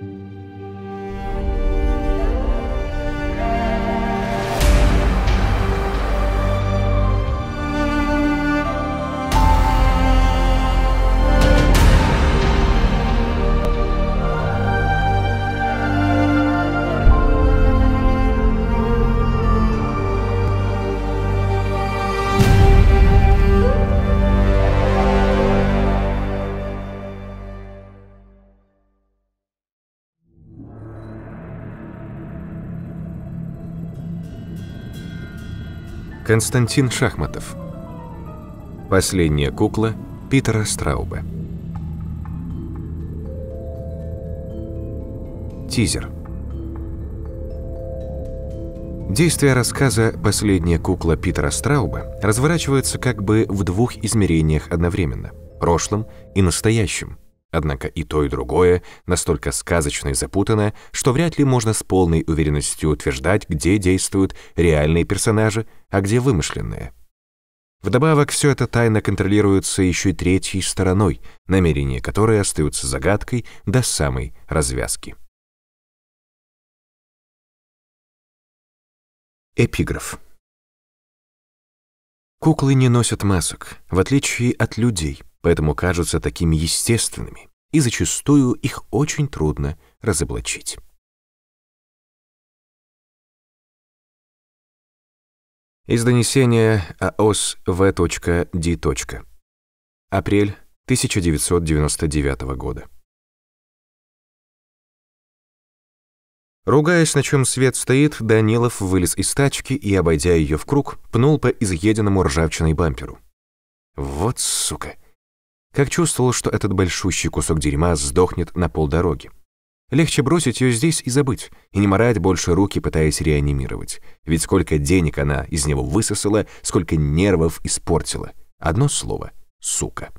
Música Константин Шахматов. Последняя кукла Питера Страуба. Тизер. Действие рассказа «Последняя кукла» Питера Страуба разворачивается как бы в двух измерениях одновременно – прошлом и настоящем – Однако и то, и другое настолько сказочно и запутано, что вряд ли можно с полной уверенностью утверждать, где действуют реальные персонажи, а где вымышленные. Вдобавок, все это тайно контролируется еще и третьей стороной, намерения которой остаются загадкой до самой развязки. Эпиграф. Куклы не носят масок, в отличие от людей — поэтому кажутся такими естественными, и зачастую их очень трудно разоблачить. Из донесения АОС В.Д. Апрель 1999 года. Ругаясь, на чем свет стоит, Данилов вылез из тачки и, обойдя ее в круг, пнул по изъеденному ржавчиной бамперу. «Вот сука!» Как чувствовал, что этот большущий кусок дерьма сдохнет на полдороги. Легче бросить ее здесь и забыть, и не морать больше руки, пытаясь реанимировать. Ведь сколько денег она из него высосала, сколько нервов испортила. Одно слово — сука.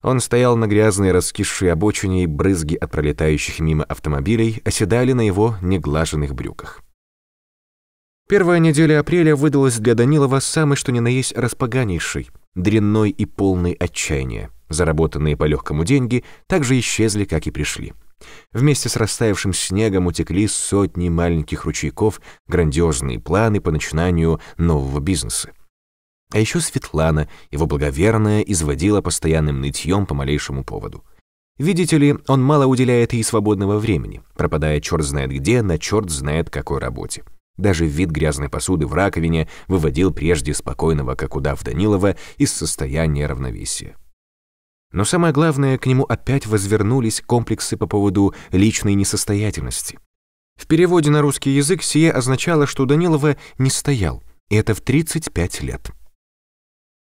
Он стоял на грязной раскисшей обочине, и брызги от пролетающих мимо автомобилей оседали на его неглаженных брюках. Первая неделя апреля выдалась для Данилова самой что ни на есть распоганейшей — дрянной и полный отчаяния. Заработанные по легкому деньги также исчезли, как и пришли. Вместе с растаявшим снегом утекли сотни маленьких ручейков, грандиозные планы по начинанию нового бизнеса. А еще Светлана, его благоверная, изводила постоянным нытьем по малейшему поводу. Видите ли, он мало уделяет ей свободного времени, пропадая черт знает где на черт знает какой работе. Даже вид грязной посуды в раковине выводил прежде спокойного, как удав Данилова, из состояния равновесия. Но самое главное, к нему опять возвернулись комплексы по поводу личной несостоятельности. В переводе на русский язык сие означало, что Данилова не стоял, и это в 35 лет.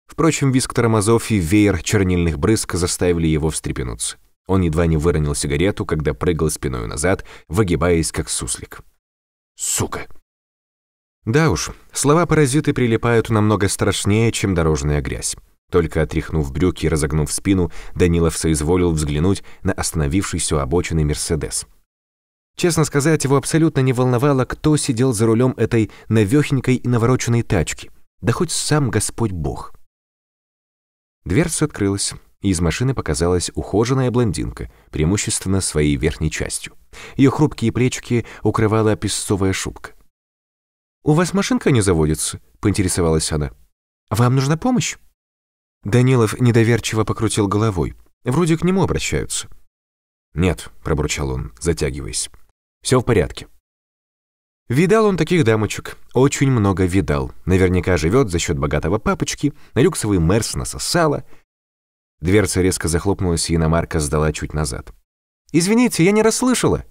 Впрочем, виск тормозов и веер чернильных брызг заставили его встрепенуться. Он едва не выронил сигарету, когда прыгал спиной назад, выгибаясь как суслик. «Сука!» Да уж, слова-паразиты прилипают намного страшнее, чем дорожная грязь. Только отряхнув брюки и разогнув спину, Данилов соизволил взглянуть на остановившийся у обочины «Мерседес». Честно сказать, его абсолютно не волновало, кто сидел за рулем этой навехенькой и навороченной тачки, да хоть сам Господь Бог. Дверца открылась, и из машины показалась ухоженная блондинка, преимущественно своей верхней частью. Ее хрупкие плечики укрывала песцовая шубка. «У вас машинка не заводится?» — поинтересовалась она. «Вам нужна помощь?» Данилов недоверчиво покрутил головой. Вроде к нему обращаются. «Нет», — пробурчал он, затягиваясь. «Все в порядке». Видал он таких дамочек, очень много видал. Наверняка живет за счет богатого папочки, на люксовый Мерс насосала. Дверца резко захлопнулась, и иномарка сдала чуть назад. «Извините, я не расслышала»,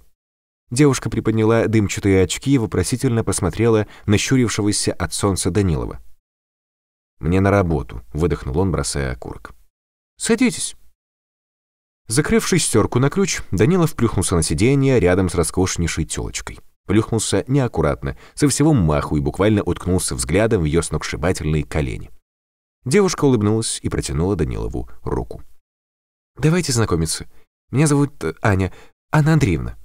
Девушка приподняла дымчатые очки и вопросительно посмотрела на щурившегося от солнца Данилова. «Мне на работу», — выдохнул он, бросая окурок. «Садитесь». Закрыв шестерку на ключ, Данилов плюхнулся на сиденье рядом с роскошнейшей тёлочкой. Плюхнулся неаккуратно, со всего маху и буквально уткнулся взглядом в её сногсшибательные колени. Девушка улыбнулась и протянула Данилову руку. «Давайте знакомиться. Меня зовут э, Аня, Анна Андреевна».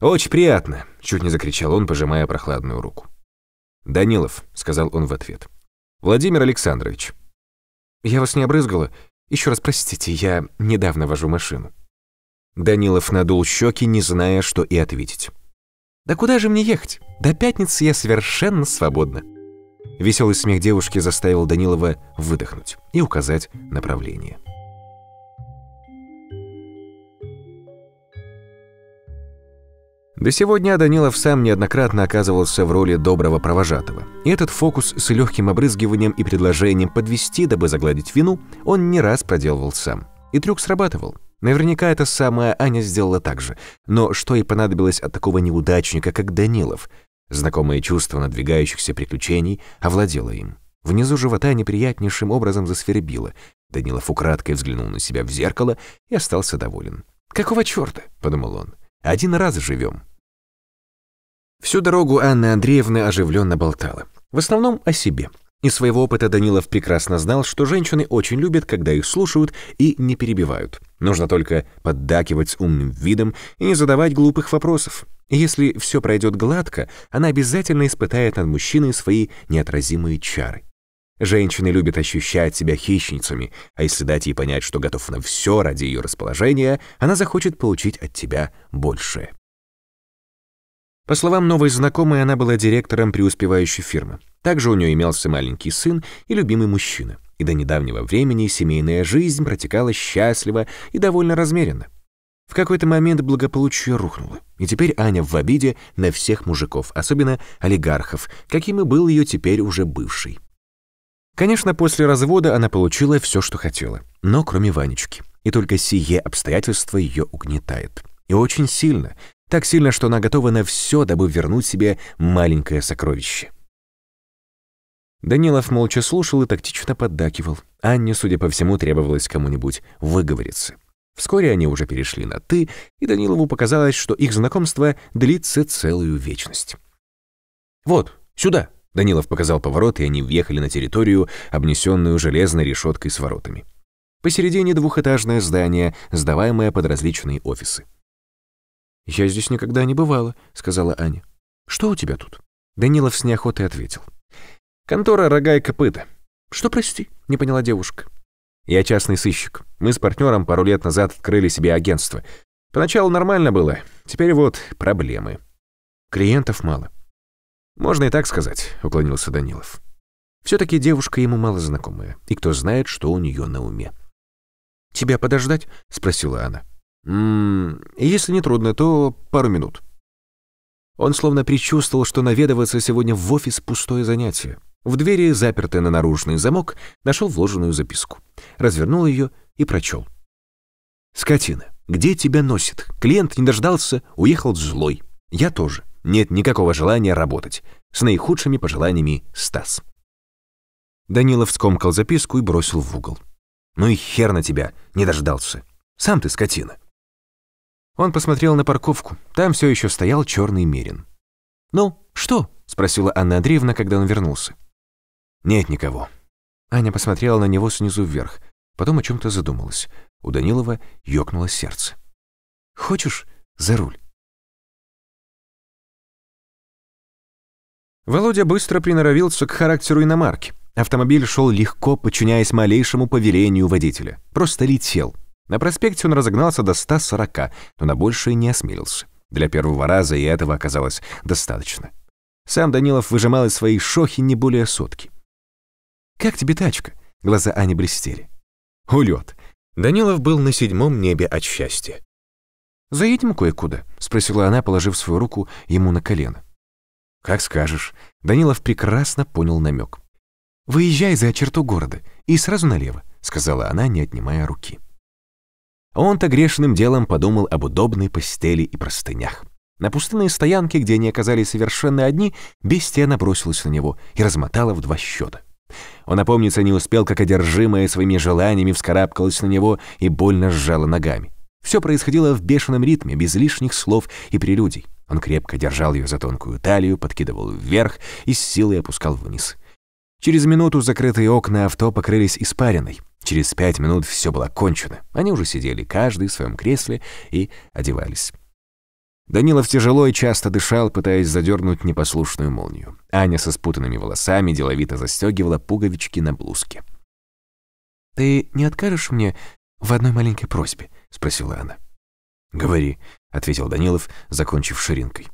«Очень приятно», — чуть не закричал он, пожимая прохладную руку. «Данилов», — сказал он в ответ. «Владимир Александрович». «Я вас не обрызгала. Еще раз простите, я недавно вожу машину». Данилов надул щеки, не зная, что и ответить. «Да куда же мне ехать? До пятницы я совершенно свободна». Веселый смех девушки заставил Данилова выдохнуть и указать направление. До сегодня Данилов сам неоднократно оказывался в роли доброго провожатого. И этот фокус с легким обрызгиванием и предложением подвести, дабы загладить вину, он не раз проделывал сам. И трюк срабатывал. Наверняка эта самая Аня сделала так же. Но что ей понадобилось от такого неудачника, как Данилов? Знакомое чувство надвигающихся приключений овладело им. Внизу живота неприятнейшим образом засвербило. Данилов украдкой взглянул на себя в зеркало и остался доволен. «Какого черта?» — подумал он. «Один раз живем». Всю дорогу Анна Андреевна оживленно болтала. В основном о себе. Из своего опыта Данилов прекрасно знал, что женщины очень любят, когда их слушают и не перебивают. Нужно только поддакивать с умным видом и не задавать глупых вопросов. Если все пройдет гладко, она обязательно испытает над мужчиной свои неотразимые чары. Женщины любят ощущать себя хищницами, а если дать ей понять, что готов на все ради ее расположения, она захочет получить от тебя большее. По словам новой знакомой, она была директором преуспевающей фирмы. Также у нее имелся маленький сын и любимый мужчина. И до недавнего времени семейная жизнь протекала счастливо и довольно размеренно. В какой-то момент благополучие рухнуло, и теперь Аня в обиде на всех мужиков, особенно олигархов, каким и был ее теперь уже бывший. Конечно, после развода она получила все, что хотела, но кроме Ванечки. И только сие обстоятельство ее угнетает. И очень сильно, так сильно, что она готова на все, дабы вернуть себе маленькое сокровище. Данилов молча слушал и тактично поддакивал. Анне, судя по всему, требовалось кому-нибудь выговориться. Вскоре они уже перешли на «ты», и Данилову показалось, что их знакомство длится целую вечность. «Вот, сюда!» — Данилов показал поворот, и они въехали на территорию, обнесенную железной решеткой с воротами. Посередине двухэтажное здание, сдаваемое под различные офисы. «Я здесь никогда не бывала», — сказала Аня. «Что у тебя тут?» Данилов с неохотой ответил. «Контора «Рога и копыта». «Что, прости?» — не поняла девушка. «Я частный сыщик. Мы с партнером пару лет назад открыли себе агентство. Поначалу нормально было, теперь вот проблемы. Клиентов мало». «Можно и так сказать», — уклонился Данилов. Все-таки девушка ему мало знакомая, и кто знает, что у нее на уме. «Тебя подождать?» — спросила она. «Ммм, если не трудно, то пару минут». Он словно предчувствовал, что наведываться сегодня в офис пустое занятие. В двери, запертый на наружный замок, нашел вложенную записку. Развернул ее и прочел. «Скотина, где тебя носит? Клиент не дождался, уехал злой. Я тоже. Нет никакого желания работать. С наихудшими пожеланиями Стас». Данилов скомкал записку и бросил в угол. «Ну и хер на тебя, не дождался. Сам ты скотина». Он посмотрел на парковку. Там все еще стоял черный мерин. «Ну, что?» — спросила Анна Андреевна, когда он вернулся. «Нет никого». Аня посмотрела на него снизу вверх, потом о чем-то задумалась. У Данилова ёкнуло сердце. «Хочешь за руль?» Володя быстро приноровился к характеру иномарки. Автомобиль шел легко, подчиняясь малейшему повелению водителя. Просто летел. На проспекте он разогнался до 140, но на большее не осмелился. Для первого раза и этого оказалось достаточно. Сам Данилов выжимал из своей шохи не более сотки. «Как тебе тачка?» Глаза Ани блестели. «Улет». Данилов был на седьмом небе от счастья. «Заедем кое-куда?» — спросила она, положив свою руку ему на колено. «Как скажешь». Данилов прекрасно понял намек. «Выезжай за черту города и сразу налево», — сказала она, не отнимая руки. Он-то грешным делом подумал об удобной постели и простынях. На пустынной стоянке, где они оказались совершенно одни, бестия набросилась на него и размотала в два счета. Он опомниться не успел, как одержимая своими желаниями вскарабкалась на него и больно сжала ногами. Все происходило в бешеном ритме, без лишних слов и прелюдий. Он крепко держал ее за тонкую талию, подкидывал вверх и с силой опускал вниз. Через минуту закрытые окна авто покрылись испариной. Через пять минут все было кончено. Они уже сидели каждый в своем кресле и одевались. Данилов тяжело и часто дышал, пытаясь задернуть непослушную молнию. Аня со спутанными волосами деловито застегивала пуговички на блузке. «Ты не откажешь мне в одной маленькой просьбе?» — спросила она. «Говори», — ответил Данилов, закончив ширинкой.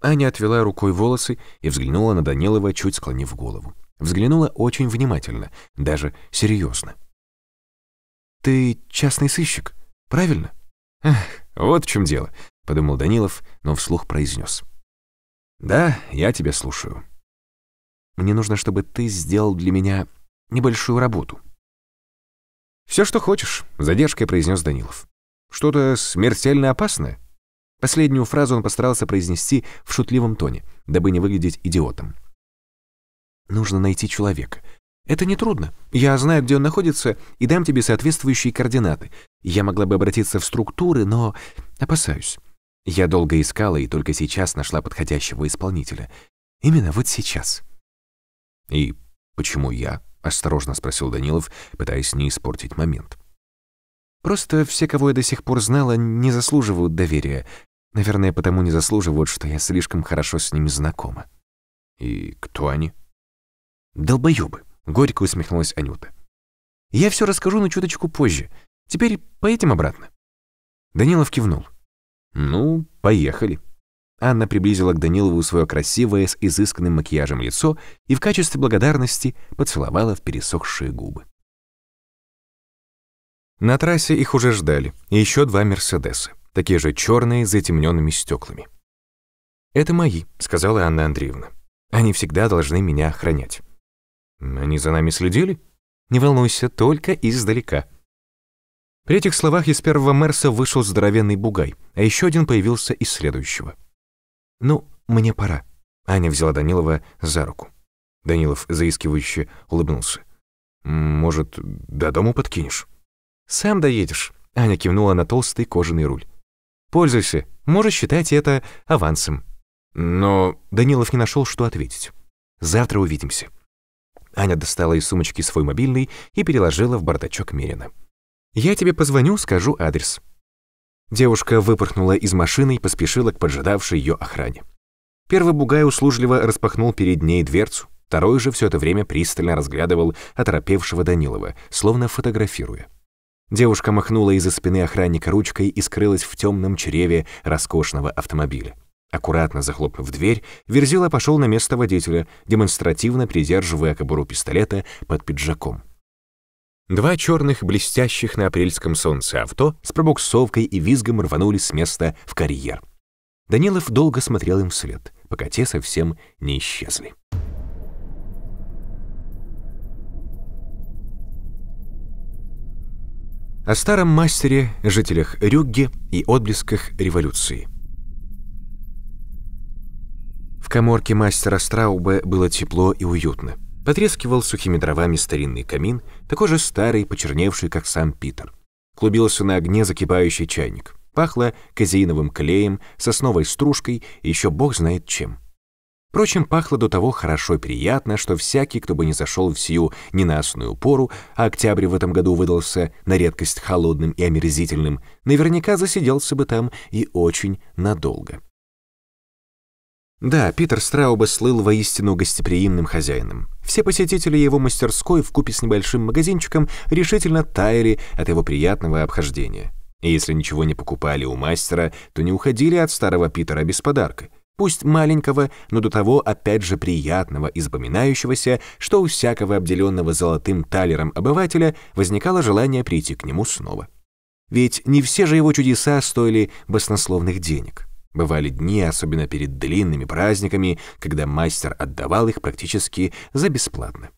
Аня отвела рукой волосы и взглянула на Данилова, чуть склонив голову. Взглянула очень внимательно, даже серьезно. «Ты частный сыщик, правильно?» «Ах, вот в чем дело», — подумал Данилов, но вслух произнес. «Да, я тебя слушаю. Мне нужно, чтобы ты сделал для меня небольшую работу». «Все, что хочешь», — задержкой произнес Данилов. «Что-то смертельно опасное?» Последнюю фразу он постарался произнести в шутливом тоне, дабы не выглядеть идиотом. «Нужно найти человека. Это нетрудно. Я знаю, где он находится, и дам тебе соответствующие координаты. Я могла бы обратиться в структуры, но опасаюсь. Я долго искала и только сейчас нашла подходящего исполнителя. Именно вот сейчас». «И почему я?» — осторожно спросил Данилов, пытаясь не испортить момент. «Просто все, кого я до сих пор знала, не заслуживают доверия. Наверное, потому не заслуживают, что я слишком хорошо с ними знакома. И кто они? Долбоёбы, горько усмехнулась Анюта. Я все расскажу, но чуточку позже. Теперь поедем обратно. Данилов кивнул. Ну, поехали. Анна приблизила к Данилову свое красивое с изысканным макияжем лицо и в качестве благодарности поцеловала в пересохшие губы. На трассе их уже ждали, и еще два «Мерседеса» такие же черные с затемненными стеклами. «Это мои», — сказала Анна Андреевна. «Они всегда должны меня охранять». «Они за нами следили?» «Не волнуйся, только издалека». При этих словах из первого Мерса вышел здоровенный бугай, а еще один появился из следующего. «Ну, мне пора», — Аня взяла Данилова за руку. Данилов заискивающе улыбнулся. «Может, до дому подкинешь?» «Сам доедешь», — Аня кивнула на толстый кожаный руль. Пользуйся, можешь считать это авансом». Но Данилов не нашел, что ответить. «Завтра увидимся». Аня достала из сумочки свой мобильный и переложила в бардачок Мерина. «Я тебе позвоню, скажу адрес». Девушка выпорхнула из машины и поспешила к поджидавшей ее охране. Первый бугай услужливо распахнул перед ней дверцу, второй же все это время пристально разглядывал оторопевшего Данилова, словно фотографируя. Девушка махнула из-за спины охранника ручкой и скрылась в темном чреве роскошного автомобиля. Аккуратно захлопнув дверь, Верзила пошел на место водителя, демонстративно придерживая кобуру пистолета под пиджаком. Два черных, блестящих на апрельском солнце авто с пробуксовкой и визгом рванули с места в карьер. Данилов долго смотрел им вслед, пока те совсем не исчезли. о старом мастере, жителях Рюгге и отблесках революции. В коморке мастера Страубе было тепло и уютно. Потрескивал сухими дровами старинный камин, такой же старый, почерневший, как сам Питер. Клубился на огне закипающий чайник. Пахло казеиновым клеем, сосновой стружкой и еще бог знает чем. Впрочем, пахло до того хорошо и приятно, что всякий, кто бы не зашел в сию ненастную пору, а октябрь в этом году выдался на редкость холодным и омерзительным, наверняка засиделся бы там и очень надолго. Да, Питер Страуба слыл воистину гостеприимным хозяином. Все посетители его мастерской вкупе с небольшим магазинчиком решительно таяли от его приятного обхождения. И если ничего не покупали у мастера, то не уходили от старого Питера без подарка — пусть маленького, но до того опять же приятного и запоминающегося, что у всякого обделенного золотым талером обывателя возникало желание прийти к нему снова. Ведь не все же его чудеса стоили баснословных денег. Бывали дни, особенно перед длинными праздниками, когда мастер отдавал их практически за бесплатно.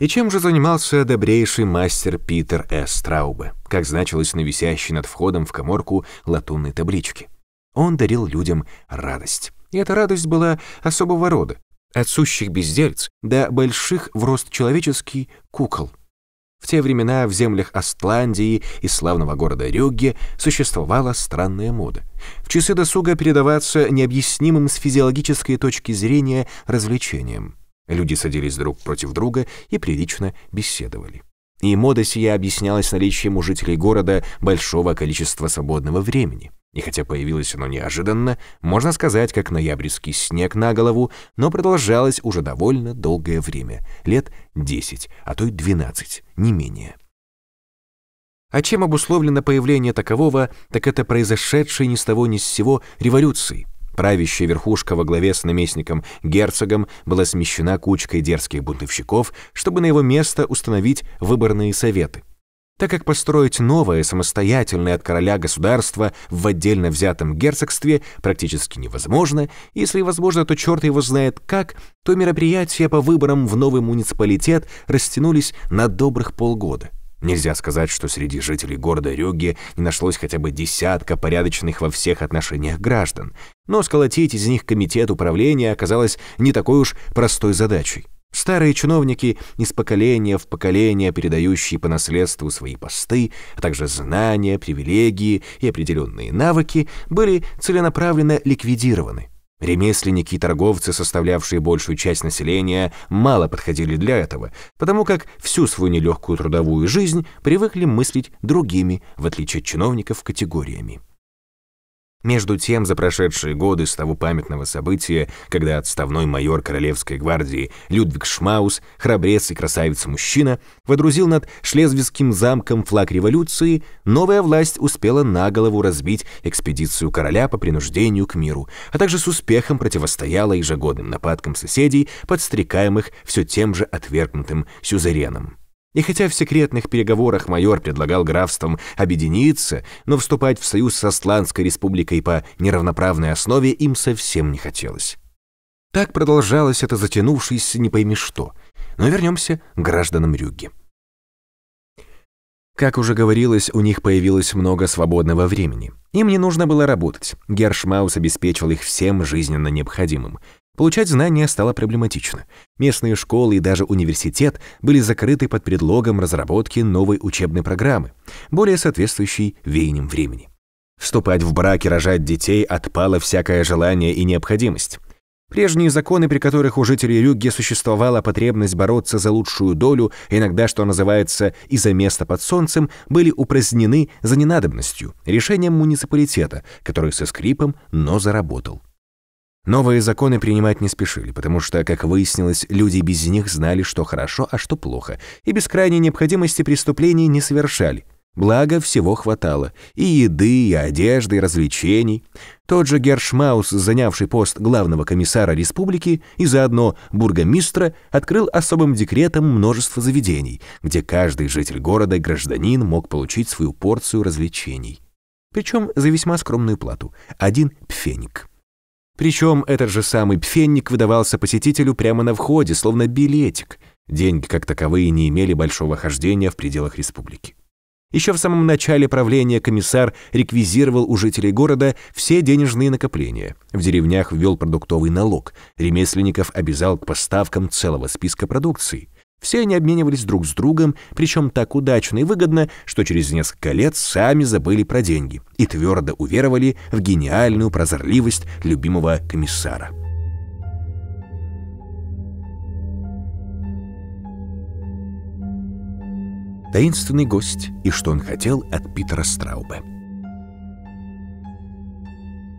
И чем же занимался добрейший мастер Питер С. Страубе, как значилось на висящей над входом в коморку латунной табличке? Он дарил людям радость. И эта радость была особого рода. От сущих бездельц до больших в рост человеческий кукол. В те времена в землях Остландии и славного города Рюгге существовала странная мода. В часы досуга передаваться необъяснимым с физиологической точки зрения развлечением. Люди садились друг против друга и прилично беседовали. И мода сия объяснялась наличием у жителей города большого количества свободного времени. И хотя появилось оно неожиданно, можно сказать, как ноябрьский снег на голову, но продолжалось уже довольно долгое время, лет 10, а то и 12, не менее. А чем обусловлено появление такового, так это произошедшей ни с того ни с сего революции. Правящая верхушка во главе с наместником герцогом была смещена кучкой дерзких бунтовщиков, чтобы на его место установить выборные советы. Так как построить новое самостоятельное от короля государство в отдельно взятом герцогстве практически невозможно, если возможно, то черт его знает как, то мероприятия по выборам в новый муниципалитет растянулись на добрых полгода. Нельзя сказать, что среди жителей города Рюгге не нашлось хотя бы десятка порядочных во всех отношениях граждан, но сколотить из них комитет управления оказалось не такой уж простой задачей. Старые чиновники, из поколения в поколение передающие по наследству свои посты, а также знания, привилегии и определенные навыки, были целенаправленно ликвидированы. Ремесленники и торговцы, составлявшие большую часть населения, мало подходили для этого, потому как всю свою нелегкую трудовую жизнь привыкли мыслить другими, в отличие от чиновников, категориями. Между тем, за прошедшие годы с того памятного события, когда отставной майор Королевской гвардии Людвиг Шмаус, храбрец и красавец-мужчина, водрузил над Шлезвигским замком флаг революции, новая власть успела на голову разбить экспедицию короля по принуждению к миру, а также с успехом противостояла ежегодным нападкам соседей, подстрекаемых все тем же отвергнутым сюзереном. И хотя в секретных переговорах майор предлагал графствам объединиться, но вступать в союз со Сланской республикой по неравноправной основе им совсем не хотелось. Так продолжалось это затянувшееся не пойми что. Но вернемся к гражданам Рюгги. Как уже говорилось, у них появилось много свободного времени. Им не нужно было работать. Гершмаус обеспечил их всем жизненно необходимым. Получать знания стало проблематично. Местные школы и даже университет были закрыты под предлогом разработки новой учебной программы, более соответствующей веяниям времени. Вступать в брак и рожать детей отпало всякое желание и необходимость. Прежние законы, при которых у жителей Рюгге существовала потребность бороться за лучшую долю, иногда, что называется, и за место под солнцем, были упразднены за ненадобностью, решением муниципалитета, который со скрипом, но заработал. Новые законы принимать не спешили, потому что, как выяснилось, люди без них знали, что хорошо, а что плохо, и без крайней необходимости преступлений не совершали. Благо, всего хватало. И еды, и одежды, и развлечений. Тот же Гершмаус, занявший пост главного комиссара республики и заодно бургомистра, открыл особым декретом множество заведений, где каждый житель города гражданин мог получить свою порцию развлечений. Причем за весьма скромную плату – один пфеник. Причем этот же самый пфенник выдавался посетителю прямо на входе, словно билетик. Деньги как таковые не имели большого хождения в пределах республики. Еще в самом начале правления комиссар реквизировал у жителей города все денежные накопления. В деревнях ввел продуктовый налог, ремесленников обязал к поставкам целого списка продукции. Все они обменивались друг с другом, причем так удачно и выгодно, что через несколько лет сами забыли про деньги и твердо уверовали в гениальную прозорливость любимого комиссара. Таинственный гость и что он хотел от Питера Страуба.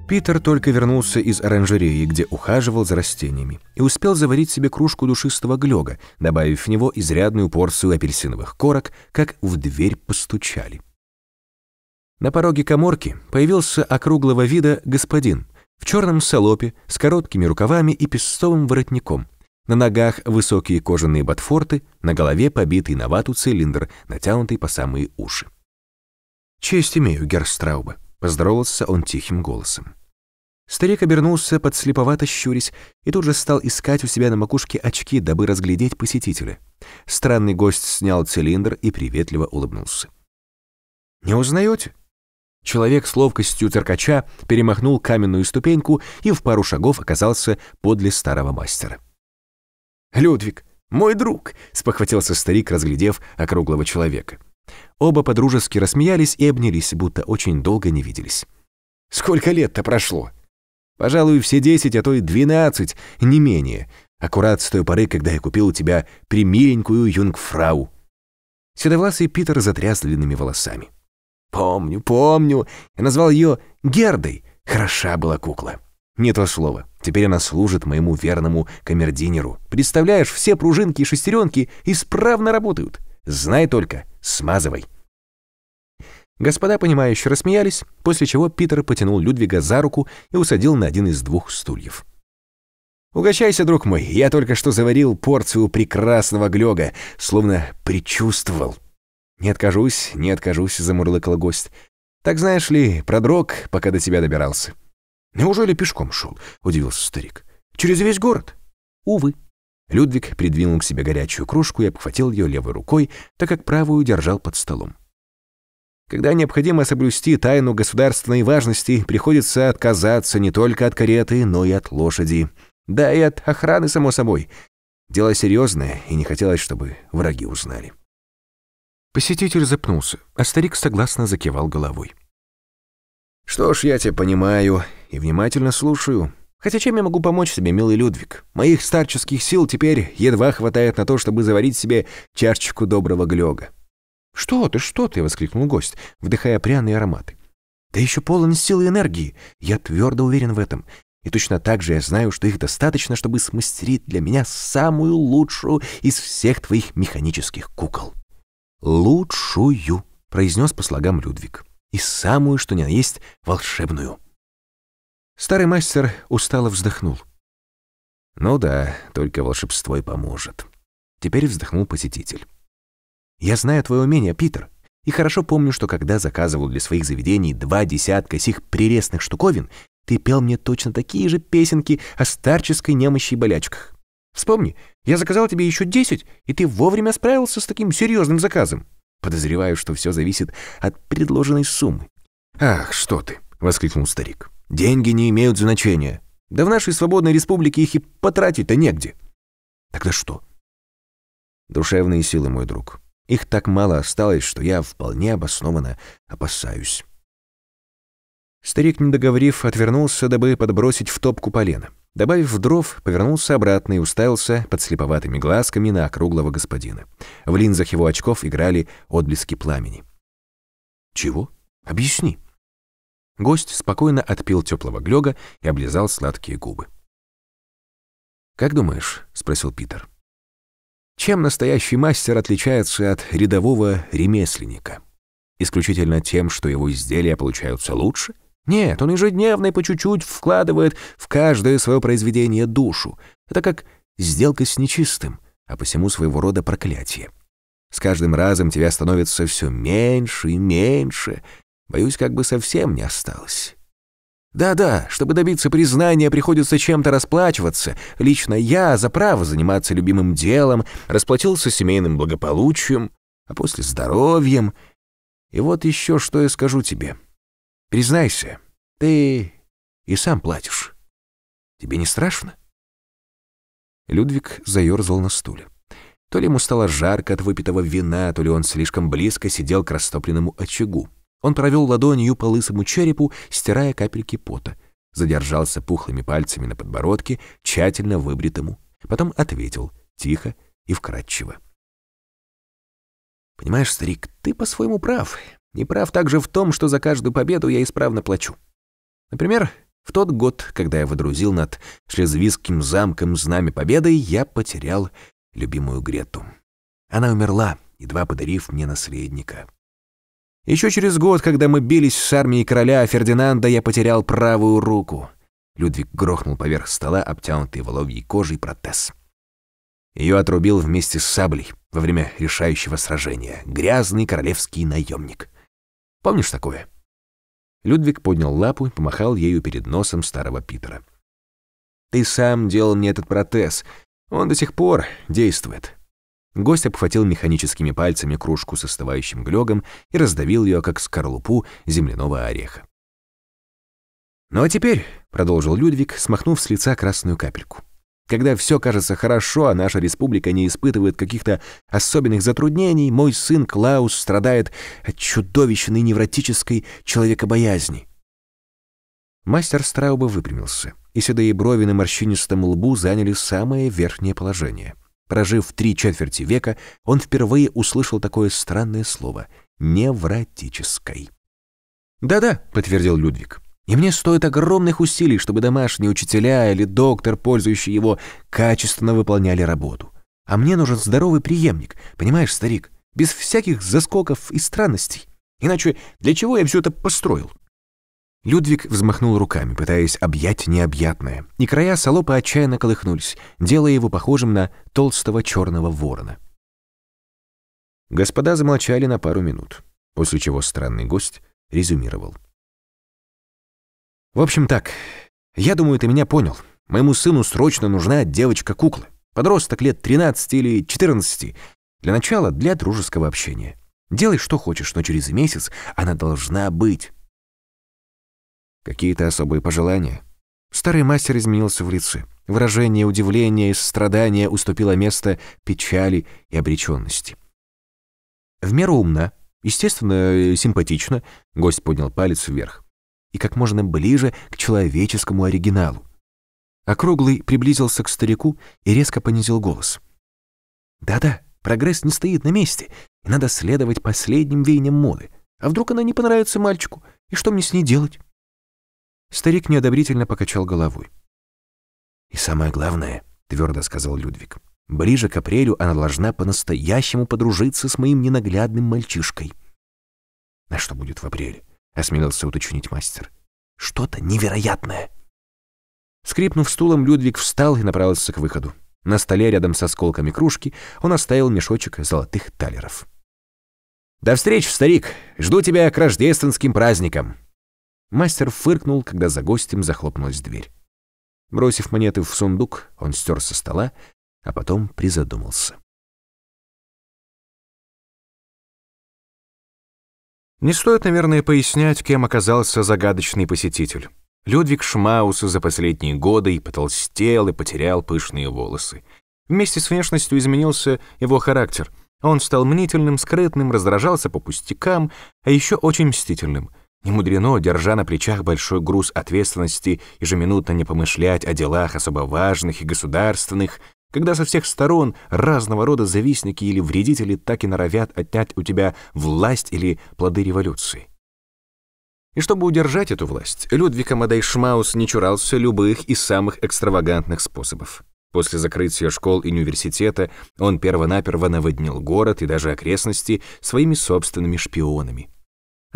Питер только вернулся из оранжереи, где ухаживал за растениями, и успел заварить себе кружку душистого глёга, добавив в него изрядную порцию апельсиновых корок, как в дверь постучали. На пороге коморки появился округлого вида господин в черном салопе с короткими рукавами и песцовым воротником. На ногах высокие кожаные ботфорты, на голове побитый на вату цилиндр, натянутый по самые уши. «Честь имею, Герстрауба», Поздоровался он тихим голосом. Старик обернулся, подслеповато щурясь, и тут же стал искать у себя на макушке очки, дабы разглядеть посетителя. Странный гость снял цилиндр и приветливо улыбнулся. «Не узнаете?» Человек с ловкостью циркача перемахнул каменную ступеньку и в пару шагов оказался подле старого мастера. «Людвиг, мой друг!» — спохватился старик, разглядев округлого человека. Оба подружески рассмеялись и обнялись, будто очень долго не виделись. «Сколько лет-то прошло?» «Пожалуй, все десять, а то и двенадцать, не менее. Аккурат с той поры, когда я купил у тебя примиленькую юнгфрау». Седовласый Питер затряс длинными волосами. «Помню, помню. Я назвал ее Гердой. Хороша была кукла». «Не то слово. Теперь она служит моему верному камердинеру. Представляешь, все пружинки и шестеренки исправно работают. Знай только, смазывай. Господа, понимающе рассмеялись, после чего Питер потянул Людвига за руку и усадил на один из двух стульев. «Угощайся, друг мой, я только что заварил порцию прекрасного глёга, словно предчувствовал». «Не откажусь, не откажусь», — замурлыкал гость. «Так знаешь ли, продрог, пока до тебя добирался». «Неужели пешком шел?» — удивился старик. «Через весь город?» «Увы». Людвиг придвинул к себе горячую кружку и обхватил ее левой рукой, так как правую держал под столом. Когда необходимо соблюсти тайну государственной важности, приходится отказаться не только от кареты, но и от лошади. Да и от охраны, само собой. Дело серьезное, и не хотелось, чтобы враги узнали. Посетитель запнулся, а старик согласно закивал головой. «Что ж, я тебя понимаю и внимательно слушаю. Хотя чем я могу помочь тебе, милый Людвиг? Моих старческих сил теперь едва хватает на то, чтобы заварить себе чашечку доброго глёга. «Что ты, что ты?» — воскликнул гость, вдыхая пряные ароматы. «Ты еще полон силы и энергии. Я твердо уверен в этом. И точно так же я знаю, что их достаточно, чтобы смастерить для меня самую лучшую из всех твоих механических кукол». «Лучшую», — произнес по слогам Людвиг. «И самую, что ни на есть, волшебную». Старый мастер устало вздохнул. «Ну да, только волшебство и поможет». Теперь вздохнул посетитель. Я знаю твое умение, Питер, и хорошо помню, что когда заказывал для своих заведений два десятка сих прелестных штуковин, ты пел мне точно такие же песенки о старческой немощи и болячках. Вспомни, я заказал тебе еще десять, и ты вовремя справился с таким серьезным заказом. Подозреваю, что все зависит от предложенной суммы. «Ах, что ты!» — воскликнул старик. «Деньги не имеют значения. Да в нашей свободной республике их и потратить-то негде». «Тогда что?» «Душевные силы, мой друг. Их так мало осталось, что я вполне обоснованно опасаюсь. Старик, не договорив, отвернулся, дабы подбросить в топку полено. Добавив дров, повернулся обратно и уставился под слеповатыми глазками на округлого господина. В линзах его очков играли отблески пламени. «Чего? Объясни». Гость спокойно отпил теплого глёга и облизал сладкие губы. «Как думаешь?» — спросил Питер. Чем настоящий мастер отличается от рядового ремесленника? Исключительно тем, что его изделия получаются лучше? Нет, он ежедневно и по чуть-чуть вкладывает в каждое свое произведение душу. Это как сделка с нечистым, а посему своего рода проклятие. С каждым разом тебя становится все меньше и меньше. Боюсь, как бы совсем не осталось. Да-да, чтобы добиться признания, приходится чем-то расплачиваться. Лично я за право заниматься любимым делом расплатился семейным благополучием, а после здоровьем. И вот еще что я скажу тебе. Признайся, ты и сам платишь. Тебе не страшно? Людвиг заерзал на стуле. То ли ему стало жарко от выпитого вина, то ли он слишком близко сидел к растопленному очагу. Он провел ладонью по лысому черепу, стирая капельки пота, задержался пухлыми пальцами на подбородке, тщательно выбритому, потом ответил, тихо и вкрадчиво. «Понимаешь, старик, ты по-своему прав. Не прав также в том, что за каждую победу я исправно плачу. Например, в тот год, когда я водрузил над Шлезвийским замком знамя победы, я потерял любимую Грету. Она умерла, едва подарив мне наследника. Еще через год, когда мы бились с армией короля Фердинанда, я потерял правую руку. Людвиг грохнул поверх стола обтянутый воловьей кожей протез. Ее отрубил вместе с саблей во время решающего сражения. Грязный королевский наемник. Помнишь такое? Людвиг поднял лапу и помахал ею перед носом старого Питера. «Ты сам делал мне этот протез. Он до сих пор действует. Гость обхватил механическими пальцами кружку с остывающим глёгом и раздавил ее, как скорлупу земляного ореха. «Ну а теперь», — продолжил Людвиг, смахнув с лица красную капельку, «когда все кажется хорошо, а наша республика не испытывает каких-то особенных затруднений, мой сын Клаус страдает от чудовищной невротической человекобоязни». Мастер Страуба выпрямился, и седые брови на морщинистом лбу заняли самое верхнее положение — Прожив три четверти века, он впервые услышал такое странное слово — «невротической». «Да-да», — подтвердил Людвиг. «И мне стоит огромных усилий, чтобы домашние учителя или доктор, пользующий его, качественно выполняли работу. А мне нужен здоровый преемник, понимаешь, старик, без всяких заскоков и странностей. Иначе для чего я все это построил? Людвиг взмахнул руками, пытаясь объять необъятное, и края салопа отчаянно колыхнулись, делая его похожим на толстого черного ворона. Господа замолчали на пару минут, после чего странный гость резюмировал. «В общем так, я думаю, ты меня понял. Моему сыну срочно нужна девочка-кукла. Подросток лет 13 или 14. Для начала для дружеского общения. Делай, что хочешь, но через месяц она должна быть. Какие-то особые пожелания? Старый мастер изменился в лице. Выражение удивления и сострадания уступило место печали и обреченности. В меру умна, естественно, симпатично, гость поднял палец вверх, и как можно ближе к человеческому оригиналу. Округлый приблизился к старику и резко понизил голос. «Да-да, прогресс не стоит на месте, и надо следовать последним веяниям моды. А вдруг она не понравится мальчику, и что мне с ней делать?» Старик неодобрительно покачал головой. «И самое главное», — твердо сказал Людвиг, «ближе к апрелю она должна по-настоящему подружиться с моим ненаглядным мальчишкой». «А что будет в апреле?» — осмелился уточнить мастер. «Что-то невероятное». Скрипнув стулом, Людвиг встал и направился к выходу. На столе рядом с осколками кружки он оставил мешочек золотых талеров. «До встречи, старик! Жду тебя к рождественским праздникам!» Мастер фыркнул, когда за гостем захлопнулась дверь. Бросив монеты в сундук, он стер со стола, а потом призадумался. Не стоит, наверное, пояснять, кем оказался загадочный посетитель. Людвиг Шмаус за последние годы и потолстел, и потерял пышные волосы. Вместе с внешностью изменился его характер. Он стал мнительным, скрытным, раздражался по пустякам, а еще очень мстительным — не мудрено, держа на плечах большой груз ответственности, ежеминутно не помышлять о делах особо важных и государственных, когда со всех сторон разного рода завистники или вредители так и норовят отнять у тебя власть или плоды революции. И чтобы удержать эту власть, Людвиг Амадей Шмаус не чурался любых и самых экстравагантных способов. После закрытия школ и университета он первонаперво наводнил город и даже окрестности своими собственными шпионами.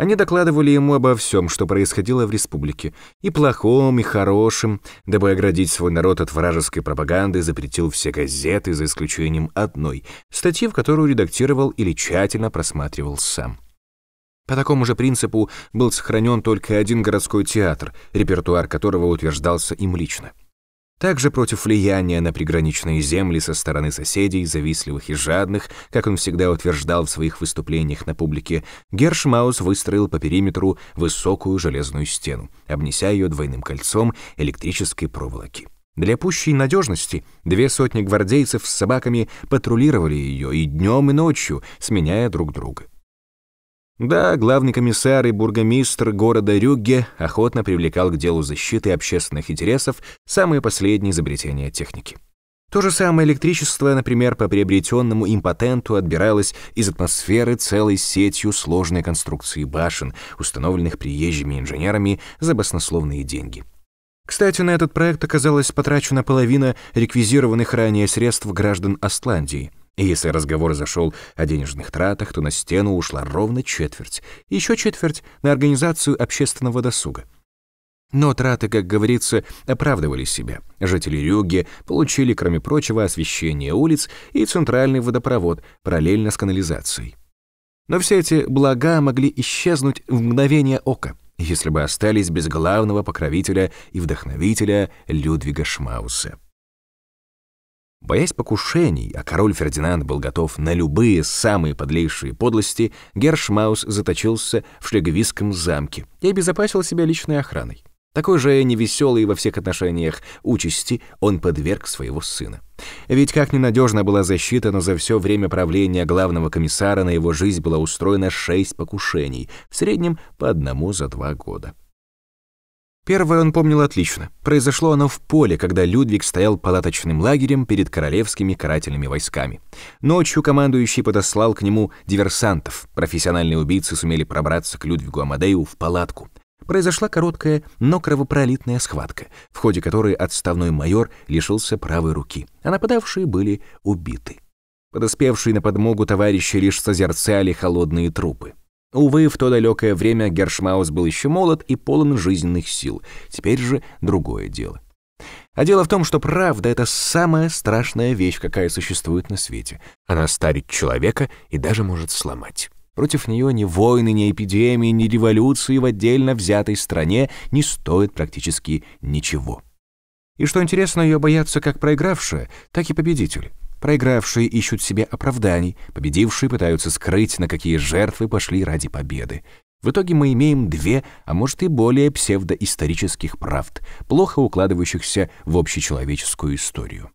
Они докладывали ему обо всем, что происходило в республике, и плохом, и хорошем, дабы оградить свой народ от вражеской пропаганды, запретил все газеты, за исключением одной, статьи, в которую редактировал или тщательно просматривал сам. По такому же принципу был сохранен только один городской театр, репертуар которого утверждался им лично. Также против влияния на приграничные земли со стороны соседей, завистливых и жадных, как он всегда утверждал в своих выступлениях на публике, Гершмаус выстроил по периметру высокую железную стену, обнеся ее двойным кольцом электрической проволоки. Для пущей надежности две сотни гвардейцев с собаками патрулировали ее и днем, и ночью, сменяя друг друга. Да, главный комиссар и бургомистр города Рюгге охотно привлекал к делу защиты общественных интересов самые последние изобретения техники. То же самое электричество, например, по приобретенному им патенту отбиралось из атмосферы целой сетью сложной конструкции башен, установленных приезжими инженерами за баснословные деньги. Кстати, на этот проект оказалась потрачена половина реквизированных ранее средств граждан Остландии — и если разговор зашел о денежных тратах, то на стену ушла ровно четверть, еще четверть на организацию общественного досуга. Но траты, как говорится, оправдывали себя. Жители Рюги получили, кроме прочего, освещение улиц и центральный водопровод параллельно с канализацией. Но все эти блага могли исчезнуть в мгновение ока, если бы остались без главного покровителя и вдохновителя Людвига Шмауса. Боясь покушений, а король Фердинанд был готов на любые самые подлейшие подлости, Гершмаус заточился в шлеговиском замке и обезопасил себя личной охраной. Такой же невеселый во всех отношениях участи он подверг своего сына. Ведь как ненадежна была защита, но за все время правления главного комиссара на его жизнь было устроено шесть покушений, в среднем по одному за два года. Первое он помнил отлично. Произошло оно в поле, когда Людвиг стоял палаточным лагерем перед королевскими карательными войсками. Ночью командующий подослал к нему диверсантов. Профессиональные убийцы сумели пробраться к Людвигу Амадею в палатку. Произошла короткая, но кровопролитная схватка, в ходе которой отставной майор лишился правой руки, а нападавшие были убиты. Подоспевшие на подмогу товарищи лишь созерцали холодные трупы. Увы, в то далекое время Гершмаус был еще молод и полон жизненных сил. Теперь же другое дело. А дело в том, что правда — это самая страшная вещь, какая существует на свете. Она старит человека и даже может сломать. Против нее ни войны, ни эпидемии, ни революции в отдельно взятой стране не стоит практически ничего. И что интересно, ее боятся как проигравшие, так и победители. Проигравшие ищут себе оправданий, победившие пытаются скрыть, на какие жертвы пошли ради победы. В итоге мы имеем две, а может и более псевдоисторических правд, плохо укладывающихся в общечеловеческую историю.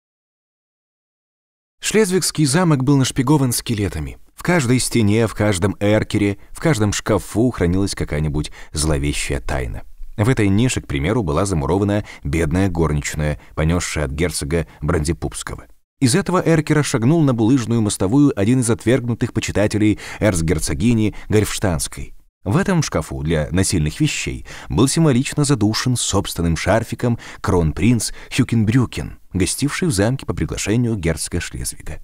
Шлезвигский замок был нашпигован скелетами. В каждой стене, в каждом эркере, в каждом шкафу хранилась какая-нибудь зловещая тайна. В этой нише, к примеру, была замурована бедная горничная, понесшая от герцога Брандипупского. Из этого эркера шагнул на булыжную мостовую один из отвергнутых почитателей эрцгерцогини Гольфштанской. В этом шкафу для насильных вещей был символично задушен собственным шарфиком кронпринц Хюкенбрюкен, гостивший в замке по приглашению герцога Шлезвига.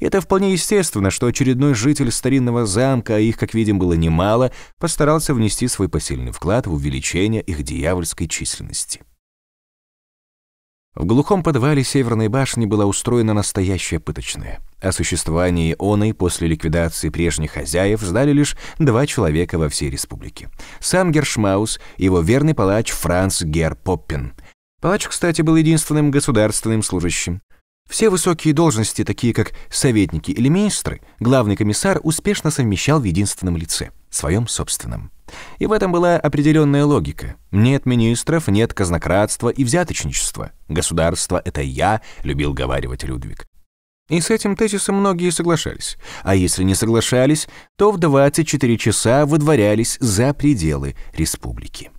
Это вполне естественно, что очередной житель старинного замка, а их, как видим, было немало, постарался внести свой посильный вклад в увеличение их дьявольской численности. В глухом подвале Северной башни была устроена настоящая пыточная. О существовании оной после ликвидации прежних хозяев знали лишь два человека во всей республике. Сам Гершмаус и его верный палач Франц Гер Поппин. Палач, кстати, был единственным государственным служащим. Все высокие должности, такие как советники или министры, главный комиссар успешно совмещал в единственном лице, своем собственном. И в этом была определенная логика. Нет министров, нет казнократства и взяточничества. Государство — это я, любил говаривать Людвиг. И с этим тезисом многие соглашались. А если не соглашались, то в 24 часа выдворялись за пределы республики.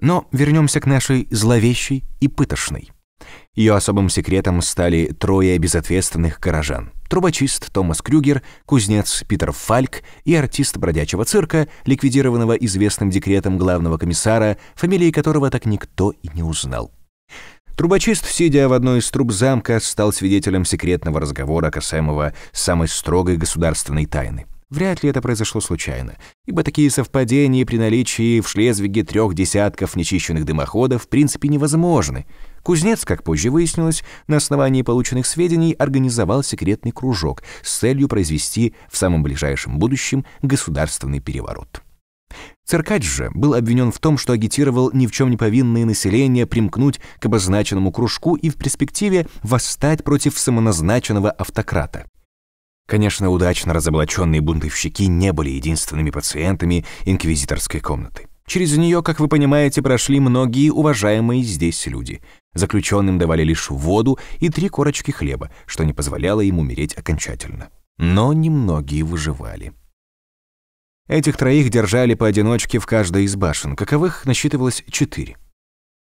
Но вернемся к нашей зловещей и пытошной. Ее особым секретом стали трое безответственных горожан. Трубочист Томас Крюгер, кузнец Питер Фальк и артист бродячего цирка, ликвидированного известным декретом главного комиссара, фамилии которого так никто и не узнал. Трубочист, сидя в одной из труб замка, стал свидетелем секретного разговора касаемого самой строгой государственной тайны. Вряд ли это произошло случайно, ибо такие совпадения при наличии в Шлезвиге трех десятков нечищенных дымоходов в принципе невозможны. Кузнец, как позже выяснилось, на основании полученных сведений организовал секретный кружок с целью произвести в самом ближайшем будущем государственный переворот. Циркач же был обвинен в том, что агитировал ни в чем не повинное население примкнуть к обозначенному кружку и в перспективе восстать против самоназначенного автократа. Конечно, удачно разоблаченные бунтовщики не были единственными пациентами инквизиторской комнаты. Через нее, как вы понимаете, прошли многие уважаемые здесь люди. Заключенным давали лишь воду и три корочки хлеба, что не позволяло им умереть окончательно. Но немногие выживали. Этих троих держали поодиночке в каждой из башен, каковых насчитывалось четыре.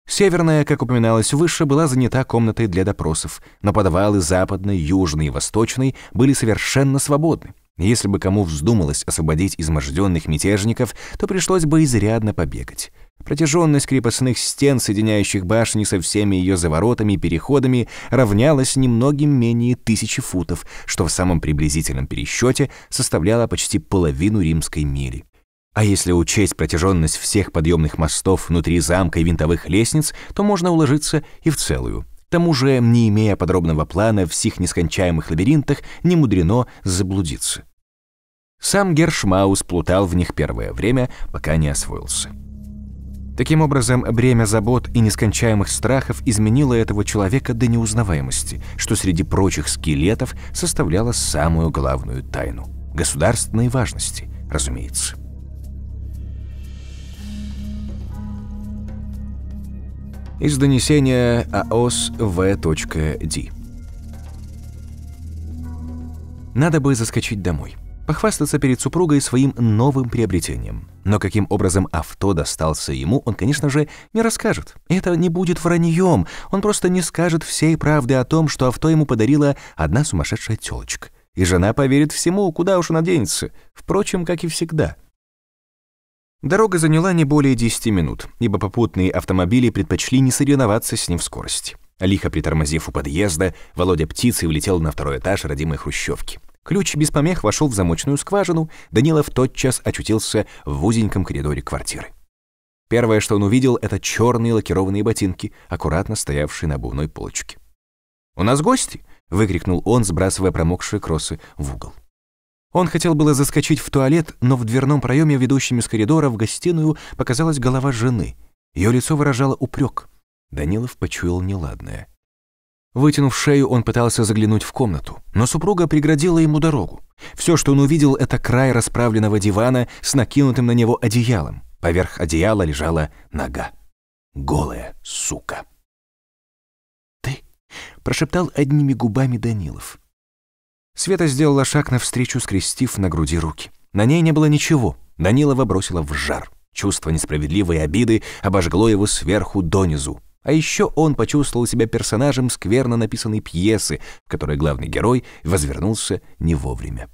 Северная, как упоминалось выше, была занята комнатой для допросов, но подвалы западной, южной и восточной были совершенно свободны. Если бы кому вздумалось освободить изможденных мятежников, то пришлось бы изрядно побегать. Протяженность крепостных стен, соединяющих башни со всеми ее заворотами и переходами, равнялась немногим менее тысячи футов, что в самом приблизительном пересчете составляло почти половину римской мили. А если учесть протяженность всех подъемных мостов внутри замка и винтовых лестниц, то можно уложиться и в целую. К тому же, не имея подробного плана в всех нескончаемых лабиринтах, не мудрено заблудиться. Сам Гершмаус плутал в них первое время, пока не освоился. Таким образом, бремя забот и нескончаемых страхов изменило этого человека до неузнаваемости, что среди прочих скелетов составляло самую главную тайну – государственной важности, разумеется. Из донесения АОС В.Д. Надо бы заскочить домой, похвастаться перед супругой своим новым приобретением. Но каким образом авто достался ему, он, конечно же, не расскажет. Это не будет враньем, он просто не скажет всей правды о том, что авто ему подарила одна сумасшедшая тёлочка. И жена поверит всему, куда уж она денется. Впрочем, как и всегда — Дорога заняла не более 10 минут, ибо попутные автомобили предпочли не соревноваться с ним в скорости. Лихо притормозив у подъезда, Володя птицей улетел на второй этаж родимой хрущевки. Ключ без помех вошел в замочную скважину, Данилов тотчас очутился в узеньком коридоре квартиры. Первое, что он увидел, это черные лакированные ботинки, аккуратно стоявшие на обувной полочке. «У нас гости!» — выкрикнул он, сбрасывая промокшие кроссы в угол. Он хотел было заскочить в туалет, но в дверном проеме, ведущем из коридора в гостиную, показалась голова жены. Ее лицо выражало упрек. Данилов почуял неладное. Вытянув шею, он пытался заглянуть в комнату, но супруга преградила ему дорогу. Все, что он увидел, это край расправленного дивана с накинутым на него одеялом. Поверх одеяла лежала нога. Голая сука. «Ты?» — прошептал одними губами Данилов. Света сделала шаг навстречу, скрестив на груди руки. На ней не было ничего. Данилова бросила в жар. Чувство несправедливой обиды обожгло его сверху донизу. А еще он почувствовал себя персонажем скверно написанной пьесы, в которой главный герой возвернулся не вовремя.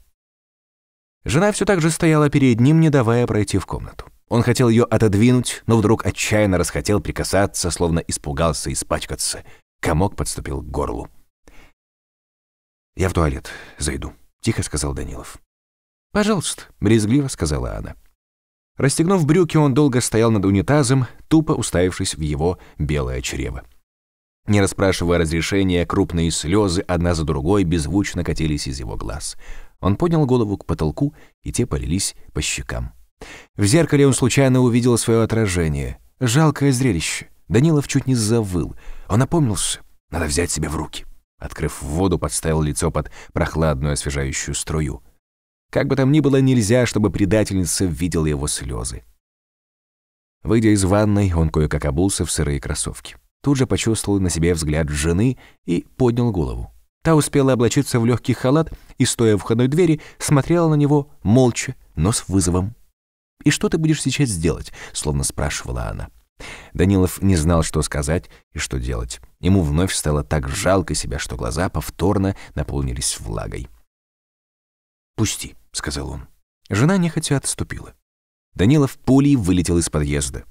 Жена все так же стояла перед ним, не давая пройти в комнату. Он хотел ее отодвинуть, но вдруг отчаянно расхотел прикасаться, словно испугался испачкаться. Комок подступил к горлу. «Я в туалет зайду», — тихо сказал Данилов. «Пожалуйста», — брезгливо сказала она. Расстегнув брюки, он долго стоял над унитазом, тупо уставившись в его белое чрево. Не расспрашивая разрешения, крупные слезы одна за другой беззвучно катились из его глаз. Он поднял голову к потолку, и те полились по щекам. В зеркале он случайно увидел свое отражение. Жалкое зрелище. Данилов чуть не завыл. Он опомнился. Надо взять себя в руки. Открыв воду, подставил лицо под прохладную освежающую струю. Как бы там ни было, нельзя, чтобы предательница видела его слезы. Выйдя из ванной, он кое-как обулся в сырые кроссовки. Тут же почувствовал на себе взгляд жены и поднял голову. Та успела облачиться в легкий халат и, стоя в входной двери, смотрела на него молча, но с вызовом. «И что ты будешь сейчас делать?» — словно спрашивала она. Данилов не знал, что сказать и что делать. Ему вновь стало так жалко себя, что глаза повторно наполнились влагой. «Пусти», — сказал он. Жена нехотя отступила. Данилов пулей вылетел из подъезда.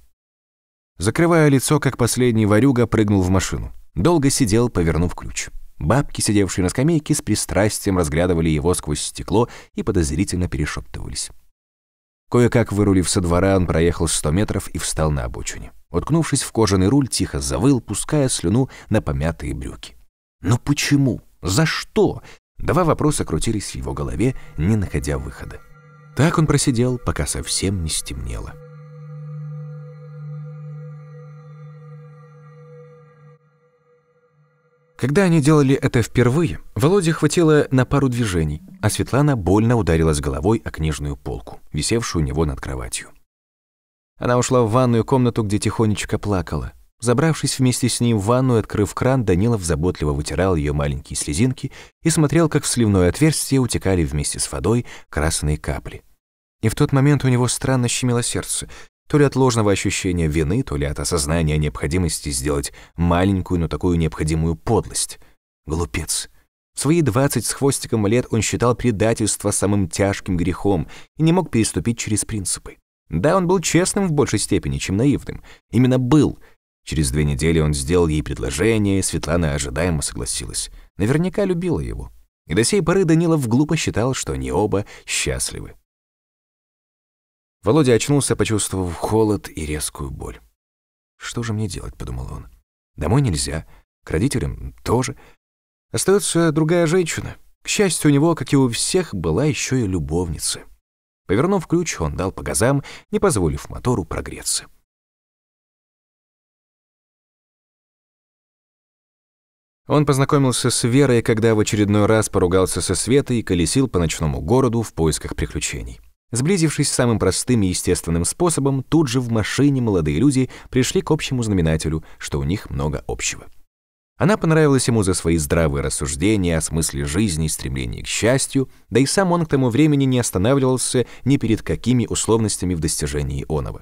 Закрывая лицо, как последний ворюга, прыгнул в машину. Долго сидел, повернув ключ. Бабки, сидевшие на скамейке, с пристрастием разглядывали его сквозь стекло и подозрительно перешептывались. Кое-как вырулив со двора, он проехал сто метров и встал на обочине. Уткнувшись в кожаный руль, тихо завыл, пуская слюну на помятые брюки. Но почему? За что? Два вопроса крутились в его голове, не находя выхода. Так он просидел, пока совсем не стемнело. Когда они делали это впервые, Володе хватило на пару движений, а Светлана больно ударилась головой о книжную полку, висевшую у него над кроватью. Она ушла в ванную комнату, где тихонечко плакала. Забравшись вместе с ним в ванную, открыв кран, Данилов заботливо вытирал ее маленькие слезинки и смотрел, как в сливное отверстие утекали вместе с водой красные капли. И в тот момент у него странно щемило сердце, то ли от ложного ощущения вины, то ли от осознания необходимости сделать маленькую, но такую необходимую подлость. Глупец. В свои двадцать с хвостиком лет он считал предательство самым тяжким грехом и не мог переступить через принципы. Да, он был честным в большей степени, чем наивным. Именно был. Через две недели он сделал ей предложение, и Светлана ожидаемо согласилась. Наверняка любила его. И до сей поры Данилов глупо считал, что они оба счастливы. Володя очнулся, почувствовав холод и резкую боль. «Что же мне делать?» — подумал он. «Домой нельзя, к родителям тоже. Остается другая женщина. К счастью, у него, как и у всех, была еще и любовница». Повернув ключ, он дал по газам, не позволив мотору прогреться. Он познакомился с Верой, когда в очередной раз поругался со Светой и колесил по ночному городу в поисках приключений. Сблизившись самым простым и естественным способом, тут же в машине молодые люди пришли к общему знаменателю, что у них много общего. Она понравилась ему за свои здравые рассуждения о смысле жизни и стремлении к счастью, да и сам он к тому времени не останавливался ни перед какими условностями в достижении оного.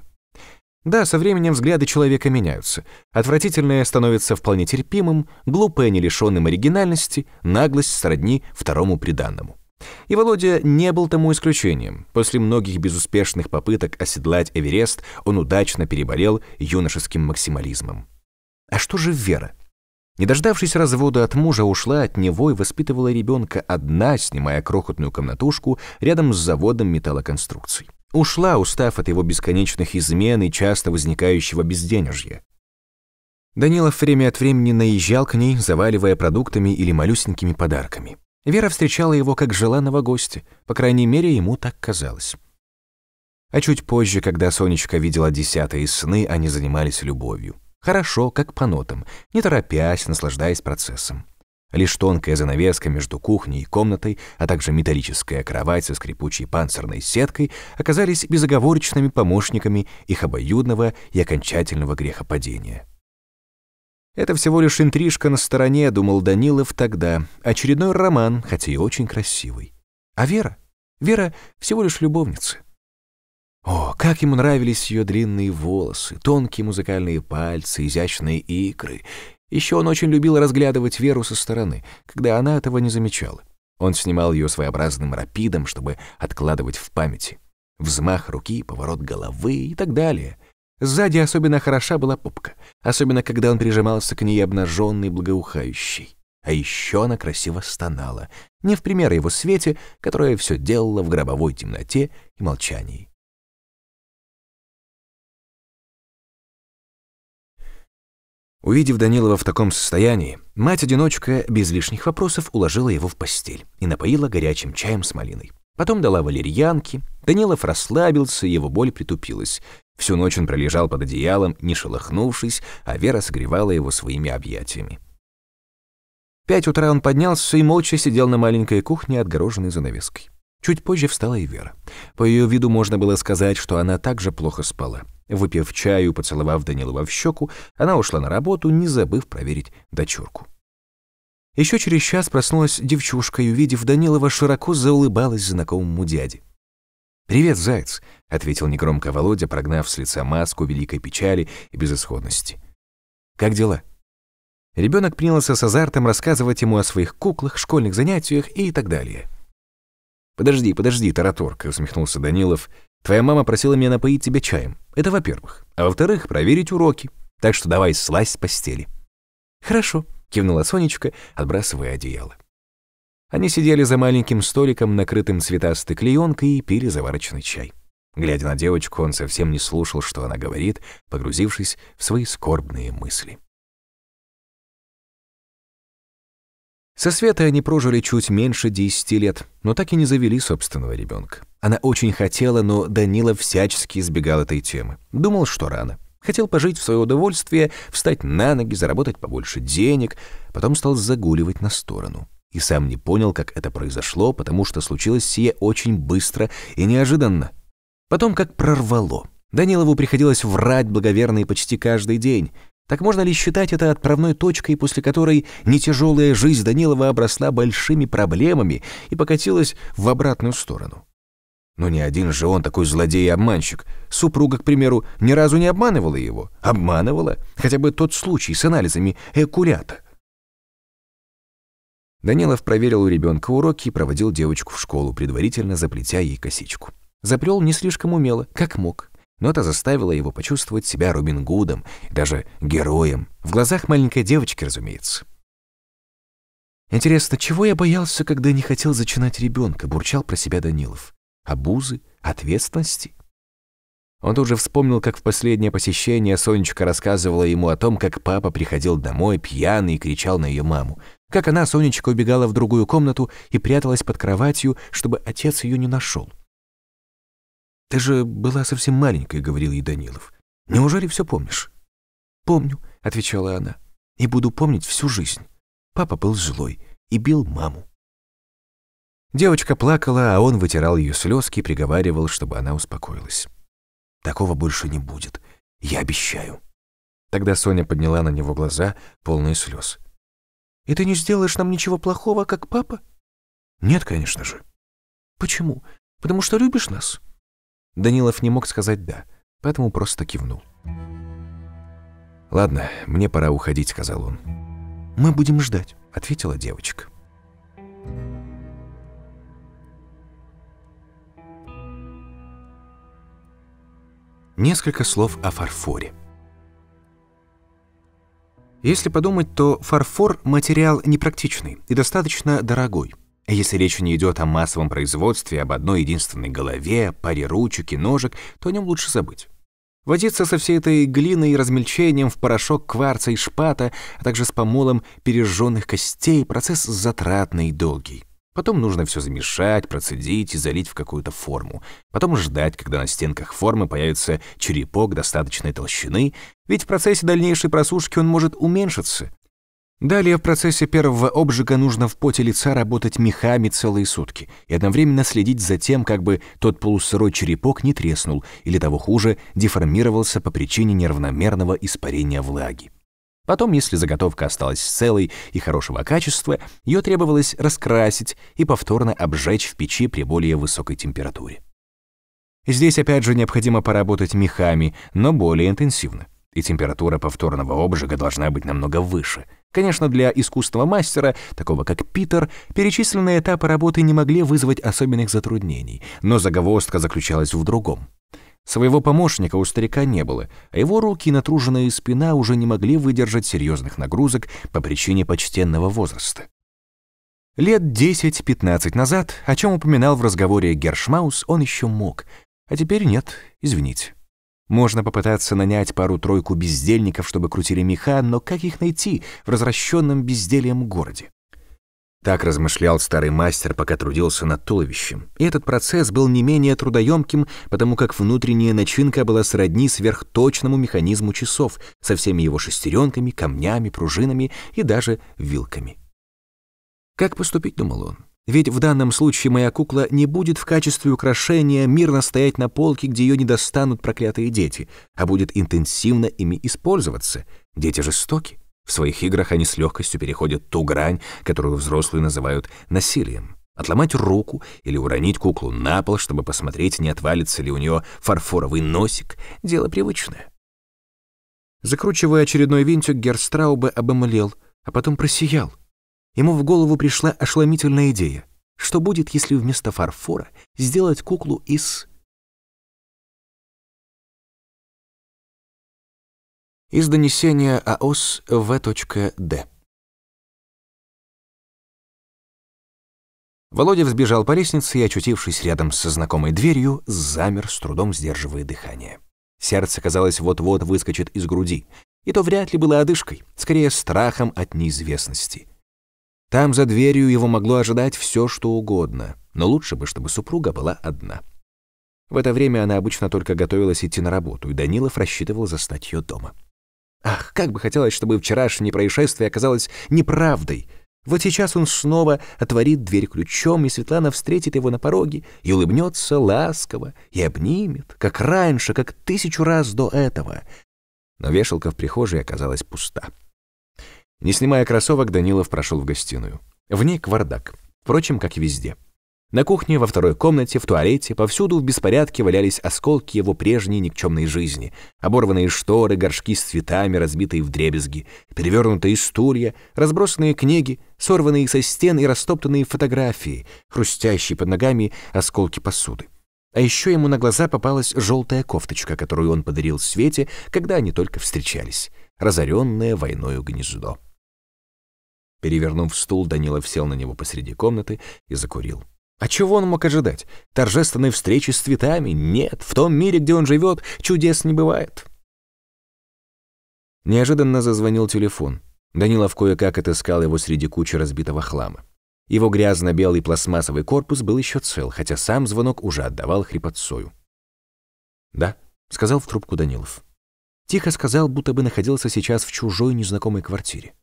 Да, со временем взгляды человека меняются. Отвратительное становится вполне терпимым, глупое не лишенным оригинальности, наглость сродни второму приданному. И Володя не был тому исключением. После многих безуспешных попыток оседлать Эверест он удачно переболел юношеским максимализмом. А что же Вера? Не дождавшись развода от мужа, ушла от него и воспитывала ребенка одна, снимая крохотную комнатушку рядом с заводом металлоконструкций. Ушла, устав от его бесконечных измен и часто возникающего безденежья. Данилов время от времени наезжал к ней, заваливая продуктами или малюсенькими подарками. Вера встречала его как желанного гостя, по крайней мере, ему так казалось. А чуть позже, когда Сонечка видела десятые сны, они занимались любовью. Хорошо, как по нотам, не торопясь, наслаждаясь процессом. Лишь тонкая занавеска между кухней и комнатой, а также металлическая кровать со скрипучей панцирной сеткой оказались безоговорочными помощниками их обоюдного и окончательного грехопадения. Это всего лишь интрижка на стороне, думал Данилов тогда, очередной роман, хотя и очень красивый. А Вера? Вера всего лишь любовница. О, как ему нравились ее длинные волосы, тонкие музыкальные пальцы, изящные икры. Еще он очень любил разглядывать Веру со стороны, когда она этого не замечала. Он снимал ее своеобразным рапидом, чтобы откладывать в памяти. Взмах руки, поворот головы и так далее. Сзади особенно хороша была попка, особенно когда он прижимался к ней обнаженный, благоухающий. А еще она красиво стонала, не в пример его свете, которая все делала в гробовой темноте и молчании. Увидев Данилова в таком состоянии, мать-одиночка без лишних вопросов уложила его в постель и напоила горячим чаем с малиной. Потом дала валерьянки. Данилов расслабился, его боль притупилась. Всю ночь он пролежал под одеялом, не шелохнувшись, а Вера согревала его своими объятиями. В пять утра он поднялся и молча сидел на маленькой кухне, отгороженной занавеской. Чуть позже встала и Вера. По ее виду можно было сказать, что она также плохо спала. Выпив чаю поцеловав Данилова в щеку, она ушла на работу, не забыв проверить дочурку. Еще через час проснулась девчушка и, увидев Данилова, широко заулыбалась знакомому дяде. «Привет, заяц», — ответил негромко Володя, прогнав с лица маску великой печали и безысходности. «Как дела?» Ребенок принялся с азартом рассказывать ему о своих куклах, школьных занятиях и так далее. «Подожди, подожди, тараторка», — усмехнулся Данилов. «Твоя мама просила меня напоить тебя чаем. Это во-первых. А во-вторых, проверить уроки. Так что давай слазь с постели». «Хорошо», — кивнула Сонечка, отбрасывая одеяло. Они сидели за маленьким столиком, накрытым цветастой клеенкой, и пили заварочный чай. Глядя на девочку, он совсем не слушал, что она говорит, погрузившись в свои скорбные мысли. Со Светой они прожили чуть меньше десяти лет, но так и не завели собственного ребенка. Она очень хотела, но Данила всячески избегал этой темы. Думал, что рано. Хотел пожить в свое удовольствие, встать на ноги, заработать побольше денег, потом стал загуливать на сторону. И сам не понял, как это произошло, потому что случилось сие очень быстро и неожиданно. Потом как прорвало. Данилову приходилось врать благоверно почти каждый день. Так можно ли считать это отправной точкой, после которой нетяжелая жизнь Данилова обросла большими проблемами и покатилась в обратную сторону? Но не один же он такой злодей и обманщик. Супруга, к примеру, ни разу не обманывала его. Обманывала. Хотя бы тот случай с анализами экурята. Данилов проверил у ребенка уроки и проводил девочку в школу, предварительно заплетя ей косичку. Заплел не слишком умело, как мог. Но это заставило его почувствовать себя Робин Гудом, даже героем. В глазах маленькой девочки, разумеется. «Интересно, чего я боялся, когда не хотел зачинать ребенка?» — бурчал про себя Данилов. «Обузы? Ответственности?» Он тут же вспомнил, как в последнее посещение Сонечка рассказывала ему о том, как папа приходил домой пьяный и кричал на ее маму. Как она, Сонечка, убегала в другую комнату и пряталась под кроватью, чтобы отец ее не нашел. «Ты же была совсем маленькой», — говорил ей Данилов. «Неужели все помнишь?» «Помню», — отвечала она, — «и буду помнить всю жизнь. Папа был злой и бил маму». Девочка плакала, а он вытирал ее слезки и приговаривал, чтобы она успокоилась. «Такого больше не будет, я обещаю». Тогда Соня подняла на него глаза, полные слез. И ты не сделаешь нам ничего плохого, как папа? Нет, конечно же. Почему? Потому что любишь нас? Данилов не мог сказать «да», поэтому просто кивнул. «Ладно, мне пора уходить», — сказал он. «Мы будем ждать», — ответила девочка. Несколько слов о фарфоре. Если подумать, то фарфор – материал непрактичный и достаточно дорогой. Если речь не идет о массовом производстве, об одной единственной голове, паре ручек и ножек, то о нем лучше забыть. Возиться со всей этой глиной и размельчением в порошок кварца и шпата, а также с помолом пережженных костей – процесс затратный и долгий. Потом нужно все замешать, процедить и залить в какую-то форму. Потом ждать, когда на стенках формы появится черепок достаточной толщины, ведь в процессе дальнейшей просушки он может уменьшиться. Далее в процессе первого обжига нужно в поте лица работать мехами целые сутки и одновременно следить за тем, как бы тот полусырой черепок не треснул или того хуже, деформировался по причине неравномерного испарения влаги. Потом, если заготовка осталась целой и хорошего качества, ее требовалось раскрасить и повторно обжечь в печи при более высокой температуре. Здесь опять же необходимо поработать мехами, но более интенсивно, и температура повторного обжига должна быть намного выше. Конечно, для искусственного мастера, такого как Питер, перечисленные этапы работы не могли вызвать особенных затруднений, но загвоздка заключалась в другом. Своего помощника у старика не было, а его руки и натруженная спина уже не могли выдержать серьезных нагрузок по причине почтенного возраста. Лет 10-15 назад, о чем упоминал в разговоре Гершмаус, он еще мог, а теперь нет, извините. Можно попытаться нанять пару-тройку бездельников, чтобы крутили меха, но как их найти в развращенном бездельем городе? Так размышлял старый мастер, пока трудился над туловищем. И этот процесс был не менее трудоемким, потому как внутренняя начинка была сродни сверхточному механизму часов со всеми его шестеренками, камнями, пружинами и даже вилками. Как поступить, думал он? Ведь в данном случае моя кукла не будет в качестве украшения мирно стоять на полке, где ее не достанут проклятые дети, а будет интенсивно ими использоваться. Дети жестоки. В своих играх они с легкостью переходят ту грань, которую взрослые называют насилием. Отломать руку или уронить куклу на пол, чтобы посмотреть, не отвалится ли у нее фарфоровый носик — дело привычное. Закручивая очередной винтик, Герстраубе обомлел, а потом просиял. Ему в голову пришла ошеломительная идея. Что будет, если вместо фарфора сделать куклу из Из донесения АОС В.Д. Володя взбежал по лестнице и, очутившись рядом со знакомой дверью, замер, с трудом сдерживая дыхание. Сердце, казалось, вот-вот выскочит из груди. И то вряд ли было одышкой, скорее страхом от неизвестности. Там за дверью его могло ожидать все, что угодно, но лучше бы, чтобы супруга была одна. В это время она обычно только готовилась идти на работу, и Данилов рассчитывал застать ее дома. Ах, как бы хотелось, чтобы вчерашнее происшествие оказалось неправдой. Вот сейчас он снова отворит дверь ключом, и Светлана встретит его на пороге и улыбнется ласково, и обнимет, как раньше, как тысячу раз до этого. Но вешалка в прихожей оказалась пуста. Не снимая кроссовок, Данилов прошел в гостиную. В ней квардак, впрочем, как и везде. На кухне, во второй комнате, в туалете, повсюду в беспорядке валялись осколки его прежней никчемной жизни. Оборванные шторы, горшки с цветами, разбитые вдребезги, перевернутые стулья, разбросанные книги, сорванные со стен и растоптанные фотографии, хрустящие под ногами осколки посуды. А еще ему на глаза попалась желтая кофточка, которую он подарил Свете, когда они только встречались. Разоренное войною гнездо. Перевернув стул, Данилов сел на него посреди комнаты и закурил. А чего он мог ожидать? Торжественной встречи с цветами? Нет, в том мире, где он живет, чудес не бывает. Неожиданно зазвонил телефон. Данилов кое-как отыскал его среди кучи разбитого хлама. Его грязно-белый пластмассовый корпус был еще цел, хотя сам звонок уже отдавал хрипотцою. «Да», — сказал в трубку Данилов. Тихо сказал, будто бы находился сейчас в чужой незнакомой квартире.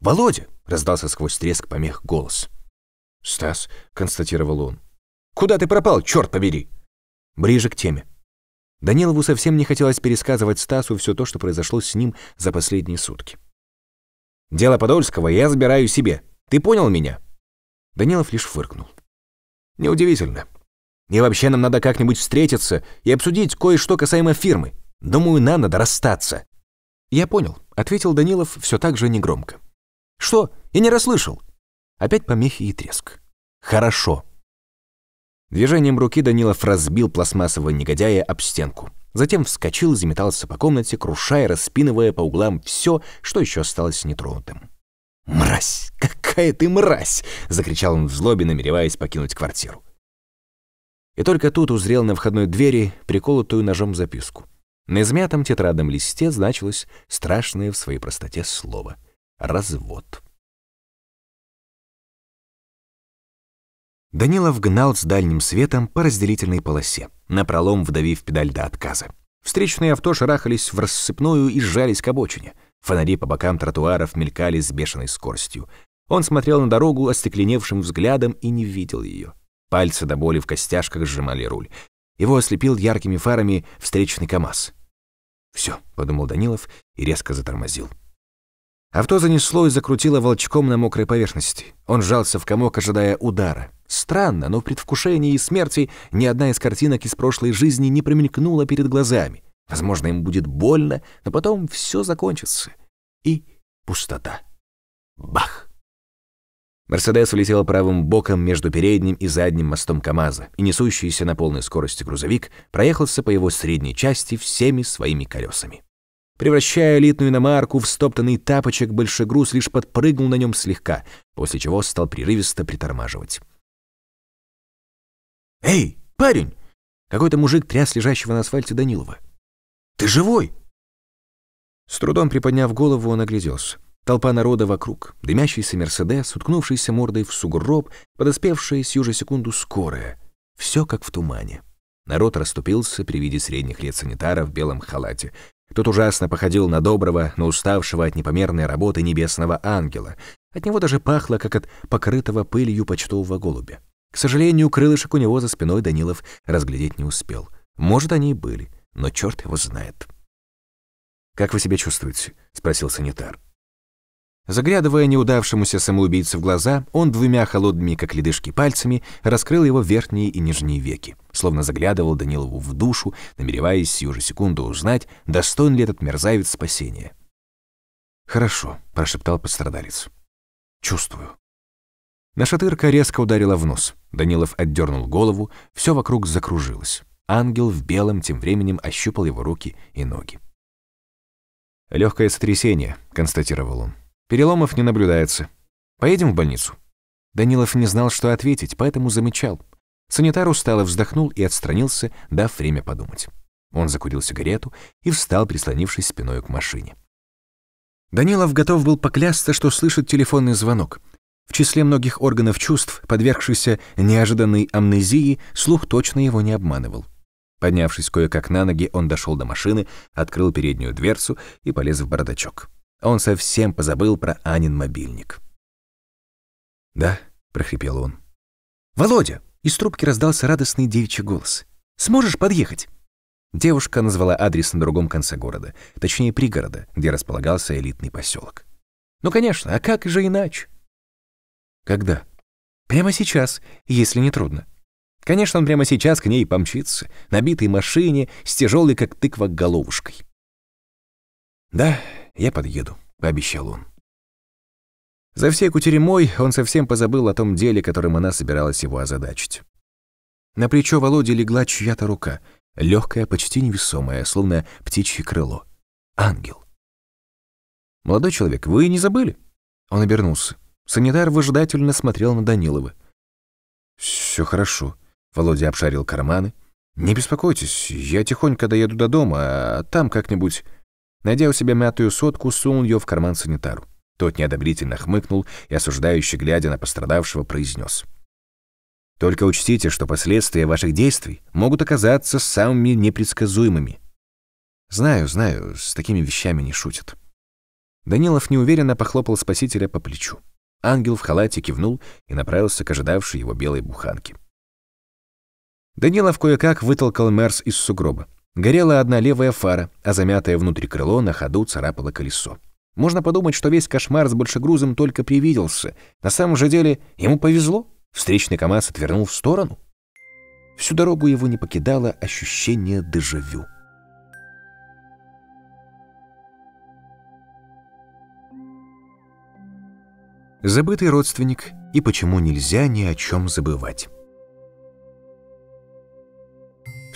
«Володя!» — раздался сквозь треск помех голос. «Стас», — констатировал он. «Куда ты пропал, черт побери?» Ближе к теме. Данилову совсем не хотелось пересказывать Стасу все то, что произошло с ним за последние сутки. «Дело Подольского я забираю себе. Ты понял меня?» Данилов лишь фыркнул. «Неудивительно. И вообще нам надо как-нибудь встретиться и обсудить кое-что касаемо фирмы. Думаю, нам надо расстаться». «Я понял», — ответил Данилов все так же негромко. «Что? Я не расслышал». Опять помехи и треск. «Хорошо». Движением руки Данилов разбил пластмассового негодяя об стенку. Затем вскочил и заметался по комнате, крушая, распинывая по углам все, что еще осталось нетронутым. «Мразь! Какая ты мразь!» — закричал он в злобе, намереваясь покинуть квартиру. И только тут узрел на входной двери приколотую ножом записку. На измятом тетрадном листе значилось страшное в своей простоте слово — «развод». Данилов гнал с дальним светом по разделительной полосе, напролом вдавив педаль до отказа. Встречные авто шарахались в рассыпную и сжались к обочине. Фонари по бокам тротуаров мелькали с бешеной скоростью. Он смотрел на дорогу остекленевшим взглядом и не видел ее. Пальцы до боли в костяшках сжимали руль. Его ослепил яркими фарами встречный КАМАЗ. «Все», — подумал Данилов и резко затормозил. Авто занесло и закрутило волчком на мокрой поверхности. Он сжался в комок, ожидая удара. Странно, но в предвкушении смерти ни одна из картинок из прошлой жизни не промелькнула перед глазами. Возможно, им будет больно, но потом все закончится. И пустота. Бах! Мерседес улетел правым боком между передним и задним мостом КамАЗа, и несущийся на полной скорости грузовик проехался по его средней части всеми своими колесами. Превращая элитную иномарку в стоптанный тапочек, большегруз лишь подпрыгнул на нем слегка, после чего стал прерывисто притормаживать. «Эй, парень!» Какой-то мужик тряс лежащего на асфальте Данилова. «Ты живой?» С трудом приподняв голову, он огляделся. Толпа народа вокруг, дымящийся Мерседес, уткнувшийся мордой в сугроб, подоспевшая сию же секунду скорая. Все как в тумане. Народ расступился при виде средних лет санитара в белом халате. Тот ужасно походил на доброго, но уставшего от непомерной работы небесного ангела. От него даже пахло, как от покрытого пылью почтового голубя. К сожалению, крылышек у него за спиной Данилов разглядеть не успел. Может, они и были, но черт его знает. «Как вы себя чувствуете?» — спросил санитар. Заглядывая неудавшемуся самоубийце в глаза, он двумя холодными, как ледышки, пальцами раскрыл его верхние и нижние веки, словно заглядывал Данилову в душу, намереваясь сию же секунду узнать, достоин ли этот мерзавец спасения. «Хорошо», — прошептал пострадалец. «Чувствую». Нашатырка резко ударила в нос. Данилов отдернул голову, все вокруг закружилось. Ангел в белом тем временем ощупал его руки и ноги. «Легкое сотрясение», — констатировал он. «Переломов не наблюдается. Поедем в больницу?» Данилов не знал, что ответить, поэтому замечал. Санитар устало вздохнул и отстранился, дав время подумать. Он закурил сигарету и встал, прислонившись спиной к машине. Данилов готов был поклясться, что слышит телефонный звонок — в числе многих органов чувств, подвергшихся неожиданной амнезии, слух точно его не обманывал. Поднявшись кое-как на ноги, он дошел до машины, открыл переднюю дверцу и полез в бардачок. Он совсем позабыл про Анин мобильник. «Да», — прохрипел он. «Володя!» — из трубки раздался радостный девичий голос. «Сможешь подъехать?» Девушка назвала адрес на другом конце города, точнее пригорода, где располагался элитный поселок. «Ну, конечно, а как же иначе?» Когда? Прямо сейчас, если не трудно. Конечно, он прямо сейчас к ней помчится, на битой машине, с тяжелой, как тыква, головушкой. «Да, я подъеду», — пообещал он. За всей кутеремой он совсем позабыл о том деле, которым она собиралась его озадачить. На плечо Володи легла чья-то рука, легкая, почти невесомая, словно птичье крыло. Ангел. «Молодой человек, вы не забыли?» Он обернулся. Санитар выжидательно смотрел на Данилова. «Все хорошо», — Володя обшарил карманы. «Не беспокойтесь, я тихонько доеду до дома, а там как-нибудь...» Найдя у себя мятую сотку, сунул ее в карман санитару. Тот неодобрительно хмыкнул и, осуждающий, глядя на пострадавшего, произнес. «Только учтите, что последствия ваших действий могут оказаться самыми непредсказуемыми». «Знаю, знаю, с такими вещами не шутят». Данилов неуверенно похлопал спасителя по плечу. Ангел в халате кивнул и направился к ожидавшей его белой буханке. Данилов кое-как вытолкал Мерс из сугроба. Горела одна левая фара, а замятое внутрь крыло на ходу царапало колесо. Можно подумать, что весь кошмар с большегрузом только привиделся. На самом же деле ему повезло. Встречный КамАЗ отвернул в сторону. Всю дорогу его не покидало ощущение дежавю. Забытый родственник и почему нельзя ни о чем забывать.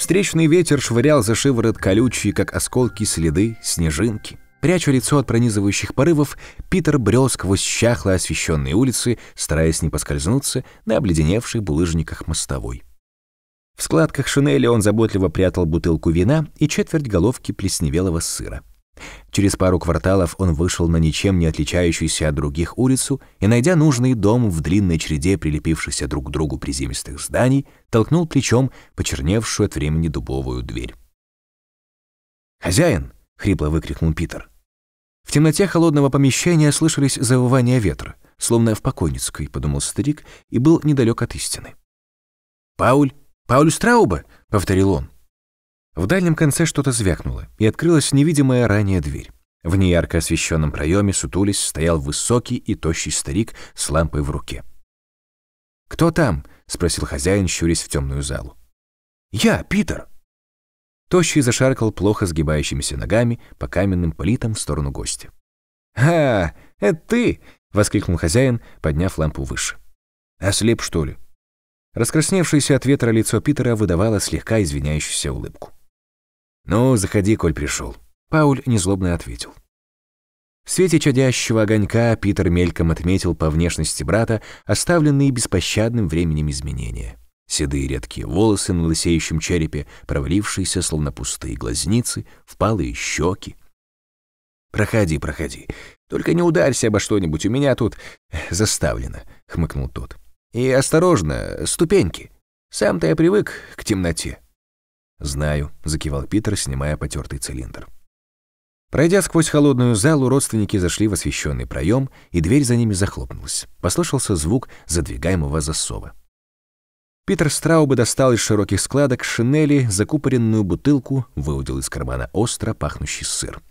Встречный ветер швырял за шиворот колючие, как осколки, следы, снежинки. Пряча лицо от пронизывающих порывов, Питер брел сквозь щахло освещенные улицы, стараясь не поскользнуться на обледеневших булыжниках мостовой. В складках шинели он заботливо прятал бутылку вина и четверть головки плесневелого сыра. Через пару кварталов он вышел на ничем не отличающуюся от других улицу и, найдя нужный дом в длинной череде прилепившихся друг к другу приземистых зданий, толкнул плечом почерневшую от времени дубовую дверь. «Хозяин!» — хрипло выкрикнул Питер. В темноте холодного помещения слышались завывания ветра, словно в покойницкой, подумал старик, и был недалек от истины. «Пауль! Пауль Страуба!» — повторил он. В дальнем конце что-то звякнуло, и открылась невидимая ранее дверь. В неярко освещенном проеме, сутулись, стоял высокий и тощий старик с лампой в руке. «Кто там?» — спросил хозяин, щурясь в темную залу. «Я, Питер!» Тощий зашаркал плохо сгибающимися ногами по каменным плитам в сторону гостя. «А, это ты!» — воскликнул хозяин, подняв лампу выше. «Ослеп, что ли?» Раскрасневшееся от ветра лицо Питера выдавало слегка извиняющуюся улыбку. «Ну, заходи, коль пришел», — Пауль незлобно ответил. В свете чадящего огонька Питер мельком отметил по внешности брата оставленные беспощадным временем изменения. Седые редкие волосы на лысеющем черепе, провалившиеся, словно пустые глазницы, впалые щеки. «Проходи, проходи. Только не ударься обо что-нибудь, у меня тут заставлено», — хмыкнул тот. «И осторожно, ступеньки. Сам-то я привык к темноте». «Знаю», — закивал Питер, снимая потертый цилиндр. Пройдя сквозь холодную залу, родственники зашли в освещенный проем, и дверь за ними захлопнулась. Послышался звук задвигаемого засова. Питер Страубы достал из широких складок шинели закупоренную бутылку, выудил из кармана остро пахнущий сыр.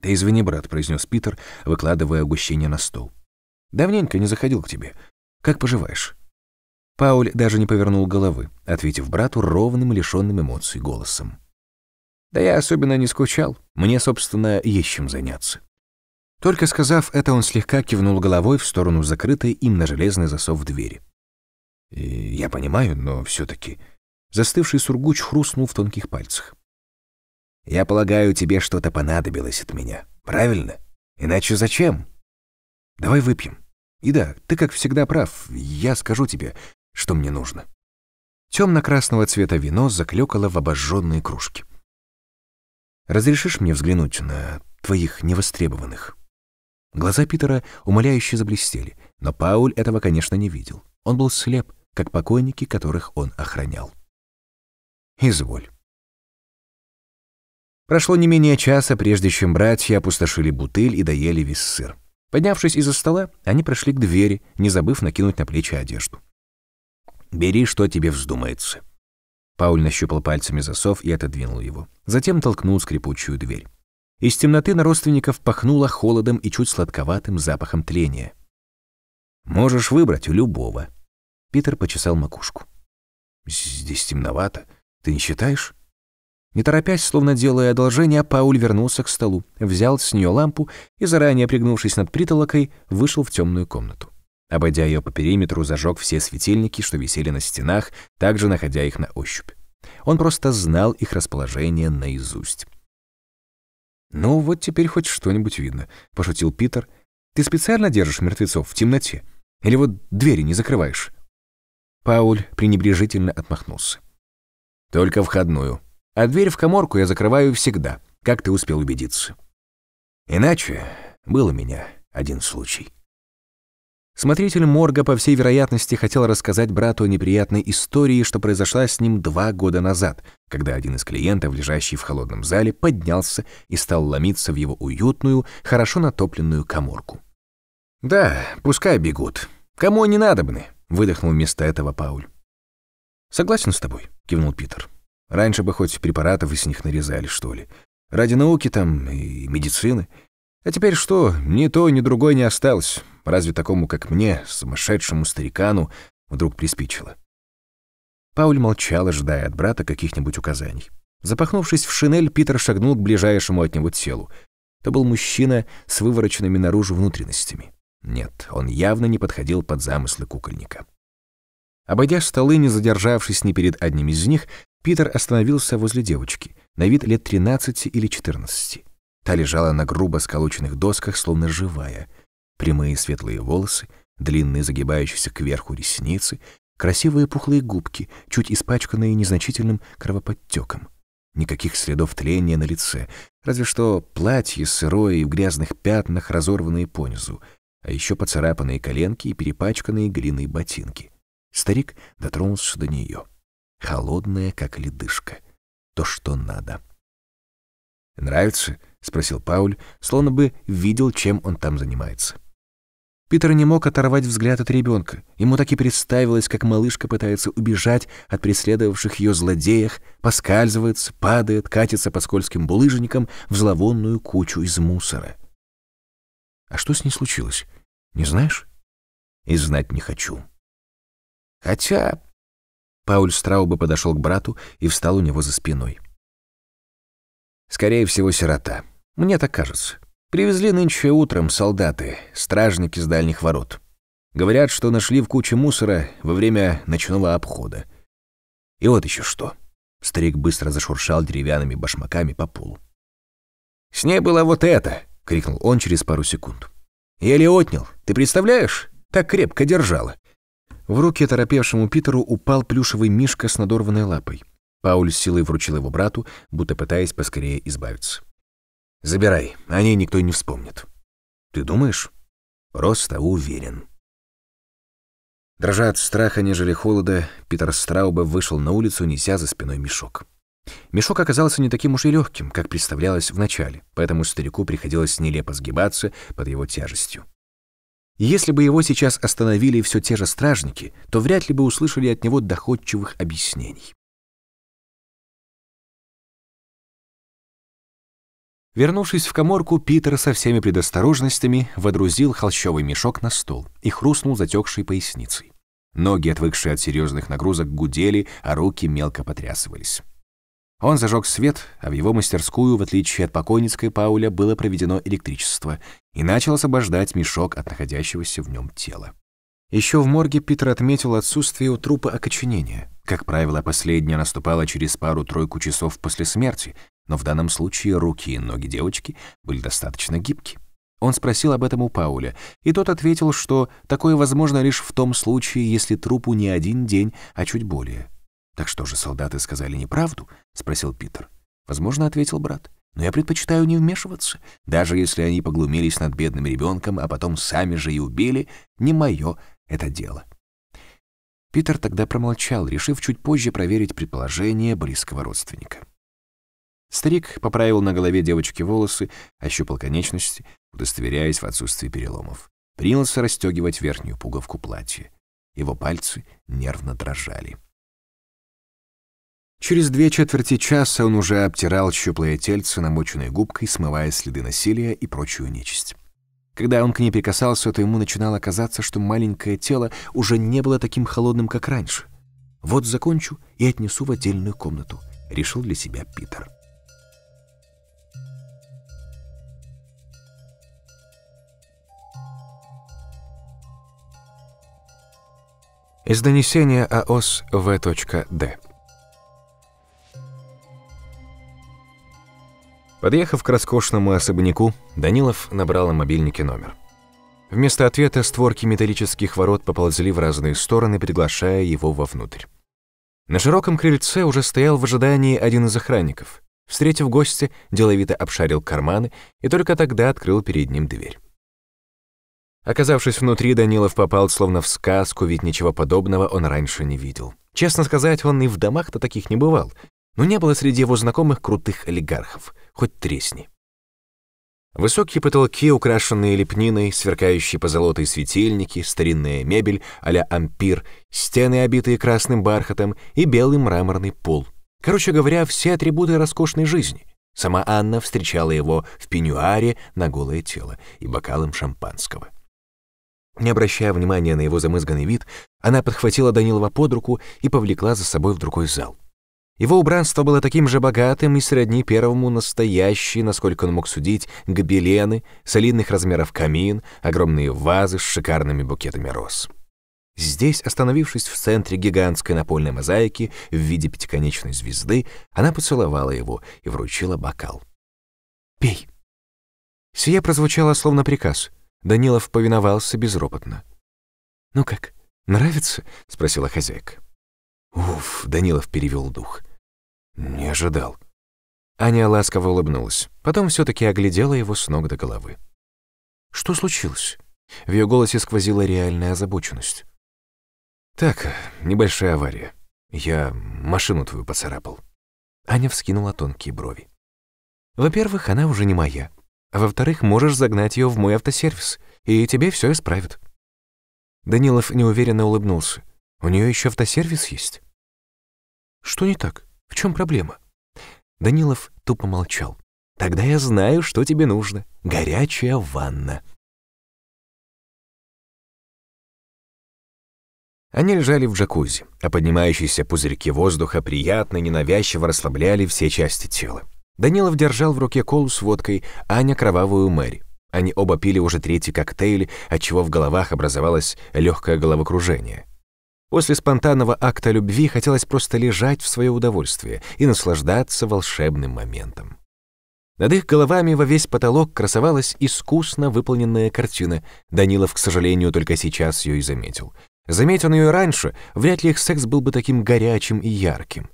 «Да извини, брат», — произнес Питер, выкладывая угощение на стол. «Давненько не заходил к тебе. Как поживаешь?» Пауль даже не повернул головы, ответив брату ровным, лишенным эмоций голосом. «Да я особенно не скучал. Мне, собственно, есть чем заняться». Только сказав это, он слегка кивнул головой в сторону закрытой им на железный засов двери. И «Я понимаю, но все-таки...» Застывший сургуч хрустнул в тонких пальцах. «Я полагаю, тебе что-то понадобилось от меня, правильно? Иначе зачем? Давай выпьем. И да, ты, как всегда, прав. Я скажу тебе, что мне нужно. Темно-красного цвета вино заклёкало в обожженные кружки. «Разрешишь мне взглянуть на твоих невостребованных?» Глаза Питера умоляюще заблестели, но Пауль этого, конечно, не видел. Он был слеп, как покойники, которых он охранял. «Изволь». Прошло не менее часа, прежде чем братья опустошили бутыль и доели весь сыр. Поднявшись из-за стола, они прошли к двери, не забыв накинуть на плечи одежду. Бери, что тебе вздумается». Пауль нащупал пальцами засов и отодвинул его. Затем толкнул скрипучую дверь. Из темноты на родственников пахнуло холодом и чуть сладковатым запахом тления. «Можешь выбрать у любого». Питер почесал макушку. «Здесь темновато. Ты не считаешь?» Не торопясь, словно делая одолжение, Пауль вернулся к столу, взял с нее лампу и, заранее пригнувшись над притолокой, вышел в темную комнату. Обойдя ее по периметру, зажег все светильники, что висели на стенах, также находя их на ощупь. Он просто знал их расположение наизусть. «Ну, вот теперь хоть что-нибудь видно», — пошутил Питер. «Ты специально держишь мертвецов в темноте? Или вот двери не закрываешь?» Пауль пренебрежительно отмахнулся. «Только входную. А дверь в коморку я закрываю всегда, как ты успел убедиться. Иначе был у меня один случай». Смотритель морга, по всей вероятности, хотел рассказать брату о неприятной истории, что произошла с ним два года назад, когда один из клиентов, лежащий в холодном зале, поднялся и стал ломиться в его уютную, хорошо натопленную коморку. «Да, пускай бегут. Кому они надобны?» — выдохнул вместо этого Пауль. «Согласен с тобой», — кивнул Питер. «Раньше бы хоть препаратов из них нарезали, что ли. Ради науки там и медицины. А теперь что, ни то, ни другое не осталось. Разве такому, как мне, сумасшедшему старикану, вдруг приспичило? Пауль молчал, ожидая от брата каких-нибудь указаний. Запахнувшись в шинель, Питер шагнул к ближайшему от него телу. Это был мужчина с вывороченными наружу внутренностями. Нет, он явно не подходил под замыслы кукольника. Обойдя столы, не задержавшись ни перед одним из них, Питер остановился возле девочки, на вид лет 13 или 14. Та лежала на грубо сколоченных досках, словно живая. Прямые светлые волосы, длинные загибающиеся кверху ресницы, красивые пухлые губки, чуть испачканные незначительным кровоподтеком. Никаких следов тления на лице, разве что платье сырое и в грязных пятнах, разорванные понизу, а еще поцарапанные коленки и перепачканные глиной ботинки. Старик дотронулся до нее. Холодная, как ледышка. То, что надо. «Нравится?» — спросил Пауль, словно бы видел, чем он там занимается. Питер не мог оторвать взгляд от ребенка. Ему так и представилось, как малышка пытается убежать от преследовавших ее злодеях, поскальзывается, падает, катится по скользким булыжникам в зловонную кучу из мусора. А что с ней случилось? Не знаешь? И знать не хочу. Хотя... Пауль Страуба подошел к брату и встал у него за спиной. Скорее всего, сирота. Мне так кажется. Привезли нынче утром солдаты, стражники с дальних ворот. Говорят, что нашли в куче мусора во время ночного обхода. И вот еще что. Старик быстро зашуршал деревянными башмаками по полу. «С ней было вот это!» — крикнул он через пару секунд. «Еле отнял. Ты представляешь? Так крепко держала». В руки торопевшему Питеру упал плюшевый мишка с надорванной лапой. Пауль с силой вручил его брату, будто пытаясь поскорее избавиться. Забирай, о ней никто не вспомнит. Ты думаешь? Просто уверен. Дрожа от страха, нежели холода, Питер Страуба вышел на улицу, неся за спиной мешок. Мешок оказался не таким уж и легким, как представлялось вначале, поэтому старику приходилось нелепо сгибаться под его тяжестью. Если бы его сейчас остановили все те же стражники, то вряд ли бы услышали от него доходчивых объяснений. Вернувшись в коморку, Питер со всеми предосторожностями водрузил холщовый мешок на стол и хрустнул затекшей поясницей. Ноги, отвыкшие от серьезных нагрузок, гудели, а руки мелко потрясывались. Он зажег свет, а в его мастерскую, в отличие от покойницкой Пауля, было проведено электричество, и начал освобождать мешок от находящегося в нем тела. Еще в морге Питер отметил отсутствие у трупа окоченения. Как правило, последнее наступало через пару-тройку часов после смерти, но в данном случае руки и ноги девочки были достаточно гибки. Он спросил об этом у Пауля, и тот ответил, что такое возможно лишь в том случае, если трупу не один день, а чуть более. «Так что же, солдаты сказали неправду?» — спросил Питер. «Возможно, — ответил брат. Но я предпочитаю не вмешиваться. Даже если они поглумились над бедным ребенком, а потом сами же и убили, не мое это дело». Питер тогда промолчал, решив чуть позже проверить предположение близкого родственника. Старик поправил на голове девочки волосы, ощупал конечности, удостоверяясь в отсутствии переломов. Принялся расстегивать верхнюю пуговку платья. Его пальцы нервно дрожали. Через две четверти часа он уже обтирал щуплое тельце намоченной губкой, смывая следы насилия и прочую нечисть. Когда он к ней прикасался, то ему начинало казаться, что маленькое тело уже не было таким холодным, как раньше. «Вот закончу и отнесу в отдельную комнату», — решил для себя Питер. Из донесения АОС В.Д. Подъехав к роскошному особняку, Данилов набрал на мобильнике номер. Вместо ответа створки металлических ворот поползли в разные стороны, приглашая его вовнутрь. На широком крыльце уже стоял в ожидании один из охранников. Встретив гостя, деловито обшарил карманы и только тогда открыл перед ним дверь. Оказавшись внутри, Данилов попал словно в сказку, ведь ничего подобного он раньше не видел. Честно сказать, он и в домах-то таких не бывал, но не было среди его знакомых крутых олигархов, хоть тресни. Высокие потолки, украшенные лепниной, сверкающие позолотой светильники, старинная мебель а-ля ампир, стены, обитые красным бархатом, и белый мраморный пол. Короче говоря, все атрибуты роскошной жизни. Сама Анна встречала его в пеньюаре на голое тело и бокалом шампанского. Не обращая внимания на его замызганный вид, она подхватила Данилова под руку и повлекла за собой в другой зал. Его убранство было таким же богатым и сродни первому настоящий, насколько он мог судить, гобелены, солидных размеров камин, огромные вазы с шикарными букетами роз. Здесь, остановившись в центре гигантской напольной мозаики в виде пятиконечной звезды, она поцеловала его и вручила бокал. «Пей». Сие прозвучало словно приказ. Данилов повиновался безропотно. «Ну как, нравится?» — спросила хозяйка. «Уф», — Данилов перевел дух. «Не ожидал». Аня ласково улыбнулась, потом все таки оглядела его с ног до головы. «Что случилось?» В ее голосе сквозила реальная озабоченность. «Так, небольшая авария. Я машину твою поцарапал». Аня вскинула тонкие брови. «Во-первых, она уже не моя. А во-вторых, можешь загнать ее в мой автосервис, и тебе все исправят». Данилов неуверенно улыбнулся. «У нее еще автосервис есть?» «Что не так? В чем проблема?» Данилов тупо молчал. «Тогда я знаю, что тебе нужно. Горячая ванна». Они лежали в джакузи, а поднимающиеся пузырьки воздуха приятно и ненавязчиво расслабляли все части тела. Данилов держал в руке колу с водкой, Аня — кровавую Мэри. Они оба пили уже третий коктейль, отчего в головах образовалось легкое головокружение. После спонтанного акта любви хотелось просто лежать в свое удовольствие и наслаждаться волшебным моментом. Над их головами во весь потолок красовалась искусно выполненная картина. Данилов, к сожалению, только сейчас ее и заметил. Заметь он ее раньше, вряд ли их секс был бы таким горячим и ярким.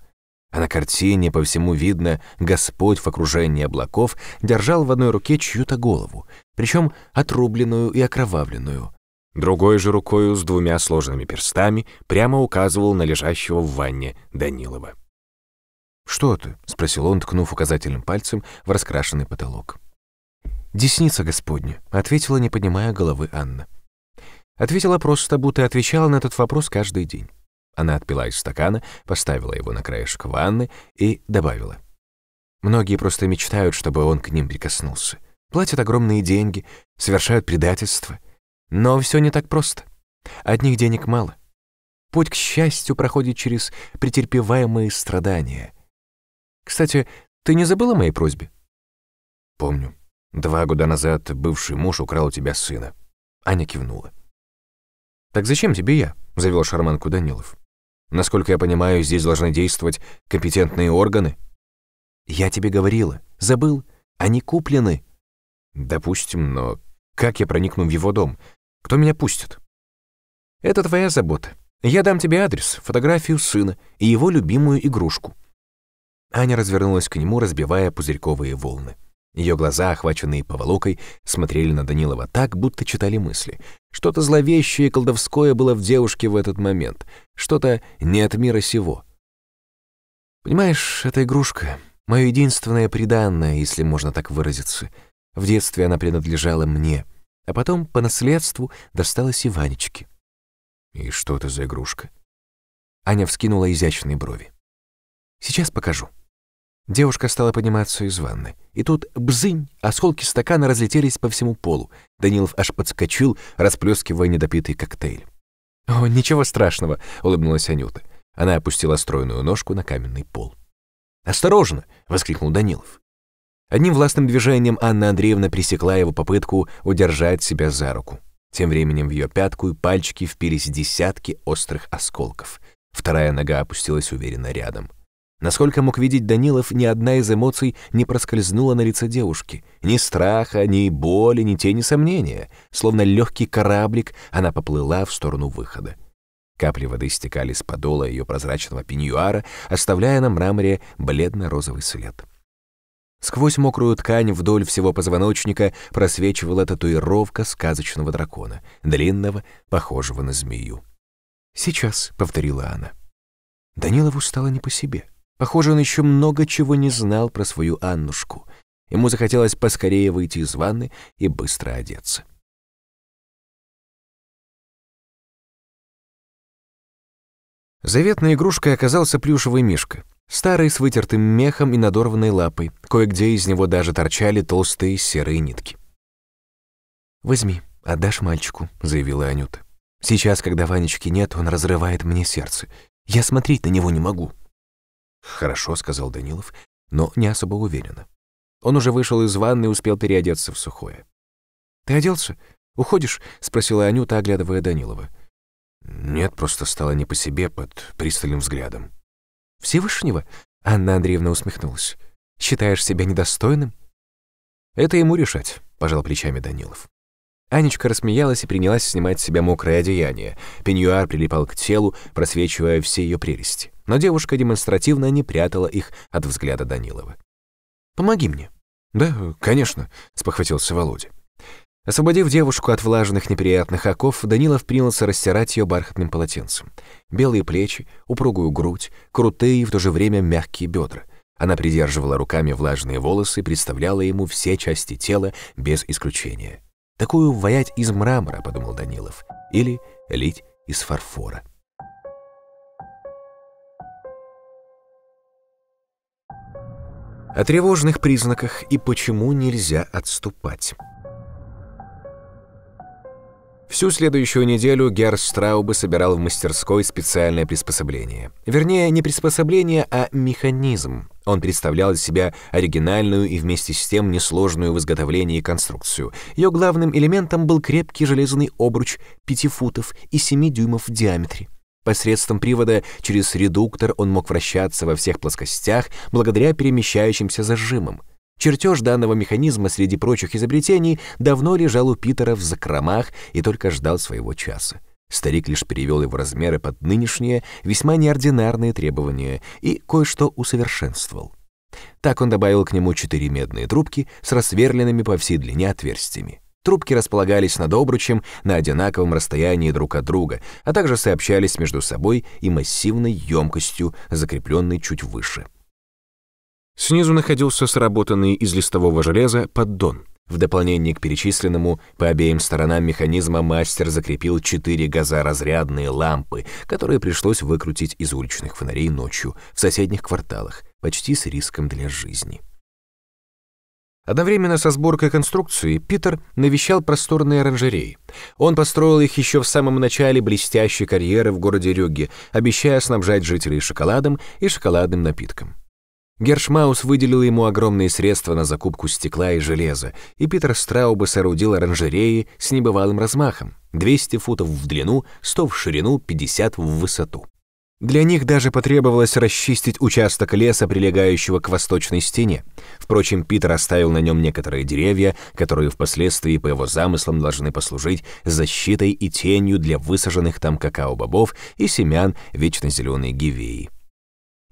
А на картине по всему видно, Господь в окружении облаков держал в одной руке чью-то голову, причем отрубленную и окровавленную. Другой же рукою с двумя сложенными перстами прямо указывал на лежащего в ванне Данилова. «Что ты?» — спросил он, ткнув указательным пальцем в раскрашенный потолок. «Десница Господня», — ответила, не поднимая головы Анна. Ответила просто, будто отвечала на этот вопрос каждый день. Она отпила из стакана, поставила его на краешек ванны и добавила. Многие просто мечтают, чтобы он к ним прикоснулся. Платят огромные деньги, совершают предательство. Но все не так просто. Одних денег мало. Путь к счастью проходит через претерпеваемые страдания. Кстати, ты не забыла моей просьбе? Помню. Два года назад бывший муж украл у тебя сына. Аня кивнула. «Так зачем тебе я?» — завел шарманку Данилов. «Насколько я понимаю, здесь должны действовать компетентные органы». «Я тебе говорила. Забыл. Они куплены». «Допустим, но как я проникну в его дом? Кто меня пустит?» «Это твоя забота. Я дам тебе адрес, фотографию сына и его любимую игрушку». Аня развернулась к нему, разбивая пузырьковые волны. Ее глаза, охваченные поволокой, смотрели на Данилова так, будто читали мысли. Что-то зловещее и колдовское было в девушке в этот момент, что-то не от мира сего. «Понимаешь, эта игрушка — мое единственное приданное, если можно так выразиться. В детстве она принадлежала мне, а потом по наследству досталась Иванечке». «И что это за игрушка?» Аня вскинула изящные брови. «Сейчас покажу». Девушка стала подниматься из ванны. И тут бзынь, осколки стакана разлетелись по всему полу. Данилов аж подскочил, расплескивая недопитый коктейль. «О, ничего страшного», — улыбнулась Анюта. Она опустила стройную ножку на каменный пол. «Осторожно!» — воскликнул Данилов. Одним властным движением Анна Андреевна пресекла его попытку удержать себя за руку. Тем временем в ее пятку и пальчики впились десятки острых осколков. Вторая нога опустилась уверенно рядом — Насколько мог видеть Данилов, ни одна из эмоций не проскользнула на лице девушки. Ни страха, ни боли, ни тени сомнения. Словно легкий кораблик, она поплыла в сторону выхода. Капли воды стекали с подола ее прозрачного пеньюара, оставляя на мраморе бледно-розовый след. Сквозь мокрую ткань вдоль всего позвоночника просвечивала татуировка сказочного дракона, длинного, похожего на змею. «Сейчас», — повторила она. Данилову стало не по себе. Похоже, он еще много чего не знал про свою Аннушку. Ему захотелось поскорее выйти из ванны и быстро одеться. Заветной игрушкой оказался плюшевый мишка, старый с вытертым мехом и надорванной лапой, кое-где из него даже торчали толстые серые нитки. «Возьми, отдашь мальчику», — заявила Анюта. «Сейчас, когда Ванечки нет, он разрывает мне сердце. Я смотреть на него не могу». «Хорошо», — сказал Данилов, но не особо уверенно. Он уже вышел из ванны и успел переодеться в сухое. «Ты оделся? Уходишь?» — спросила Анюта, оглядывая Данилова. Нет, просто стало не по себе под пристальным взглядом. «Всевышнего?» — Анна Андреевна усмехнулась. «Считаешь себя недостойным?» «Это ему решать», — пожал плечами Данилов. Анечка рассмеялась и принялась снимать с себя мокрое одеяние. Пеньюар прилипал к телу, просвечивая все ее прелести. Но девушка демонстративно не прятала их от взгляда Данилова. «Помоги мне». «Да, конечно», — спохватился Володя. Освободив девушку от влажных неприятных оков, Данилов принялся растирать ее бархатным полотенцем. Белые плечи, упругую грудь, крутые и в то же время мягкие бедра. Она придерживала руками влажные волосы и представляла ему все части тела без исключения. Такую ваять из мрамора, подумал Данилов, или лить из фарфора. О тревожных признаках и почему нельзя отступать. Всю следующую неделю Герр Страубе собирал в мастерской специальное приспособление. Вернее, не приспособление, а механизм. Он представлял из себя оригинальную и вместе с тем несложную в изготовлении конструкцию. Ее главным элементом был крепкий железный обруч 5 футов и 7 дюймов в диаметре. Посредством привода через редуктор он мог вращаться во всех плоскостях благодаря перемещающимся зажимам. Чертеж данного механизма среди прочих изобретений давно лежал у Питера в закромах и только ждал своего часа. Старик лишь перевел его размеры под нынешние, весьма неординарные требования и кое-что усовершенствовал. Так он добавил к нему четыре медные трубки с рассверленными по всей длине отверстиями. Трубки располагались над обручем на одинаковом расстоянии друг от друга, а также сообщались между собой и массивной емкостью, закрепленной чуть выше. Снизу находился сработанный из листового железа поддон. В дополнение к перечисленному, по обеим сторонам механизма мастер закрепил четыре газоразрядные лампы, которые пришлось выкрутить из уличных фонарей ночью в соседних кварталах, почти с риском для жизни. Одновременно со сборкой конструкции Питер навещал просторные оранжереи. Он построил их еще в самом начале блестящей карьеры в городе Рюгге, обещая снабжать жителей шоколадом и шоколадным напитком. Гершмаус выделил ему огромные средства на закупку стекла и железа, и Питер Страуба соорудил оранжереи с небывалым размахом — 200 футов в длину, 100 в ширину, 50 в высоту. Для них даже потребовалось расчистить участок леса, прилегающего к восточной стене. Впрочем, Питер оставил на нем некоторые деревья, которые впоследствии, по его замыслам, должны послужить защитой и тенью для высаженных там какао-бобов и семян вечно зеленой гивеи.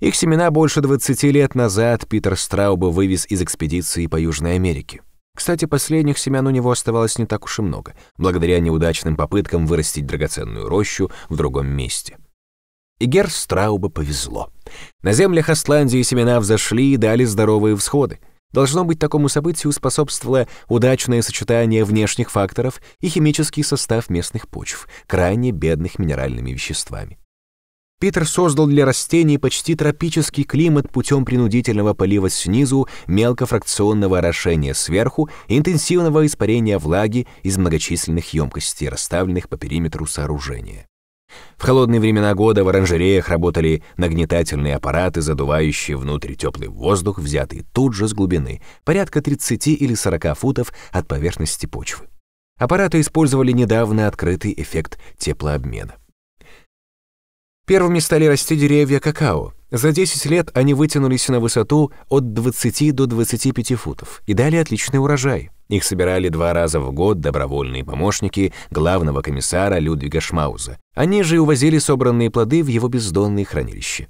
Их семена больше 20 лет назад Питер Страуба вывез из экспедиции по Южной Америке. Кстати, последних семян у него оставалось не так уж и много, благодаря неудачным попыткам вырастить драгоценную рощу в другом месте. И Герр Страуба повезло. На землях Астландии семена взошли и дали здоровые всходы. Должно быть, такому событию способствовало удачное сочетание внешних факторов и химический состав местных почв, крайне бедных минеральными веществами. Питер создал для растений почти тропический климат путем принудительного полива снизу, мелкофракционного орошения сверху интенсивного испарения влаги из многочисленных емкостей, расставленных по периметру сооружения. В холодные времена года в оранжереях работали нагнетательные аппараты, задувающие внутрь теплый воздух, взятый тут же с глубины, порядка 30 или 40 футов от поверхности почвы. Аппараты использовали недавно открытый эффект теплообмена. Первыми стали расти деревья какао. За 10 лет они вытянулись на высоту от 20 до 25 футов и дали отличный урожай. Их собирали два раза в год добровольные помощники главного комиссара Людвига Шмауза. Они же увозили собранные плоды в его бездонные хранилища.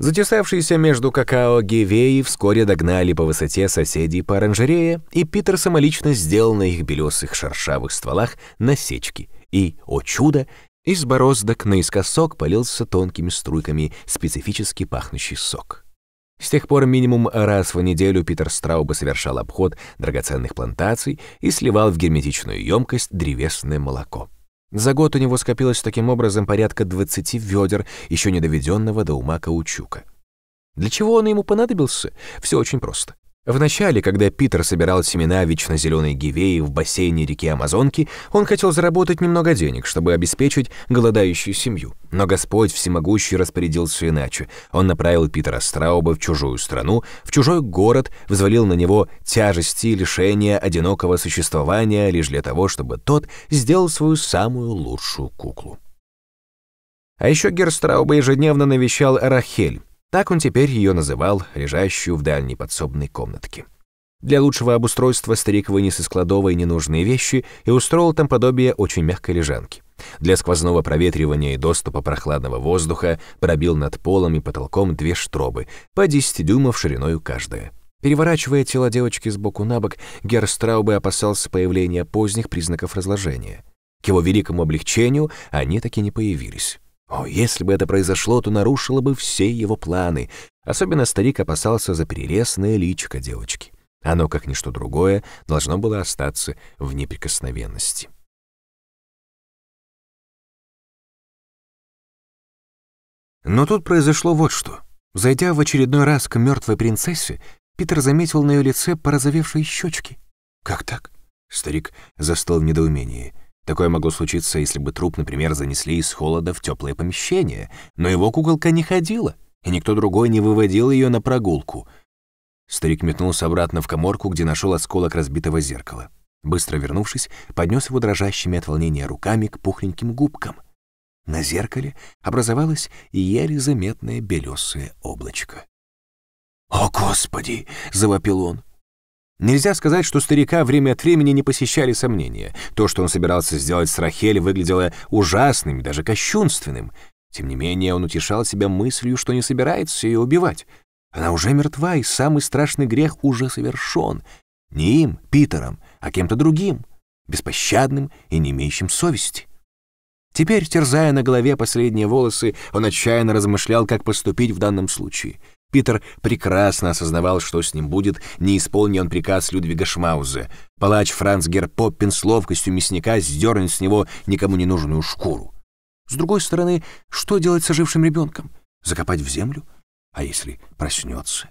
Затесавшиеся между какао гевеи вскоре догнали по высоте соседей по оранжерее, и Питер самолично сделал на их белесых шершавых стволах насечки. И, о чудо, из бороздок наискосок полился тонкими струйками специфически пахнущий сок. С тех пор минимум раз в неделю Питер Страуба совершал обход драгоценных плантаций и сливал в герметичную емкость древесное молоко. За год у него скопилось таким образом порядка 20 ведер еще не доведенного до ума каучука. Для чего он ему понадобился? Все очень просто. Вначале, когда Питер собирал семена вечно зеленой гивеи в бассейне реки Амазонки, он хотел заработать немного денег, чтобы обеспечить голодающую семью. Но Господь всемогущий распорядился иначе. Он направил Питера Страуба в чужую страну, в чужой город, взвалил на него тяжести и лишения одинокого существования лишь для того, чтобы тот сделал свою самую лучшую куклу. А еще Герстрауба ежедневно навещал Рахель, так он теперь ее называл, лежащую в дальней подсобной комнатке. Для лучшего обустройства старик вынес из кладовой ненужные вещи и устроил там подобие очень мягкой лежанки. Для сквозного проветривания и доступа прохладного воздуха пробил над полом и потолком две штробы, по 10 дюймов шириной каждая. Переворачивая тело девочки с боку на бок, Герстраубе опасался появления поздних признаков разложения. К его великому облегчению они таки не появились. О, если бы это произошло, то нарушило бы все его планы. Особенно старик опасался за прелестное личико девочки. Оно, как ничто другое, должно было остаться в неприкосновенности. Но тут произошло вот что. Зайдя в очередной раз к мертвой принцессе, Питер заметил на ее лице порозовевшие щечки. «Как так?» Старик застыл в недоумении. Такое могло случиться, если бы труп, например, занесли из холода в теплое помещение, но его куколка не ходила, и никто другой не выводил ее на прогулку. Старик метнулся обратно в коморку, где нашел осколок разбитого зеркала. Быстро вернувшись, поднес его дрожащими от волнения руками к пухленьким губкам. На зеркале образовалось еле заметное белесое облачко. «О, Господи!» — завопил он. Нельзя сказать, что старика время от времени не посещали сомнения. То, что он собирался сделать с Рахель, выглядело ужасным, даже кощунственным. Тем не менее, он утешал себя мыслью, что не собирается ее убивать. Она уже мертва, и самый страшный грех уже совершен. Не им, Питером, а кем-то другим, беспощадным и не имеющим совести. Теперь, терзая на голове последние волосы, он отчаянно размышлял, как поступить в данном случае — Питер прекрасно осознавал, что с ним будет, не исполни он приказ Людвига Шмаузе. Палач Франц Герпоппин с ловкостью мясника сдернет с него никому не нужную шкуру. С другой стороны, что делать с ожившим ребенком? Закопать в землю? А если проснется?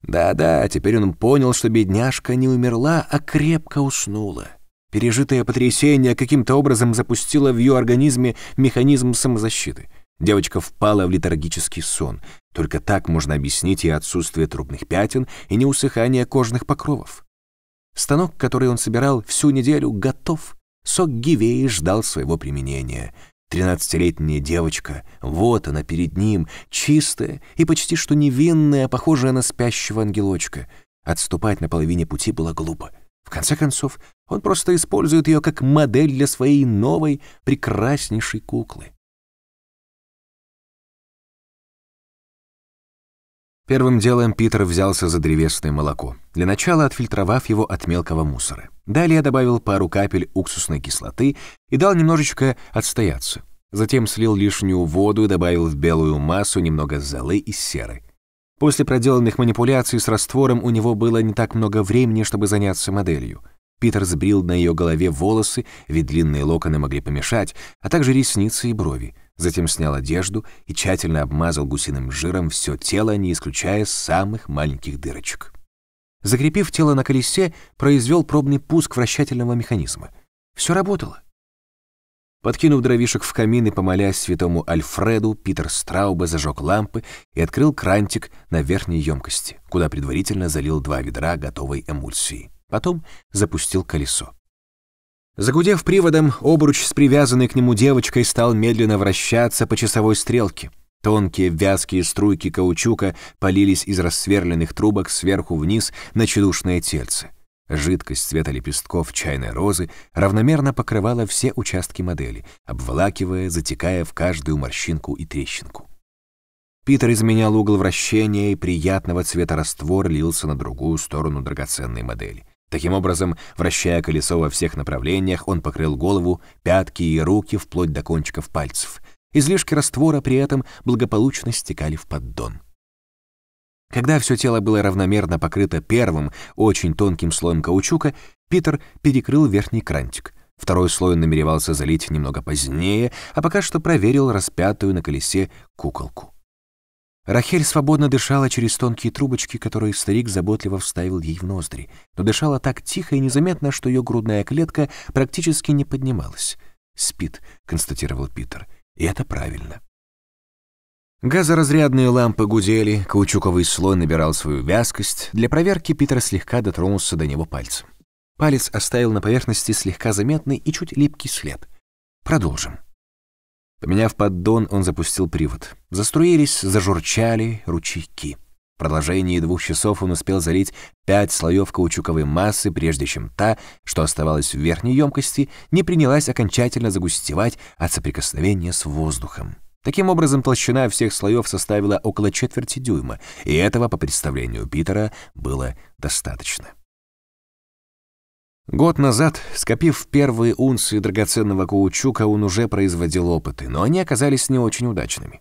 Да-да, теперь он понял, что бедняжка не умерла, а крепко уснула. Пережитое потрясение каким-то образом запустило в ее организме механизм самозащиты — Девочка впала в летаргический сон. Только так можно объяснить и отсутствие трупных пятен, и неусыхание кожных покровов. Станок, который он собирал всю неделю, готов. Сок Гивеи ждал своего применения. Тринадцатилетняя девочка, вот она перед ним, чистая и почти что невинная, похожая на спящего ангелочка. Отступать на половине пути было глупо. В конце концов, он просто использует ее как модель для своей новой, прекраснейшей куклы. Первым делом Питер взялся за древесное молоко, для начала отфильтровав его от мелкого мусора. Далее добавил пару капель уксусной кислоты и дал немножечко отстояться. Затем слил лишнюю воду и добавил в белую массу немного золы и серы. После проделанных манипуляций с раствором у него было не так много времени, чтобы заняться моделью. Питер сбрил на ее голове волосы, ведь длинные локоны могли помешать, а также ресницы и брови. Затем снял одежду и тщательно обмазал гусиным жиром все тело, не исключая самых маленьких дырочек. Закрепив тело на колесе, произвел пробный пуск вращательного механизма. Все работало. Подкинув дровишек в камин и помолясь святому Альфреду, Питер Страуба зажег лампы и открыл крантик на верхней емкости, куда предварительно залил два ведра готовой эмульсии. Потом запустил колесо. Загудев приводом, обруч с привязанной к нему девочкой стал медленно вращаться по часовой стрелке. Тонкие вязкие струйки каучука полились из рассверленных трубок сверху вниз на чудушное тельце. Жидкость цвета лепестков чайной розы равномерно покрывала все участки модели, обволакивая, затекая в каждую морщинку и трещинку. Питер изменял угол вращения, и приятного цвета раствор лился на другую сторону драгоценной модели. Таким образом, вращая колесо во всех направлениях, он покрыл голову, пятки и руки вплоть до кончиков пальцев. Излишки раствора при этом благополучно стекали в поддон. Когда все тело было равномерно покрыто первым, очень тонким слоем каучука, Питер перекрыл верхний крантик. Второй слой намеревался залить немного позднее, а пока что проверил распятую на колесе куколку. Рахель свободно дышала через тонкие трубочки, которые старик заботливо вставил ей в ноздри, но дышала так тихо и незаметно, что ее грудная клетка практически не поднималась. «Спит», — констатировал Питер, — «и это правильно». Газоразрядные лампы гудели, каучуковый слой набирал свою вязкость. Для проверки Питер слегка дотронулся до него пальцем. Палец оставил на поверхности слегка заметный и чуть липкий след. Продолжим. Поменяв поддон, он запустил привод. Заструились, зажурчали ручейки. В продолжении двух часов он успел залить пять слоев каучуковой массы, прежде чем та, что оставалась в верхней емкости, не принялась окончательно загустевать от соприкосновения с воздухом. Таким образом, толщина всех слоев составила около четверти дюйма, и этого, по представлению Питера, было достаточно. Год назад, скопив первые унции драгоценного каучука, он уже производил опыты, но они оказались не очень удачными.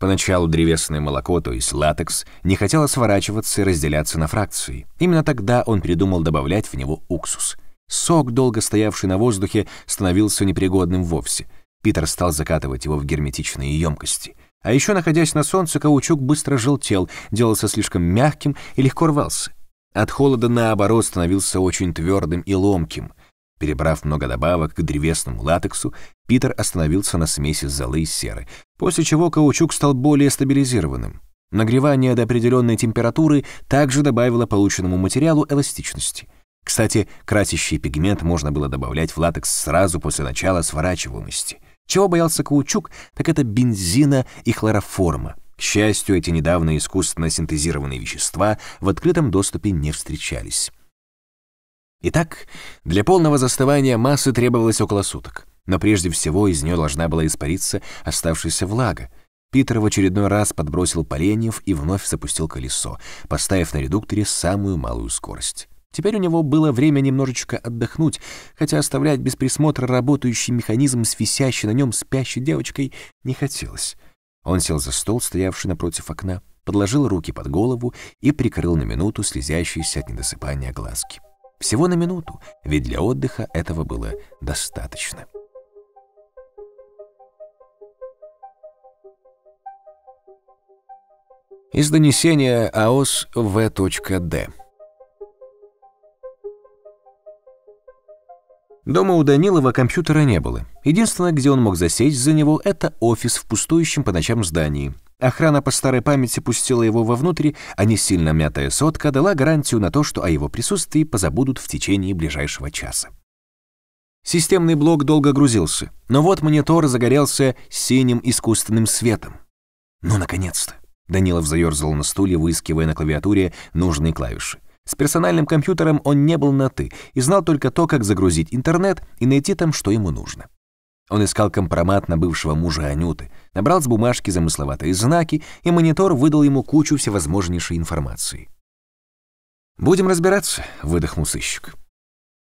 Поначалу древесное молоко, то есть латекс, не хотело сворачиваться и разделяться на фракции. Именно тогда он придумал добавлять в него уксус. Сок, долго стоявший на воздухе, становился непригодным вовсе. Питер стал закатывать его в герметичные емкости. А еще, находясь на солнце, каучук быстро желтел, делался слишком мягким и легко рвался. От холода, наоборот, становился очень твердым и ломким. Перебрав много добавок к древесному латексу, Питер остановился на смеси золы и серы, после чего каучук стал более стабилизированным. Нагревание до определенной температуры также добавило полученному материалу эластичности. Кстати, красящий пигмент можно было добавлять в латекс сразу после начала сворачиваемости. Чего боялся каучук, так это бензина и хлороформа. К счастью, эти недавно искусственно синтезированные вещества в открытом доступе не встречались. Итак, для полного застывания массы требовалось около суток. Но прежде всего из нее должна была испариться оставшаяся влага. Питер в очередной раз подбросил поленьев и вновь запустил колесо, поставив на редукторе самую малую скорость. Теперь у него было время немножечко отдохнуть, хотя оставлять без присмотра работающий механизм с висящей на нем спящей девочкой не хотелось. Он сел за стол, стоявший напротив окна, подложил руки под голову и прикрыл на минуту слезящиеся от недосыпания глазки. Всего на минуту, ведь для отдыха этого было достаточно. Из донесения АОС В.Д. Дома у Данилова компьютера не было. Единственное, где он мог засесть за него, это офис в пустующем по ночам здании. Охрана по старой памяти пустила его вовнутрь, а не сильно мятая сотка дала гарантию на то, что о его присутствии позабудут в течение ближайшего часа. Системный блок долго грузился, но вот монитор загорелся синим искусственным светом. Ну, наконец-то! Данилов заерзал на стуле, выискивая на клавиатуре нужные клавиши. С персональным компьютером он не был на «ты» и знал только то, как загрузить интернет и найти там, что ему нужно. Он искал компромат на бывшего мужа Анюты, набрал с бумажки замысловатые знаки, и монитор выдал ему кучу всевозможнейшей информации. «Будем разбираться», — выдохнул сыщик.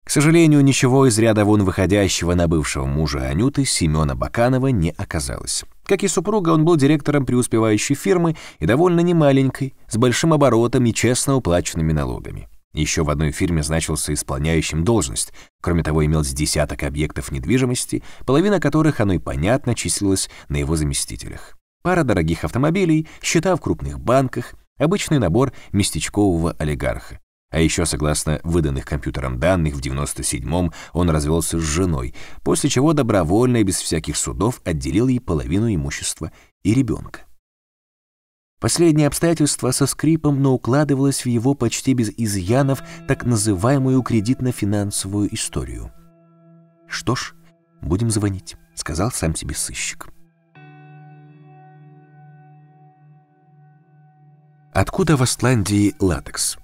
К сожалению, ничего из ряда вон выходящего на бывшего мужа Анюты Семена Баканова не оказалось. Как и супруга, он был директором преуспевающей фирмы и довольно немаленькой, с большим оборотом и честно уплаченными налогами. Еще в одной фирме значился исполняющим должность. Кроме того, имелось десяток объектов недвижимости, половина которых, оно и понятно, числилась на его заместителях. Пара дорогих автомобилей, счета в крупных банках, обычный набор местечкового олигарха. А еще, согласно выданных компьютером данных, в 97-м он развелся с женой, после чего добровольно и без всяких судов отделил ей половину имущества и ребенка. Последнее обстоятельство со скрипом, но укладывалось в его почти без изъянов так называемую кредитно-финансовую историю. «Что ж, будем звонить», — сказал сам себе сыщик. Откуда в Астландии латекс?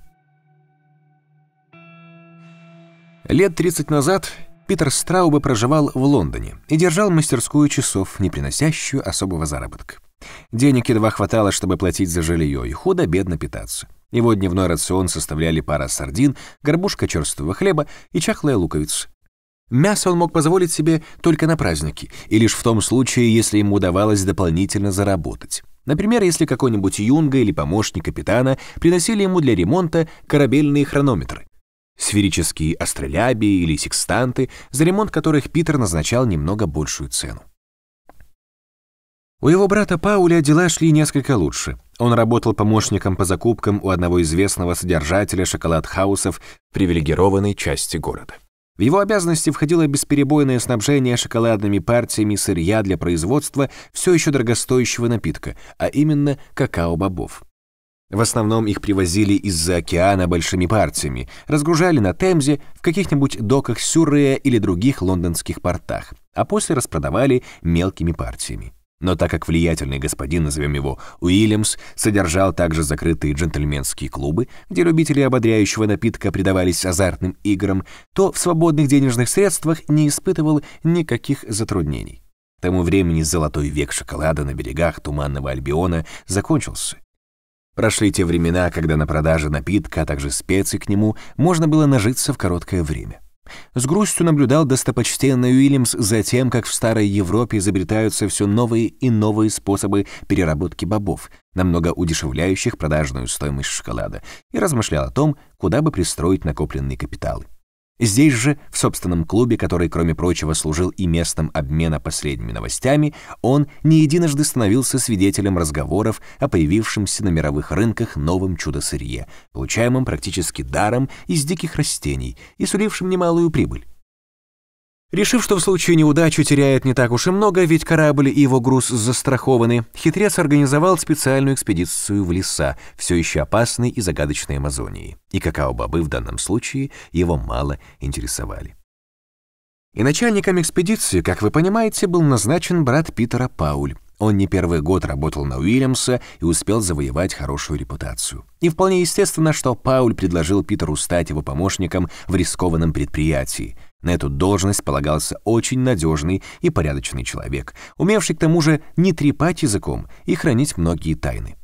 Лет 30 назад Питер Страубе проживал в Лондоне и держал мастерскую часов, не приносящую особого заработка. Денег едва хватало, чтобы платить за жилье и худо-бедно питаться. Его дневной рацион составляли пара сардин, горбушка черствого хлеба и чахлая луковица. Мясо он мог позволить себе только на праздники, и лишь в том случае, если ему удавалось дополнительно заработать. Например, если какой-нибудь юнга или помощник капитана приносили ему для ремонта корабельные хронометры сферические астролябии или секстанты, за ремонт которых Питер назначал немного большую цену. У его брата Пауля дела шли несколько лучше. Он работал помощником по закупкам у одного известного содержателя шоколад-хаусов в привилегированной части города. В его обязанности входило бесперебойное снабжение шоколадными партиями сырья для производства все еще дорогостоящего напитка, а именно какао-бобов. В основном их привозили из-за океана большими партиями, разгружали на Темзе в каких-нибудь доках Сюррея или других лондонских портах, а после распродавали мелкими партиями. Но так как влиятельный господин, назовем его Уильямс, содержал также закрытые джентльменские клубы, где любители ободряющего напитка предавались азартным играм, то в свободных денежных средствах не испытывал никаких затруднений. К тому времени золотой век шоколада на берегах Туманного Альбиона закончился. Прошли те времена, когда на продаже напитка, а также специй к нему можно было нажиться в короткое время. С грустью наблюдал достопочтенный Уильямс за тем, как в старой Европе изобретаются все новые и новые способы переработки бобов, намного удешевляющих продажную стоимость шоколада, и размышлял о том, куда бы пристроить накопленные капиталы. Здесь же, в собственном клубе, который, кроме прочего, служил и местом обмена последними новостями, он не единожды становился свидетелем разговоров о появившемся на мировых рынках новом чудо-сырье, получаемом практически даром из диких растений и сулившим немалую прибыль. Решив, что в случае неудачи теряет не так уж и много, ведь корабль и его груз застрахованы, хитрец организовал специальную экспедицию в леса, все еще опасной и загадочной Амазонии. И какао-бобы в данном случае его мало интересовали. И начальником экспедиции, как вы понимаете, был назначен брат Питера Пауль. Он не первый год работал на Уильямса и успел завоевать хорошую репутацию. И вполне естественно, что Пауль предложил Питеру стать его помощником в рискованном предприятии. На эту должность полагался очень надежный и порядочный человек, умевший к тому же не трепать языком и хранить многие тайны.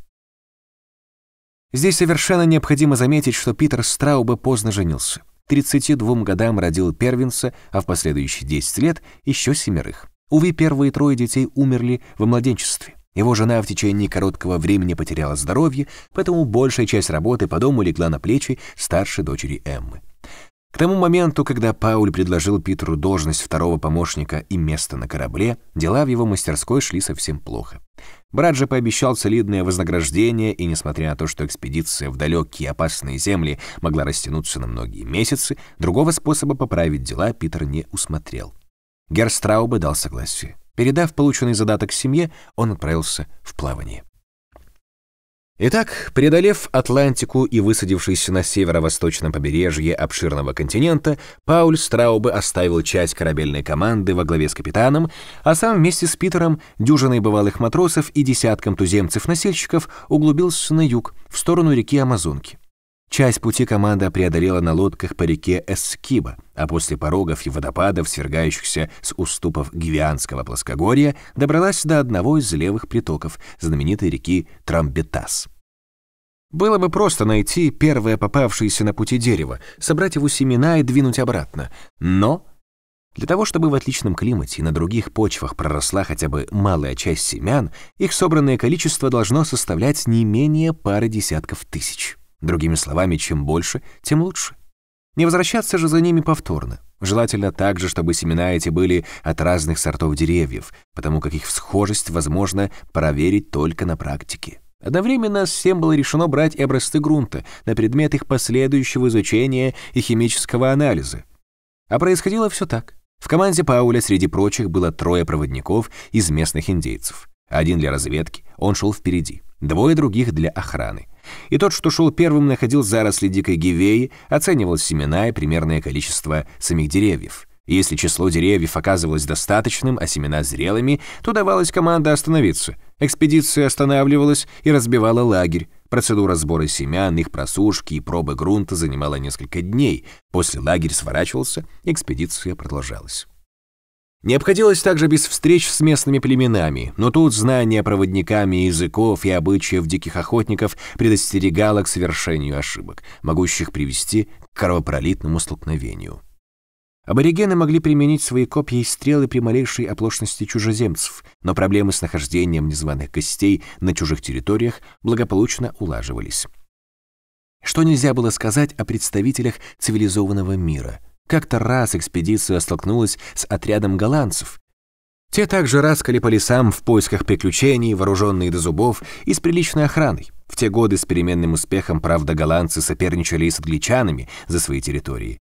Здесь совершенно необходимо заметить, что Питер Страубе поздно женился. 32 годам родил первенца, а в последующие 10 лет еще семерых. Увы, первые трое детей умерли во младенчестве. Его жена в течение короткого времени потеряла здоровье, поэтому большая часть работы по дому легла на плечи старшей дочери Эммы. К тому моменту, когда Пауль предложил Питеру должность второго помощника и место на корабле, дела в его мастерской шли совсем плохо. Брат же пообещал солидное вознаграждение, и несмотря на то, что экспедиция в далекие опасные земли могла растянуться на многие месяцы, другого способа поправить дела Питер не усмотрел. Герстраубе дал согласие. Передав полученный задаток семье, он отправился в плавание. Итак, преодолев Атлантику и высадившись на северо-восточном побережье обширного континента, Пауль Страубе оставил часть корабельной команды во главе с капитаном, а сам вместе с Питером, дюжиной бывалых матросов и десятком туземцев-носильщиков углубился на юг, в сторону реки Амазонки. Часть пути команда преодолела на лодках по реке Эскиба, а после порогов и водопадов, свергающихся с уступов Гивианского плоскогорья, добралась до одного из левых притоков знаменитой реки Трамбетас. Было бы просто найти первое попавшееся на пути дерево, собрать его семена и двинуть обратно. Но для того, чтобы в отличном климате и на других почвах проросла хотя бы малая часть семян, их собранное количество должно составлять не менее пары десятков тысяч. Другими словами, чем больше, тем лучше. Не возвращаться же за ними повторно. Желательно также, чтобы семена эти были от разных сортов деревьев, потому как их схожесть возможно проверить только на практике. Одновременно всем было решено брать образцы грунта на предмет их последующего изучения и химического анализа. А происходило все так. В команде Пауля среди прочих было трое проводников из местных индейцев. Один для разведки, он шел впереди, двое других для охраны. И тот, что шел первым, находил заросли дикой гивеи, оценивал семена и примерное количество самих деревьев. Если число деревьев оказывалось достаточным, а семена зрелыми, то давалась команда остановиться. Экспедиция останавливалась и разбивала лагерь. Процедура сбора семян, их просушки и пробы грунта занимала несколько дней. После лагерь сворачивался, экспедиция продолжалась. Не обходилось также без встреч с местными племенами, но тут знание проводниками языков и обычаев диких охотников предостерегало к совершению ошибок, могущих привести к кровопролитному столкновению. Аборигены могли применить свои копья и стрелы при малейшей оплошности чужеземцев, но проблемы с нахождением незваных гостей на чужих территориях благополучно улаживались. Что нельзя было сказать о представителях цивилизованного мира — как-то раз экспедиция столкнулась с отрядом голландцев. Те также раскали по лесам в поисках приключений, вооруженные до зубов и с приличной охраной. В те годы с переменным успехом, правда, голландцы соперничали и с англичанами за свои территории.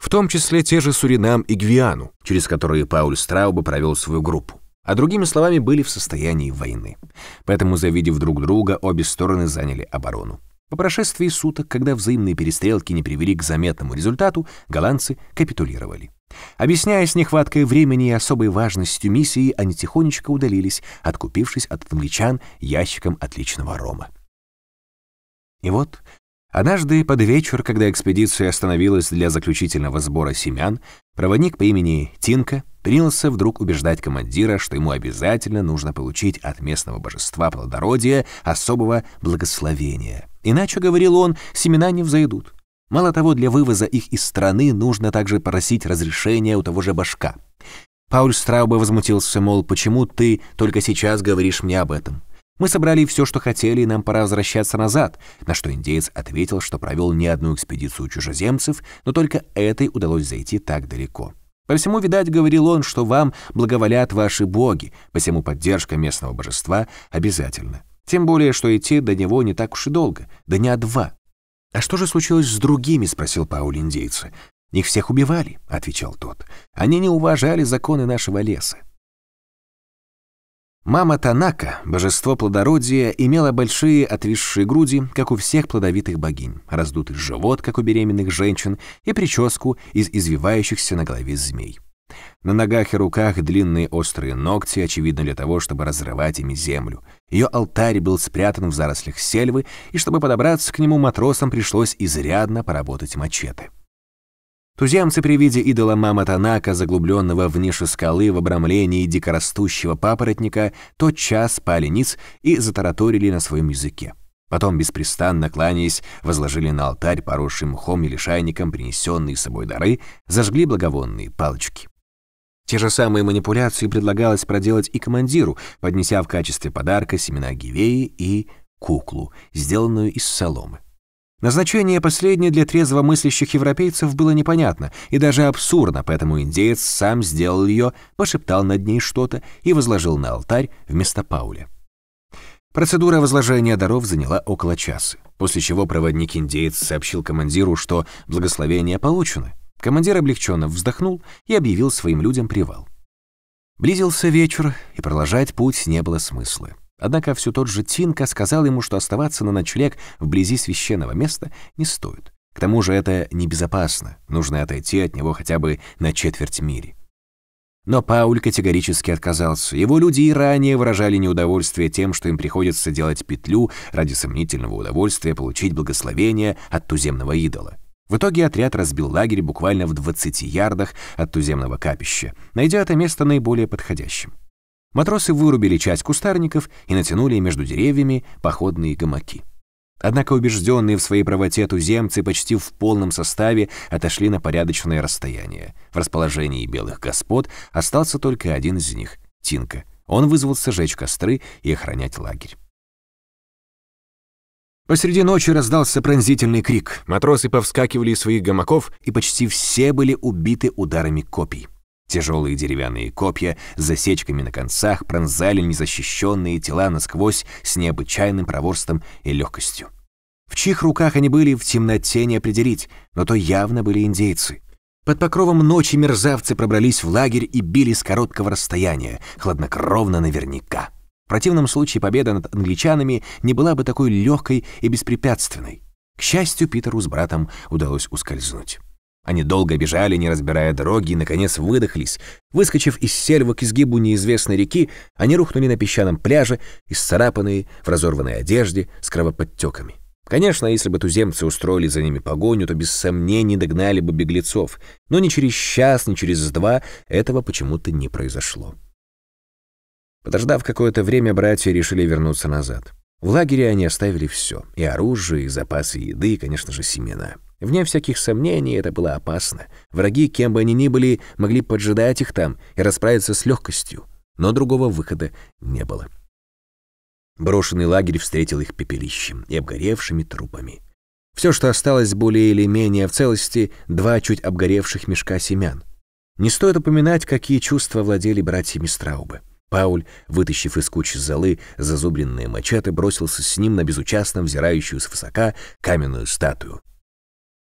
В том числе те же Суринам и Гвиану, через которые Пауль Страуба провел свою группу. А другими словами, были в состоянии войны. Поэтому, завидев друг друга, обе стороны заняли оборону. По прошествии суток, когда взаимные перестрелки не привели к заметному результату, голландцы капитулировали. Объясняясь нехваткой времени и особой важностью миссии, они тихонечко удалились, откупившись от англичан ящиком отличного рома. И вот, однажды под вечер, когда экспедиция остановилась для заключительного сбора семян, проводник по имени Тинка принялся вдруг убеждать командира, что ему обязательно нужно получить от местного божества плодородия особого благословения. Иначе, говорил он, семена не взойдут. Мало того, для вывоза их из страны нужно также просить разрешения у того же башка. Пауль Страубе возмутился, мол, почему ты только сейчас говоришь мне об этом? Мы собрали все, что хотели, и нам пора возвращаться назад, на что индеец ответил, что провел не одну экспедицию чужеземцев, но только этой удалось зайти так далеко. По всему, видать, говорил он, что вам благоволят ваши боги, посему поддержка местного божества обязательна. Тем более, что идти до него не так уж и долго, да не два. «А что же случилось с другими?» — спросил Пауль индейца. «Их всех убивали», — отвечал тот. «Они не уважали законы нашего леса». Мама Танака, божество плодородия, имела большие отвисшие груди, как у всех плодовитых богинь, раздутый живот, как у беременных женщин, и прическу из извивающихся на голове змей. На ногах и руках длинные острые ногти, очевидно для того, чтобы разрывать ими землю. Ее алтарь был спрятан в зарослях сельвы, и чтобы подобраться к нему, матросам пришлось изрядно поработать мачете. Туземцы при виде идола Мама Танака, заглубленного в нише скалы в обрамлении дикорастущего папоротника, тотчас спали ниц и затараторили на своем языке. Потом, беспрестанно кланяясь, возложили на алтарь, поросший мхом или шайником, принесенные с собой дары, зажгли благовонные палочки. Те же самые манипуляции предлагалось проделать и командиру, поднеся в качестве подарка семена гивеи и куклу, сделанную из соломы. Назначение последнее для трезво мыслящих европейцев было непонятно и даже абсурдно, поэтому индеец сам сделал ее, пошептал над ней что-то и возложил на алтарь вместо Пауля. Процедура возложения даров заняла около часа, после чего проводник-индеец сообщил командиру, что благословение получено, Командир облегченно вздохнул и объявил своим людям привал. Близился вечер, и продолжать путь не было смысла. Однако все тот же Тинка сказал ему, что оставаться на ночлег вблизи священного места не стоит. К тому же это небезопасно, нужно отойти от него хотя бы на четверть мили. Но Пауль категорически отказался. Его люди и ранее выражали неудовольствие тем, что им приходится делать петлю ради сомнительного удовольствия получить благословение от туземного идола. В итоге отряд разбил лагерь буквально в 20 ярдах от туземного капища, найдя это место наиболее подходящим. Матросы вырубили часть кустарников и натянули между деревьями походные гамаки. Однако убежденные в своей правоте туземцы почти в полном составе отошли на порядочное расстояние. В расположении белых господ остался только один из них — Тинка. Он вызвался жечь костры и охранять лагерь. Посреди ночи раздался пронзительный крик. Матросы повскакивали из своих гамаков, и почти все были убиты ударами копий. Тяжелые деревянные копья с засечками на концах пронзали незащищенные тела насквозь с необычайным проворством и легкостью. В чьих руках они были, в темноте не определить, но то явно были индейцы. Под покровом ночи мерзавцы пробрались в лагерь и били с короткого расстояния, хладнокровно наверняка. В противном случае победа над англичанами не была бы такой легкой и беспрепятственной. К счастью, Питеру с братом удалось ускользнуть. Они долго бежали, не разбирая дороги, и, наконец, выдохлись. Выскочив из сельвы к изгибу неизвестной реки, они рухнули на песчаном пляже, исцарапанные, в разорванной одежде, с кровоподтеками. Конечно, если бы туземцы устроили за ними погоню, то без сомнений догнали бы беглецов, но ни через час, ни через два этого почему-то не произошло. Подождав какое-то время, братья решили вернуться назад. В лагере они оставили все — и оружие, и запасы еды, и, конечно же, семена. Вне всяких сомнений это было опасно. Враги, кем бы они ни были, могли поджидать их там и расправиться с легкостью. Но другого выхода не было. Брошенный лагерь встретил их пепелищем и обгоревшими трупами. Все, что осталось более или менее в целости, два чуть обгоревших мешка семян. Не стоит упоминать, какие чувства владели братьями Страубы. Пауль, вытащив из кучи золы зазубренные мачете, бросился с ним на безучастно взирающую свысока каменную статую.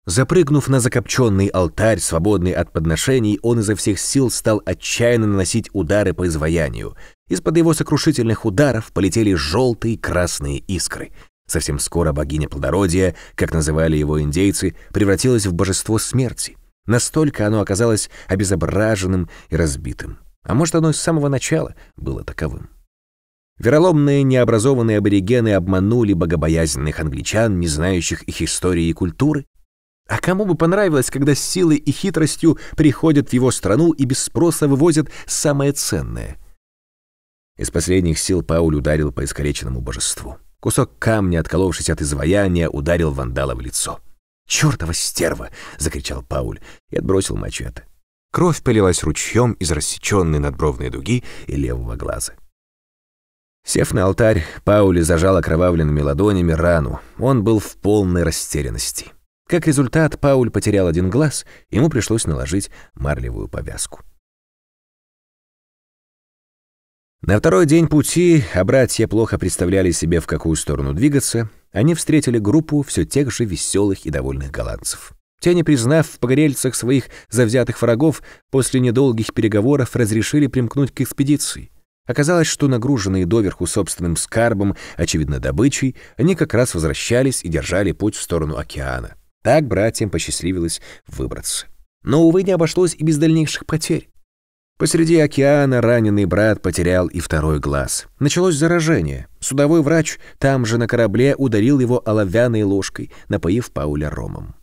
Запрыгнув на закопченный алтарь, свободный от подношений, он изо всех сил стал отчаянно наносить удары по изваянию. Из-под его сокрушительных ударов полетели желтые красные искры. Совсем скоро богиня плодородия, как называли его индейцы, превратилась в божество смерти. Настолько оно оказалось обезображенным и разбитым. А может, оно с самого начала было таковым. Вероломные необразованные аборигены обманули богобоязненных англичан, не знающих их истории и культуры, а кому бы понравилось, когда с силой и хитростью приходят в его страну и без спроса вывозят самое ценное? Из последних сил Пауль ударил по искалеченному божеству. Кусок камня, отколовшись от изваяния, ударил вандала в лицо. «Чёртова стерва!» — закричал Пауль и отбросил мачете. Кровь полилась ручьем из рассеченной надбровной дуги и левого глаза. Сев на алтарь, Паули зажал окровавленными ладонями рану. Он был в полной растерянности. Как результат, Пауль потерял один глаз, ему пришлось наложить марлевую повязку. На второй день пути, а братья плохо представляли себе, в какую сторону двигаться, они встретили группу все тех же веселых и довольных голландцев. Те, не признав в погорельцах своих завзятых врагов, после недолгих переговоров разрешили примкнуть к экспедиции. Оказалось, что нагруженные доверху собственным скарбом, очевидно добычей, они как раз возвращались и держали путь в сторону океана. Так братьям посчастливилось выбраться. Но, увы, не обошлось и без дальнейших потерь. Посреди океана раненый брат потерял и второй глаз. Началось заражение. Судовой врач там же на корабле ударил его оловянной ложкой, напоив Пауля ромом.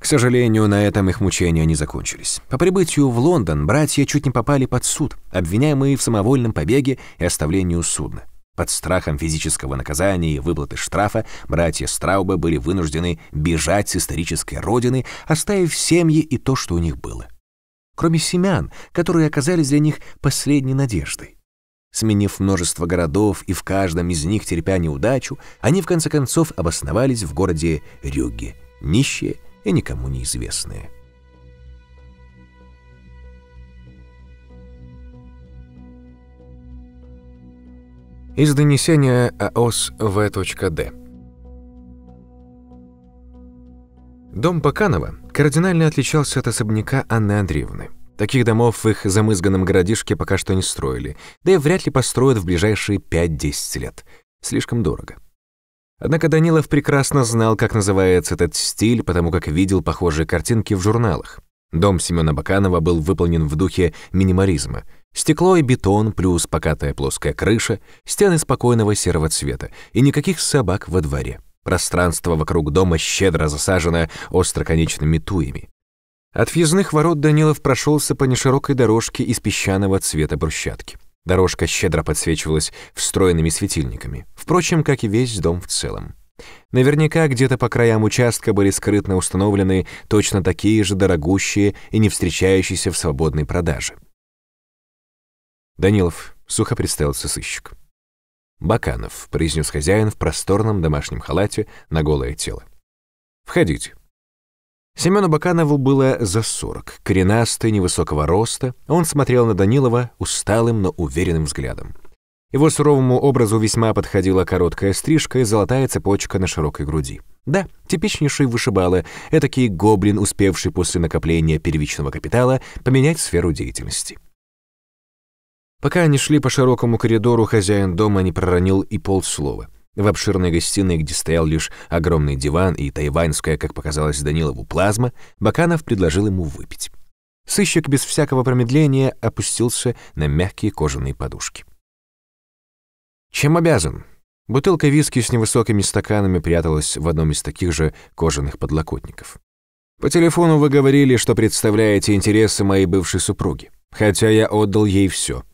К сожалению, на этом их мучения не закончились. По прибытию в Лондон братья чуть не попали под суд, обвиняемые в самовольном побеге и оставлению судна. Под страхом физического наказания и выплаты штрафа братья Страубы были вынуждены бежать с исторической родины, оставив семьи и то, что у них было. Кроме семян, которые оказались для них последней надеждой. Сменив множество городов и в каждом из них терпя неудачу, они в конце концов обосновались в городе Рюгге, нищие и никому неизвестные. Из донесения АОС В.Д. Дом Баканова кардинально отличался от особняка Анны Андреевны. Таких домов в их замызганном городишке пока что не строили, да и вряд ли построят в ближайшие 5-10 лет. Слишком дорого. Однако Данилов прекрасно знал, как называется этот стиль, потому как видел похожие картинки в журналах. Дом Семёна Баканова был выполнен в духе минимализма — Стекло и бетон плюс покатая плоская крыша, стены спокойного серого цвета и никаких собак во дворе. Пространство вокруг дома щедро засажено остроконечными туями. От въездных ворот Данилов прошелся по неширокой дорожке из песчаного цвета брусчатки. Дорожка щедро подсвечивалась встроенными светильниками, впрочем, как и весь дом в целом. Наверняка где-то по краям участка были скрытно установлены точно такие же дорогущие и не встречающиеся в свободной продаже. «Данилов», — сухо представился сыщик. «Баканов», — произнес хозяин в просторном домашнем халате на голое тело. «Входите». Семену Баканову было за сорок, коренастый, невысокого роста, он смотрел на Данилова усталым, но уверенным взглядом. Его суровому образу весьма подходила короткая стрижка и золотая цепочка на широкой груди. Да, типичнейший вышибала, этакий гоблин, успевший после накопления первичного капитала поменять сферу деятельности. Пока они шли по широкому коридору, хозяин дома не проронил и полслова. В обширной гостиной, где стоял лишь огромный диван и тайваньская, как показалось Данилову, плазма, Баканов предложил ему выпить. Сыщик без всякого промедления опустился на мягкие кожаные подушки. «Чем обязан?» Бутылка виски с невысокими стаканами пряталась в одном из таких же кожаных подлокотников. «По телефону вы говорили, что представляете интересы моей бывшей супруги, хотя я отдал ей все.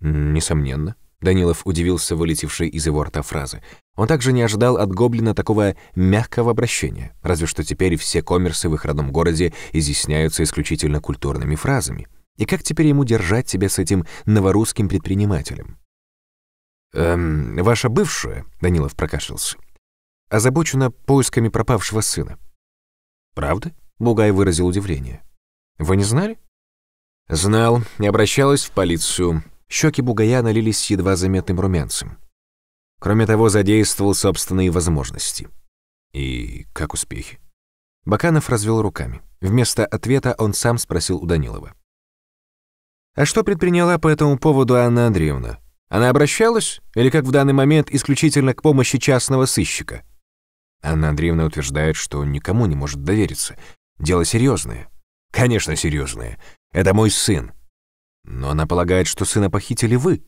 «Несомненно». Данилов удивился вылетевшей из его рта фразы. Он также не ожидал от гоблина такого мягкого обращения, разве что теперь все коммерсы в их родном городе изъясняются исключительно культурными фразами. И как теперь ему держать себя с этим новорусским предпринимателем? «Эм, ваша бывшая», — Данилов прокашлялся, озабочена поисками пропавшего сына. «Правда?» — Бугай выразил удивление. «Вы не знали?» Знал, не обращалась в полицию. Щеки бугая налились едва заметным румянцем. Кроме того, задействовал собственные возможности. И как успехи? Баканов развел руками. Вместо ответа он сам спросил у Данилова. «А что предприняла по этому поводу Анна Андреевна? Она обращалась? Или, как в данный момент, исключительно к помощи частного сыщика?» Анна Андреевна утверждает, что никому не может довериться. Дело серьезное. «Конечно, серьезное. Это мой сын. Но она полагает, что сына похитили вы».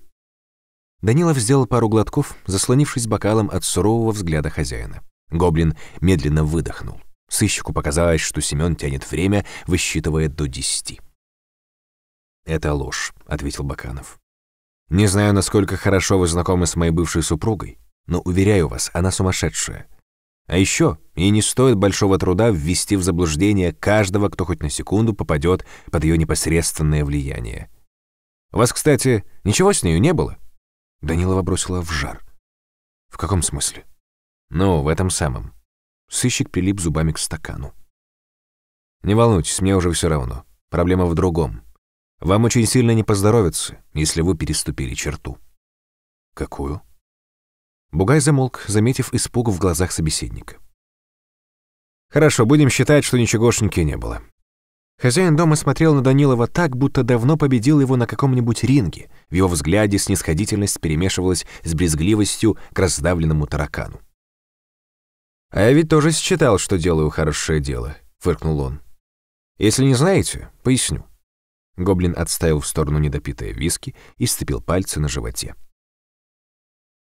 Данилов сделал пару глотков, заслонившись бокалом от сурового взгляда хозяина. Гоблин медленно выдохнул. Сыщику показалось, что Семен тянет время, высчитывая до десяти. «Это ложь», — ответил Баканов. «Не знаю, насколько хорошо вы знакомы с моей бывшей супругой, но, уверяю вас, она сумасшедшая. А еще ей не стоит большого труда ввести в заблуждение каждого, кто хоть на секунду попадет под ее непосредственное влияние. У вас, кстати, ничего с нею не было?» Данилова бросила в жар. «В каком смысле?» «Ну, в этом самом». Сыщик прилип зубами к стакану. «Не волнуйтесь, мне уже все равно. Проблема в другом. Вам очень сильно не поздоровится, если вы переступили черту». «Какую?» Бугай замолк, заметив испуг в глазах собеседника. «Хорошо, будем считать, что ничегошеньки не было». Хозяин дома смотрел на Данилова так, будто давно победил его на каком-нибудь ринге. В его взгляде снисходительность перемешивалась с брезгливостью к раздавленному таракану. «А я ведь тоже считал, что делаю хорошее дело», — фыркнул он. «Если не знаете, поясню». Гоблин отставил в сторону недопитое виски и сцепил пальцы на животе.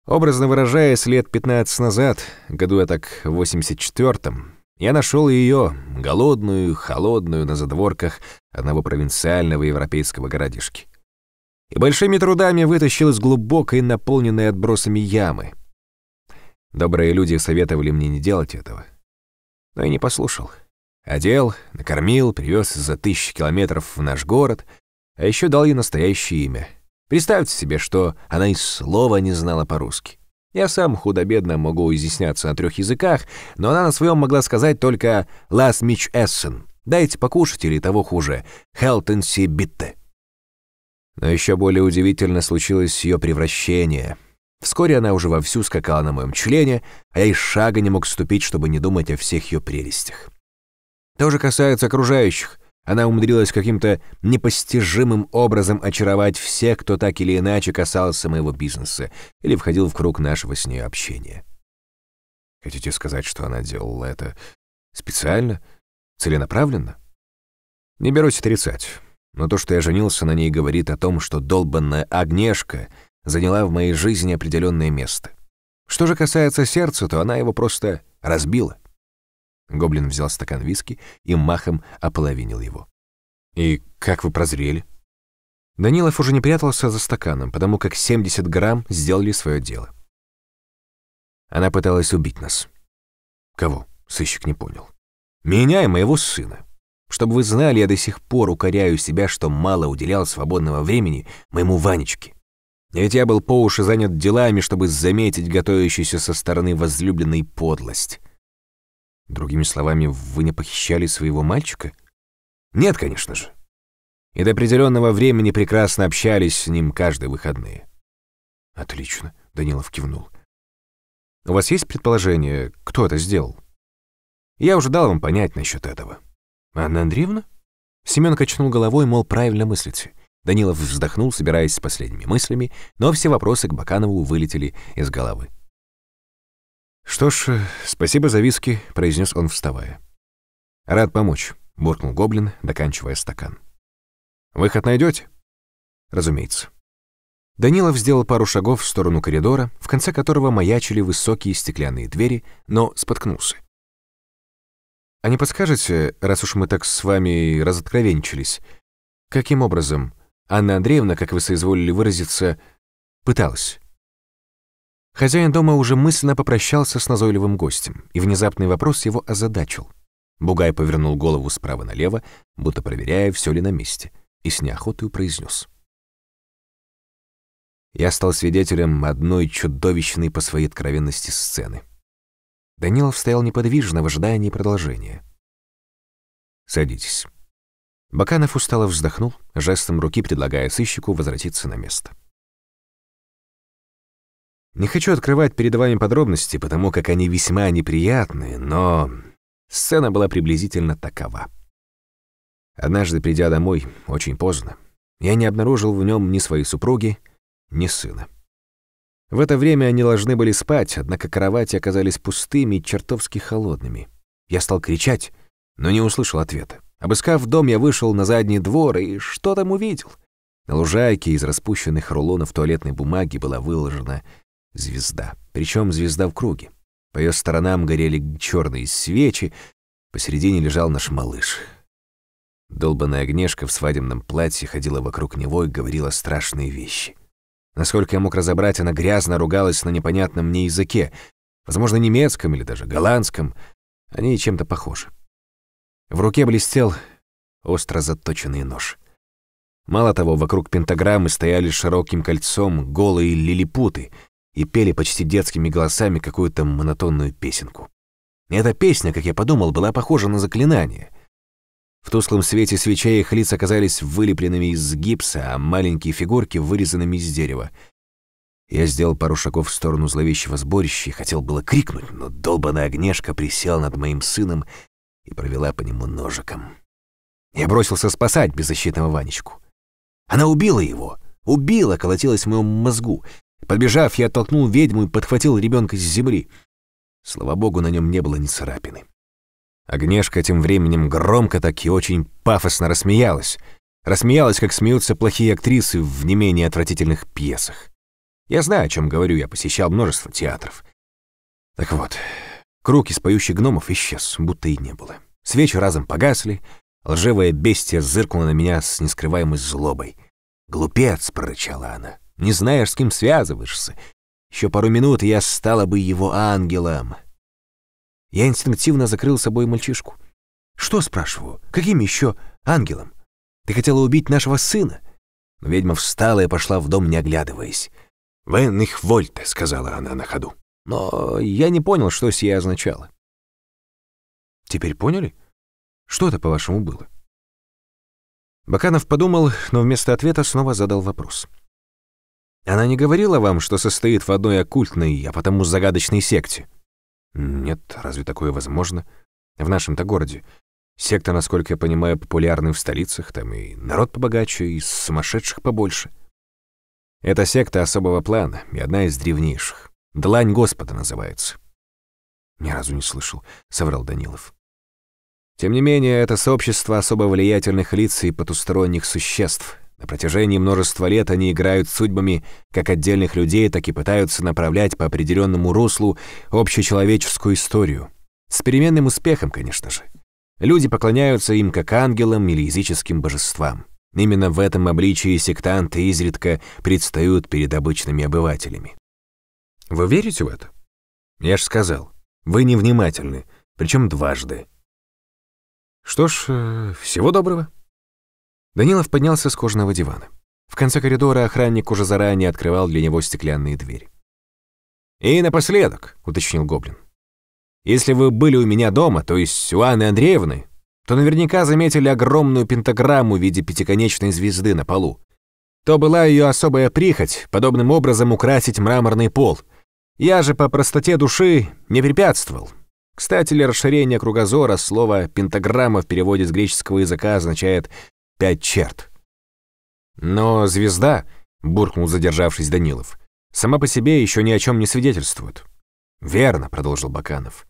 Образно выражаясь, лет 15 назад, году я так в 84-м, я нашел ее, голодную, холодную, на задворках одного провинциального европейского городишки. И большими трудами вытащил из глубокой, наполненной отбросами ямы — Добрые люди советовали мне не делать этого. Но я не послушал. Одел, накормил, привез за тысячи километров в наш город, а еще дал ей настоящее имя. Представьте себе, что она и слова не знала по-русски. Я сам худо-бедно могу изъясняться на трех языках, но она на своем могла сказать только «Last Mitch Essen», «Дайте покушать» или того хуже «Хелтенси Битте». Но еще более удивительно случилось ее превращение — Вскоре она уже вовсю скакала на моем члене, а я и шага не мог ступить, чтобы не думать о всех ее прелестях. То же касается окружающих. Она умудрилась каким-то непостижимым образом очаровать всех, кто так или иначе касался моего бизнеса или входил в круг нашего с ней общения. Хотите сказать, что она делала это специально, целенаправленно? Не берусь отрицать, но то, что я женился на ней, говорит о том, что долбанная Агнешка — заняла в моей жизни определенное место. Что же касается сердца, то она его просто разбила. Гоблин взял стакан виски и махом ополовинил его. «И как вы прозрели?» Данилов уже не прятался за стаканом, потому как 70 грамм сделали свое дело. Она пыталась убить нас. Кого? Сыщик не понял. Меня и моего сына. Чтобы вы знали, я до сих пор укоряю себя, что мало уделял свободного времени моему Ванечке. Ведь я был по уши занят делами, чтобы заметить готовящуюся со стороны возлюбленной подлость. Другими словами, вы не похищали своего мальчика? Нет, конечно же. И до определенного времени прекрасно общались с ним каждые выходные. Отлично, Данилов кивнул. У вас есть предположение, кто это сделал? Я уже дал вам понять насчет этого. Анна Андреевна? Семен качнул головой, мол, правильно мыслите. Данилов вздохнул, собираясь с последними мыслями, но все вопросы к Баканову вылетели из головы. «Что ж, спасибо за виски», — произнес он, вставая. «Рад помочь», — буркнул Гоблин, доканчивая стакан. «Выход найдете?» «Разумеется». Данилов сделал пару шагов в сторону коридора, в конце которого маячили высокие стеклянные двери, но споткнулся. «А не подскажете, раз уж мы так с вами разоткровенчились, каким образом Анна Андреевна, как вы соизволили выразиться, пыталась. Хозяин дома уже мысленно попрощался с назойливым гостем, и внезапный вопрос его озадачил. Бугай повернул голову справа налево, будто проверяя, все ли на месте, и с неохотой произнес. Я стал свидетелем одной чудовищной по своей откровенности сцены. Данилов стоял неподвижно в ожидании продолжения. «Садитесь». Баканов устало вздохнул, жестом руки предлагая сыщику возвратиться на место. Не хочу открывать перед вами подробности, потому как они весьма неприятные, но сцена была приблизительно такова. Однажды, придя домой, очень поздно, я не обнаружил в нем ни своей супруги, ни сына. В это время они должны были спать, однако кровати оказались пустыми и чертовски холодными. Я стал кричать, но не услышал ответа. Обыскав дом, я вышел на задний двор и что там увидел? На лужайке из распущенных рулонов туалетной бумаги была выложена звезда, причем звезда в круге. По ее сторонам горели черные свечи, посередине лежал наш малыш. Долбаная огнешка в свадебном платье ходила вокруг него и говорила страшные вещи. Насколько я мог разобрать, она грязно ругалась на непонятном мне языке, возможно, немецком или даже голландском. Они чем-то похожи. В руке блестел остро заточенный нож. Мало того, вокруг пентаграммы стояли широким кольцом голые лилипуты и пели почти детскими голосами какую-то монотонную песенку. Эта песня, как я подумал, была похожа на заклинание. В тусклом свете свечей их лица казались вылепленными из гипса, а маленькие фигурки вырезанными из дерева. Я сделал пару шагов в сторону зловещего сборища и хотел было крикнуть, но долбаная огнешка присела над моим сыном и провела по нему ножиком. Я бросился спасать беззащитного Ванечку. Она убила его, убила, колотилась в моем мозгу. Подбежав, я оттолкнул ведьму и подхватил ребенка с земли. Слава богу, на нем не было ни царапины. Агнешка тем временем громко так и очень пафосно рассмеялась. Рассмеялась, как смеются плохие актрисы в не менее отвратительных пьесах. Я знаю, о чем говорю, я посещал множество театров. Так вот, круг из поющих гномов исчез, будто и не было. Свечи разом погасли, лживая бестия зыркнула на меня с нескрываемой злобой. «Глупец!» — прорычала она. «Не знаешь, с кем связываешься. Еще пару минут, и я стала бы его ангелом. Я инстинктивно закрыл собой мальчишку. «Что?» — спрашиваю. «Каким еще ангелом? Ты хотела убить нашего сына?» Но ведьма встала и пошла в дом, не оглядываясь. «Вен их вольте», — сказала она на ходу. Но я не понял, что сие означало. «Теперь поняли? Что это, по-вашему, было?» Баканов подумал, но вместо ответа снова задал вопрос. «Она не говорила вам, что состоит в одной оккультной, а потому загадочной секте?» Нет, разве такое возможно? В нашем-то городе. Секта, насколько я понимаю, популярны в столицах, там и народ побогаче, и сумасшедших побольше. Это секта особого плана и одна из древнейших. Длань Господа называется. Ни разу не слышал, соврал Данилов. Тем не менее, это сообщество особо влиятельных лиц и потусторонних существ, на протяжении множества лет они играют судьбами как отдельных людей, так и пытаются направлять по определенному руслу общечеловеческую историю. С переменным успехом, конечно же. Люди поклоняются им как ангелам или языческим божествам. Именно в этом обличии сектанты изредка предстают перед обычными обывателями. Вы верите в это? Я ж сказал, вы невнимательны, причем дважды. Что ж, э, всего доброго. Данилов поднялся с кожаного дивана. В конце коридора охранник уже заранее открывал для него стеклянные двери. «И напоследок», — уточнил Гоблин, «если вы были у меня дома, то есть у Анны Андреевны, то наверняка заметили огромную пентаграмму в виде пятиконечной звезды на полу. То была ее особая прихоть, подобным образом украсить мраморный пол. Я же по простоте души не препятствовал. Кстати, для расширения кругозора слово «пентаграмма» в переводе с греческого языка означает пять черт. Но звезда, буркнул задержавшись Данилов, сама по себе еще ни о чем не свидетельствует. Верно, продолжил Баканов.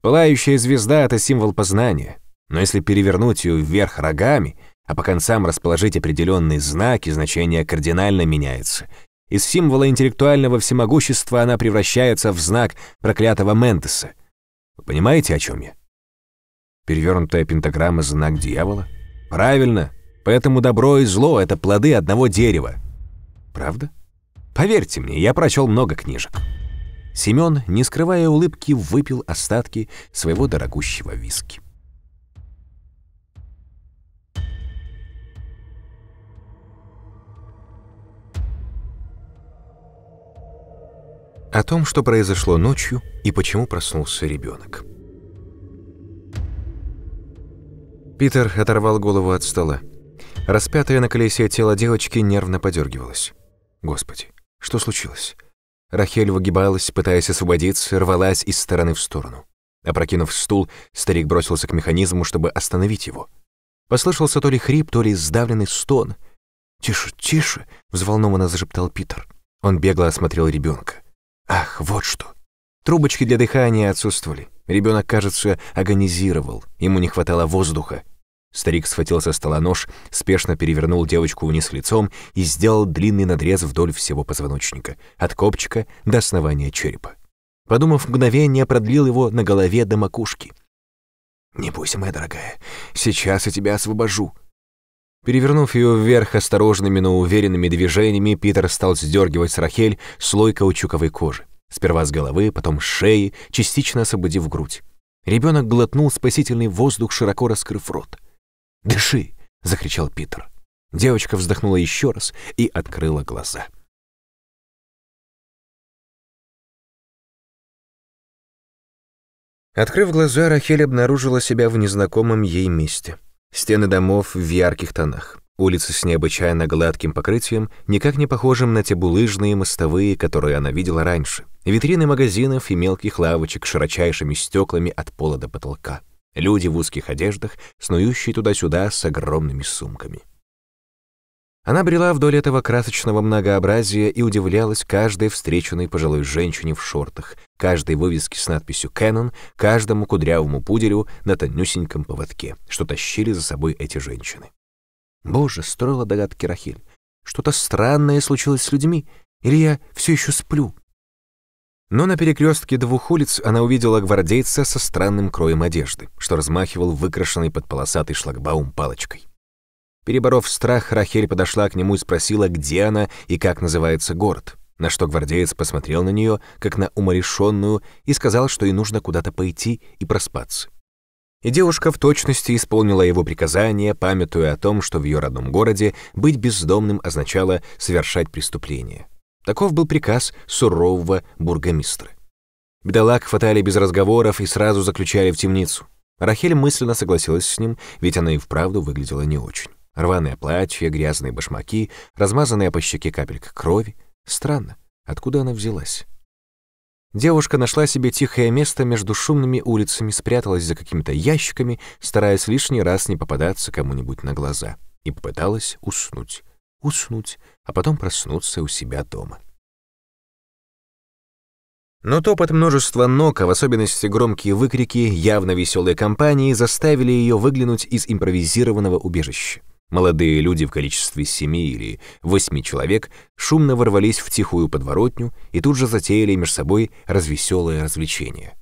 Пылающая звезда — это символ познания, но если перевернуть ее вверх рогами, а по концам расположить определенные знаки, значение кардинально меняется. Из символа интеллектуального всемогущества она превращается в знак проклятого Ментеса. Вы понимаете, о чем я? Перевернутая пентаграмма — знак дьявола? Правильно, Поэтому добро и зло — это плоды одного дерева. Правда? Поверьте мне, я прочел много книжек. Семён, не скрывая улыбки, выпил остатки своего дорогущего виски. О том, что произошло ночью и почему проснулся ребенок. Питер оторвал голову от стола. Распятое на колесе тело девочки нервно подергивалось. Господи, что случилось? Рахель выгибалась, пытаясь освободиться, рвалась из стороны в сторону. Опрокинув стул, старик бросился к механизму, чтобы остановить его. Послышался то ли хрип, то ли сдавленный стон. «Тише, тише!» — взволнованно зашептал Питер. Он бегло осмотрел ребенка. «Ах, вот что!» Трубочки для дыхания отсутствовали. Ребенок, кажется, агонизировал. Ему не хватало воздуха. Старик схватил со стола нож, спешно перевернул девочку вниз лицом и сделал длинный надрез вдоль всего позвоночника, от копчика до основания черепа. Подумав мгновение, продлил его на голове до макушки. «Не бойся, моя дорогая, сейчас я тебя освобожу». Перевернув ее вверх осторожными, но уверенными движениями, Питер стал сдергивать с Рахель слой каучуковой кожи. Сперва с головы, потом с шеи, частично освободив грудь. Ребенок глотнул спасительный воздух, широко раскрыв рот. «Дыши!» — закричал Питер. Девочка вздохнула еще раз и открыла глаза. Открыв глаза, Рахель обнаружила себя в незнакомом ей месте. Стены домов в ярких тонах. Улицы с необычайно гладким покрытием, никак не похожим на те булыжные мостовые, которые она видела раньше. Витрины магазинов и мелких лавочек с широчайшими стеклами от пола до потолка. Люди в узких одеждах, снующие туда-сюда с огромными сумками. Она брела вдоль этого красочного многообразия и удивлялась каждой встреченной пожилой женщине в шортах, каждой вывеске с надписью «Кэнон», каждому кудрявому пуделю на тонюсеньком поводке, что тащили за собой эти женщины. Боже, строила догадки Рахиль. Что-то странное случилось с людьми, или я все еще сплю? Но на перекрестке двух улиц она увидела гвардейца со странным кроем одежды, что размахивал выкрашенный под полосатый шлагбаум палочкой. Переборов страх, Рахель подошла к нему и спросила, где она и как называется город, на что гвардеец посмотрел на нее, как на умалишенную, и сказал, что ей нужно куда-то пойти и проспаться. И девушка в точности исполнила его приказание, памятуя о том, что в ее родном городе быть бездомным означало совершать преступление. Таков был приказ сурового бургомистра. Бедолаг хватали без разговоров и сразу заключали в темницу. Рахель мысленно согласилась с ним, ведь она и вправду выглядела не очень. Рваное платье, грязные башмаки, размазанная по щеке капелька крови. Странно, откуда она взялась? Девушка нашла себе тихое место между шумными улицами, спряталась за какими-то ящиками, стараясь лишний раз не попадаться кому-нибудь на глаза, и попыталась уснуть. Уснуть, а потом проснуться у себя дома. Но топот множества ног, а в особенности громкие выкрики явно веселой компании заставили ее выглянуть из импровизированного убежища. Молодые люди в количестве семи или восьми человек шумно ворвались в тихую подворотню и тут же затеяли между собой развеселое развлечение.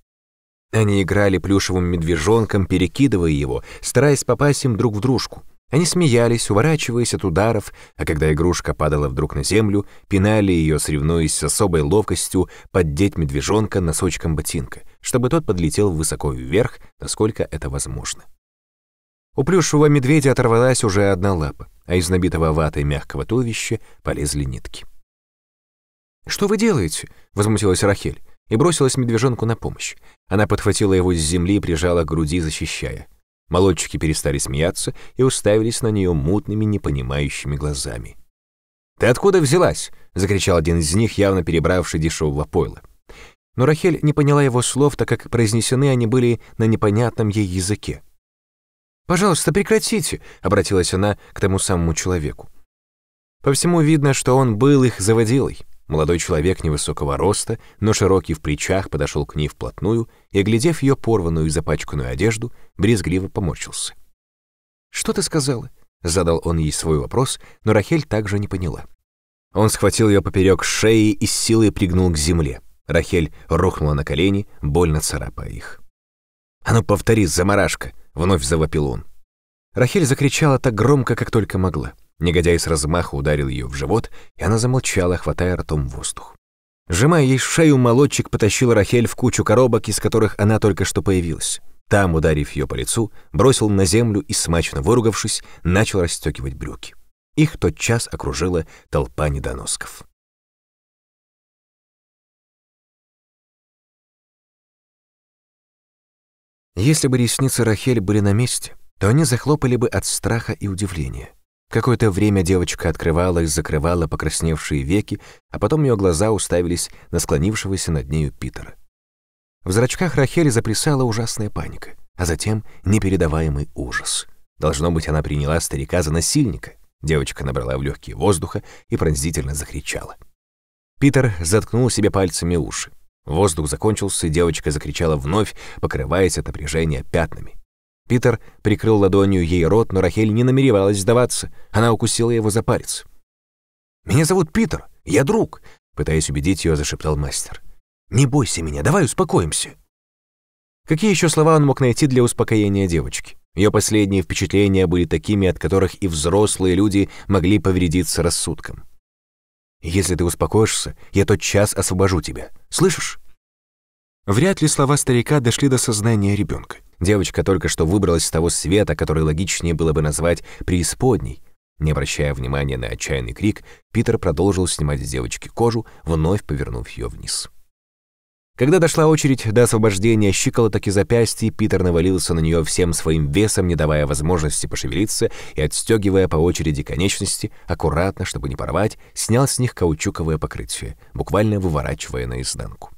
Они играли плюшевым медвежонком, перекидывая его, стараясь попасть им друг в дружку. Они смеялись, уворачиваясь от ударов, а когда игрушка падала вдруг на землю, пинали ее, соревнуясь с особой ловкостью поддеть медвежонка носочком ботинка, чтобы тот подлетел высоко вверх, насколько это возможно. У плюшевого медведя оторвалась уже одна лапа, а из набитого ватой мягкого туловища полезли нитки. «Что вы делаете?» — возмутилась Рахель и бросилась медвежонку на помощь. Она подхватила его с земли и прижала к груди, защищая. Молодчики перестали смеяться и уставились на нее мутными, непонимающими глазами. «Ты откуда взялась?» — закричал один из них, явно перебравший дешевого пойла. Но Рахель не поняла его слов, так как произнесены они были на непонятном ей языке. «Пожалуйста, прекратите», — обратилась она к тому самому человеку. По всему видно, что он был их заводилой. Молодой человек невысокого роста, но широкий в плечах, подошел к ней вплотную и, оглядев ее порванную и запачканную одежду, брезгливо поморщился. «Что ты сказала?» — задал он ей свой вопрос, но Рахель также не поняла. Он схватил ее поперек шеи и с силой пригнул к земле. Рахель рухнула на колени, больно царапая их. «А ну повтори, заморашка!» — вновь завопил он. Рахель закричала так громко, как только могла. Негодяй с размаху ударил ее в живот, и она замолчала, хватая ртом воздух. Сжимая ей шею, молодчик потащил Рахель в кучу коробок, из которых она только что появилась. Там, ударив ее по лицу, бросил на землю и, смачно выругавшись, начал расстегивать брюки. Их тотчас окружила толпа недоносков. Если бы ресницы Рахель были на месте, то они захлопали бы от страха и удивления. Какое-то время девочка открывала и закрывала покрасневшие веки, а потом ее глаза уставились на склонившегося над нею Питера. В зрачках Рахели заплясала ужасная паника, а затем непередаваемый ужас. Должно быть, она приняла старика за насильника. Девочка набрала в легкие воздуха и пронзительно закричала. Питер заткнул себе пальцами уши. Воздух закончился, и девочка закричала вновь, покрываясь от напряжения пятнами. Питер прикрыл ладонью ей рот, но Рахель не намеревалась сдаваться. Она укусила его за палец. «Меня зовут Питер, я друг», — пытаясь убедить ее, зашептал мастер. «Не бойся меня, давай успокоимся». Какие еще слова он мог найти для успокоения девочки? Ее последние впечатления были такими, от которых и взрослые люди могли повредиться рассудком. «Если ты успокоишься, я тот час освобожу тебя. Слышишь?» Вряд ли слова старика дошли до сознания ребенка. Девочка только что выбралась с того света, который логичнее было бы назвать преисподней. Не обращая внимания на отчаянный крик, Питер продолжил снимать с девочки кожу, вновь повернув ее вниз. Когда дошла очередь до освобождения щиколоток и запястья, Питер навалился на нее всем своим весом, не давая возможности пошевелиться и отстегивая по очереди конечности, аккуратно, чтобы не порвать, снял с них каучуковое покрытие, буквально выворачивая наизнанку.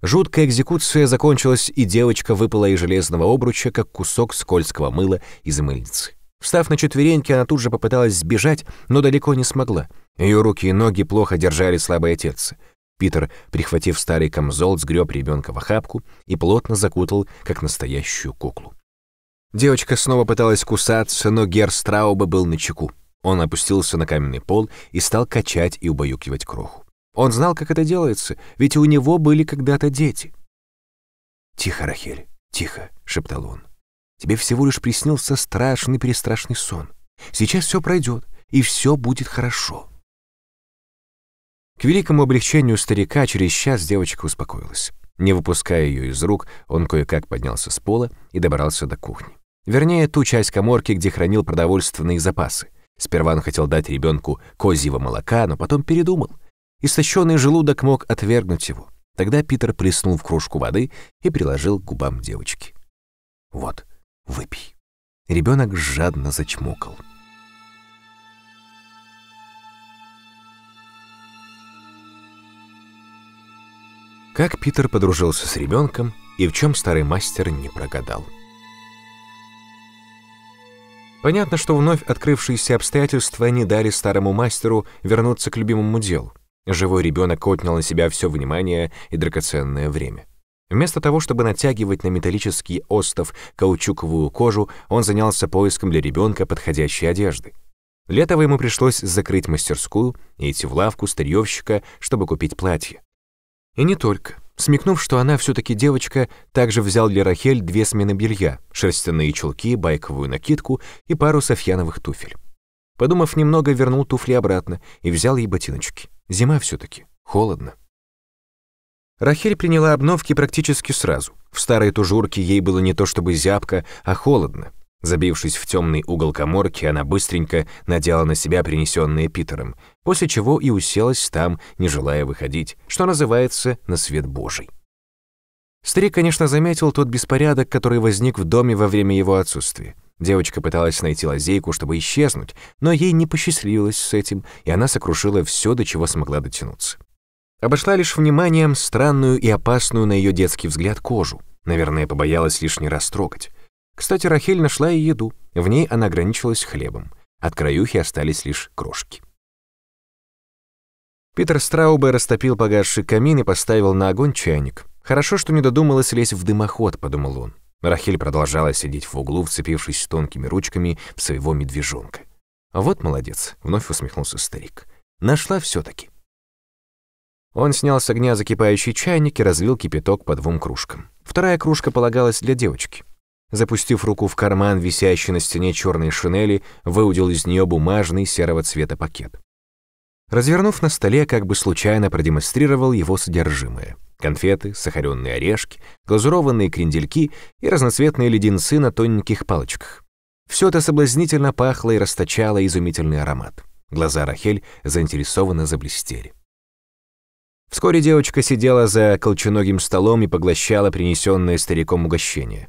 Жуткая экзекуция закончилась, и девочка выпала из железного обруча, как кусок скользкого мыла из мыльницы. Встав на четвереньки, она тут же попыталась сбежать, но далеко не смогла. Ее руки и ноги плохо держали слабое тельце. Питер, прихватив старый камзол, сгреб ребенка в охапку и плотно закутал, как настоящую куклу. Девочка снова пыталась кусаться, но Гер Страуба был на чеку. Он опустился на каменный пол и стал качать и убаюкивать кроху. Он знал, как это делается, ведь у него были когда-то дети. «Тихо, Рахель, тихо», — шептал он. «Тебе всего лишь приснился страшный-перестрашный сон. Сейчас все пройдет, и все будет хорошо». К великому облегчению старика через час девочка успокоилась. Не выпуская ее из рук, он кое-как поднялся с пола и добрался до кухни. Вернее, ту часть коморки, где хранил продовольственные запасы. Сперва он хотел дать ребенку козьего молока, но потом передумал — Истощенный желудок мог отвергнуть его. Тогда Питер плеснул в кружку воды и приложил к губам девочки. «Вот, выпей». Ребенок жадно зачмокал. Как Питер подружился с ребенком и в чем старый мастер не прогадал. Понятно, что вновь открывшиеся обстоятельства не дали старому мастеру вернуться к любимому делу. Живой ребенок отнял на себя все внимание и драгоценное время. Вместо того, чтобы натягивать на металлический остов каучуковую кожу, он занялся поиском для ребенка подходящей одежды. Для этого ему пришлось закрыть мастерскую и идти в лавку старьевщика, чтобы купить платье. И не только. Смекнув, что она все-таки девочка, также взял для Рахель две смены белья, шерстяные чулки, байковую накидку и пару софьяновых туфель. Подумав немного, вернул туфли обратно и взял ей ботиночки. Зима все-таки, холодно. Рахель приняла обновки практически сразу. В старой тужурке ей было не то чтобы зябко, а холодно. Забившись в темный угол коморки, она быстренько надела на себя принесенные Питером, после чего и уселась там, не желая выходить, что называется, на свет Божий. Старик, конечно, заметил тот беспорядок, который возник в доме во время его отсутствия. Девочка пыталась найти лазейку, чтобы исчезнуть, но ей не посчастливилось с этим, и она сокрушила все, до чего смогла дотянуться. Обошла лишь вниманием странную и опасную на ее детский взгляд кожу. Наверное, побоялась лишний раз трогать. Кстати, Рахель нашла и еду. В ней она ограничилась хлебом. От краюхи остались лишь крошки. Питер Страубе растопил погасший камин и поставил на огонь чайник. «Хорошо, что не додумалась лезть в дымоход», — подумал он. Рахиль продолжала сидеть в углу, вцепившись тонкими ручками в своего медвежонка. «Вот молодец», — вновь усмехнулся старик. «Нашла все таки Он снял с огня закипающий чайник и разлил кипяток по двум кружкам. Вторая кружка полагалась для девочки. Запустив руку в карман, висящий на стене черной шинели, выудил из нее бумажный серого цвета пакет. Развернув на столе, как бы случайно продемонстрировал его содержимое — конфеты, сахаренные орешки, глазурованные крендельки и разноцветные леденцы на тоненьких палочках. Все это соблазнительно пахло и расточало изумительный аромат. Глаза Рахель заинтересованно заблестели. Вскоре девочка сидела за колченогим столом и поглощала принесенное стариком угощение.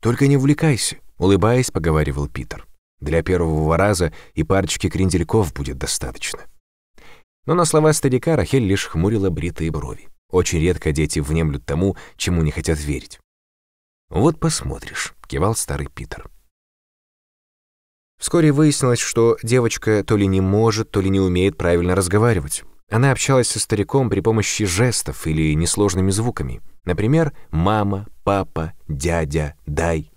«Только не увлекайся», — Улыбаясь, поговаривал Питер. Для первого раза и парочки крендельков будет достаточно. Но на слова старика Рахель лишь хмурила бритые брови. Очень редко дети внемлют тому, чему не хотят верить. «Вот посмотришь», — кивал старый Питер. Вскоре выяснилось, что девочка то ли не может, то ли не умеет правильно разговаривать. Она общалась со стариком при помощи жестов или несложными звуками. Например, «мама», «папа», «дядя», «дай».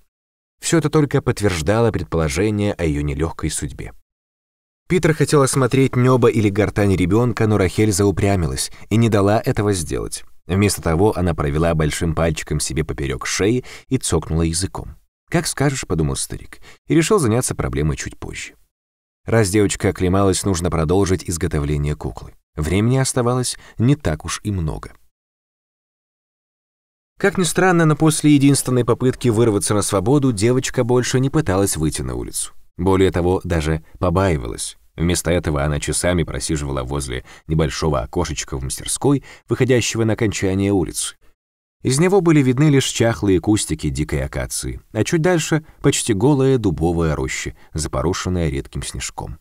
Все это только подтверждало предположение о ее нелегкой судьбе. Питер хотел осмотреть небо или гортань ребенка, но Рахель заупрямилась и не дала этого сделать. Вместо того она провела большим пальчиком себе поперек шеи и цокнула языком. «Как скажешь», — подумал старик, и решил заняться проблемой чуть позже. Раз девочка оклемалась, нужно продолжить изготовление куклы. Времени оставалось не так уж и много. Как ни странно, но после единственной попытки вырваться на свободу девочка больше не пыталась выйти на улицу. Более того, даже побаивалась. Вместо этого она часами просиживала возле небольшого окошечка в мастерской, выходящего на окончание улицы. Из него были видны лишь чахлые кустики дикой акации, а чуть дальше — почти голая дубовая роща, запорошенная редким снежком.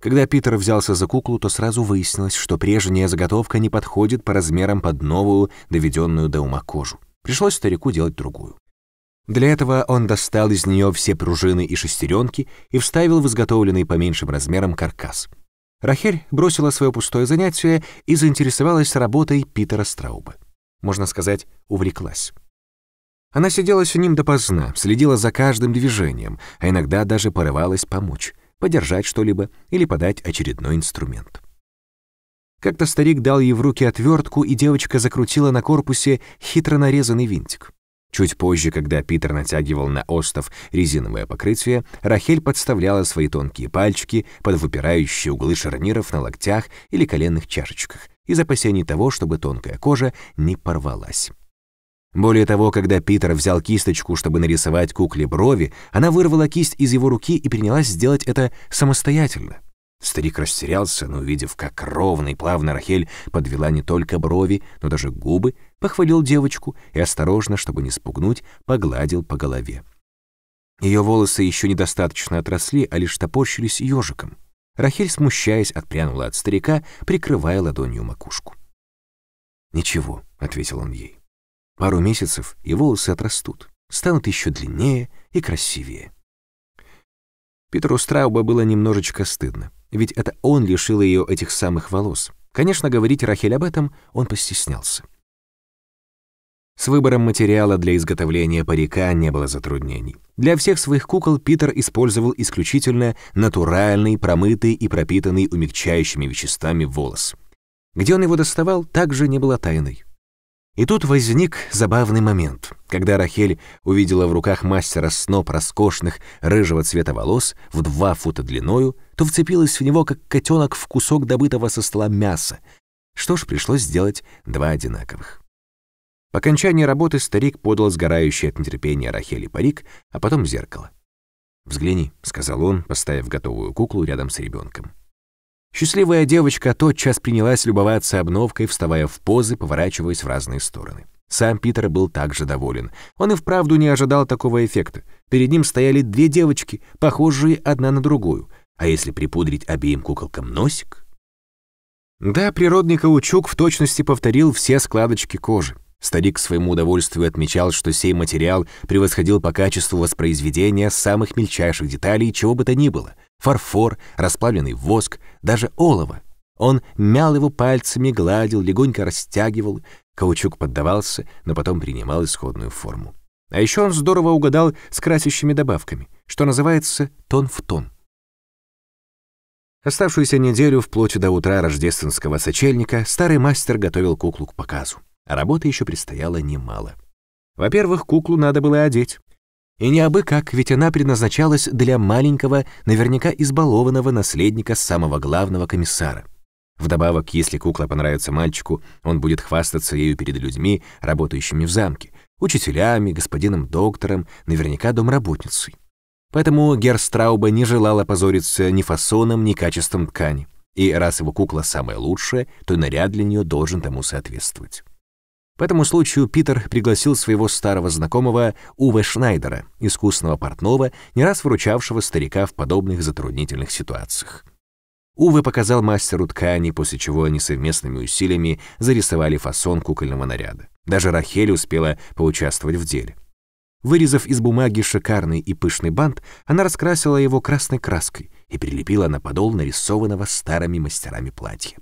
Когда Питер взялся за куклу, то сразу выяснилось, что прежняя заготовка не подходит по размерам под новую, доведенную до ума кожу. Пришлось старику делать другую. Для этого он достал из нее все пружины и шестеренки и вставил в изготовленный по меньшим размерам каркас. Рахель бросила свое пустое занятие и заинтересовалась работой Питера Страуба. Можно сказать, увлеклась. Она сидела с ним допоздна, следила за каждым движением, а иногда даже порывалась помочь — подержать что-либо или подать очередной инструмент. Как-то старик дал ей в руки отвертку, и девочка закрутила на корпусе хитро нарезанный винтик. Чуть позже, когда Питер натягивал на остов резиновое покрытие, Рахель подставляла свои тонкие пальчики под выпирающие углы шарниров на локтях или коленных чашечках из опасений того, чтобы тонкая кожа не порвалась. Более того, когда Питер взял кисточку, чтобы нарисовать кукле брови, она вырвала кисть из его руки и принялась сделать это самостоятельно. Старик растерялся, но увидев, как ровно и плавно Рахель подвела не только брови, но даже губы, похвалил девочку и осторожно, чтобы не спугнуть, погладил по голове. Ее волосы еще недостаточно отросли, а лишь топорщились ежиком. Рахель, смущаясь, отпрянула от старика, прикрывая ладонью макушку. «Ничего», — ответил он ей. Пару месяцев, и волосы отрастут, станут еще длиннее и красивее. Петру Страуба было немножечко стыдно, ведь это он лишил ее этих самых волос. Конечно, говорить Рахель об этом он постеснялся. С выбором материала для изготовления парика не было затруднений. Для всех своих кукол Питер использовал исключительно натуральный, промытый и пропитанный умягчающими веществами волос. Где он его доставал, также не было тайной. И тут возник забавный момент, когда Рахель увидела в руках мастера сноп роскошных рыжего цвета волос в два фута длиною, то вцепилась в него, как котенок в кусок добытого со стола мяса. Что ж, пришлось сделать два одинаковых. По окончании работы старик подал сгорающий от нетерпения Рахели парик, а потом зеркало. «Взгляни», — сказал он, поставив готовую куклу рядом с ребенком. Счастливая девочка тотчас принялась любоваться обновкой, вставая в позы, поворачиваясь в разные стороны. Сам Питер был также доволен. Он и вправду не ожидал такого эффекта. Перед ним стояли две девочки, похожие одна на другую. А если припудрить обеим куколкам носик? Да, природный каучук в точности повторил все складочки кожи. Старик к своему удовольствию отмечал, что сей материал превосходил по качеству воспроизведения самых мельчайших деталей чего бы то ни было — фарфор, расплавленный воск, даже олово. Он мял его пальцами, гладил, легонько растягивал. Каучук поддавался, но потом принимал исходную форму. А еще он здорово угадал с красящими добавками, что называется тон в тон. Оставшуюся неделю, вплоть до утра рождественского сочельника, старый мастер готовил куклу к показу. А работы еще предстояло немало. Во-первых, куклу надо было одеть. И не абы как, ведь она предназначалась для маленького, наверняка избалованного наследника самого главного комиссара. Вдобавок, если кукла понравится мальчику, он будет хвастаться ею перед людьми, работающими в замке, учителями, господином доктором, наверняка домработницей. Поэтому Герстрауба не желал опозориться ни фасоном, ни качеством ткани. И раз его кукла самая лучшая, то наряд для нее должен тому соответствовать. По этому случаю Питер пригласил своего старого знакомого Уве Шнайдера, искусного портного, не раз выручавшего старика в подобных затруднительных ситуациях. Уве показал мастеру ткани, после чего они совместными усилиями зарисовали фасон кукольного наряда. Даже Рахель успела поучаствовать в деле. Вырезав из бумаги шикарный и пышный бант, она раскрасила его красной краской и прилепила на подол нарисованного старыми мастерами платья.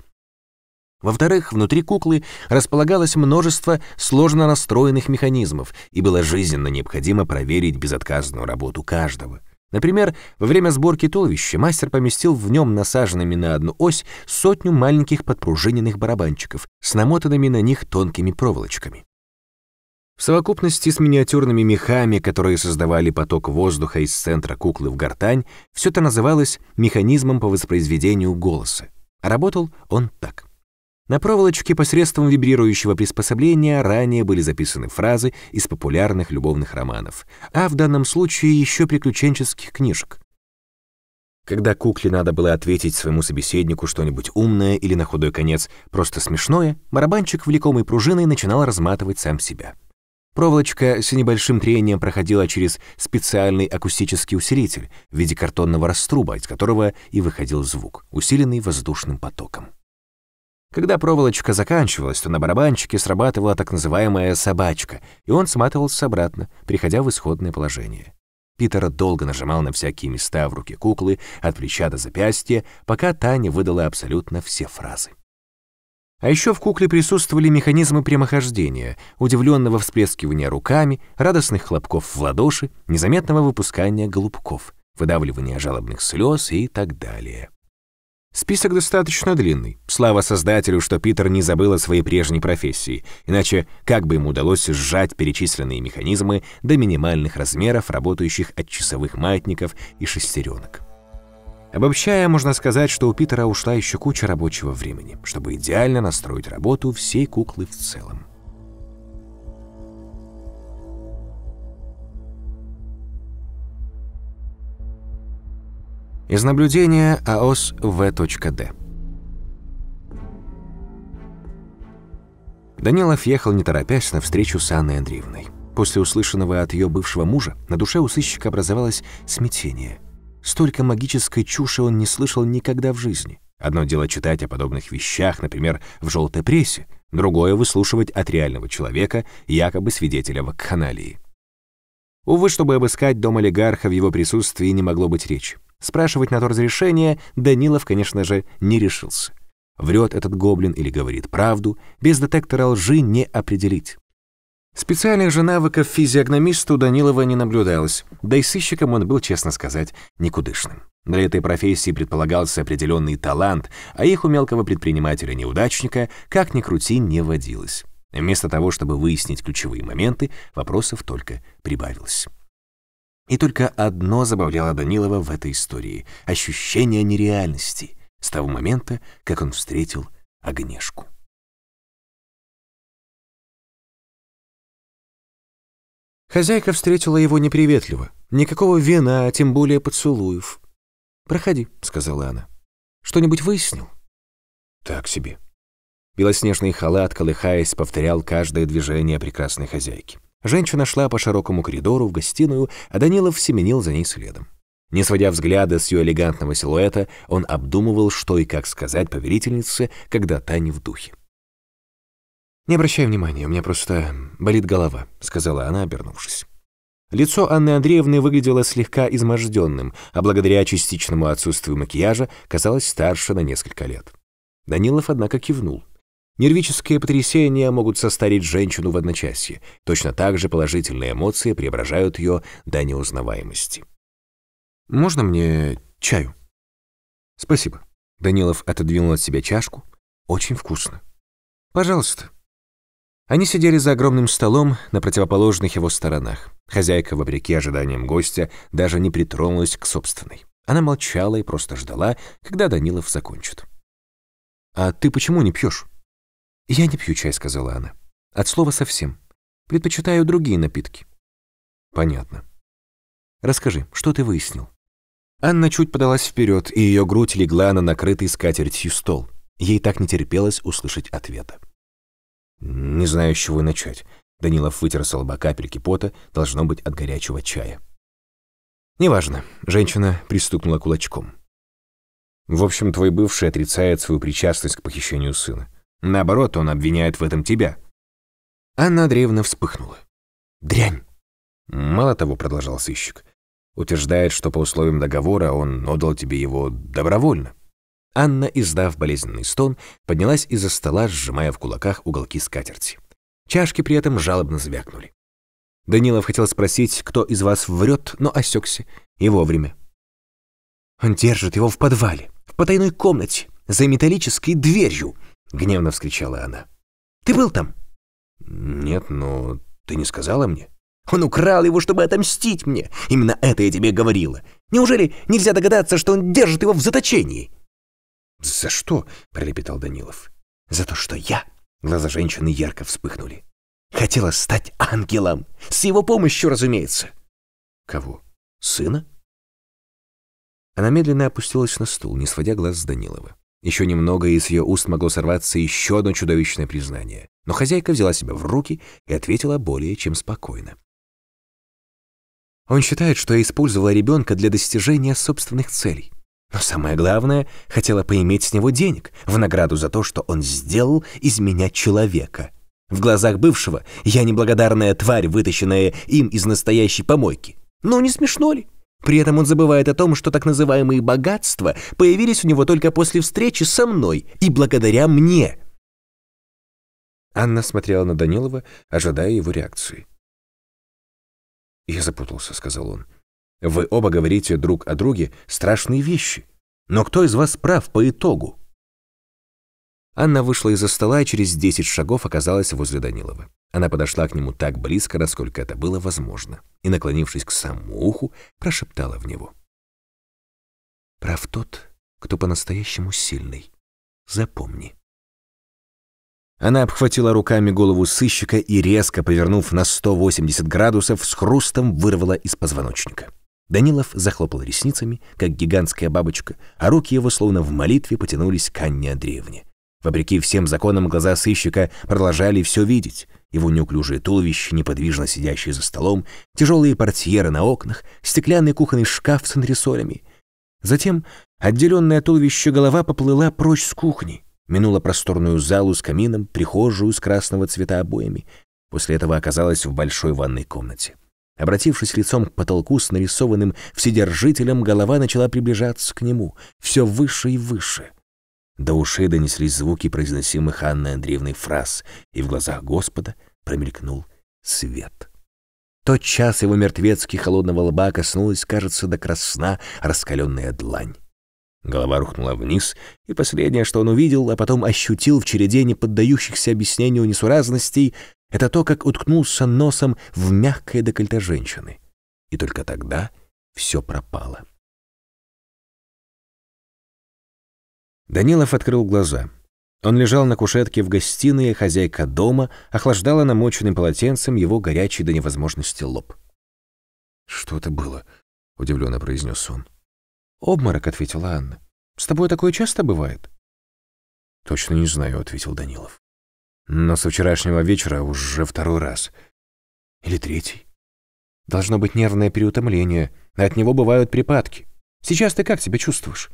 Во-вторых, внутри куклы располагалось множество сложно настроенных механизмов, и было жизненно необходимо проверить безотказную работу каждого. Например, во время сборки туловища мастер поместил в нем насаженными на одну ось сотню маленьких подпружиненных барабанчиков с намотанными на них тонкими проволочками. В совокупности с миниатюрными мехами, которые создавали поток воздуха из центра куклы в гортань, все это называлось механизмом по воспроизведению голоса. работал он так. На проволочке посредством вибрирующего приспособления ранее были записаны фразы из популярных любовных романов, а в данном случае еще приключенческих книжек. Когда кукле надо было ответить своему собеседнику что-нибудь умное или на худой конец просто смешное, барабанчик, влекомый пружиной, начинал разматывать сам себя. Проволочка с небольшим трением проходила через специальный акустический усилитель в виде картонного раструба, из которого и выходил звук, усиленный воздушным потоком. Когда проволочка заканчивалась, то на барабанчике срабатывала так называемая собачка, и он сматывался обратно, приходя в исходное положение. Питер долго нажимал на всякие места в руке куклы, от плеча до запястья, пока та не выдала абсолютно все фразы. А еще в кукле присутствовали механизмы прямохождения, удивленного всплескивания руками, радостных хлопков в ладоши, незаметного выпускания голубков, выдавливания жалобных слез и так далее. Список достаточно длинный. Слава создателю, что Питер не забыл о своей прежней профессии, иначе как бы ему удалось сжать перечисленные механизмы до минимальных размеров, работающих от часовых маятников и шестеренок. Обобщая, можно сказать, что у Питера ушла еще куча рабочего времени, чтобы идеально настроить работу всей куклы в целом. Из наблюдения АОС В.Д. Данилов ехал не торопясь на встречу с Анной Андреевной. После услышанного от ее бывшего мужа на душе у сыщика образовалось смятение. Столько магической чуши он не слышал никогда в жизни. Одно дело читать о подобных вещах, например, в желтой прессе, другое — выслушивать от реального человека, якобы свидетеля вакханалии. Увы, чтобы обыскать дом олигарха в его присутствии не могло быть речи. Спрашивать на то разрешение Данилов, конечно же, не решился. Врет этот гоблин или говорит правду, без детектора лжи не определить. Специальных же навыков физиогномиста у Данилова не наблюдалось, да и сыщиком он был, честно сказать, никудышным. Для этой профессии предполагался определенный талант, а их у мелкого предпринимателя-неудачника, как ни крути, не водилось. Вместо того, чтобы выяснить ключевые моменты, вопросов только прибавилось. И только одно забавляло Данилова в этой истории — ощущение нереальности с того момента, как он встретил Огнешку. Хозяйка встретила его неприветливо. Никакого вина, а тем более поцелуев. «Проходи», — сказала она. «Что-нибудь выяснил?» «Так себе». Белоснежный халат, колыхаясь, повторял каждое движение прекрасной хозяйки. Женщина шла по широкому коридору в гостиную, а Данилов семенил за ней следом. Не сводя взгляда с ее элегантного силуэта, он обдумывал, что и как сказать повелительнице, когда та не в духе. «Не обращай внимания, у меня просто болит голова», — сказала она, обернувшись. Лицо Анны Андреевны выглядело слегка изможденным, а благодаря частичному отсутствию макияжа казалось старше на несколько лет. Данилов, однако, кивнул. Нервические потрясения могут состарить женщину в одночасье. Точно так же положительные эмоции преображают ее до неузнаваемости. «Можно мне чаю?» «Спасибо». Данилов отодвинул от себя чашку. «Очень вкусно». «Пожалуйста». Они сидели за огромным столом на противоположных его сторонах. Хозяйка, вопреки ожиданиям гостя, даже не притронулась к собственной. Она молчала и просто ждала, когда Данилов закончит. «А ты почему не пьешь?» «Я не пью чай», — сказала она. «От слова совсем. Предпочитаю другие напитки». «Понятно. Расскажи, что ты выяснил?» Анна чуть подалась вперед, и ее грудь легла на накрытый скатертью стол. Ей так не терпелось услышать ответа. Не знаю, с чего начать. Данилов вытер с лба капельки пота, должно быть, от горячего чая. «Неважно», — женщина пристукнула кулачком. «В общем, твой бывший отрицает свою причастность к похищению сына. Наоборот, он обвиняет в этом тебя». Анна Андреевна вспыхнула. «Дрянь!» Мало того, продолжал сыщик, утверждает, что по условиям договора он отдал тебе его добровольно. Анна, издав болезненный стон, поднялась из-за стола, сжимая в кулаках уголки скатерти. Чашки при этом жалобно звякнули. Данилов хотел спросить, кто из вас врет, но осекся. И вовремя. «Он держит его в подвале, в потайной комнате, за металлической дверью!» — гневно вскричала она. «Ты был там?» «Нет, но ты не сказала мне». Он украл его, чтобы отомстить мне. Именно это я тебе говорила. Неужели нельзя догадаться, что он держит его в заточении?» «За что?» — пролепетал Данилов. «За то, что я...» Глаза женщины ярко вспыхнули. «Хотела стать ангелом. С его помощью, разумеется». «Кого? Сына?» Она медленно опустилась на стул, не сводя глаз с Данилова. Еще немного, и с ее уст могло сорваться еще одно чудовищное признание. Но хозяйка взяла себя в руки и ответила более чем спокойно. Он считает, что я использовала ребенка для достижения собственных целей. Но самое главное, хотела поиметь с него денег в награду за то, что он сделал из меня человека. В глазах бывшего я неблагодарная тварь, вытащенная им из настоящей помойки. Ну, не смешно ли? При этом он забывает о том, что так называемые богатства появились у него только после встречи со мной и благодаря мне. Анна смотрела на Данилова, ожидая его реакции. «Я запутался», — сказал он. «Вы оба говорите друг о друге страшные вещи. Но кто из вас прав по итогу?» Анна вышла из-за стола и через десять шагов оказалась возле Данилова. Она подошла к нему так близко, насколько это было возможно, и, наклонившись к самому уху, прошептала в него. «Прав тот, кто по-настоящему сильный. Запомни». Она обхватила руками голову сыщика и, резко повернув на 180 градусов, с хрустом вырвала из позвоночника. Данилов захлопал ресницами, как гигантская бабочка, а руки его, словно в молитве, потянулись к Анне Андреевне. Вопреки всем законам, глаза сыщика продолжали все видеть. Его неуклюжее туловище, неподвижно сидящее за столом, тяжелые портьеры на окнах, стеклянный кухонный шкаф с антресолями. Затем отделенная туловище голова поплыла прочь с кухни минула просторную залу с камином, прихожую с красного цвета обоями. После этого оказалась в большой ванной комнате. Обратившись лицом к потолку с нарисованным вседержителем, голова начала приближаться к нему, все выше и выше. До ушей донеслись звуки произносимых Анной Андреевной фраз, и в глазах Господа промелькнул свет. Тот час его мертвецки холодного лба коснулась, кажется, до красна раскаленная длань. Голова рухнула вниз, и последнее, что он увидел, а потом ощутил в череде неподдающихся объяснению несуразностей, это то, как уткнулся носом в мягкое декольте женщины. И только тогда все пропало. Данилов открыл глаза. Он лежал на кушетке в гостиной, а хозяйка дома охлаждала намоченным полотенцем его горячий до невозможности лоб. «Что это было?» — удивленно произнес он. «Обморок», — ответила Анна. «С тобой такое часто бывает?» «Точно не знаю», — ответил Данилов. «Но со вчерашнего вечера уже второй раз. Или третий. Должно быть нервное переутомление, от него бывают припадки. Сейчас ты как себя чувствуешь?»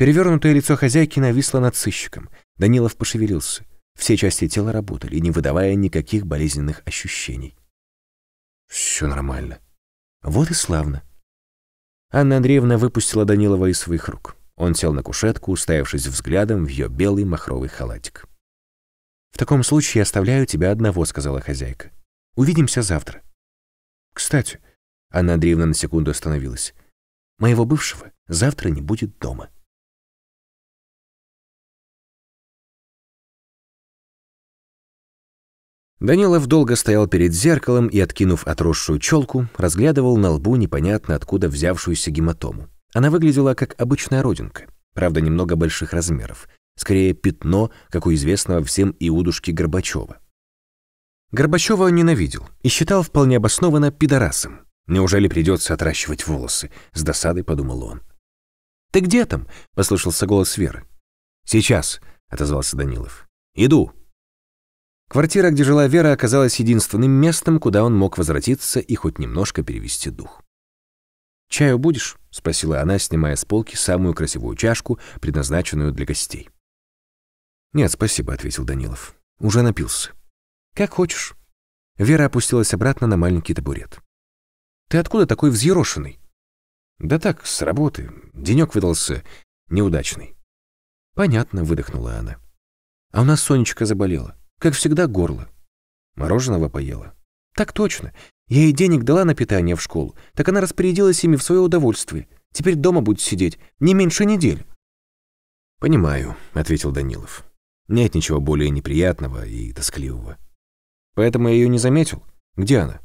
Перевернутое лицо хозяйки нависло над сыщиком. Данилов пошевелился. Все части тела работали, не выдавая никаких болезненных ощущений. «Все нормально». «Вот и славно. Анна Андреевна выпустила Данилова из своих рук. Он сел на кушетку, уставившись взглядом в ее белый махровый халатик. «В таком случае оставляю тебя одного», — сказала хозяйка. «Увидимся завтра». «Кстати», — Анна Андреевна на секунду остановилась, «моего бывшего завтра не будет дома». Данилов долго стоял перед зеркалом и, откинув отросшую челку, разглядывал на лбу непонятно откуда взявшуюся гематому. Она выглядела как обычная родинка, правда, немного больших размеров, скорее пятно, как у известного всем Иудушки Горбачева. Горбачева он ненавидел и считал вполне обоснованно пидорасом. Неужели придется отращивать волосы? С досадой подумал он. «Ты где там?» — послышался голос Веры. «Сейчас», — отозвался Данилов. «Иду». Квартира, где жила Вера, оказалась единственным местом, куда он мог возвратиться и хоть немножко перевести дух. «Чаю будешь?» — спросила она, снимая с полки самую красивую чашку, предназначенную для гостей. «Нет, спасибо», — ответил Данилов. «Уже напился». «Как хочешь». Вера опустилась обратно на маленький табурет. «Ты откуда такой взъерошенный?» «Да так, с работы. Денек выдался неудачный». «Понятно», — выдохнула она. «А у нас Сонечка заболела. Как всегда, горло. Мороженого поела. Так точно. Я ей денег дала на питание в школу, так она распорядилась ими в свое удовольствие. Теперь дома будет сидеть не меньше недели. «Понимаю», — ответил Данилов. «Нет ничего более неприятного и тоскливого. Поэтому я ее не заметил. Где она?»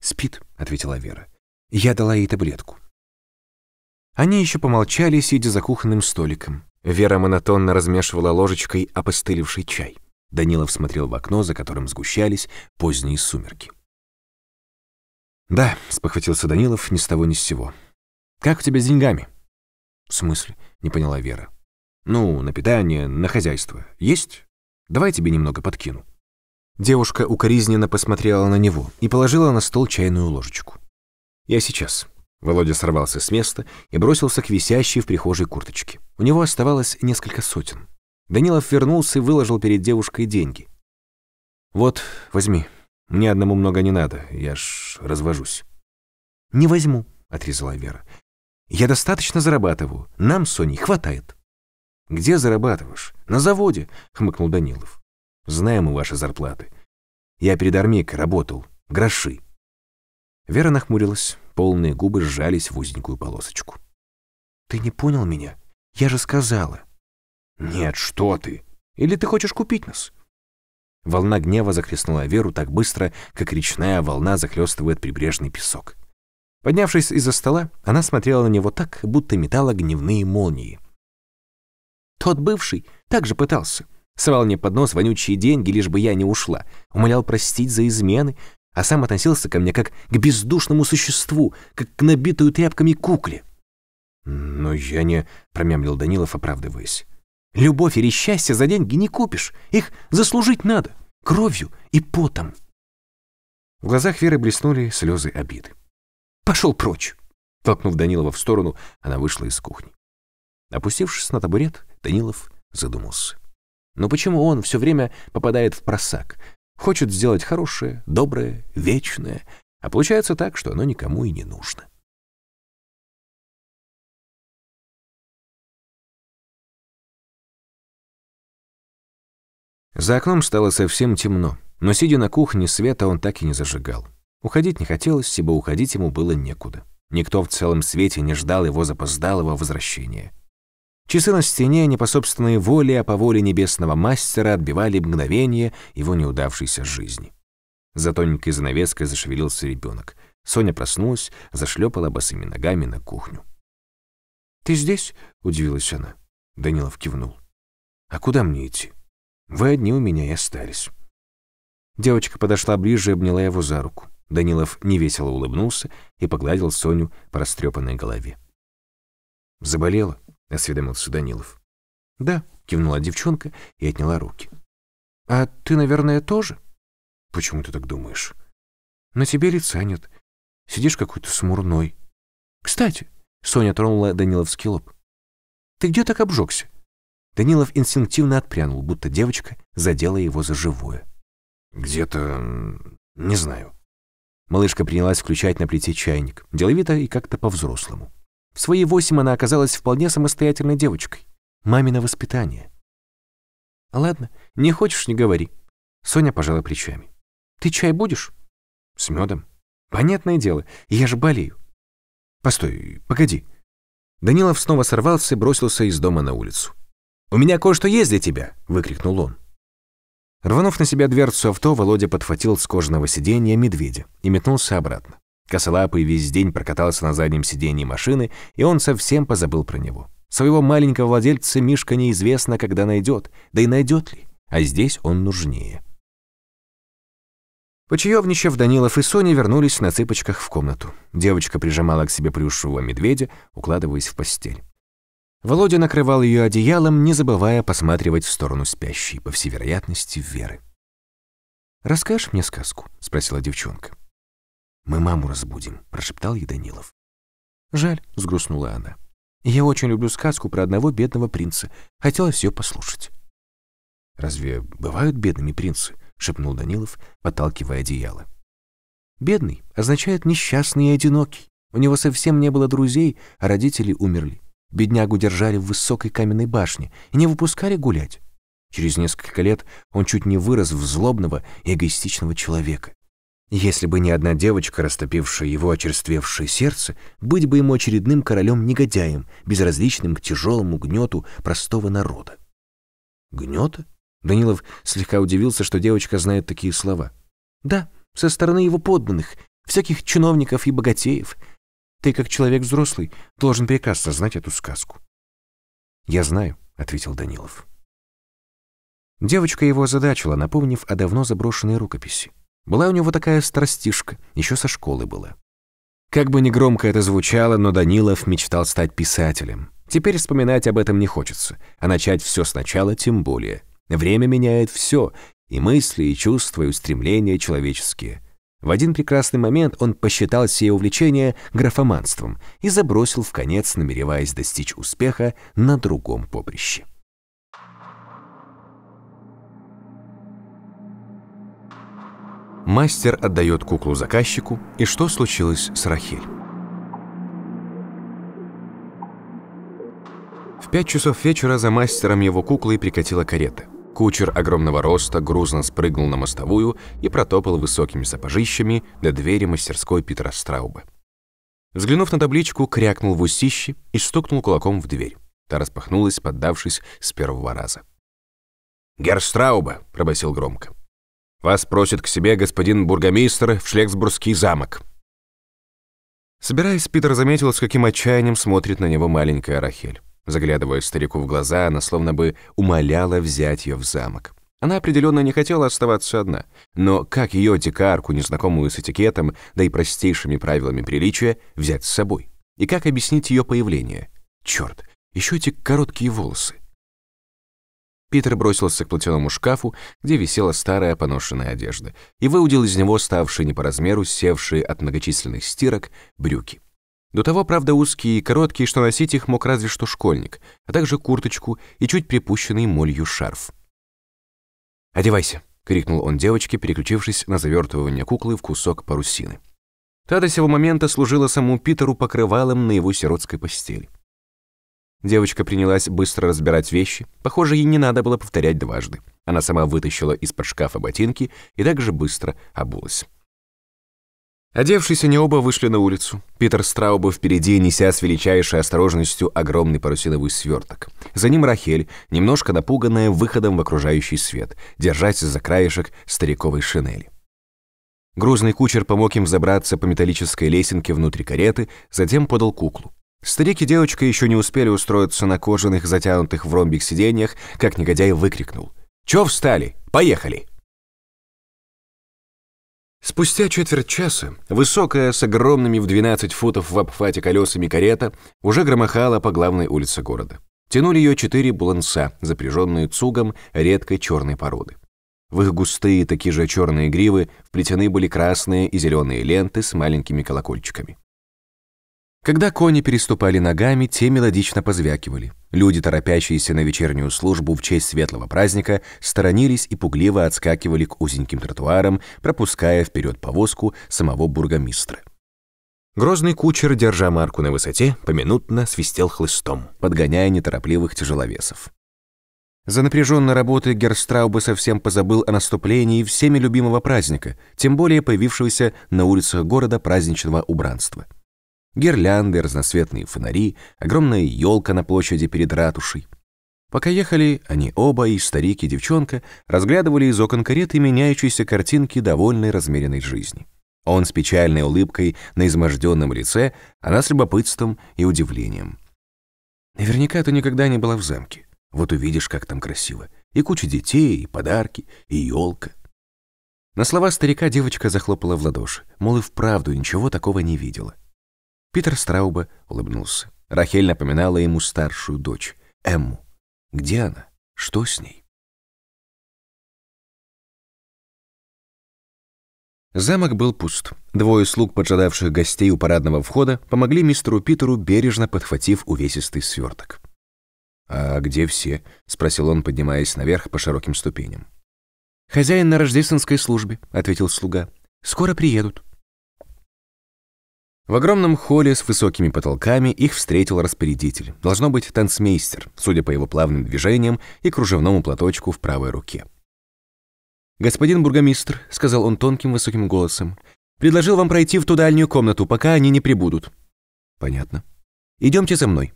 «Спит», — ответила Вера. «Я дала ей таблетку». Они еще помолчали, сидя за кухонным столиком. Вера монотонно размешивала ложечкой опостылевший чай. Данилов смотрел в окно, за которым сгущались поздние сумерки. «Да», — спохватился Данилов ни с того ни с сего. «Как у тебя с деньгами?» «В смысле?» — не поняла Вера. «Ну, на питание, на хозяйство. Есть? Давай тебе немного подкину». Девушка укоризненно посмотрела на него и положила на стол чайную ложечку. «Я сейчас». Володя сорвался с места и бросился к висящей в прихожей курточке. У него оставалось несколько сотен. Данилов вернулся и выложил перед девушкой деньги. «Вот, возьми. Мне одному много не надо, я ж развожусь». «Не возьму», — отрезала Вера. «Я достаточно зарабатываю. Нам, Соней, хватает». «Где зарабатываешь?» «На заводе», — хмыкнул Данилов. «Знаем мы ваши зарплаты. Я перед армейкой работал. Гроши». Вера нахмурилась, полные губы сжались в узенькую полосочку. «Ты не понял меня? Я же сказала. «Нет, что ты! Или ты хочешь купить нас?» Волна гнева захлестнула Веру так быстро, как речная волна захлестывает прибрежный песок. Поднявшись из-за стола, она смотрела на него так, будто метала гневные молнии. Тот бывший также пытался. Совал мне под нос вонючие деньги, лишь бы я не ушла. Умолял простить за измены, а сам относился ко мне как к бездушному существу, как к набитую тряпками кукле. «Но я не...» — промямлил Данилов, оправдываясь. Любовь или счастье за деньги не купишь. Их заслужить надо. Кровью и потом. В глазах Веры блеснули слезы обиды. «Пошел прочь!» Толкнув Данилова в сторону, она вышла из кухни. Опустившись на табурет, Данилов задумался. Но почему он все время попадает в просак? Хочет сделать хорошее, доброе, вечное, а получается так, что оно никому и не нужно. За окном стало совсем темно, но, сидя на кухне, света он так и не зажигал. Уходить не хотелось, ибо уходить ему было некуда. Никто в целом свете не ждал его запоздалого возвращения. Часы на стене не по собственной воле, а по воле небесного мастера отбивали мгновение его неудавшейся жизни. За тоненькой занавеской зашевелился ребенок. Соня проснулась, зашлепала босыми ногами на кухню. «Ты здесь?» — удивилась она. Данилов кивнул. «А куда мне идти?» Вы одни у меня и остались». Девочка подошла ближе и обняла его за руку. Данилов невесело улыбнулся и погладил Соню по растрепанной голове. «Заболела?» — осведомился Данилов. «Да», — кивнула девчонка и отняла руки. «А ты, наверное, тоже?» «Почему ты так думаешь?» «На тебе лица нет. Сидишь какой-то смурной. Кстати», — Соня тронула Даниловский лоб. «Ты где так обжегся? Данилов инстинктивно отпрянул, будто девочка задела его за живое. «Где-то... не знаю». Малышка принялась включать на плите чайник, деловито и как-то по-взрослому. В свои восемь она оказалась вполне самостоятельной девочкой. Мамино воспитание. «Ладно, не хочешь — не говори». Соня пожала плечами. «Ты чай будешь?» «С медом». «Понятное дело, я же болею». «Постой, погоди». Данилов снова сорвался и бросился из дома на улицу. «У меня кое-что есть для тебя!» — выкрикнул он. Рванув на себя дверцу авто, Володя подхватил с кожаного сиденья медведя и метнулся обратно. Косолапый весь день прокатался на заднем сиденье машины, и он совсем позабыл про него. Своего маленького владельца Мишка неизвестно, когда найдет, да и найдет ли, а здесь он нужнее. Почаевничав, Данилов и Соня вернулись на цыпочках в комнату. Девочка прижимала к себе плюшевого медведя, укладываясь в постель. Володя накрывал ее одеялом, не забывая посматривать в сторону спящей, по всей вероятности, Веры. «Расскажешь мне сказку?» — спросила девчонка. «Мы маму разбудим», — прошептал ей Данилов. «Жаль», — сгрустнула она. «Я очень люблю сказку про одного бедного принца. Хотелось ее послушать». «Разве бывают бедными принцы?» — шепнул Данилов, подталкивая одеяло. «Бедный» означает несчастный и одинокий. У него совсем не было друзей, а родители умерли. Беднягу держали в высокой каменной башне и не выпускали гулять. Через несколько лет он чуть не вырос в злобного и эгоистичного человека. Если бы не одна девочка, растопившая его очерствевшее сердце, быть бы ему очередным королем-негодяем, безразличным к тяжелому гнету простого народа. «Гнета?» Данилов слегка удивился, что девочка знает такие слова. «Да, со стороны его подданных, всяких чиновников и богатеев. Ты, как человек взрослый, должен прекрасно знать эту сказку». «Я знаю», — ответил Данилов. Девочка его озадачила, напомнив о давно заброшенной рукописи. Была у него такая страстишка, еще со школы была. Как бы ни громко это звучало, но Данилов мечтал стать писателем. Теперь вспоминать об этом не хочется, а начать все сначала тем более. Время меняет все, и мысли, и чувства, и устремления человеческие. В один прекрасный момент он посчитал сие увлечение графоманством и забросил в конец, намереваясь достичь успеха на другом поприще. Мастер отдает куклу заказчику, и что случилось с Рахель? В пять часов вечера за мастером его куклы прикатила карета. Кучер огромного роста грузно спрыгнул на мостовую и протопал высокими сапожищами до двери мастерской Питера Страуба. Взглянув на табличку, крякнул в усище и стукнул кулаком в дверь. Та распахнулась, поддавшись с первого раза. «Герр Страуба!» — пробасил громко. Вас просит к себе господин бургомистр в Шлексбургский замок». Собираясь, Питер заметил, с каким отчаянием смотрит на него маленькая Рахель. Заглядывая старику в глаза, она словно бы умоляла взять ее в замок. Она определенно не хотела оставаться одна, но как ее дикарку, незнакомую с этикетом, да и простейшими правилами приличия, взять с собой? И как объяснить ее появление? Черт, еще эти короткие волосы. Питер бросился к платяному шкафу, где висела старая поношенная одежда, и выудил из него ставшие не по размеру, севшие от многочисленных стирок, брюки. До того, правда, узкие и короткие, что носить их мог разве что школьник, а также курточку и чуть припущенный молью шарф. «Одевайся», — крикнул он девочке, переключившись на завертывание куклы в кусок парусины. Та до сего момента служила самому Питеру покрывалом на его сиротской постели. Девочка принялась быстро разбирать вещи. Похоже, ей не надо было повторять дважды. Она сама вытащила из-под шкафа ботинки и также быстро обулась. Одевшись, они оба вышли на улицу. Питер Страуба впереди, неся с величайшей осторожностью огромный парусиновый сверток. За ним Рахель, немножко напуганная выходом в окружающий свет, держась за краешек стариковой шинели. Грузный кучер помог им забраться по металлической лесенке внутри кареты, затем подал куклу. Старик и девочка еще не успели устроиться на кожаных, затянутых в ромбик сиденьях, как негодяй выкрикнул. «Чё встали? Поехали!» Спустя четверть часа высокая, с огромными в 12 футов в обхвате колесами карета уже громыхала по главной улице города. Тянули ее четыре буланца, запряженные цугом редкой черной породы. В их густые такие же черные гривы вплетены были красные и зеленые ленты с маленькими колокольчиками. Когда кони переступали ногами, те мелодично позвякивали. Люди, торопящиеся на вечернюю службу в честь светлого праздника, сторонились и пугливо отскакивали к узеньким тротуарам, пропуская вперед повозку самого бургомистра. Грозный кучер, держа марку на высоте, поминутно свистел хлыстом, подгоняя неторопливых тяжеловесов. За напряженной работой Герстраубе совсем позабыл о наступлении всеми любимого праздника, тем более появившегося на улицах города праздничного убранства — гирлянды, разноцветные фонари, огромная елка на площади перед ратушей. Пока ехали, они оба, и старик, и девчонка, разглядывали из окон кареты меняющиеся картинки довольной размеренной жизни. Он с печальной улыбкой на изможденном лице, она с любопытством и удивлением. Наверняка ты никогда не была в замке. Вот увидишь, как там красиво. И куча детей, и подарки, и елка. На слова старика девочка захлопала в ладоши, мол, и вправду ничего такого не видела. Питер Страуба улыбнулся. Рахель напоминала ему старшую дочь, Эмму. Где она? Что с ней? Замок был пуст. Двое слуг, поджидавших гостей у парадного входа, помогли мистеру Питеру, бережно подхватив увесистый сверток. «А где все?» — спросил он, поднимаясь наверх по широким ступеням. «Хозяин на рождественской службе», — ответил слуга. «Скоро приедут». В огромном холле с высокими потолками их встретил распорядитель. Должно быть танцмейстер, судя по его плавным движениям и кружевному платочку в правой руке. «Господин бургомистр», — сказал он тонким высоким голосом, «предложил вам пройти в ту дальнюю комнату, пока они не прибудут». «Понятно. Идемте за мной».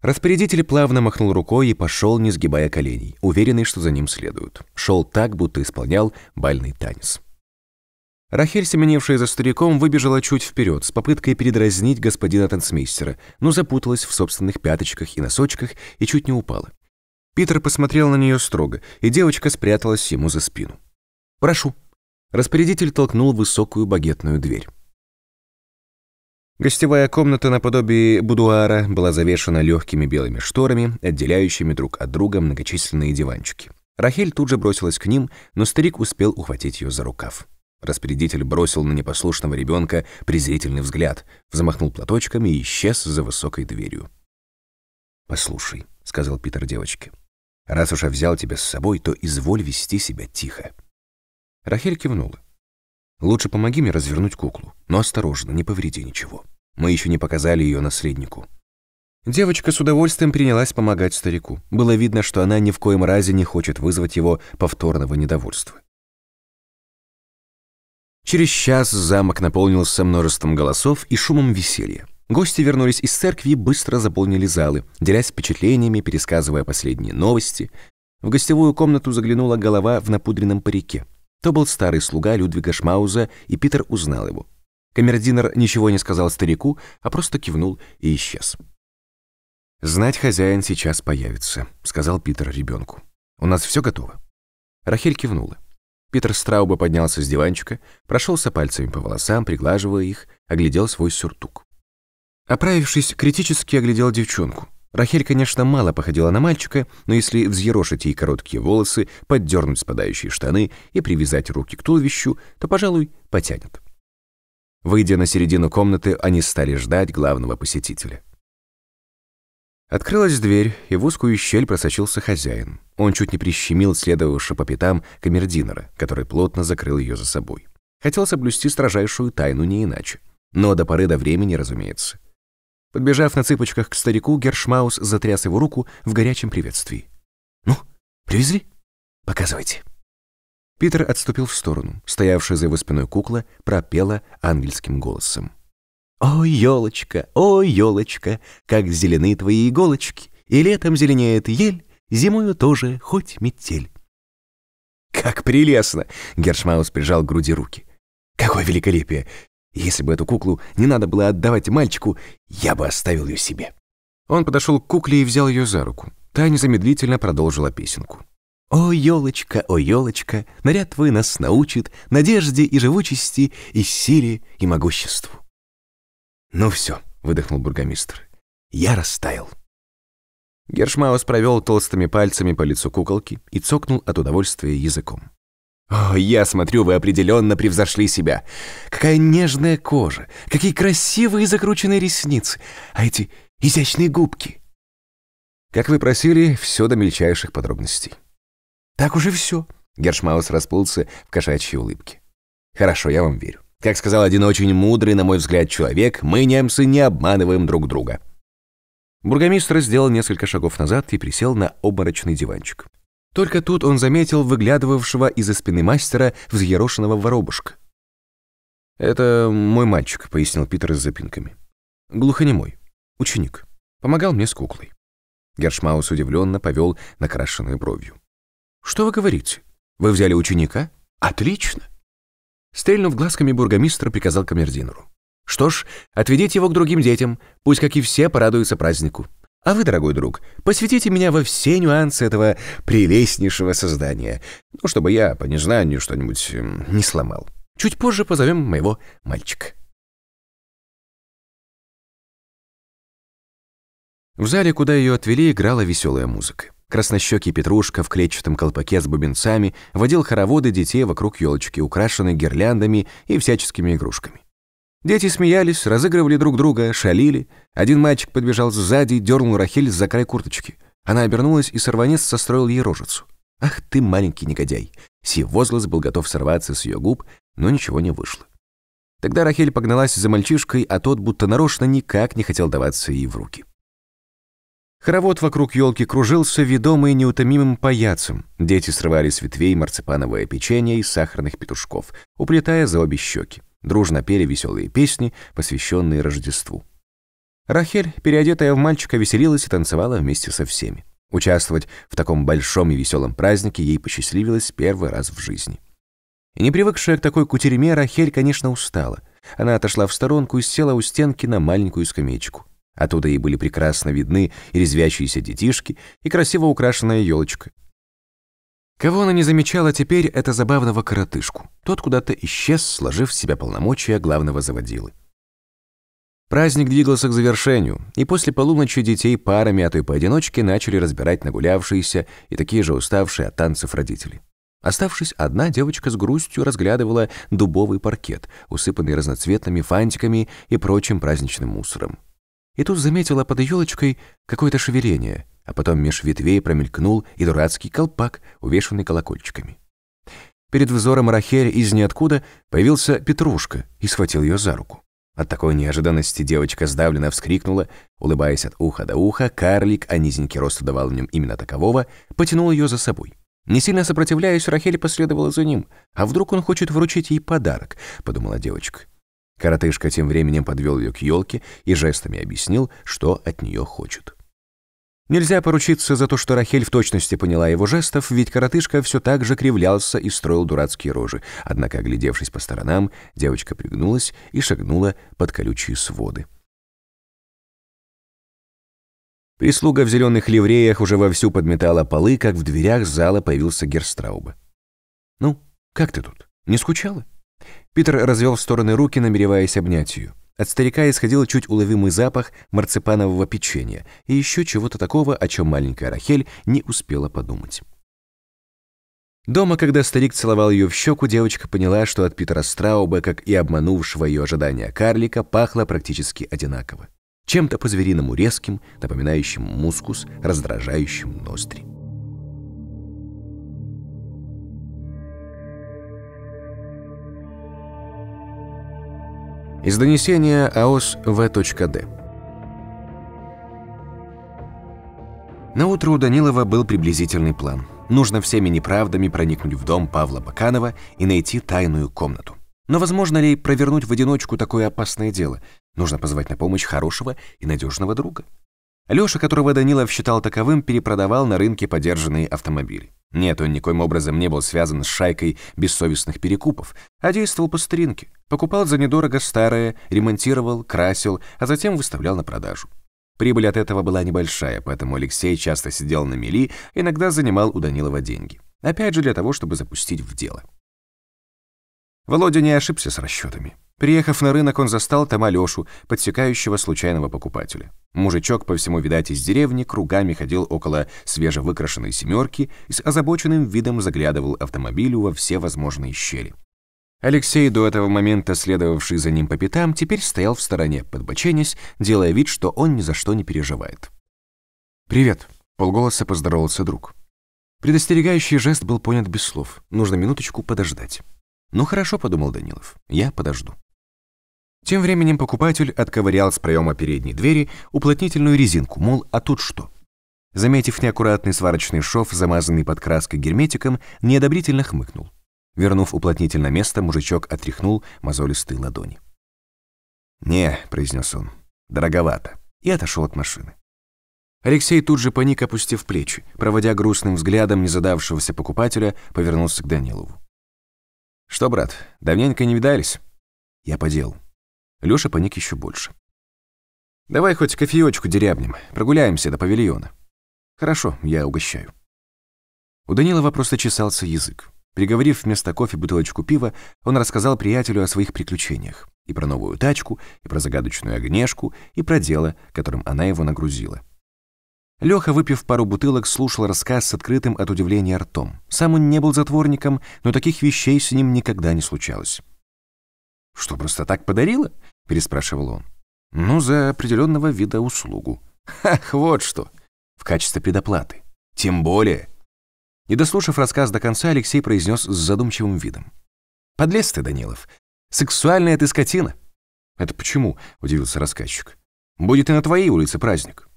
Распорядитель плавно махнул рукой и пошел, не сгибая коленей, уверенный, что за ним следуют. Шел так, будто исполнял бальный танец. Рахель, семеневшая за стариком, выбежала чуть вперед с попыткой передразнить господина танцмейстера, но запуталась в собственных пяточках и носочках и чуть не упала. Питер посмотрел на нее строго, и девочка спряталась ему за спину. «Прошу». Распорядитель толкнул высокую багетную дверь. Гостевая комната наподобие будуара была завешена легкими белыми шторами, отделяющими друг от друга многочисленные диванчики. Рахель тут же бросилась к ним, но старик успел ухватить ее за рукав. Распорядитель бросил на непослушного ребенка презрительный взгляд, взмахнул платочками и исчез за высокой дверью. «Послушай», — сказал Питер девочке, Раз уж я взял тебя с собой, то изволь вести себя тихо». Рахель кивнула. «Лучше помоги мне развернуть куклу, но осторожно, не повреди ничего. Мы еще не показали ее наследнику». Девочка с удовольствием принялась помогать старику. Было видно, что она ни в коем разе не хочет вызвать его повторного недовольства. Через час замок наполнился множеством голосов и шумом веселья. Гости вернулись из церкви и быстро заполнили залы, делясь впечатлениями, пересказывая последние новости. В гостевую комнату заглянула голова в напудренном парике. То был старый слуга Людвига Шмауза, и Питер узнал его. Камердинер ничего не сказал старику, а просто кивнул и исчез. «Знать хозяин сейчас появится», — сказал Питер ребенку. «У нас все готово?» Рахель кивнула. Питер Страуба поднялся с диванчика, прошелся пальцами по волосам, приглаживая их, оглядел свой сюртук. Оправившись, критически оглядел девчонку. Рахель, конечно, мало походила на мальчика, но если взъерошить ей короткие волосы, поддернуть спадающие штаны и привязать руки к туловищу, то, пожалуй, потянет. Выйдя на середину комнаты, они стали ждать главного посетителя. Открылась дверь, и в узкую щель просочился хозяин. Он чуть не прищемил следовавшего по пятам камердинера, который плотно закрыл ее за собой. Хотел соблюсти строжайшую тайну не иначе. Но до поры до времени, разумеется. Подбежав на цыпочках к старику, Гершмаус затряс его руку в горячем приветствии. «Ну, привезли? Показывайте». Питер отступил в сторону. Стоявшая за его спиной кукла пропела ангельским голосом. «О, елочка, о, елочка, как зелены твои иголочки, и летом зеленеет ель, зимою тоже хоть метель». «Как прелестно!» — Гершмаус прижал к груди руки. «Какое великолепие! Если бы эту куклу не надо было отдавать мальчику, я бы оставил ее себе». Он подошел к кукле и взял ее за руку. Та незамедлительно продолжила песенку. «О, елочка, о, елочка, наряд твой нас научит надежде и живучести, и силе, и могуществу». «Ну все», — выдохнул бургомистр, — «я растаял». Гершмаус провел толстыми пальцами по лицу куколки и цокнул от удовольствия языком. О, я смотрю, вы определенно превзошли себя. Какая нежная кожа, какие красивые закрученные ресницы, а эти изящные губки. Как вы просили, все до мельчайших подробностей. Так уже все. Гершмаус расплылся в кошачьей улыбке. Хорошо, я вам верю. Как сказал один очень мудрый, на мой взгляд, человек, мы, немцы, не обманываем друг друга. Бургомистр сделал несколько шагов назад и присел на обморочный диванчик. Только тут он заметил выглядывавшего из-за спины мастера взъерошенного воробушка. «Это мой мальчик», — пояснил Питер с запинками. «Глухонемой. Ученик. Помогал мне с куклой». Гершмаус удивленно повел накрашенной бровью. «Что вы говорите? Вы взяли ученика? Отлично!» Стрельнув глазками, бургомистр приказал камердинеру. «Что ж, отведите его к другим детям, пусть, как и все, порадуются празднику. А вы, дорогой друг, посвятите меня во все нюансы этого прелестнейшего создания, ну, чтобы я по незнанию что-нибудь эм, не сломал. Чуть позже позовем моего мальчика. В зале, куда ее отвели, играла веселая музыка. Краснощекий Петрушка в клетчатом колпаке с бубенцами водил хороводы детей вокруг елочки, украшенной гирляндами и всяческими игрушками. Дети смеялись, разыгрывали друг друга, шалили. Один мальчик подбежал сзади и дернул Рахель за край курточки. Она обернулась, и сорванец состроил ей рожицу. «Ах ты, маленький негодяй!» Сей возглас был готов сорваться с ее губ, но ничего не вышло. Тогда Рахель погналась за мальчишкой, а тот будто нарочно никак не хотел даваться ей в руки. Хоровод вокруг елки кружился, ведомый неутомимым паяцем. Дети срывали с ветвей марципановое печенье из сахарных петушков, уплетая за обе щеки. Дружно пели веселые песни, посвященные Рождеству. Рахель, переодетая в мальчика, веселилась и танцевала вместе со всеми. Участвовать в таком большом и веселом празднике ей посчастливилось первый раз в жизни. И не привыкшая к такой кутерьме, Рахель, конечно, устала. Она отошла в сторонку и села у стенки на маленькую скамеечку. Оттуда ей были прекрасно видны и резвящиеся детишки, и красиво украшенная елочка. Кого она не замечала теперь, это забавного коротышку. Тот куда-то исчез, сложив в себя полномочия главного заводилы. Праздник двигался к завершению, и после полуночи детей парами, а то и поодиночке начали разбирать нагулявшиеся и такие же уставшие от танцев родители. Оставшись одна, девочка с грустью разглядывала дубовый паркет, усыпанный разноцветными фантиками и прочим праздничным мусором. И тут заметила под елочкой какое-то шевеление, а потом меж ветвей промелькнул и дурацкий колпак, увешанный колокольчиками. Перед взором Рахель из ниоткуда появился Петрушка и схватил ее за руку. От такой неожиданности девочка сдавленно вскрикнула, улыбаясь от уха до уха, карлик, а низенький рост давал в нем именно такового, потянул ее за собой. Не сильно сопротивляясь, Рахель последовала за ним. «А вдруг он хочет вручить ей подарок?» — подумала девочка. Коротышка тем временем подвел ее к елке и жестами объяснил, что от нее хочет. Нельзя поручиться за то, что Рахель в точности поняла его жестов, ведь коротышка все так же кривлялся и строил дурацкие рожи. Однако, оглядевшись по сторонам, девочка пригнулась и шагнула под колючие своды. Прислуга в зеленых ливреях уже вовсю подметала полы, как в дверях зала появился Герстрауба. «Ну, как ты тут? Не скучала?» Питер развел в стороны руки, намереваясь обнять ее. От старика исходил чуть уловимый запах марципанового печенья и еще чего-то такого, о чем маленькая Рахель не успела подумать. Дома, когда старик целовал ее в щеку, девочка поняла, что от Питера Страуба, как и обманувшего ее ожидания карлика, пахло практически одинаково. Чем-то по-звериному резким, напоминающим мускус, раздражающим ноздри. Из донесения АОС В.Д. На утро у Данилова был приблизительный план. Нужно всеми неправдами проникнуть в дом Павла Баканова и найти тайную комнату. Но возможно ли провернуть в одиночку такое опасное дело? Нужно позвать на помощь хорошего и надежного друга. Лёша, которого Данилов считал таковым, перепродавал на рынке подержанные автомобили. Нет, он никоим образом не был связан с шайкой бессовестных перекупов, а действовал по старинке. Покупал за недорого старое, ремонтировал, красил, а затем выставлял на продажу. Прибыль от этого была небольшая, поэтому Алексей часто сидел на мели, иногда занимал у Данилова деньги. Опять же для того, чтобы запустить в дело. Володя не ошибся с расчетами. Приехав на рынок, он застал там Алёшу, подсекающего случайного покупателя. Мужичок, по всему видать, из деревни, кругами ходил около свежевыкрашенной «семерки» и с озабоченным видом заглядывал автомобилю во все возможные щели. Алексей, до этого момента следовавший за ним по пятам, теперь стоял в стороне, подбоченясь, делая вид, что он ни за что не переживает. «Привет», — полголоса поздоровался друг. Предостерегающий жест был понят без слов. Нужно минуточку подождать. «Ну хорошо», — подумал Данилов, — «я подожду». Тем временем покупатель отковырял с проема передней двери уплотнительную резинку, мол, а тут что? Заметив неаккуратный сварочный шов, замазанный под краской герметиком, неодобрительно хмыкнул. Вернув уплотнитель на место, мужичок отряхнул мозолистые ладони. «Не», — произнес он, — «дороговато», и отошел от машины. Алексей тут же паник, опустив плечи, проводя грустным взглядом незадавшегося покупателя, повернулся к Данилову. «Что, брат, давненько не видались?» «Я по делу». Лёша паник еще больше. «Давай хоть кофеечку дерябнем, прогуляемся до павильона». «Хорошо, я угощаю». У Данилова просто чесался язык. Приговорив вместо кофе бутылочку пива, он рассказал приятелю о своих приключениях. И про новую тачку, и про загадочную огнешку, и про дело, которым она его нагрузила. Леха, выпив пару бутылок, слушал рассказ с открытым от удивления ртом. Сам он не был затворником, но таких вещей с ним никогда не случалось. «Что, просто так подарила?» — переспрашивал он. «Ну, за определенного вида услугу». «Ах, вот что! В качестве предоплаты. Тем более...» Не дослушав рассказ до конца, Алексей произнес с задумчивым видом. «Подлез ты, Данилов. Сексуальная ты скотина». «Это почему?» — удивился рассказчик. «Будет и на твоей улице праздник».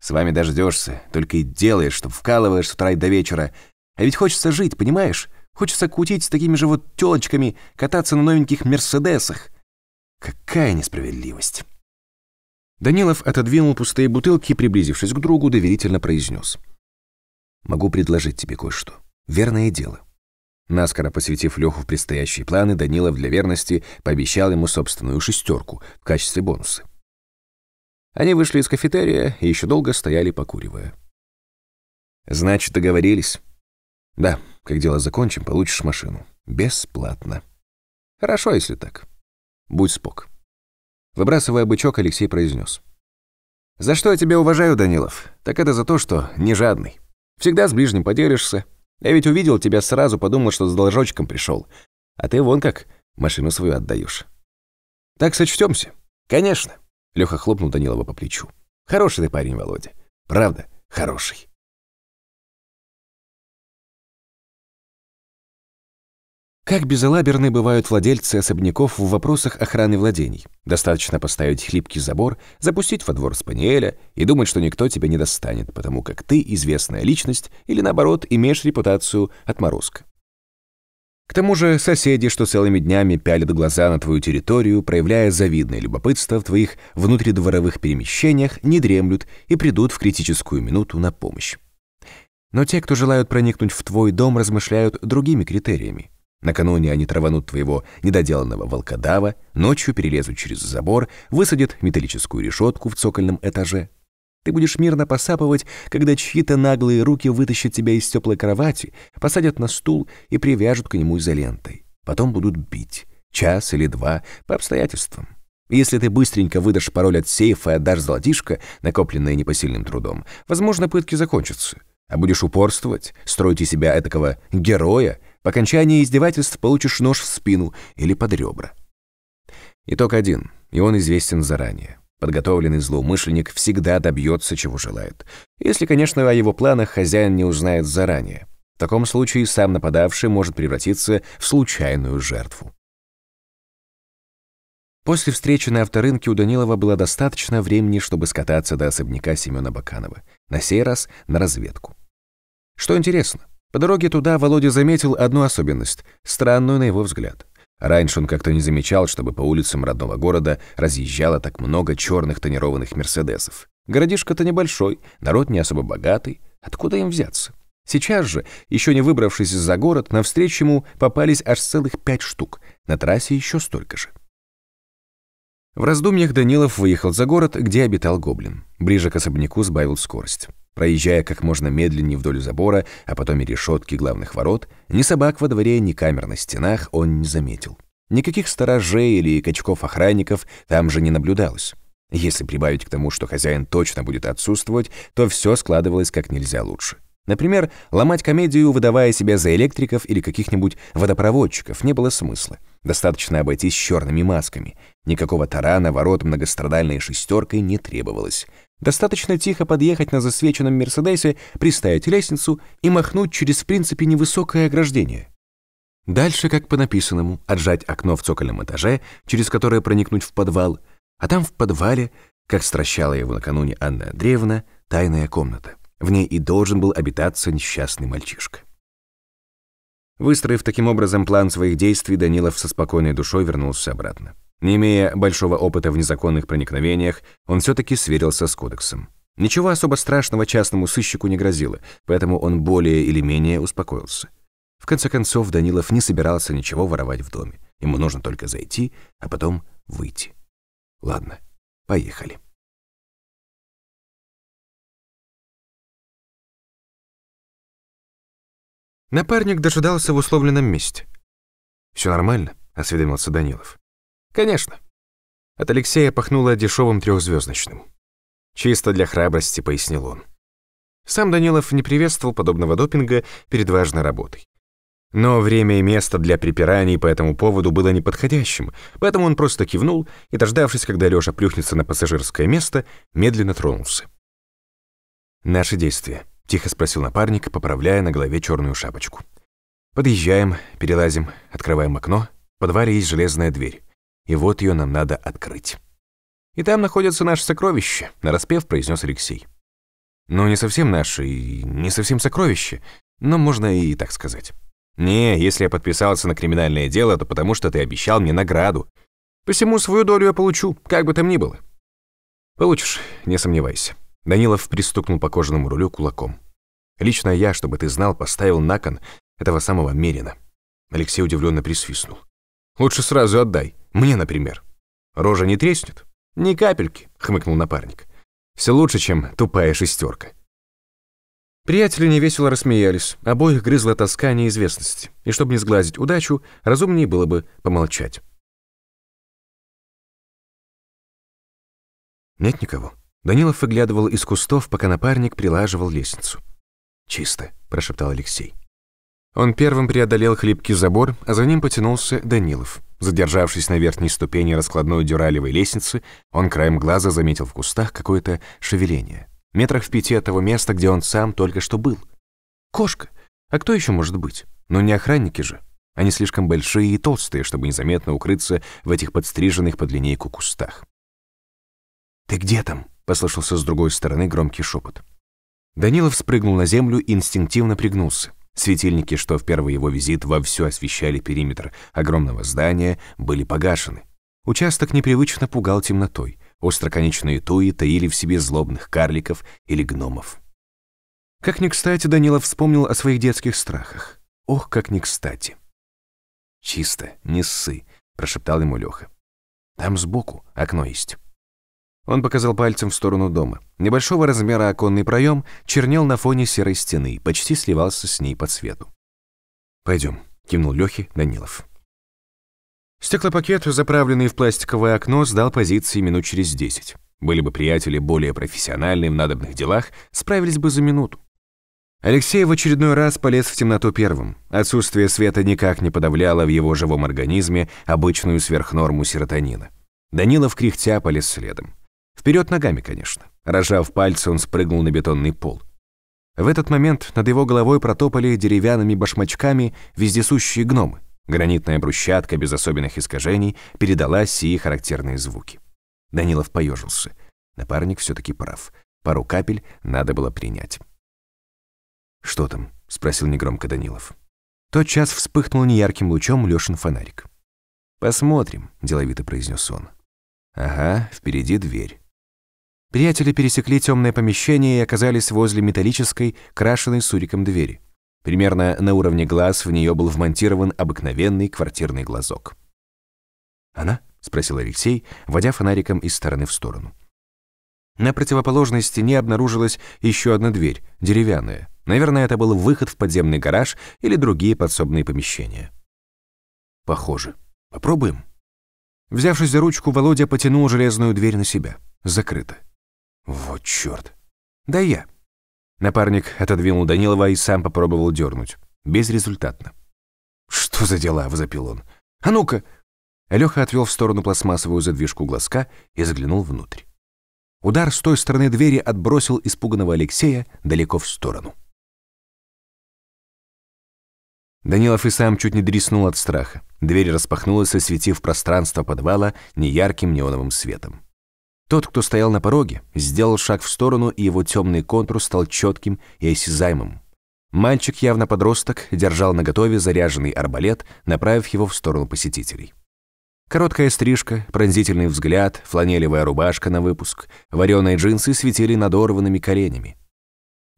С вами дождешься, только и делаешь, что вкалываешь с утра и до вечера. А ведь хочется жить, понимаешь? Хочется кутить с такими же вот тёлочками, кататься на новеньких «Мерседесах». Какая несправедливость!» Данилов отодвинул пустые бутылки приблизившись к другу, доверительно произнес. «Могу предложить тебе кое-что. Верное дело». Наскоро посвятив Леху в предстоящие планы, Данилов для верности пообещал ему собственную шестерку в качестве бонуса. Они вышли из кафетерия и еще долго стояли, покуривая. «Значит, договорились?» «Да, как дело закончим, получишь машину. Бесплатно». «Хорошо, если так. Будь спок». Выбрасывая бычок, Алексей произнес. «За что я тебя уважаю, Данилов? Так это за то, что не жадный. Всегда с ближним поделишься. Я ведь увидел тебя сразу, подумал, что с должочком пришел. А ты вон как машину свою отдаешь. Так сочтемся. Конечно. Леха хлопнул Данилова по плечу. «Хороший ты парень, Володя. Правда, хороший». Как безалаберны бывают владельцы особняков в вопросах охраны владений. Достаточно поставить хлипкий забор, запустить во двор спаниеля и думать, что никто тебя не достанет, потому как ты известная личность или, наоборот, имеешь репутацию отморозка. К тому же соседи, что целыми днями пялят глаза на твою территорию, проявляя завидное любопытство в твоих внутридворовых перемещениях, не дремлют и придут в критическую минуту на помощь. Но те, кто желают проникнуть в твой дом, размышляют другими критериями. Накануне они траванут твоего недоделанного волкодава, ночью перелезут через забор, высадят металлическую решетку в цокольном этаже, ты будешь мирно посапывать, когда чьи-то наглые руки вытащат тебя из теплой кровати, посадят на стул и привяжут к нему изолентой. Потом будут бить. Час или два, по обстоятельствам. Если ты быстренько выдашь пароль от сейфа и отдашь золотишко, накопленное непосильным трудом, возможно, пытки закончатся. А будешь упорствовать, строить из себя этакого героя, по окончании издевательств получишь нож в спину или под ребра. Итог один, и он известен заранее. Подготовленный злоумышленник всегда добьется, чего желает. Если, конечно, о его планах хозяин не узнает заранее. В таком случае сам нападавший может превратиться в случайную жертву. После встречи на авторынке у Данилова было достаточно времени, чтобы скататься до особняка Семена Баканова. На сей раз на разведку. Что интересно, по дороге туда Володя заметил одну особенность, странную на его взгляд. Раньше он как-то не замечал, чтобы по улицам родного города разъезжало так много черных тонированных «Мерседесов». Городишко-то небольшой, народ не особо богатый. Откуда им взяться? Сейчас же, еще не выбравшись за город, навстречу ему попались аж целых пять штук. На трассе еще столько же. В раздумьях Данилов выехал за город, где обитал гоблин. Ближе к особняку сбавил скорость. Проезжая как можно медленнее вдоль забора, а потом и решетки главных ворот, ни собак во дворе, ни камер на стенах он не заметил. Никаких сторожей или качков-охранников там же не наблюдалось. Если прибавить к тому, что хозяин точно будет отсутствовать, то все складывалось как нельзя лучше. Например, ломать комедию, выдавая себя за электриков или каких-нибудь водопроводчиков, не было смысла. Достаточно обойтись черными масками. Никакого тарана, ворот, многострадальной шестеркой не требовалось. Достаточно тихо подъехать на засвеченном «Мерседесе», приставить лестницу и махнуть через в принципе невысокое ограждение. Дальше, как по написанному, отжать окно в цокольном этаже, через которое проникнуть в подвал, а там в подвале, как стращала его накануне Анна Андреевна, тайная комната. В ней и должен был обитаться несчастный мальчишка. Выстроив таким образом план своих действий, Данилов со спокойной душой вернулся обратно. Не имея большого опыта в незаконных проникновениях, он все-таки сверился с кодексом. Ничего особо страшного частному сыщику не грозило, поэтому он более или менее успокоился. В конце концов, Данилов не собирался ничего воровать в доме. Ему нужно только зайти, а потом выйти. Ладно, поехали. Напарник дожидался в условленном месте. «Все нормально?» — осведомился Данилов. «Конечно». От Алексея пахнуло дешевым трехзвездочным. «Чисто для храбрости», — пояснил он. Сам Данилов не приветствовал подобного допинга перед важной работой. Но время и место для припираний по этому поводу было неподходящим, поэтому он просто кивнул и, дождавшись, когда Лёша плюхнется на пассажирское место, медленно тронулся. «Наши действия», — тихо спросил напарник, поправляя на голове черную шапочку. «Подъезжаем, перелазим, открываем окно. В подвале есть железная дверь. И вот ее нам надо открыть». «И там находятся наши сокровища», — нараспев произнес Алексей. «Ну, не совсем наши и не совсем сокровища, но можно и так сказать». «Не, если я подписался на криминальное дело, то потому что ты обещал мне награду. Посему свою долю я получу, как бы там ни было». «Получишь, не сомневайся». Данилов пристукнул по кожаному рулю кулаком. «Лично я, чтобы ты знал, поставил на кон этого самого Мерина». Алексей удивленно присвистнул. «Лучше сразу отдай. Мне, например. Рожа не треснет?» «Ни капельки», — хмыкнул напарник. «Все лучше, чем тупая шестерка. Приятели невесело рассмеялись, обоих грызла тоска неизвестности, и чтобы не сглазить удачу, разумнее было бы помолчать. Нет никого. Данилов выглядывал из кустов, пока напарник прилаживал лестницу. «Чисто», — прошептал Алексей. Он первым преодолел хлипкий забор, а за ним потянулся Данилов. Задержавшись на верхней ступени раскладной дюралевой лестницы, он краем глаза заметил в кустах какое-то шевеление метрах в пяти от того места, где он сам только что был. Кошка. А кто еще может быть? Ну не охранники же. Они слишком большие и толстые, чтобы незаметно укрыться в этих подстриженных под линейку кустах. «Ты где там?» — послышался с другой стороны громкий шепот. Данилов спрыгнул на землю и инстинктивно пригнулся. Светильники, что в первый его визит вовсю освещали периметр огромного здания, были погашены. Участок непривычно пугал темнотой. Остроконечные туи таили в себе злобных карликов или гномов. Как ни кстати, Данилов вспомнил о своих детских страхах. Ох, как ни кстати. «Чисто, не ссы», — прошептал ему Леха. «Там сбоку окно есть». Он показал пальцем в сторону дома. Небольшого размера оконный проем чернел на фоне серой стены почти сливался с ней по цвету. «Пойдем», — кивнул Лехе Данилов. Стеклопакет, заправленный в пластиковое окно, сдал позиции минут через десять. Были бы приятели более профессиональные в надобных делах, справились бы за минуту. Алексей в очередной раз полез в темноту первым. Отсутствие света никак не подавляло в его живом организме обычную сверхнорму серотонина. Данилов кряхтя полез следом. Вперед ногами, конечно. Рожав пальцы, он спрыгнул на бетонный пол. В этот момент над его головой протопали деревянными башмачками вездесущие гномы. Гранитная брусчатка без особенных искажений передала сии характерные звуки. Данилов поежился. Напарник все-таки прав. Пару капель надо было принять. «Что там?» — спросил негромко Данилов. Тот час вспыхнул неярким лучом Лешин фонарик. «Посмотрим», — деловито произнес он. «Ага, впереди дверь». Приятели пересекли темное помещение и оказались возле металлической, крашеной суриком двери. Примерно на уровне глаз в нее был вмонтирован обыкновенный квартирный глазок. «Она?» — спросил Алексей, водя фонариком из стороны в сторону. На противоположной стене обнаружилась еще одна дверь, деревянная. Наверное, это был выход в подземный гараж или другие подсобные помещения. «Похоже. Попробуем?» Взявшись за ручку, Володя потянул железную дверь на себя. Закрыто. «Вот чёрт!» «Да я!» Напарник отодвинул Данилова и сам попробовал дернуть. Безрезультатно. «Что за дела?» — возопил он. «А ну-ка!» Леха отвел в сторону пластмассовую задвижку глазка и заглянул внутрь. Удар с той стороны двери отбросил испуганного Алексея далеко в сторону. Данилов и сам чуть не дреснул от страха. Дверь распахнулась, осветив пространство подвала неярким неоновым светом. Тот, кто стоял на пороге, сделал шаг в сторону, и его темный контур стал четким и осязаемым. Мальчик, явно подросток, держал наготове заряженный арбалет, направив его в сторону посетителей. Короткая стрижка, пронзительный взгляд, фланелевая рубашка на выпуск, вареные джинсы светили надорванными коленями.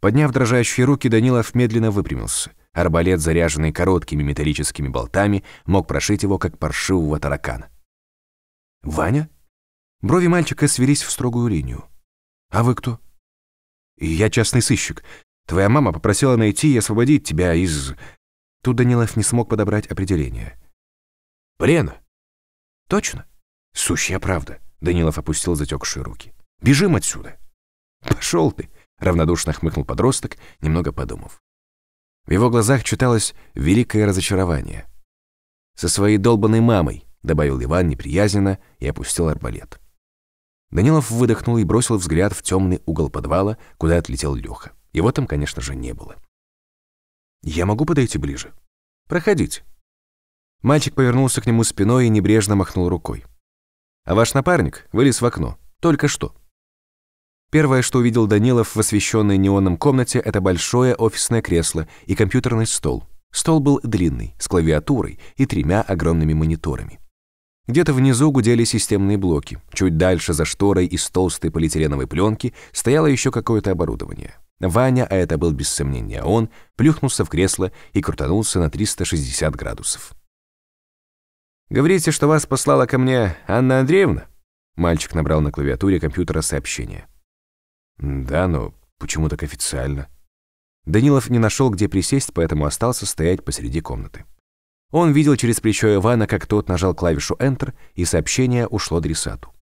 Подняв дрожащие руки, Данилов медленно выпрямился. Арбалет, заряженный короткими металлическими болтами, мог прошить его, как паршивого таракана. «Ваня?» Брови мальчика свелись в строгую линию. «А вы кто?» «Я частный сыщик. Твоя мама попросила найти и освободить тебя из...» Тут Данилов не смог подобрать определение. «Плена?» «Точно?» «Сущая правда», — Данилов опустил затекшие руки. «Бежим отсюда!» «Пошел ты!» равнодушно хмыкнул подросток, немного подумав. В его глазах читалось великое разочарование. «Со своей долбанной мамой», — добавил Иван неприязненно и опустил арбалет. Данилов выдохнул и бросил взгляд в темный угол подвала, куда отлетел Леха. Его там, конечно же, не было. «Я могу подойти ближе?» «Проходите». Мальчик повернулся к нему спиной и небрежно махнул рукой. «А ваш напарник вылез в окно. Только что». Первое, что увидел Данилов в освещенной неоном комнате, это большое офисное кресло и компьютерный стол. Стол был длинный, с клавиатурой и тремя огромными мониторами. Где-то внизу гудели системные блоки. Чуть дальше, за шторой из толстой полиэтиленовой пленки, стояло еще какое-то оборудование. Ваня, а это был без сомнения он, плюхнулся в кресло и крутанулся на 360 градусов. «Говорите, что вас послала ко мне Анна Андреевна?» Мальчик набрал на клавиатуре компьютера сообщение. Да, но почему так официально? Данилов не нашел, где присесть, поэтому остался стоять посреди комнаты. Он видел через плечо Ивана, как тот нажал клавишу Enter, и сообщение ушло адресату.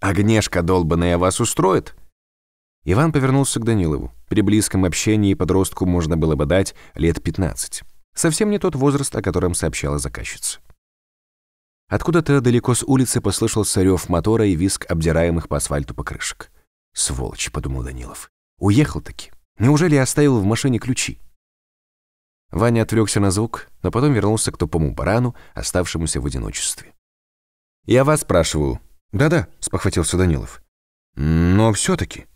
«Огнешка долбаная вас устроит?» Иван повернулся к Данилову. При близком общении подростку можно было бы дать лет 15. Совсем не тот возраст, о котором сообщала заказчица. Откуда-то далеко с улицы послышался рев мотора и визг обдираемых по асфальту покрышек. «Сволочь», — подумал Данилов. «Уехал-таки. Неужели оставил в машине ключи?» Ваня отвлекся на звук, но потом вернулся к тупому барану, оставшемуся в одиночестве. «Я вас спрашиваю». «Да-да», — спохватился Данилов. «Но все-таки...»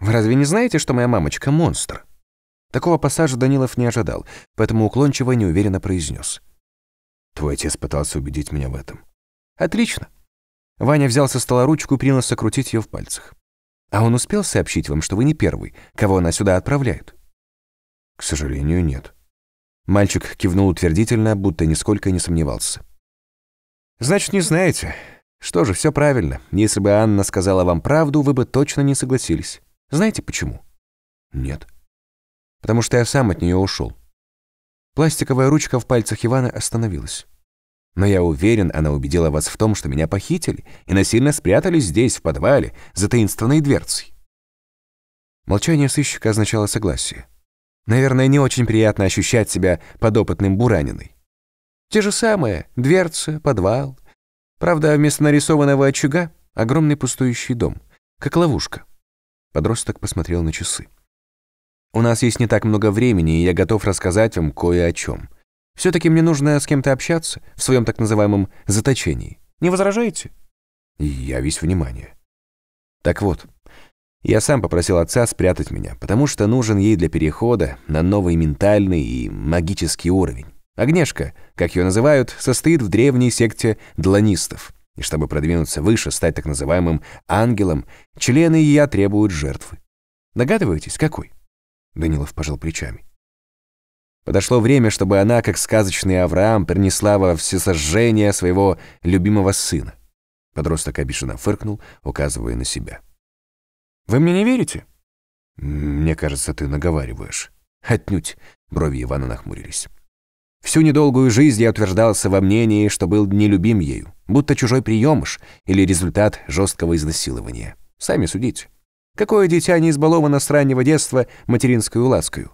«Вы разве не знаете, что моя мамочка — монстр?» Такого пассажа Данилов не ожидал, поэтому уклончиво и неуверенно произнес. «Твой отец пытался убедить меня в этом». «Отлично». Ваня взял со стола ручку и принялся крутить ее в пальцах. А он успел сообщить вам, что вы не первый, кого она сюда отправляет? К сожалению, нет. Мальчик кивнул утвердительно, будто нисколько не сомневался. Значит, не знаете. Что же, все правильно. Если бы Анна сказала вам правду, вы бы точно не согласились. Знаете почему? Нет. Потому что я сам от нее ушел. Пластиковая ручка в пальцах Ивана остановилась. Но я уверен, она убедила вас в том, что меня похитили и насильно спрятали здесь, в подвале, за таинственной дверцей. Молчание сыщика означало согласие. Наверное, не очень приятно ощущать себя подопытным бураниной. Те же самые — дверца, подвал. Правда, вместо нарисованного очага — огромный пустующий дом, как ловушка. Подросток посмотрел на часы. «У нас есть не так много времени, и я готов рассказать вам кое о чем. Все-таки мне нужно с кем-то общаться в своем так называемом заточении. Не возражаете? Я весь внимание. Так вот, я сам попросил отца спрятать меня, потому что нужен ей для перехода на новый ментальный и магический уровень. Огнешка, как ее называют, состоит в древней секте дланистов. И чтобы продвинуться выше, стать так называемым ангелом, члены ее требуют жертвы. Догадываетесь, какой? Данилов пожал плечами. Подошло время, чтобы она, как сказочный Авраам, принесла во всесожжение своего любимого сына. Подросток обиженно фыркнул, указывая на себя. «Вы мне не верите?» «Мне кажется, ты наговариваешь». «Отнюдь», — брови Ивана нахмурились. «Всю недолгую жизнь я утверждался во мнении, что был нелюбим ею, будто чужой приемыш или результат жесткого изнасилования. Сами судите. Какое дитя не избаловано с раннего детства материнской ласкою?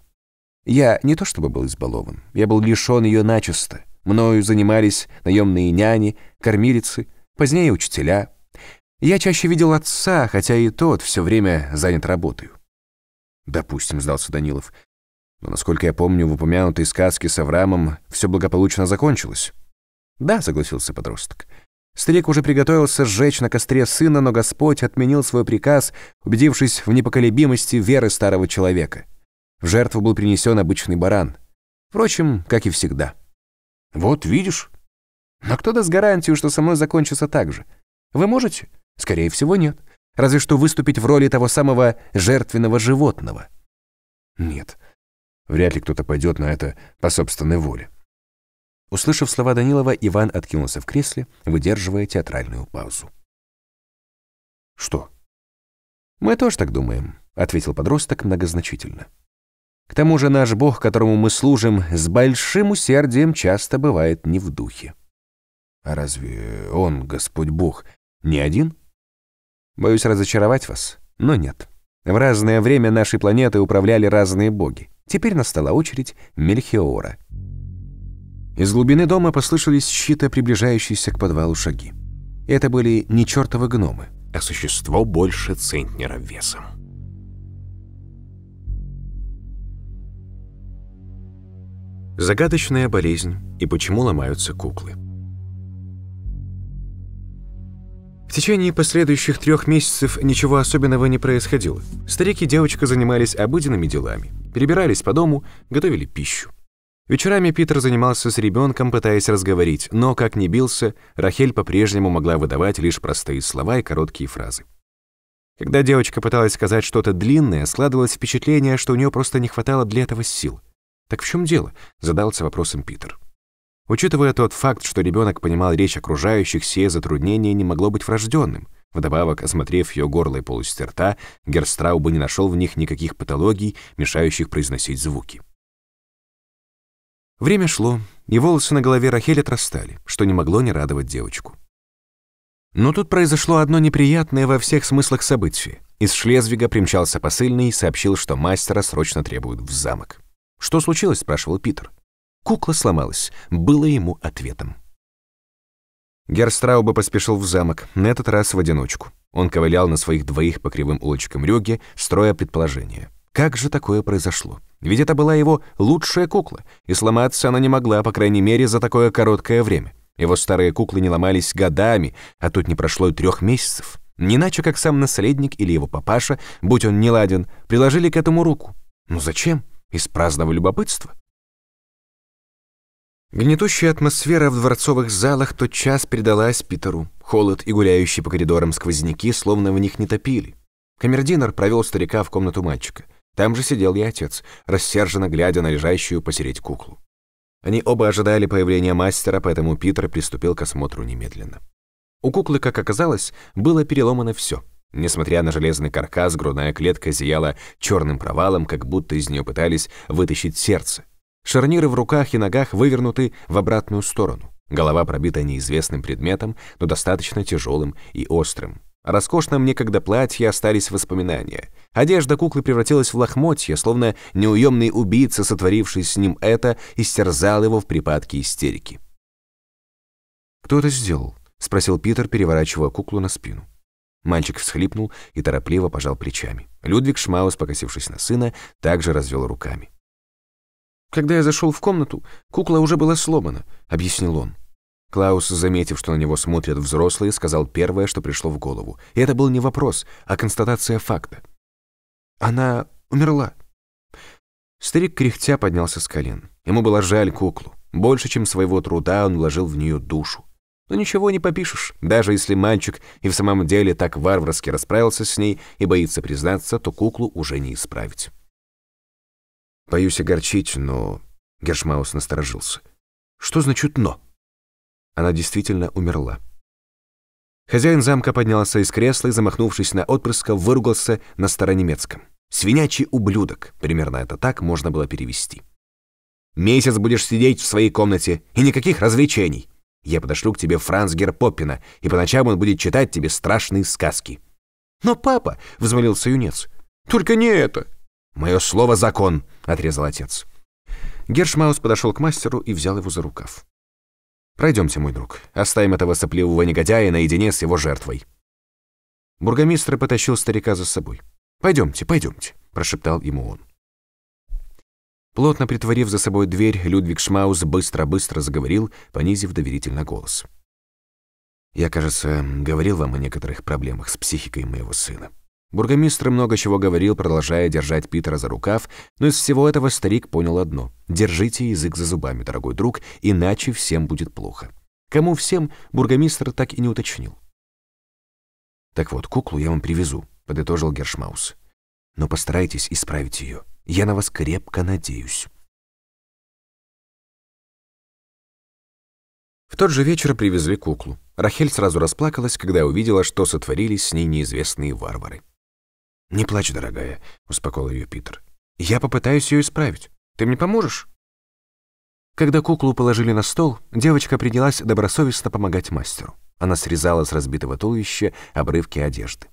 Я не то чтобы был избалован, я был лишён её начисто. Мною занимались наемные няни, кормилицы, позднее учителя. Я чаще видел отца, хотя и тот все время занят работой. Допустим, сдался Данилов. Но, насколько я помню, в упомянутой сказке с Авраамом все благополучно закончилось. Да, согласился подросток. Старик уже приготовился сжечь на костре сына, но Господь отменил свой приказ, убедившись в непоколебимости веры старого человека. В жертву был принесен обычный баран. Впрочем, как и всегда. Вот видишь. Но кто даст гарантию, что со мной закончится так же? Вы можете? Скорее всего, нет. Разве что выступить в роли того самого жертвенного животного. Нет. Вряд ли кто-то пойдет на это по собственной воле. Услышав слова Данилова, Иван откинулся в кресле, выдерживая театральную паузу. «Что?» «Мы тоже так думаем», — ответил подросток многозначительно. К тому же наш Бог, которому мы служим, с большим усердием часто бывает не в духе. А разве Он, Господь Бог, не один? Боюсь разочаровать вас, но нет. В разное время нашей планеты управляли разные боги. Теперь настала очередь Мельхиора. Из глубины дома послышались чьи-то приближающиеся к подвалу шаги. Это были не чертовы гномы, а существо больше центнера весом. Загадочная болезнь и почему ломаются куклы. В течение последующих трех месяцев ничего особенного не происходило. Старик и девочка занимались обыденными делами, перебирались по дому, готовили пищу. Вечерами Питер занимался с ребенком, пытаясь разговорить, но, как ни бился, Рахель по-прежнему могла выдавать лишь простые слова и короткие фразы. Когда девочка пыталась сказать что-то длинное, складывалось впечатление, что у нее просто не хватало для этого сил. «Так в чем дело?» — задался вопросом Питер. Учитывая тот факт, что ребенок понимал речь окружающих, сие затруднение не могло быть врожденным. Вдобавок, осмотрев ее горло и полость рта, Герстрау бы не нашел в них никаких патологий, мешающих произносить звуки. Время шло, и волосы на голове Рахель отрастали, что не могло не радовать девочку. Но тут произошло одно неприятное во всех смыслах событие. Из Шлезвига примчался посыльный и сообщил, что мастера срочно требуют в замок. «Что случилось?» — спрашивал Питер. Кукла сломалась, было ему ответом. Герстрауба поспешил в замок, на этот раз в одиночку. Он ковылял на своих двоих по кривым улочкам Рюги, строя предположения. Как же такое произошло? Ведь это была его лучшая кукла, и сломаться она не могла, по крайней мере, за такое короткое время. Его старые куклы не ломались годами, а тут не прошло и трех месяцев. Не иначе, как сам наследник или его папаша, будь он не ладен, приложили к этому руку. Ну зачем? Из праздного любопытства? Гнетущая атмосфера в дворцовых залах тотчас передалась Питеру. Холод и гуляющие по коридорам сквозняки словно в них не топили. Камердинер провел старика в комнату мальчика. Там же сидел и отец, рассерженно глядя на лежащую посереть куклу. Они оба ожидали появления мастера, поэтому Питер приступил к осмотру немедленно. У куклы, как оказалось, было переломано все. Несмотря на железный каркас, грудная клетка зияла черным провалом, как будто из нее пытались вытащить сердце. Шарниры в руках и ногах вывернуты в обратную сторону. Голова пробита неизвестным предметом, но достаточно тяжелым и острым. О роскошном некогда платье остались воспоминания. Одежда куклы превратилась в лохмотье, словно неуемный убийца, сотворивший с ним это, истерзал его в припадке истерики. «Кто это сделал?» — спросил Питер, переворачивая куклу на спину. Мальчик всхлипнул и торопливо пожал плечами. Людвиг Шмаус, покосившись на сына, также развел руками. «Когда я зашел в комнату, кукла уже была сломана», — объяснил он. Клаус, заметив, что на него смотрят взрослые, сказал первое, что пришло в голову. И это был не вопрос, а констатация факта. «Она умерла». Старик кряхтя поднялся с колен. Ему было жаль куклу. Больше, чем своего труда, он вложил в нее душу. Но ничего не попишешь. Даже если мальчик и в самом деле так варварски расправился с ней и боится признаться, то куклу уже не исправить. Боюсь огорчить, но... Гершмаус насторожился. Что значит «но»? Она действительно умерла. Хозяин замка поднялся из кресла и, замахнувшись на отпрыска, выругался на старонемецком. «Свинячий ублюдок», примерно это так можно было перевести. «Месяц будешь сидеть в своей комнате, и никаких развлечений. Я подошлю к тебе Франц Герпоппина, и по ночам он будет читать тебе страшные сказки». «Но папа», — взмолился юнец, — «только не это». «Мое слово — закон», — отрезал отец. Гершмаус подошел к мастеру и взял его за рукав. «Пройдемте, мой друг, оставим этого сопливого негодяя наедине с его жертвой». Бургомистр потащил старика за собой. «Пойдемте, пойдемте», — прошептал ему он. Плотно притворив за собой дверь, Людвиг Шмаус быстро-быстро заговорил, понизив доверительно голос. «Я, кажется, говорил вам о некоторых проблемах с психикой моего сына. Бургомистр много чего говорил, продолжая держать Питера за рукав, но из всего этого старик понял одно. Держите язык за зубами, дорогой друг, иначе всем будет плохо. Кому всем, бургомистр так и не уточнил. «Так вот, куклу я вам привезу», — подытожил Гершмаус. «Но постарайтесь исправить ее. Я на вас крепко надеюсь». В тот же вечер привезли куклу. Рахель сразу расплакалась, когда увидела, что сотворили с ней неизвестные варвары. «Не плачь, дорогая», — успокоил ее Питер. «Я попытаюсь ее исправить. Ты мне поможешь?» Когда куклу положили на стол, девочка принялась добросовестно помогать мастеру. Она срезала с разбитого туловища обрывки одежды.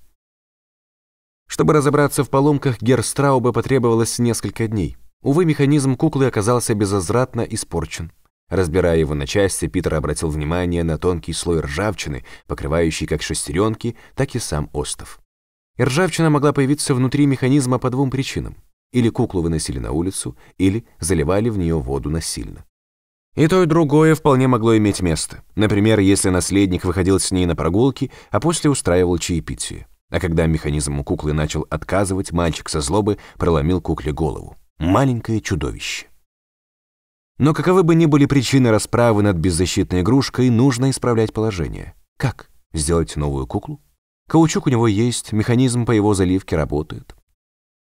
Чтобы разобраться в поломках Герстрауба потребовалось несколько дней. Увы, механизм куклы оказался безвозвратно испорчен. Разбирая его на части, Питер обратил внимание на тонкий слой ржавчины, покрывающий как шестеренки, так и сам остов. И ржавчина могла появиться внутри механизма по двум причинам. Или куклу выносили на улицу, или заливали в нее воду насильно. И то, и другое вполне могло иметь место. Например, если наследник выходил с ней на прогулки, а после устраивал чаепитие. А когда механизм у куклы начал отказывать, мальчик со злобы проломил кукле голову. Маленькое чудовище. Но каковы бы ни были причины расправы над беззащитной игрушкой, нужно исправлять положение. Как? Сделать новую куклу? Каучук у него есть, механизм по его заливке работает.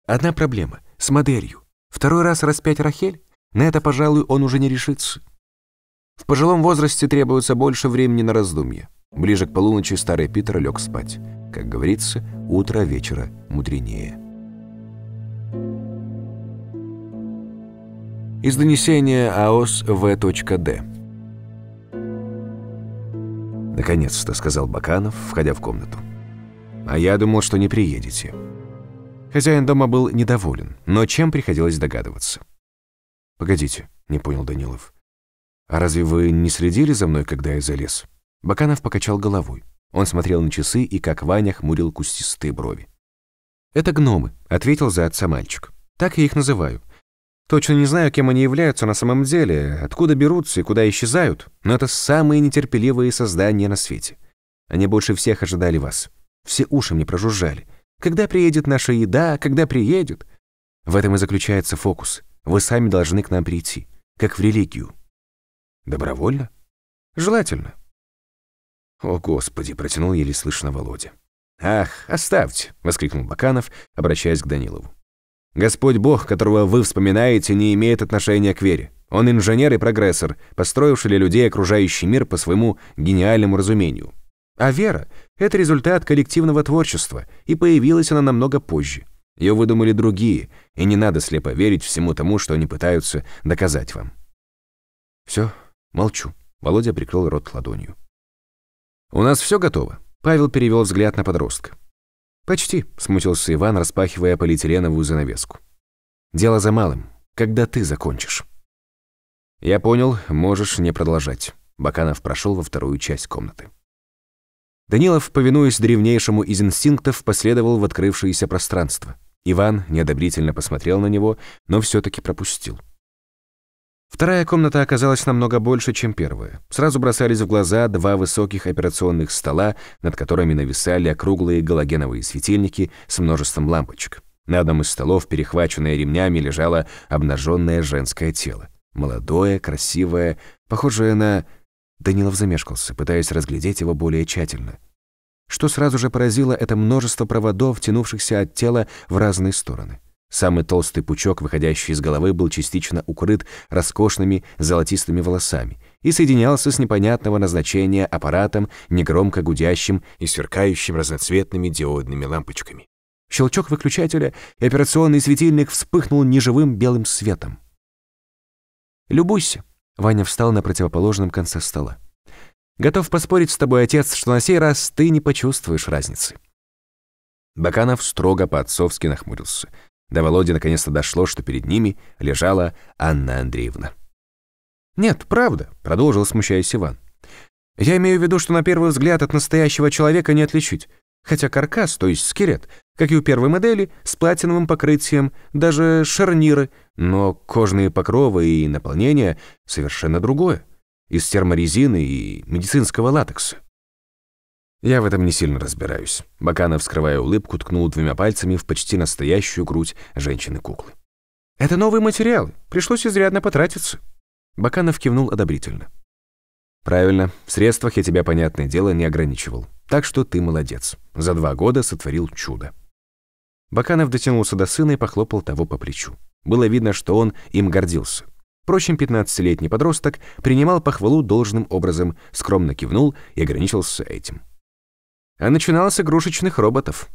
Одна проблема — с моделью. Второй раз распять Рахель? На это, пожалуй, он уже не решится. В пожилом возрасте требуется больше времени на раздумье. Ближе к полуночи старый Питер лег спать. Как говорится, утро вечера мудренее. Из донесения АОС В.Д. «Наконец-то», — сказал Баканов, входя в комнату. «А я думал, что не приедете». Хозяин дома был недоволен, но чем приходилось догадываться. «Погодите», — не понял Данилов. «А разве вы не следили за мной, когда я залез?» Баканов покачал головой. Он смотрел на часы и, как Ваня, хмурил кустистые брови. «Это гномы», — ответил за отца мальчик. «Так я их называю. Точно не знаю, кем они являются на самом деле, откуда берутся и куда исчезают, но это самые нетерпеливые создания на свете. Они больше всех ожидали вас. Все уши мне прожужжали. Когда приедет наша еда, когда приедет? В этом и заключается фокус. Вы сами должны к нам прийти, как в религию. Добровольно? Желательно. О, Господи, протянул еле слышно Володя. Ах, оставьте, воскликнул Баканов, обращаясь к Данилову. Господь Бог, которого вы вспоминаете, не имеет отношения к вере. Он инженер и прогрессор, построивший для людей окружающий мир по своему гениальному разумению. А вера — это результат коллективного творчества, и появилась она намного позже. Ее выдумали другие, и не надо слепо верить всему тому, что они пытаются доказать вам. Все, молчу. Володя прикрыл рот ладонью. «У нас все готово?» Павел перевел взгляд на подростка. «Почти», — смутился Иван, распахивая полиэтиленовую занавеску. «Дело за малым. Когда ты закончишь?» «Я понял, можешь не продолжать». Баканов прошел во вторую часть комнаты. Данилов, повинуясь древнейшему из инстинктов, последовал в открывшееся пространство. Иван неодобрительно посмотрел на него, но все-таки пропустил. Вторая комната оказалась намного больше, чем первая. Сразу бросались в глаза два высоких операционных стола, над которыми нависали округлые галогеновые светильники с множеством лампочек. На одном из столов, перехваченное ремнями, лежало обнаженное женское тело. Молодое, красивое, похожее на Данилов замешкался, пытаясь разглядеть его более тщательно. Что сразу же поразило, это множество проводов, тянувшихся от тела в разные стороны. Самый толстый пучок, выходящий из головы, был частично укрыт роскошными золотистыми волосами и соединялся с непонятного назначения аппаратом, негромко гудящим и сверкающим разноцветными диодными лампочками. Щелчок выключателя, и операционный светильник вспыхнул неживым белым светом. «Любуйся», Ваня встал на противоположном конце стола. «Готов поспорить с тобой, отец, что на сей раз ты не почувствуешь разницы». Баканов строго по-отцовски нахмурился. До Володи наконец-то дошло, что перед ними лежала Анна Андреевна. «Нет, правда», — продолжил, смущаясь Иван. «Я имею в виду, что на первый взгляд от настоящего человека не отличить. Хотя каркас, то есть скелет, как и у первой модели, с платиновым покрытием, даже шарниры, но кожные покровы и наполнение совершенно другое, из терморезины и медицинского латекса. Я в этом не сильно разбираюсь. Баканов, скрывая улыбку, ткнул двумя пальцами в почти настоящую грудь женщины-куклы. «Это новые материалы. Пришлось изрядно потратиться». Баканов кивнул одобрительно. «Правильно. В средствах я тебя, понятное дело, не ограничивал. Так что ты молодец. За два года сотворил чудо. Баканов дотянулся до сына и похлопал того по плечу. Было видно, что он им гордился. Впрочем, 15-летний подросток принимал похвалу должным образом, скромно кивнул и ограничился этим. А начинал с игрушечных роботов.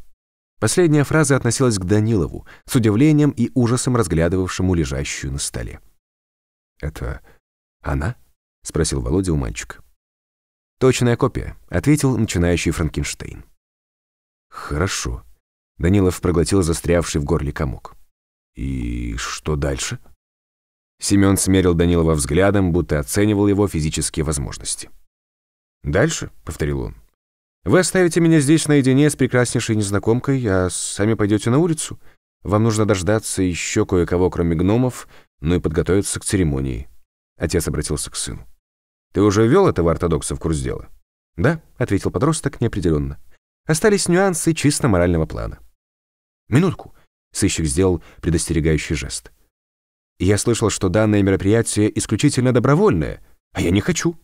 Последняя фраза относилась к Данилову, с удивлением и ужасом разглядывавшему лежащую на столе. «Это она?» — спросил Володя у мальчика. «Точная копия», — ответил начинающий Франкенштейн. «Хорошо. Данилов проглотил застрявший в горле комок. «И что дальше?» Семён смерил Данилова взглядом, будто оценивал его физические возможности. «Дальше», — повторил он, — «вы оставите меня здесь наедине с прекраснейшей незнакомкой, а сами пойдете на улицу. Вам нужно дождаться еще кое-кого, кроме гномов, ну и подготовиться к церемонии». Отец обратился к сыну. «Ты уже ввел этого ортодокса в курс дела?» «Да», — ответил подросток неопределенно. «Остались нюансы чисто морального плана». «Минутку», — сыщик сделал предостерегающий жест. «Я слышал, что данное мероприятие исключительно добровольное, а я не хочу».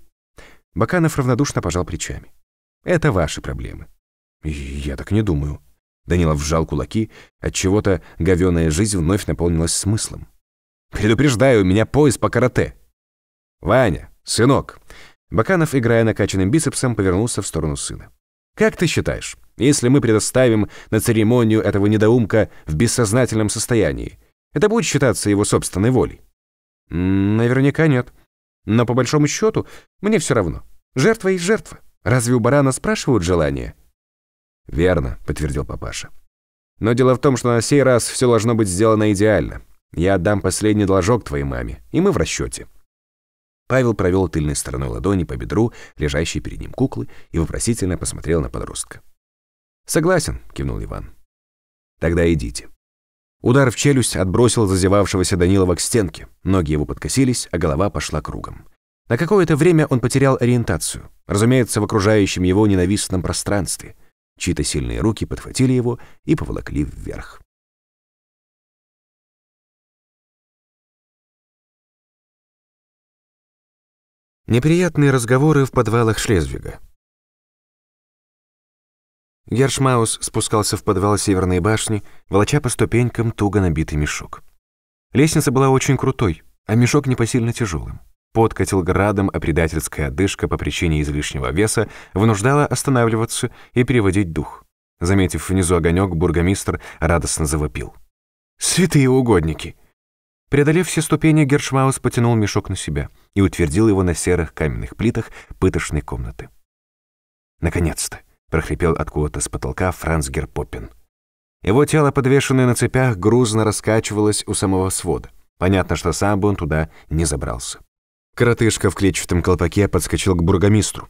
Баканов равнодушно пожал плечами. «Это ваши проблемы». «Я так не думаю». Данилов сжал кулаки, от чего то говёная жизнь вновь наполнилась смыслом. «Предупреждаю, у меня пояс по карате». «Ваня, сынок». Баканов, играя накачанным бицепсом, повернулся в сторону сына. «Как ты считаешь, если мы предоставим на церемонию этого недоумка в бессознательном состоянии, это будет считаться его собственной волей?» «Наверняка нет. Но по большому счету мне все равно. Жертва есть жертва. Разве у барана спрашивают желание?» «Верно», — подтвердил папаша. «Но дело в том, что на сей раз все должно быть сделано идеально. Я отдам последний должок твоей маме, и мы в расчете. Павел провел тыльной стороной ладони по бедру, лежащей перед ним куклы, и вопросительно посмотрел на подростка. «Согласен», — кивнул Иван. «Тогда идите». Удар в челюсть отбросил зазевавшегося Данилова к стенке. Ноги его подкосились, а голова пошла кругом. На какое-то время он потерял ориентацию, разумеется, в окружающем его ненавистном пространстве. Чьи-то сильные руки подхватили его и поволокли вверх. Неприятные разговоры в подвалах Шлезвига. Гершмаус спускался в подвал Северной башни, волоча по ступенькам туго набитый мешок. Лестница была очень крутой, а мешок непосильно тяжелым. Подкатил градом, а предательская одышка по причине излишнего веса вынуждала останавливаться и переводить дух. Заметив внизу огонек, бургомистр радостно завопил. «Святые угодники!» Преодолев все ступени, Гершмаус потянул мешок на себя и утвердил его на серых каменных плитах пытошной комнаты. «Наконец-то!» — прохрипел откуда-то с потолка Франц Герпоппин. Его тело, подвешенное на цепях, грузно раскачивалось у самого свода. Понятно, что сам бы он туда не забрался. Коротышка в клетчатом колпаке подскочил к бургомистру.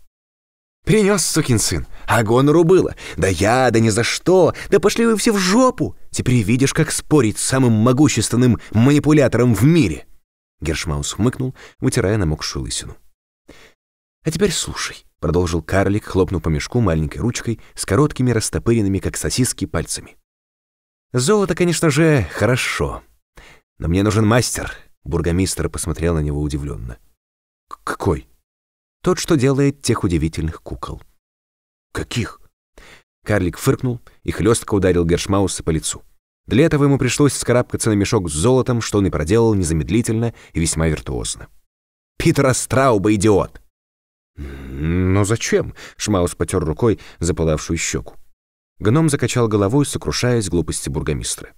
«Принес, сукин сын! А гонору было! Да я, да ни за что! Да пошли вы все в жопу! Теперь видишь, как спорить с самым могущественным манипулятором в мире!» Гершмаус хмыкнул, вытирая намокшую лысину. «А теперь слушай», — продолжил карлик, хлопнув по мешку маленькой ручкой с короткими растопыренными, как сосиски, пальцами. «Золото, конечно же, хорошо. Но мне нужен мастер», — бургомистр посмотрел на него удивленно. «Какой?» Тот, что делает тех удивительных кукол. Каких? Карлик фыркнул и хлестко ударил Гершмауса по лицу. Для этого ему пришлось скарабкаться на мешок с золотом, что он и проделал незамедлительно и весьма виртуозно. «Питер Страуба, идиот!» «Но зачем?» — Шмаус потер рукой запылавшую щеку. Гном закачал головой, сокрушаясь глупости бургомистра.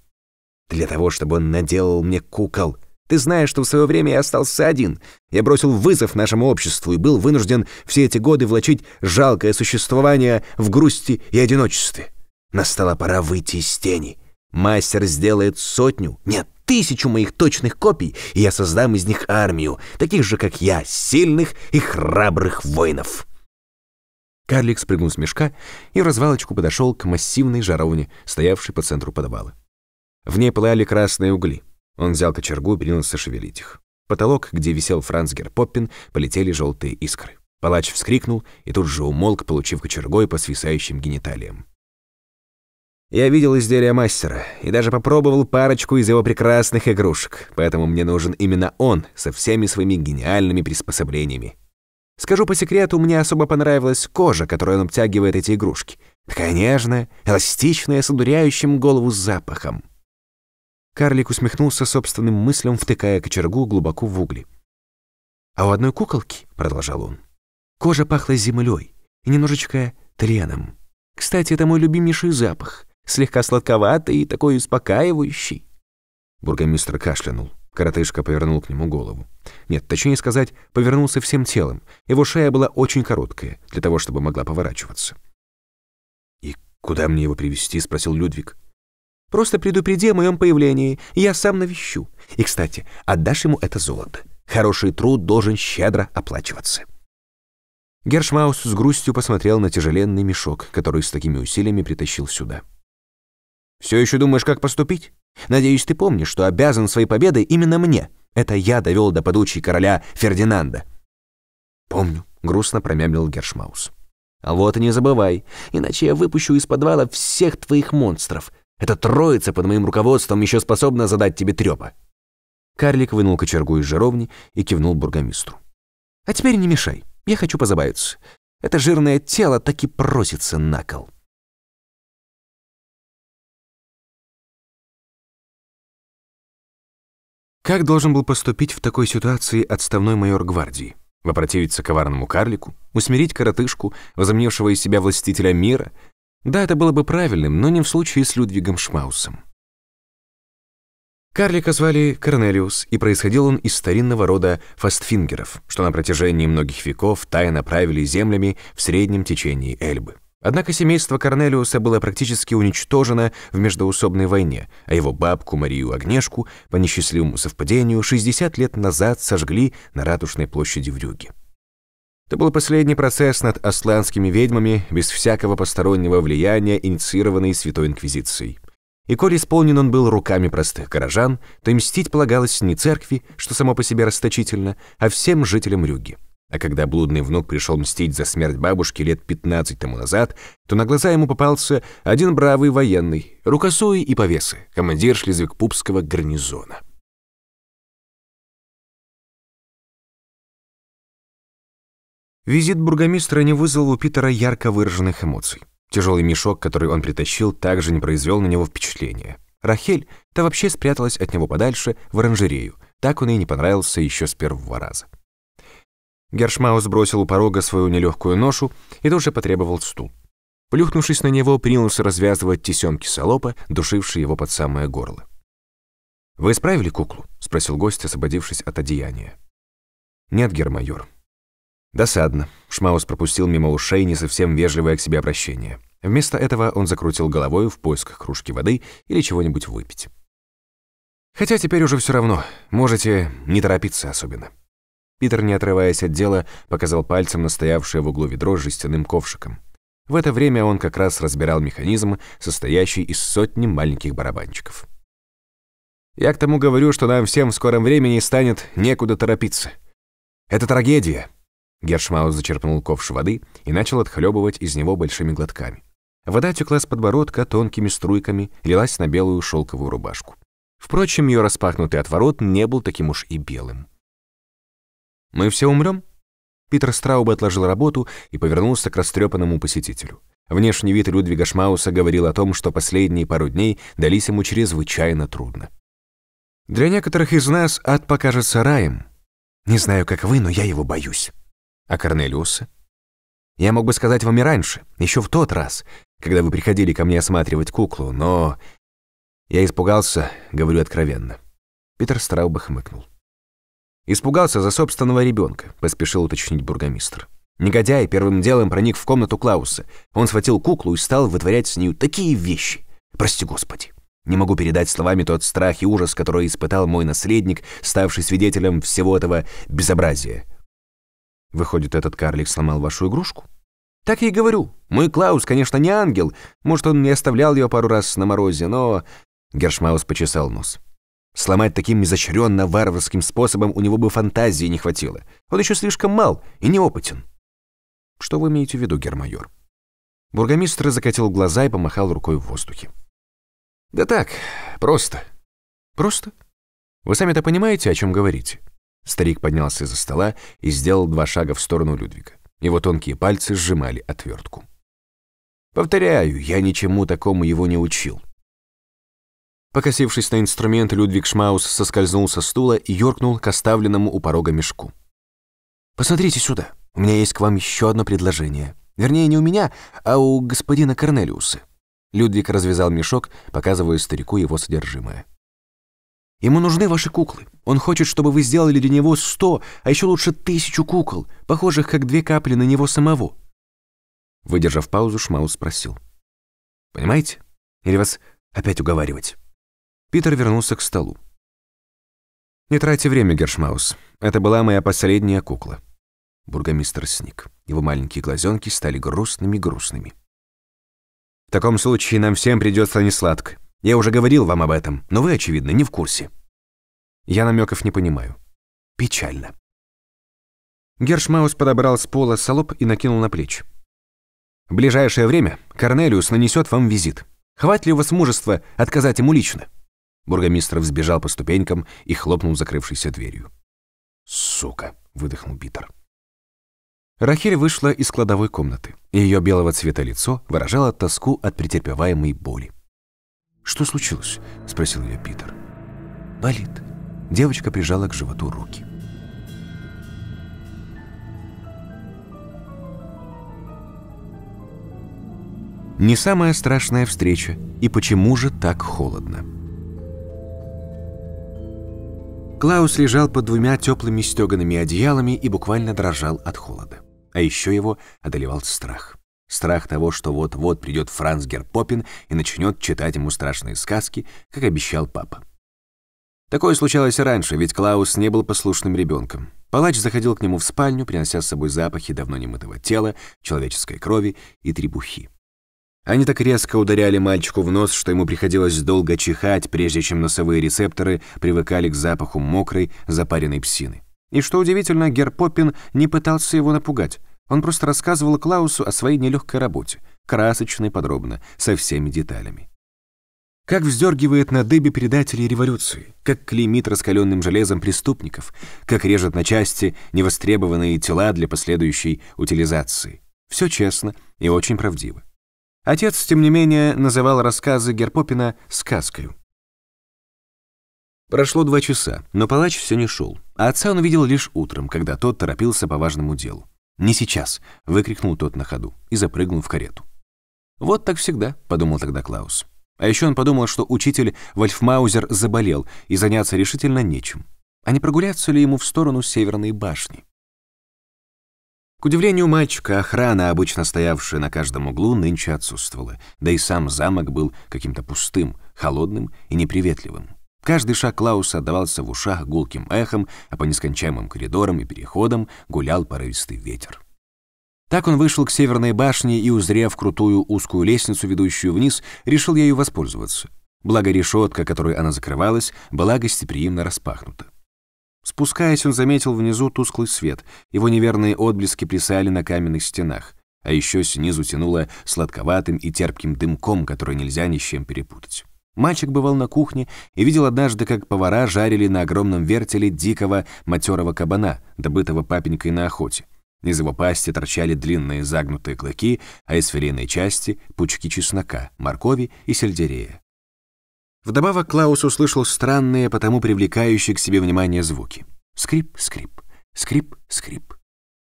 «Для того, чтобы он наделал мне кукол. Ты знаешь, что в свое время я остался один. Я бросил вызов нашему обществу и был вынужден все эти годы влачить жалкое существование в грусти и одиночестве. Настала пора выйти из тени. Мастер сделает сотню, нет, тысячу моих точных копий, и я создам из них армию, таких же, как я, сильных и храбрых воинов». Карлик спрыгнул с мешка и в развалочку подошел к массивной жаровне, стоявшей по центру подвала. В ней пылали красные угли. Он взял кочергу и принялся шевелить их. Потолок, где висел Франц Герпоппин, полетели желтые искры. Палач вскрикнул и тут же умолк, получив кочергой по свисающим гениталиям. Я видел изделия мастера и даже попробовал парочку из его прекрасных игрушек, поэтому мне нужен именно он со всеми своими гениальными приспособлениями. Скажу по секрету, мне особо понравилась кожа, которой он обтягивает эти игрушки. Такая нежная, эластичная, с удуряющим голову запахом. Карлик усмехнулся собственным мыслям, втыкая кочергу глубоко в угли. «А у одной куколки, — продолжал он, — кожа пахла землей и немножечко тленом. Кстати, это мой любимейший запах, слегка сладковатый и такой успокаивающий». Бургомистр кашлянул. Коротышка повернул к нему голову. Нет, точнее сказать, повернулся всем телом. Его шея была очень короткая, для того, чтобы могла поворачиваться. «И куда мне его привести? спросил Людвиг. Просто предупреди о моем появлении, я сам навещу. И, кстати, отдашь ему это золото. Хороший труд должен щедро оплачиваться». Гершмаус с грустью посмотрел на тяжеленный мешок, который с такими усилиями притащил сюда. «Все еще думаешь, как поступить? Надеюсь, ты помнишь, что обязан своей победой именно мне. Это я довел до подучей короля Фердинанда». «Помню», — грустно промямлил Гершмаус. «А вот и не забывай, иначе я выпущу из подвала всех твоих монстров. Эта троица под моим руководством еще способна задать тебе трёпа». Карлик вынул кочергу из жаровни и кивнул бургомистру. «А теперь не мешай, я хочу позабавиться. Это жирное тело таки просится на кол». Как должен был поступить в такой ситуации отставной майор гвардии? Вопротивиться коварному карлику? Усмирить коротышку, возомнившего из себя властителя мира? Да, это было бы правильным, но не в случае с Людвигом Шмаусом. Карлика звали Корнелиус, и происходил он из старинного рода фастфингеров, что на протяжении многих веков тайно правили землями в среднем течении Эльбы. Однако семейство Корнелиуса было практически уничтожено в междоусобной войне, а его бабку Марию Огнешку по несчастливому совпадению 60 лет назад сожгли на Ратушной площади в Рюге. Это был последний процесс над асланскими ведьмами без всякого постороннего влияния, инициированный Святой Инквизицией. И коль исполнен он был руками простых горожан, то мстить полагалось не церкви, что само по себе расточительно, а всем жителям Рюги. А когда блудный внук пришел мстить за смерть бабушки лет 15 тому назад, то на глаза ему попался один бравый военный, рукосуи и повесы, командир шлезвиг-пупского гарнизона. Визит бургомистра не вызвал у Питера ярко выраженных эмоций. Тяжелый мешок, который он притащил, также не произвел на него впечатления. Рахель, то вообще спряталась от него подальше в оранжерею. Так он ей не понравился еще с первого раза. Гершмаус бросил у порога свою нелегкую ношу и тоже потребовал стул. Плюхнувшись на него, принялся развязывать тесемки салопа, душившие его под самое горло. «Вы исправили куклу?» — спросил гость, освободившись от одеяния. «Нет, гермайор». Досадно. Шмаус пропустил мимо ушей не совсем вежливое к себе обращение. Вместо этого он закрутил головой в поисках кружки воды или чего-нибудь выпить. Хотя теперь уже все равно, можете не торопиться особенно. Питер, не отрываясь от дела, показал пальцем на стоявшее в углу ведро с жестяным ковшиком. В это время он как раз разбирал механизм, состоящий из сотни маленьких барабанчиков. «Я к тому говорю, что нам всем в скором времени станет некуда торопиться. Это трагедия». Гершмаус зачерпнул ковш воды и начал отхлебывать из него большими глотками. Вода текла с подбородка тонкими струйками, лилась на белую шелковую рубашку. Впрочем, ее распахнутый отворот не был таким уж и белым. «Мы все умрем?» Питер Страуб отложил работу и повернулся к растрепанному посетителю. Внешний вид Людвига Шмауса говорил о том, что последние пару дней дались ему чрезвычайно трудно. «Для некоторых из нас ад покажется раем. Не знаю, как вы, но я его боюсь. А Корнелиуса? Я мог бы сказать вам и раньше, еще в тот раз, когда вы приходили ко мне осматривать куклу, но... Я испугался, говорю откровенно». Питер Страуб хмыкнул. «Испугался за собственного ребенка», — поспешил уточнить бургомистр. Негодяй первым делом проник в комнату Клауса. Он схватил куклу и стал вытворять с нею такие вещи. Прости господи. Не могу передать словами тот страх и ужас, который испытал мой наследник, ставший свидетелем всего этого безобразия. Выходит, этот карлик сломал вашу игрушку? Так я и говорю. Мой Клаус, конечно, не ангел. Может, он не оставлял ее пару раз на морозе, но... Гершмаус почесал нос. Сломать таким изощренно-варварским способом у него бы фантазии не хватило. Он еще слишком мал и неопытен. Что вы имеете в виду, гермайор? Бургомистр закатил глаза и помахал рукой в воздухе. Да так, просто. Просто? Вы сами-то понимаете, о чем говорите? Старик поднялся из-за стола и сделал два шага в сторону Людвига. Его тонкие пальцы сжимали отвертку. Повторяю, я ничему такому его не учил. Покосившись на инструмент, Людвиг Шмаус соскользнул со стула и юркнул к оставленному у порога мешку. «Посмотрите сюда. У меня есть к вам еще одно предложение. Вернее, не у меня, а у господина Корнелиуса». Людвиг развязал мешок, показывая старику его содержимое. «Ему нужны ваши куклы. Он хочет, чтобы вы сделали для него сто, а еще лучше тысячу кукол, похожих как две капли на него самого». Выдержав паузу, Шмаус спросил. «Понимаете? Или вас Опять уговаривать. Питер вернулся к столу. «Не тратьте время, Гершмаус. Это была моя последняя кукла». Бургомистр сник. Его маленькие глазенки стали грустными-грустными. «В таком случае нам всем придется несладко. Я уже говорил вам об этом, но вы, очевидно, не в курсе». Я намеков не понимаю. Печально. Гершмаус подобрал с пола солоб и накинул на плечи. В ближайшее время Корнелиус нанесет вам визит. Хватит ли у вас мужества отказать ему лично?» Бургомистр взбежал по ступенькам и хлопнул закрывшейся дверью. «Сука!» — выдохнул Питер. Рахиль вышла из кладовой комнаты. Ее белого цвета лицо выражало тоску от претерпеваемой боли. «Что случилось?» — спросил ее Питер. «Болит». Девочка прижала к животу руки. Не самая страшная встреча. И почему же так холодно? Клаус лежал под двумя теплыми стегаными одеялами и буквально дрожал от холода. А еще его одолевал страх. Страх того, что вот-вот придет Франц Герпопин и начнет читать ему страшные сказки, как обещал папа. Такое случалось раньше, ведь Клаус не был послушным ребенком. Палач заходил к нему в спальню, принося с собой запахи давно немытого тела, человеческой крови и требухи. Они так резко ударяли мальчику в нос, что ему приходилось долго чихать, прежде чем носовые рецепторы привыкали к запаху мокрой, запаренной псины. И что удивительно, Гер Поппин не пытался его напугать. Он просто рассказывал Клаусу о своей нелегкой работе, красочно и подробно, со всеми деталями. Как вздергивает на дыбе предателей революции, как клеймит раскаленным железом преступников, как режет на части невостребованные тела для последующей утилизации. Все честно и очень правдиво. Отец, тем не менее, называл рассказы Герпопина сказкой. Прошло два часа, но палач все не шел, а отца он увидел лишь утром, когда тот торопился по важному делу. «Не сейчас!» — выкрикнул тот на ходу и запрыгнул в карету. «Вот так всегда», — подумал тогда Клаус. А еще он подумал, что учитель Вольфмаузер заболел, и заняться решительно нечем. А не прогуляться ли ему в сторону Северной башни? К удивлению мальчика, охрана, обычно стоявшая на каждом углу, нынче отсутствовала, да и сам замок был каким-то пустым, холодным и неприветливым. Каждый шаг Клауса отдавался в ушах гулким эхом, а по нескончаемым коридорам и переходам гулял порывистый ветер. Так он вышел к северной башне и, узрев крутую узкую лестницу, ведущую вниз, решил ею воспользоваться. Благо решетка, которой она закрывалась, была гостеприимно распахнута. Спускаясь, он заметил внизу тусклый свет. Его неверные отблески плясали на каменных стенах. А еще снизу тянуло сладковатым и терпким дымком, который нельзя ни с чем перепутать. Мальчик бывал на кухне и видел однажды, как повара жарили на огромном вертеле дикого матерого кабана, добытого папенькой на охоте. Из его пасти торчали длинные загнутые клыки, а из филейной части — пучки чеснока, моркови и сельдерея. Вдобавок Клаус услышал странные, потому привлекающие к себе внимание звуки. Скрип, скрип, скрип, скрип.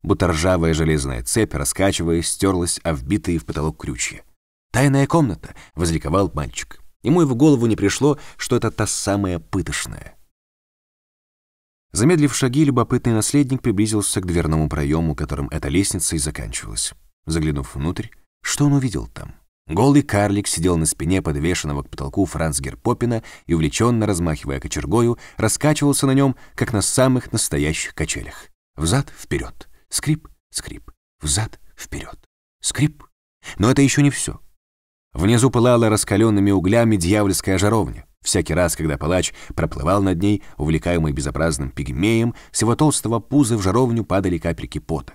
Будто ржавая железная цепь, раскачиваясь, стерлась о вбитые в потолок крючья. «Тайная комната!» — возликовал мальчик. Ему и в голову не пришло, что это та самая пытошная. Замедлив шаги, любопытный наследник приблизился к дверному проему, которым эта лестница и заканчивалась. Заглянув внутрь, что он увидел там? Голый карлик сидел на спине подвешенного к потолку Францгер Поппина и, увлеченно размахивая кочергою, раскачивался на нем, как на самых настоящих качелях. Взад, вперед, скрип, скрип, взад, вперед, скрип. Но это еще не все. Внизу пылала раскаленными углями дьявольская жаровня. Всякий раз, когда палач проплывал над ней, увлекаемый безобразным пигмеем, с его толстого пуза в жаровню падали капельки пота.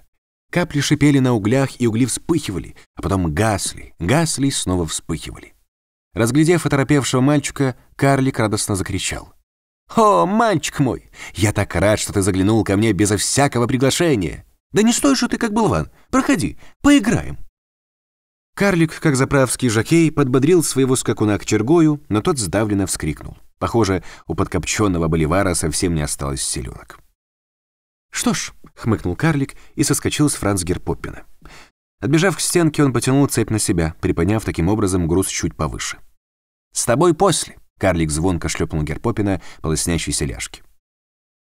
Капли шипели на углях, и угли вспыхивали, а потом гасли, гасли и снова вспыхивали. Разглядев оторопевшего мальчика, карлик радостно закричал. «О, мальчик мой! Я так рад, что ты заглянул ко мне безо всякого приглашения! Да не стой же ты, как болван! Проходи, поиграем!» Карлик, как заправский жокей, подбодрил своего скакуна к чергою, но тот сдавленно вскрикнул. Похоже, у подкопченного боливара совсем не осталось селенок. «Что ж», — хмыкнул карлик и соскочил с Франц Герпоппина. Отбежав к стенке, он потянул цепь на себя, приподняв таким образом груз чуть повыше. «С тобой после», — карлик звонко шлепнул Герпоппина по лоснящейся ляжке.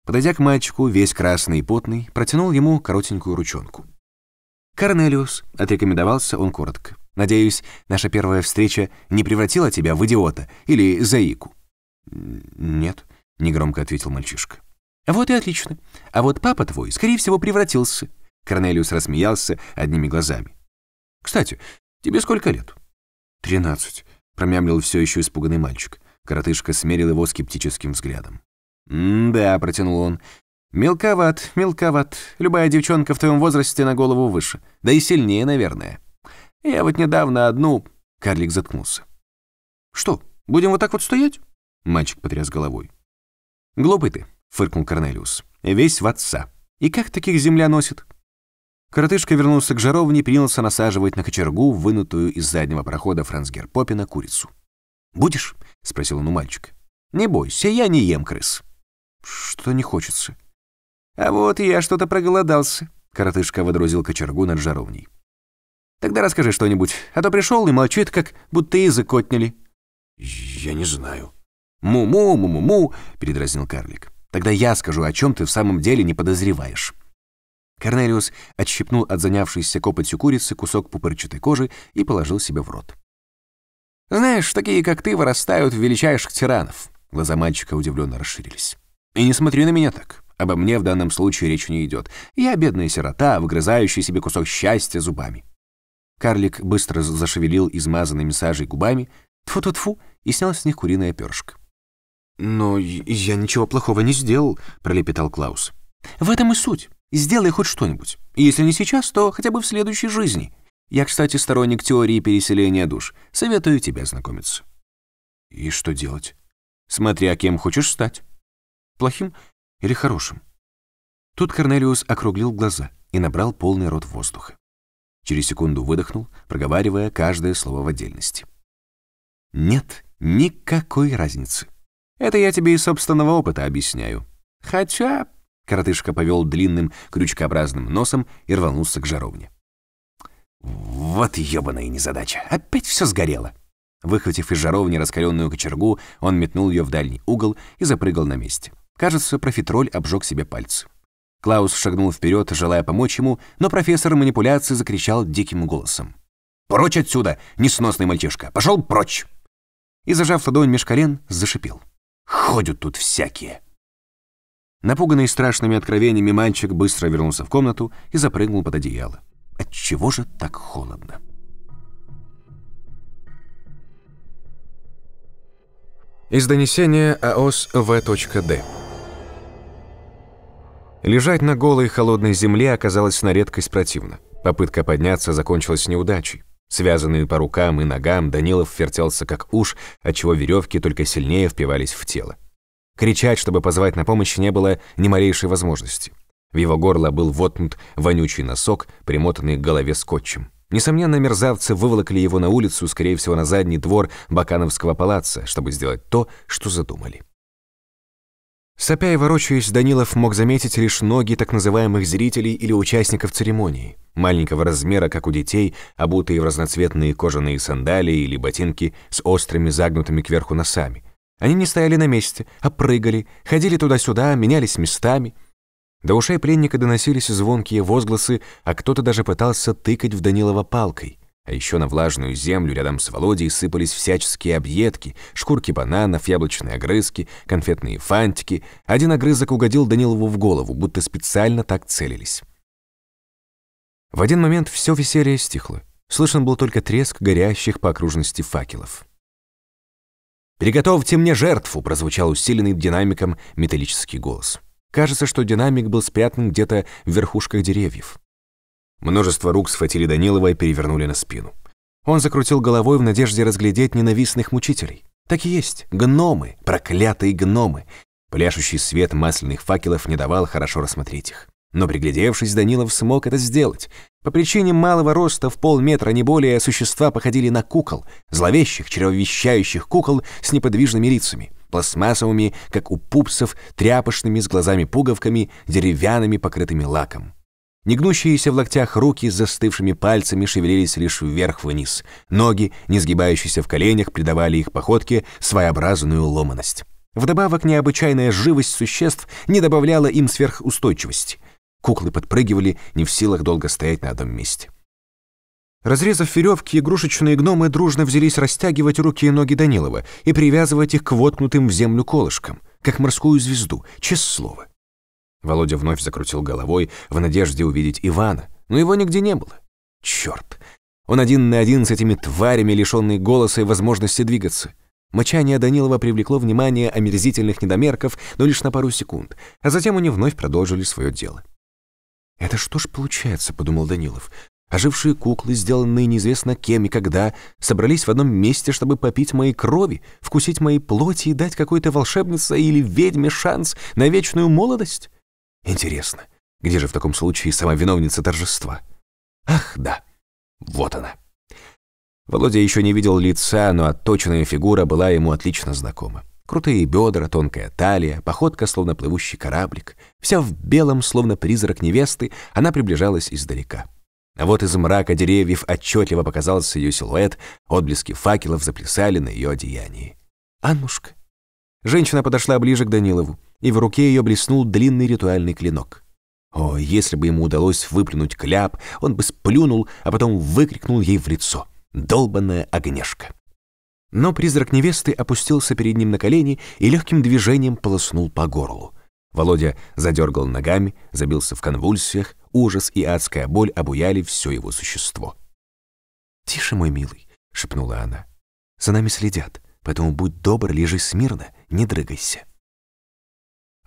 Подойдя к мальчику, весь красный и потный, протянул ему коротенькую ручонку. «Корнелиус», — отрекомендовался он коротко. Надеюсь, наша первая встреча не превратила тебя в идиота или заику?» «Нет», — негромко ответил мальчишка. «Вот и отлично. А вот папа твой, скорее всего, превратился». Корнелиус рассмеялся одними глазами. «Кстати, тебе сколько лет?» «Тринадцать», — промямлил все еще испуганный мальчик. Коротышка смерил его скептическим взглядом. «Да», — протянул он, — «мелковат, мелковат. Любая девчонка в твоем возрасте на голову выше. Да и сильнее, наверное. Я вот недавно одну...» Карлик заткнулся. «Что, будем вот так вот стоять?» Мальчик потряс головой. «Глупый ты», — фыркнул Корнелиус. «Весь в отца. И как таких земля носит?» Коротышка вернулся к жаровне и принялся насаживать на кочергу, вынутую из заднего прохода Франсгер Поппина, курицу. «Будешь?» — спросил он у мальчика. «Не бойся, я не ем крыс». «Что не хочется?» «А вот я что-то проголодался», — коротышка водрузил кочергу над жаровней. «Тогда расскажи что-нибудь, а то пришел и молчит, как будто язык отняли». «Я не знаю». «Му-му, му-му-му», — передразнил карлик. «Тогда я скажу, о чем ты в самом деле не подозреваешь». Корнелиус отщипнул от занявшейся копотью курицы кусок пупырчатой кожи и положил себе в рот. «Знаешь, такие, как ты, вырастают в величайших тиранов». Глаза мальчика удивленно расширились. «И не смотри на меня так. Обо мне в данном случае речь не идет. Я бедная сирота, выгрызающая себе кусок счастья зубами». Карлик быстро зашевелил измазанными сажей губами, тфу-тфу-тфу, и снял с них куриное перышко. «Но я ничего плохого не сделал», — пролепетал Клаус. «В этом и суть. Сделай хоть что-нибудь. Если не сейчас, то хотя бы в следующей жизни. Я, кстати, сторонник теории переселения душ. Советую тебе ознакомиться». «И что делать?» «Смотря кем хочешь стать. Плохим или хорошим?» Тут Корнелиус округлил глаза и набрал полный рот воздуха. Через секунду выдохнул, проговаривая каждое слово в отдельности. «Нет никакой разницы. Это я тебе из собственного опыта объясняю. Хотя...» Коротышка повел длинным крючкообразным носом и рванулся к жаровне. Вот ёбаная незадача. Опять все сгорело. Выхватив из жаровни раскаленную кочергу, он метнул ее в дальний угол и запрыгал на месте. Кажется, профитроль обжег себе пальцы. Клаус шагнул вперед, желая помочь ему, но профессор манипуляции закричал диким голосом. «Прочь отсюда, несносный мальчишка! Пошел прочь!» И, зажав ладонь меж колен, зашипел. «Ходят тут всякие!» Напуганный страшными откровениями мальчик быстро вернулся в комнату и запрыгнул под одеяло. Отчего же так холодно? Из донесения АОС В.Д. Лежать на голой холодной земле оказалось на редкость противно. Попытка подняться закончилась неудачей. Связанный по рукам и ногам, Данилов вертелся как уж, отчего веревки только сильнее впивались в тело. Кричать, чтобы позвать на помощь, не было ни малейшей возможности. В его горло был воткнут вонючий носок, примотанный к голове скотчем. Несомненно, мерзавцы выволокли его на улицу, скорее всего, на задний двор Бакановского палаца, чтобы сделать то, что задумали. Сопя и ворочаясь, Данилов мог заметить лишь ноги так называемых зрителей или участников церемонии, маленького размера, как у детей, обутые в разноцветные кожаные сандалии или ботинки с острыми загнутыми кверху носами. Они не стояли на месте, а прыгали, ходили туда-сюда, менялись местами — до ушей пленника доносились звонкие возгласы, а кто-то даже пытался тыкать в Данилова палкой. А еще на влажную землю рядом с Володей сыпались всяческие объедки, шкурки бананов, яблочные огрызки, конфетные фантики. Один огрызок угодил Данилову в голову, будто специально так целились. В один момент все веселье стихло. Слышен был только треск горящих по окружности факелов. «Приготовьте мне жертву!» — прозвучал усиленный динамиком металлический голос. Кажется, что динамик был спрятан где-то в верхушках деревьев. Множество рук схватили Данилова и перевернули на спину. Он закрутил головой в надежде разглядеть ненавистных мучителей. Так и есть, гномы, проклятые гномы. Пляшущий свет масляных факелов не давал хорошо рассмотреть их. Но приглядевшись, Данилов смог это сделать. По причине малого роста в полметра, не более, существа походили на кукол, зловещих, чревовещающих кукол с неподвижными лицами пластмассовыми, как у пупсов, тряпочными с глазами-пуговками, деревянными, покрытыми лаком. Негнущиеся в локтях руки с застывшими пальцами шевелились лишь вверх-вниз. Ноги, не сгибающиеся в коленях, придавали их походке своеобразную ломаность. Вдобавок, необычайная живость существ не добавляла им сверхустойчивости. Куклы подпрыгивали, не в силах долго стоять на одном месте. Разрезав веревки, игрушечные гномы дружно взялись растягивать руки и ноги Данилова и привязывать их к воткнутым в землю колышкам, как морскую звезду, честное слово. Володя вновь закрутил головой в надежде увидеть Ивана, но его нигде не было. Черт! Он один на один с этими тварями, лишенный голоса и возможности двигаться. Мочание Данилова привлекло внимание омерзительных недомерков, но лишь на пару секунд, а затем они вновь продолжили свое дело. «Это что ж получается?» — подумал Данилов. Ожившие куклы, сделанные неизвестно кем и когда, собрались в одном месте, чтобы попить моей крови, вкусить моей плоти и дать какой-то волшебнице или ведьме шанс на вечную молодость? Интересно, где же в таком случае сама виновница торжества? Ах, да, вот она. Володя еще не видел лица, но отточенная фигура была ему отлично знакома. Крутые бедра, тонкая талия, походка, словно плывущий кораблик. Вся в белом, словно призрак невесты, она приближалась издалека. А вот из мрака деревьев отчетливо показался ее силуэт, отблески факелов заплясали на ее одеянии. «Аннушка!» Женщина подошла ближе к Данилову, и в руке ее блеснул длинный ритуальный клинок. О, если бы ему удалось выплюнуть кляп, он бы сплюнул, а потом выкрикнул ей в лицо. «Долбанная огнешка!» Но призрак невесты опустился перед ним на колени и легким движением полоснул по горлу. Володя задергал ногами, забился в конвульсиях, ужас и адская боль обуяли все его существо. «Тише, мой милый», — шепнула она. «За нами следят, поэтому будь добр, лежи смирно, не дрыгайся».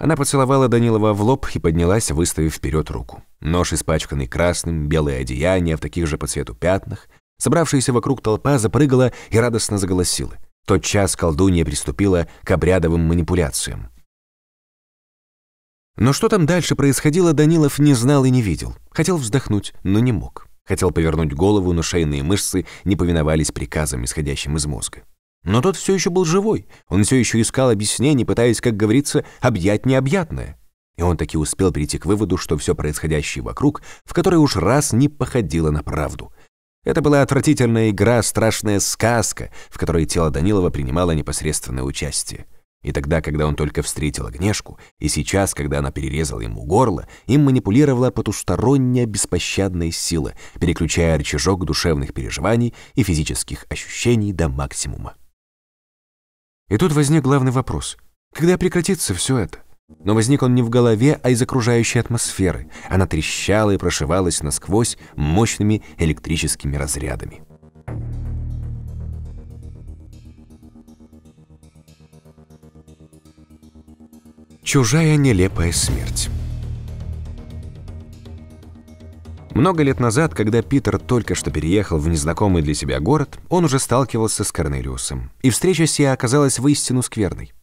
Она поцеловала Данилова в лоб и поднялась, выставив вперед руку. Нож, испачканный красным, белое одеяние в таких же по цвету пятнах. Собравшаяся вокруг толпа запрыгала и радостно заголосила. Тот час колдунья приступила к обрядовым манипуляциям. Но что там дальше происходило, Данилов не знал и не видел. Хотел вздохнуть, но не мог. Хотел повернуть голову, но шейные мышцы не повиновались приказам, исходящим из мозга. Но тот все еще был живой. Он все еще искал объяснений, пытаясь, как говорится, объять необъятное. И он таки успел прийти к выводу, что все происходящее вокруг, в которой уж раз не походило на правду. Это была отвратительная игра, страшная сказка, в которой тело Данилова принимало непосредственное участие. И тогда, когда он только встретил Агнешку, и сейчас, когда она перерезала ему горло, им манипулировала потусторонняя беспощадная сила, переключая рычажок душевных переживаний и физических ощущений до максимума. И тут возник главный вопрос. Когда прекратится все это? Но возник он не в голове, а из окружающей атмосферы. Она трещала и прошивалась насквозь мощными электрическими разрядами. Чужая нелепая смерть. Много лет назад, когда Питер только что переехал в незнакомый для себя город, он уже сталкивался с Корнелиусом, и встреча сия оказалась воистину скверной.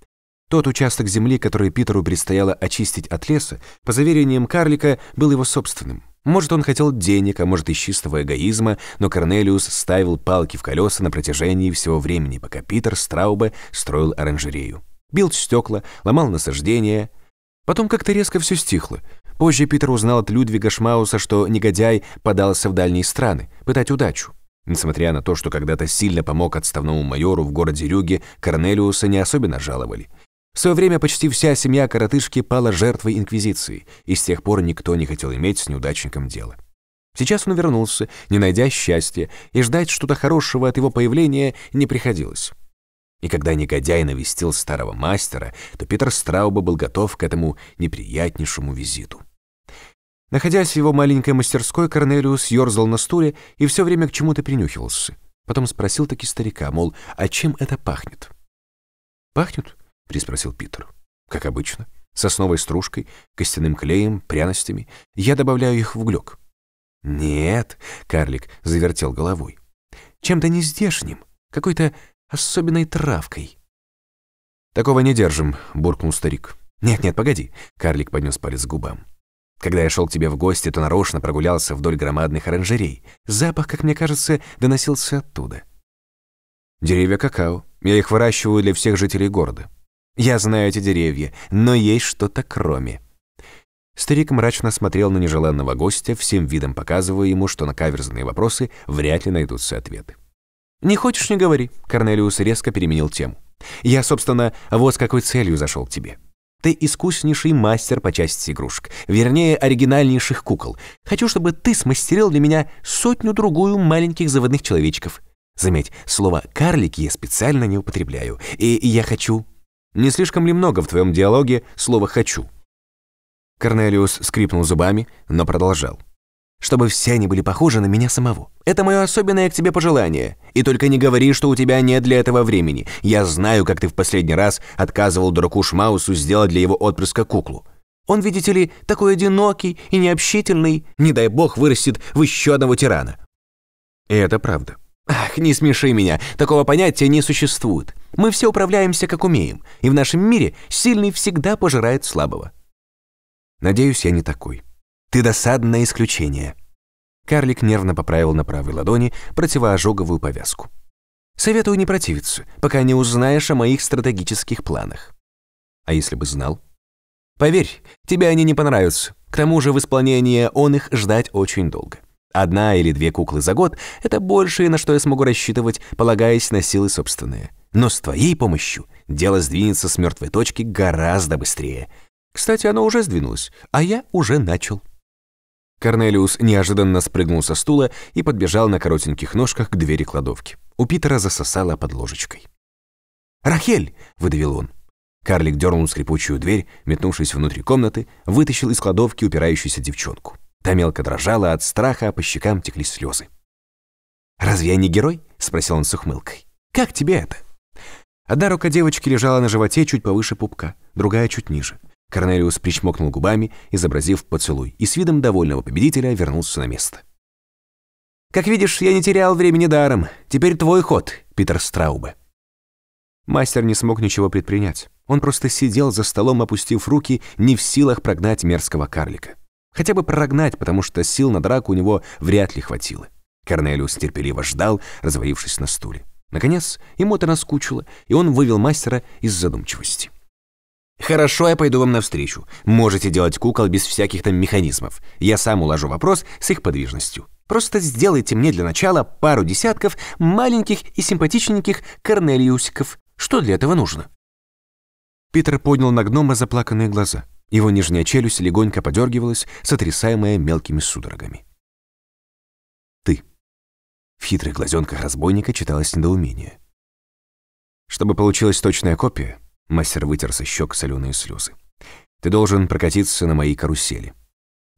Тот участок земли, который Питеру предстояло очистить от леса, по заверениям карлика, был его собственным. Может, он хотел денег, а может, из чистого эгоизма, но Корнелиус ставил палки в колеса на протяжении всего времени, пока Питер Страуба строил оранжерею бил стекла, ломал насаждения. Потом как-то резко все стихло. Позже Питер узнал от Людвига Шмауса, что негодяй подался в дальние страны, пытать удачу. Несмотря на то, что когда-то сильно помог отставному майору в городе Рюге, Корнелиуса не особенно жаловали. В свое время почти вся семья коротышки пала жертвой Инквизиции, и с тех пор никто не хотел иметь с неудачником дело. Сейчас он вернулся, не найдя счастья, и ждать что-то хорошего от его появления не приходилось. И когда негодяй навестил старого мастера, то Питер Страуба был готов к этому неприятнейшему визиту. Находясь в его маленькой мастерской, Корнелиус ерзал на стуле и все время к чему-то принюхивался. Потом спросил таки старика, мол, а чем это пахнет? «Пахнет?» — приспросил Питер. «Как обычно. Сосновой стружкой, костяным клеем, пряностями. Я добавляю их в углек». «Нет», — карлик завертел головой. «Чем-то нездешним, какой-то особенной травкой. «Такого не держим», — буркнул старик. «Нет-нет, погоди», — карлик поднес палец к губам. «Когда я шел к тебе в гости, то нарочно прогулялся вдоль громадных оранжерей. Запах, как мне кажется, доносился оттуда». «Деревья какао. Я их выращиваю для всех жителей города». «Я знаю эти деревья, но есть что-то кроме». Старик мрачно смотрел на нежеланного гостя, всем видом показывая ему, что на каверзные вопросы вряд ли найдутся ответы. «Не хочешь, не говори», — Корнелиус резко переменил тему. «Я, собственно, вот с какой целью зашел к тебе. Ты искуснейший мастер по части игрушек, вернее, оригинальнейших кукол. Хочу, чтобы ты смастерил для меня сотню-другую маленьких заводных человечков. Заметь, слово «карлики» я специально не употребляю. И я хочу... Не слишком ли много в твоем диалоге слова «хочу»? Корнелиус скрипнул зубами, но продолжал. «Чтобы все они были похожи на меня самого. Это мое особенное к тебе пожелание. И только не говори, что у тебя нет для этого времени. Я знаю, как ты в последний раз отказывал дураку Шмаусу сделать для его отпрыска куклу. Он, видите ли, такой одинокий и необщительный. Не дай бог вырастет в еще одного тирана». И это правда. Ах, не смеши меня, такого понятия не существует. Мы все управляемся как умеем, и в нашем мире сильный всегда пожирает слабого. Надеюсь, я не такой. Ты досадное исключение. Карлик нервно поправил на правой ладони противоожоговую повязку. Советую не противиться, пока не узнаешь о моих стратегических планах. А если бы знал? Поверь, тебе они не понравятся. К тому же в исполнении он их ждать очень долго. Одна или две куклы за год — это большее, на что я смогу рассчитывать, полагаясь на силы собственные. Но с твоей помощью дело сдвинется с мертвой точки гораздо быстрее. Кстати, оно уже сдвинулось, а я уже начал. Корнелиус неожиданно спрыгнул со стула и подбежал на коротеньких ножках к двери кладовки. У Питера засосало под ложечкой. «Рахель!» — выдавил он. Карлик дернул скрипучую дверь, метнувшись внутрь комнаты, вытащил из кладовки упирающуюся девчонку. Та мелко дрожала от страха, а по щекам текли слезы. «Разве я не герой?» — спросил он с ухмылкой. «Как тебе это?» Одна рука девочки лежала на животе чуть повыше пупка, другая чуть ниже. Корнелиус причмокнул губами, изобразив поцелуй, и с видом довольного победителя вернулся на место. «Как видишь, я не терял времени даром. Теперь твой ход, Питер Страубе». Мастер не смог ничего предпринять. Он просто сидел за столом, опустив руки, не в силах прогнать мерзкого карлика. Хотя бы прогнать, потому что сил на драку у него вряд ли хватило. Корнелиус терпеливо ждал, развалившись на стуле. Наконец, ему это наскучило, и он вывел мастера из задумчивости. «Хорошо, я пойду вам навстречу. Можете делать кукол без всяких там механизмов. Я сам уложу вопрос с их подвижностью. Просто сделайте мне для начала пару десятков маленьких и симпатичненьких корнелиусиков. Что для этого нужно?» Питер поднял на гнома заплаканные глаза. Его нижняя челюсть легонько подергивалась, сотрясаемая мелкими судорогами. «Ты». В хитрых глазенках разбойника читалось недоумение. Чтобы получилась точная копия, Мастер вытер со щек соленые слезы. «Ты должен прокатиться на моей карусели».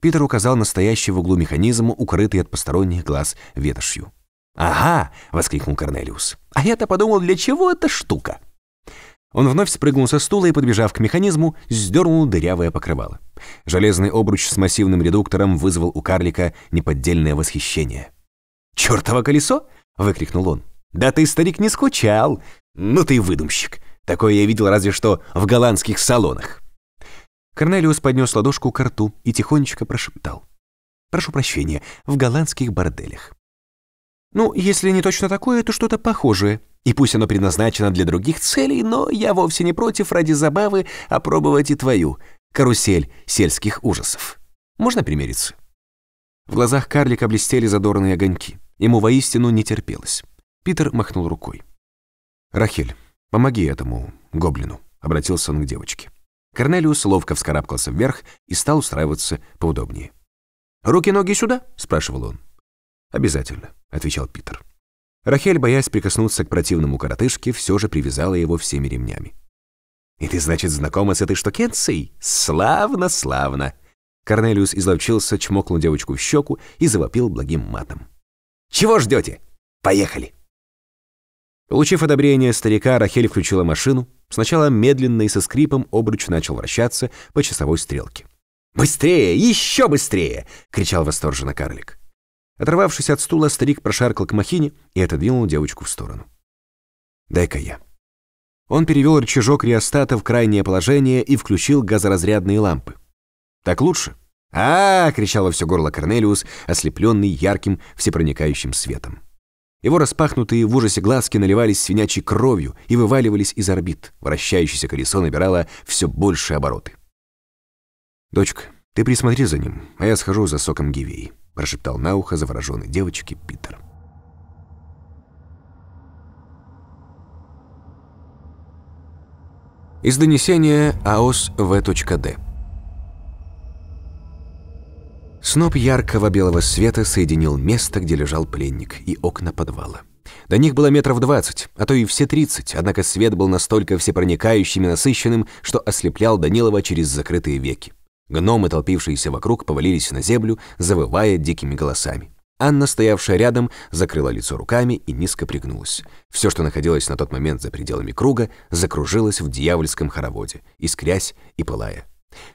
Питер указал на стоящий в углу механизм, укрытый от посторонних глаз ветошью. «Ага!» — воскликнул Корнелиус. «А я-то подумал, для чего эта штука?» Он вновь спрыгнул со стула и, подбежав к механизму, сдернул дырявое покрывало. Железный обруч с массивным редуктором вызвал у карлика неподдельное восхищение. «Чёртово колесо!» — выкрикнул он. «Да ты, старик, не скучал! Ну ты выдумщик! Такое я видел разве что в голландских салонах. Корнелиус поднес ладошку к рту и тихонечко прошептал. «Прошу прощения, в голландских борделях». «Ну, если не точно такое, то что-то похожее. И пусть оно предназначено для других целей, но я вовсе не против ради забавы опробовать и твою карусель сельских ужасов. Можно примириться?» В глазах карлика блестели задорные огоньки. Ему воистину не терпелось. Питер махнул рукой. «Рахель, «Помоги этому гоблину», — обратился он к девочке. Корнелиус ловко вскарабкался вверх и стал устраиваться поудобнее. «Руки-ноги сюда?» — спрашивал он. «Обязательно», — отвечал Питер. Рахель, боясь прикоснуться к противному коротышке, все же привязала его всеми ремнями. «И ты, значит, знакома с этой штукенцией? Славно, славно!» Корнелиус изловчился, чмокнул девочку в щеку и завопил благим матом. «Чего ждете? Поехали!» Получив одобрение старика, Рахель включила машину. Сначала медленно и со скрипом обруч начал вращаться по часовой стрелке. «Быстрее! Еще быстрее!» — кричал восторженно карлик. Оторвавшись от стула, старик прошаркал к махине и отодвинул девочку в сторону. «Дай-ка я». Он перевел рычажок реостата в крайнее положение и включил газоразрядные лампы. «Так лучше?» а, -а, -а кричал во все горло Корнелиус, ослепленный ярким всепроникающим светом. Его распахнутые в ужасе глазки наливались свинячей кровью и вываливались из орбит. Вращающееся колесо набирало все большие обороты. «Дочка, ты присмотри за ним, а я схожу за соком Гивеи», прошептал на ухо завороженной девочке Питер. Из донесения АОС В.Д. Сноп яркого белого света соединил место, где лежал пленник, и окна подвала. До них было метров двадцать, а то и все тридцать, однако свет был настолько всепроникающим и насыщенным, что ослеплял Данилова через закрытые веки. Гномы, толпившиеся вокруг, повалились на землю, завывая дикими голосами. Анна, стоявшая рядом, закрыла лицо руками и низко пригнулась. Все, что находилось на тот момент за пределами круга, закружилось в дьявольском хороводе, искрясь и пылая.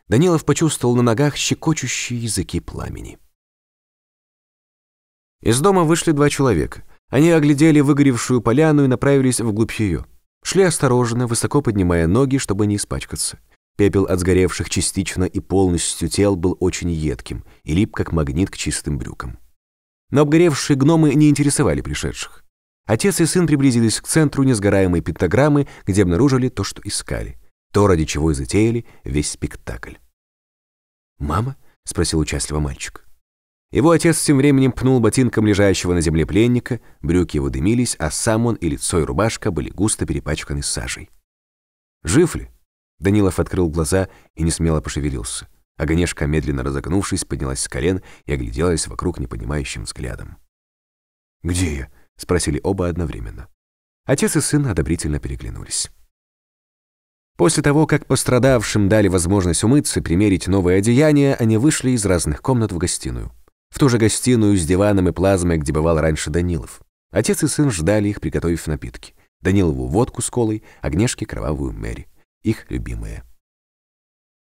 Данилов почувствовал на ногах щекочущие языки пламени. Из дома вышли два человека. Они оглядели выгоревшую поляну и направились вглубь ее. Шли осторожно, высоко поднимая ноги, чтобы не испачкаться. Пепел от сгоревших частично и полностью тел был очень едким и лип, как магнит к чистым брюкам. Но обгоревшие гномы не интересовали пришедших. Отец и сын приблизились к центру несгораемой пентаграммы, где обнаружили то, что искали. То, ради чего и затеяли весь спектакль. «Мама?» — спросил участливо мальчик. Его отец тем временем пнул ботинком лежащего на земле пленника, брюки его дымились, а сам он и лицо, и рубашка были густо перепачканы сажей. «Жив ли?» Данилов открыл глаза и не смело пошевелился. Огонешка, медленно разогнувшись, поднялась с колен и огляделась вокруг непонимающим взглядом. «Где я?» — спросили оба одновременно. Отец и сын одобрительно переглянулись. После того, как пострадавшим дали возможность умыться примерить новое одеяние, они вышли из разных комнат в гостиную. В ту же гостиную с диваном и плазмой, где бывал раньше Данилов. Отец и сын ждали их, приготовив напитки. Данилову водку с колой, Агнешке кровавую Мэри. Их любимые.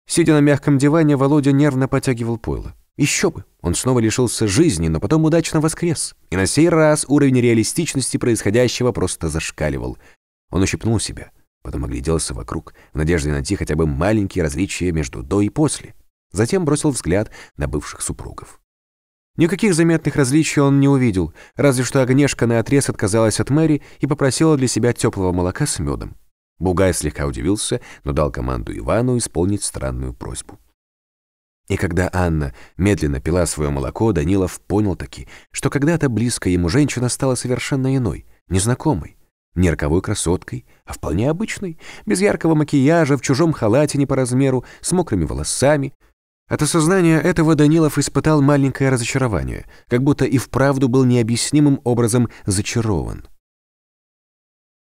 Сидя на мягком диване, Володя нервно потягивал пойло. Еще бы, он снова лишился жизни, но потом удачно воскрес. И на сей раз уровень реалистичности происходящего просто зашкаливал. Он ущипнул себя, потом огляделся вокруг, в надежде найти хотя бы маленькие различия между до и после. Затем бросил взгляд на бывших супругов. Никаких заметных различий он не увидел, разве что Агнешка наотрез отказалась от Мэри и попросила для себя теплого молока с медом. Бугай слегка удивился, но дал команду Ивану исполнить странную просьбу. И когда Анна медленно пила свое молоко, Данилов понял таки, что когда-то близкая ему женщина стала совершенно иной, незнакомой, не роковой красоткой, а вполне обычной, без яркого макияжа, в чужом халате не по размеру, с мокрыми волосами. От осознания этого Данилов испытал маленькое разочарование, как будто и вправду был необъяснимым образом зачарован.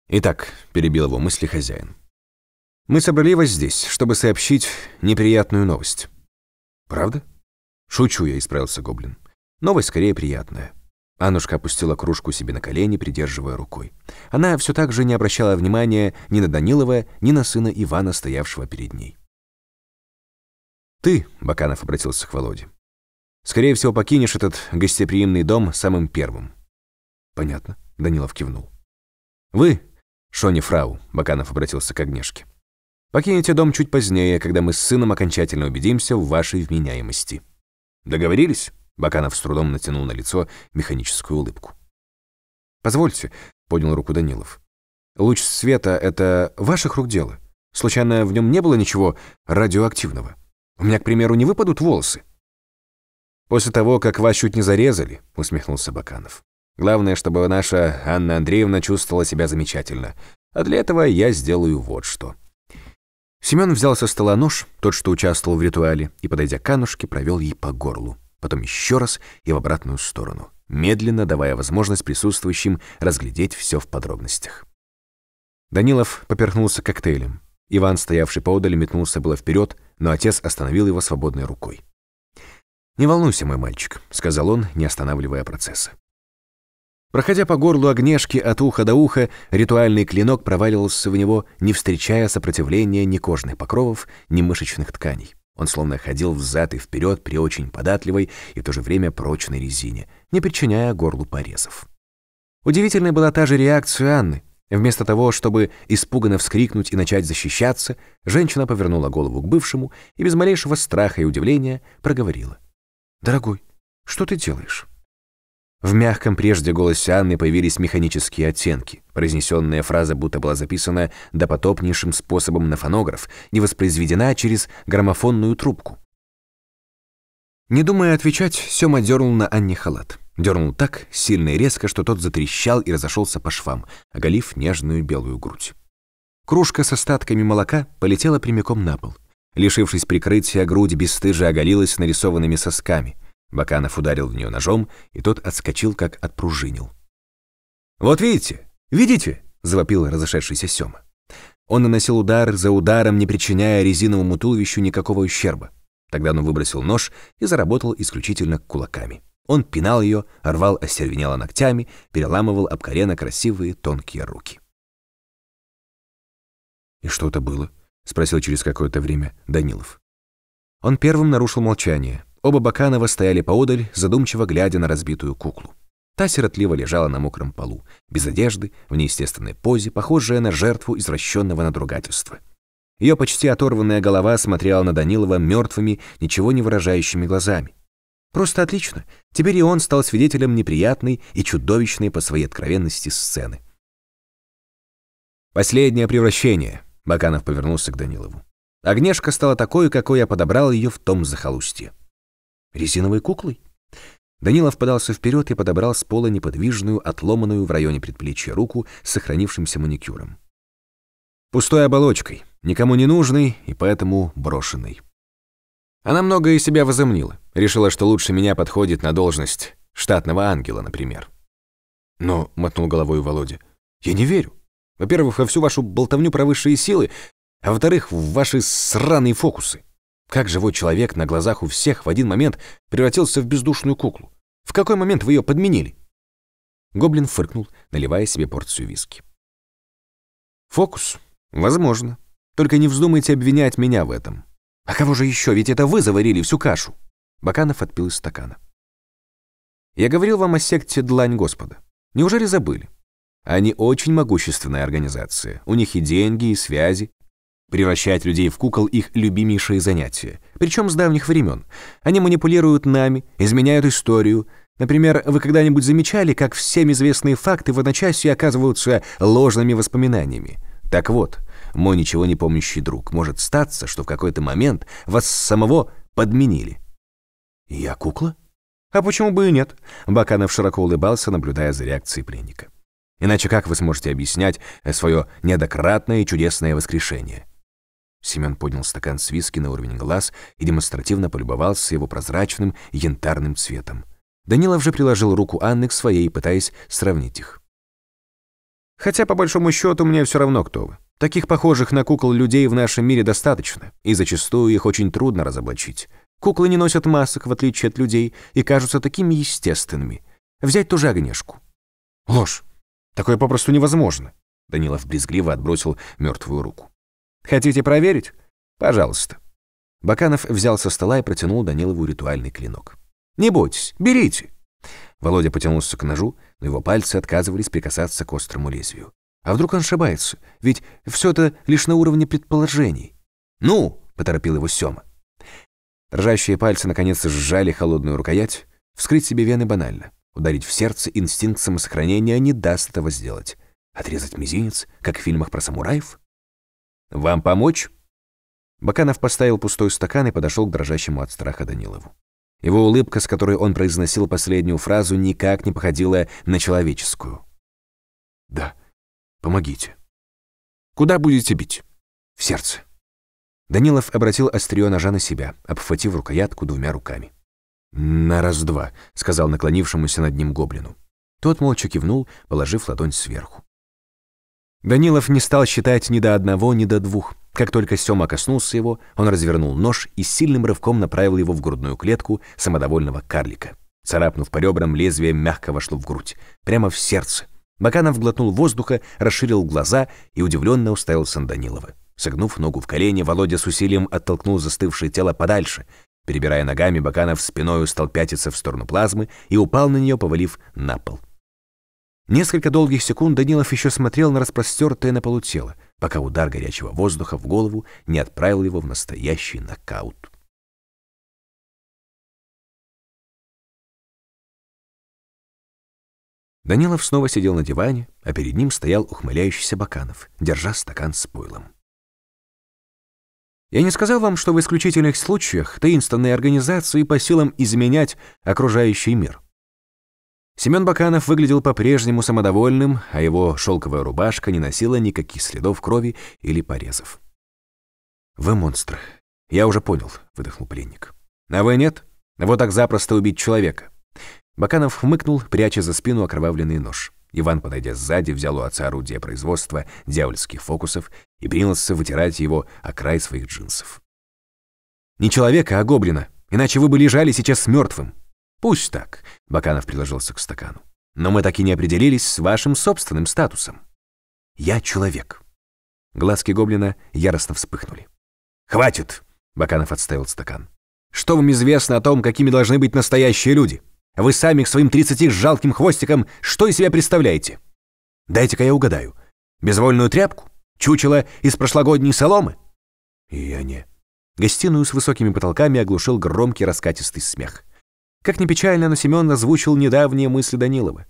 «Итак», — перебил его мысли хозяин, — «мы собрали вас здесь, чтобы сообщить неприятную новость». «Правда?» «Шучу я», — исправился Гоблин. «Новость скорее приятная». Аннушка опустила кружку себе на колени, придерживая рукой. Она все так же не обращала внимания ни на Данилова, ни на сына Ивана, стоявшего перед ней. «Ты», — Баканов обратился к Володе, — «скорее всего покинешь этот гостеприимный дом самым первым». «Понятно», — Данилов кивнул. «Вы, «Шони Фрау», — Баканов обратился к Огнешке. «Покинете дом чуть позднее, когда мы с сыном окончательно убедимся в вашей вменяемости». «Договорились?» — Баканов с трудом натянул на лицо механическую улыбку. «Позвольте», — поднял руку Данилов. «Луч света — это ваших рук дело. Случайно в нем не было ничего радиоактивного? У меня, к примеру, не выпадут волосы?» «После того, как вас чуть не зарезали», — усмехнулся Баканов. Главное, чтобы наша Анна Андреевна чувствовала себя замечательно. А для этого я сделаю вот что». Семен взял со стола нож, тот, что участвовал в ритуале, и, подойдя к Аннушке, провел ей по горлу. Потом еще раз и в обратную сторону, медленно давая возможность присутствующим разглядеть все в подробностях. Данилов поперхнулся коктейлем. Иван, стоявший поодаль, метнулся было вперед, но отец остановил его свободной рукой. «Не волнуйся, мой мальчик», — сказал он, не останавливая процесса. Проходя по горлу огнешки от уха до уха, ритуальный клинок проваливался в него, не встречая сопротивления ни кожных покровов, ни мышечных тканей. Он словно ходил взад и вперед при очень податливой и в то же время прочной резине, не причиняя горлу порезов. Удивительной была та же реакция Анны. Вместо того, чтобы испуганно вскрикнуть и начать защищаться, женщина повернула голову к бывшему и без малейшего страха и удивления проговорила. «Дорогой, что ты делаешь?» В мягком прежде голосе Анны появились механические оттенки. Произнесенная фраза будто была записана допотопнейшим способом на фонограф и воспроизведена через граммофонную трубку. Не думая отвечать, Сёма дернул на Анне халат. Дернул так, сильно и резко, что тот затрещал и разошелся по швам, оголив нежную белую грудь. Кружка с остатками молока полетела прямиком на пол. Лишившись прикрытия, грудь бесстыже оголилась нарисованными сосками. Баканов ударил в нее ножом, и тот отскочил, как отпружинил. «Вот видите, видите?» — завопил разошедшийся Сёма. Он наносил удар за ударом, не причиняя резиновому туловищу никакого ущерба. Тогда он выбросил нож и заработал исключительно кулаками. Он пинал ее, рвал остервенело ногтями, переламывал об колено красивые тонкие руки. «И что это было?» — спросил через какое-то время Данилов. Он первым нарушил молчание. Оба Баканова стояли поодаль, задумчиво глядя на разбитую куклу. Та сиротливо лежала на мокром полу, без одежды, в неестественной позе, похожая на жертву извращенного надругательства. Ее почти оторванная голова смотрела на Данилова мертвыми, ничего не выражающими глазами. Просто отлично. Теперь и он стал свидетелем неприятной и чудовищной по своей откровенности сцены. Последнее превращение. Баканов повернулся к Данилову. Агнешка стала такой, какой я подобрал ее в том захолустье. Резиновой куклой? Данилов подался вперед и подобрал с пола неподвижную, отломанную в районе предплечья руку с сохранившимся маникюром. Пустой оболочкой, никому не нужной и поэтому брошенной. Она многое из себя возомнила. Решила, что лучше меня подходит на должность штатного ангела, например. Но, — мотнул головой Володя, — я не верю. Во-первых, во всю вашу болтовню про высшие силы, а во-вторых, в ваши сраные фокусы. Как живой человек на глазах у всех в один момент превратился в бездушную куклу? В какой момент вы ее подменили?» Гоблин фыркнул, наливая себе порцию виски. «Фокус? Возможно. Только не вздумайте обвинять меня в этом. А кого же еще? Ведь это вы заварили всю кашу!» Баканов отпил из стакана. «Я говорил вам о секте «Длань Господа». Неужели забыли? Они очень могущественная организация. У них и деньги, и связи, Превращать людей в кукол — их любимейшее занятие. Причем с давних времен. Они манипулируют нами, изменяют историю. Например, вы когда-нибудь замечали, как всем известные факты в одночасье оказываются ложными воспоминаниями? Так вот, мой ничего не помнящий друг, может статься, что в какой-то момент вас самого подменили. Я кукла? А почему бы и нет? Баканов широко улыбался, наблюдая за реакцией пленника. Иначе как вы сможете объяснять свое неоднократное и чудесное воскрешение? Семен поднял стакан с виски на уровень глаз и демонстративно полюбовался его прозрачным янтарным цветом. Данилов же приложил руку Анны к своей, пытаясь сравнить их. «Хотя, по большому счету, мне все равно, кто вы. Таких похожих на кукол людей в нашем мире достаточно, и зачастую их очень трудно разоблачить. Куклы не носят масок, в отличие от людей, и кажутся такими естественными. Взять ту же огнешку». «Ложь! Такое попросту невозможно!» Данилов брезгливо отбросил мертвую руку. Хотите проверить? Пожалуйста. Баканов взял со стола и протянул Данилову ритуальный клинок. «Не бойтесь, берите!» Володя потянулся к ножу, но его пальцы отказывались прикасаться к острому лезвию. А вдруг он ошибается? Ведь все это лишь на уровне предположений. «Ну!» — поторопил его Сёма. Дрожащие пальцы наконец сжали холодную рукоять. Вскрыть себе вены банально. Ударить в сердце инстинкт самосохранения не даст этого сделать. Отрезать мизинец, как в фильмах про самураев? «Вам помочь?» Баканов поставил пустой стакан и подошел к дрожащему от страха Данилову. Его улыбка, с которой он произносил последнюю фразу, никак не походила на человеческую. «Да, помогите». «Куда будете бить?» «В сердце». Данилов обратил острие ножа на себя, обхватив рукоятку двумя руками. «На раз-два», — сказал наклонившемуся над ним гоблину. Тот молча кивнул, положив ладонь сверху. Данилов не стал считать ни до одного, ни до двух. Как только Сёма коснулся его, он развернул нож и сильным рывком направил его в грудную клетку самодовольного карлика. Царапнув по ребрам, лезвие мягко вошло в грудь, прямо в сердце. Баканов глотнул воздуха, расширил глаза и удивленно уставился на Данилова. Согнув ногу в колени, Володя с усилием оттолкнул застывшее тело подальше. Перебирая ногами, Баканов спиной стал пятиться в сторону плазмы и упал на нее, повалив на пол. Несколько долгих секунд Данилов еще смотрел на распростертое на полу тело, пока удар горячего воздуха в голову не отправил его в настоящий нокаут. Данилов снова сидел на диване, а перед ним стоял ухмыляющийся Баканов, держа стакан с пойлом. Я не сказал вам, что в исключительных случаях таинственные организации по силам изменять окружающий мир. Семен Баканов выглядел по-прежнему самодовольным, а его шелковая рубашка не носила никаких следов крови или порезов. «Вы монстр. Я уже понял», — выдохнул пленник. «А вы нет? Вот так запросто убить человека». Баканов хмыкнул, пряча за спину окровавленный нож. Иван, подойдя сзади, взял у отца орудие производства дьявольских фокусов и принялся вытирать его о край своих джинсов. «Не человека, а гоблина, иначе вы бы лежали сейчас мертвым». «Пусть так», — Баканов приложился к стакану. «Но мы так и не определились с вашим собственным статусом». «Я человек». Глазки гоблина яростно вспыхнули. «Хватит!» — Баканов отставил стакан. «Что вам известно о том, какими должны быть настоящие люди? Вы сами к своим тридцати жалким хвостикам что из себя представляете? Дайте-ка я угадаю. Безвольную тряпку? Чучело из прошлогодней соломы?» Я не. Гостиную с высокими потолками оглушил громкий раскатистый смех. Как ни печально, но Семен озвучил недавние мысли Данилова.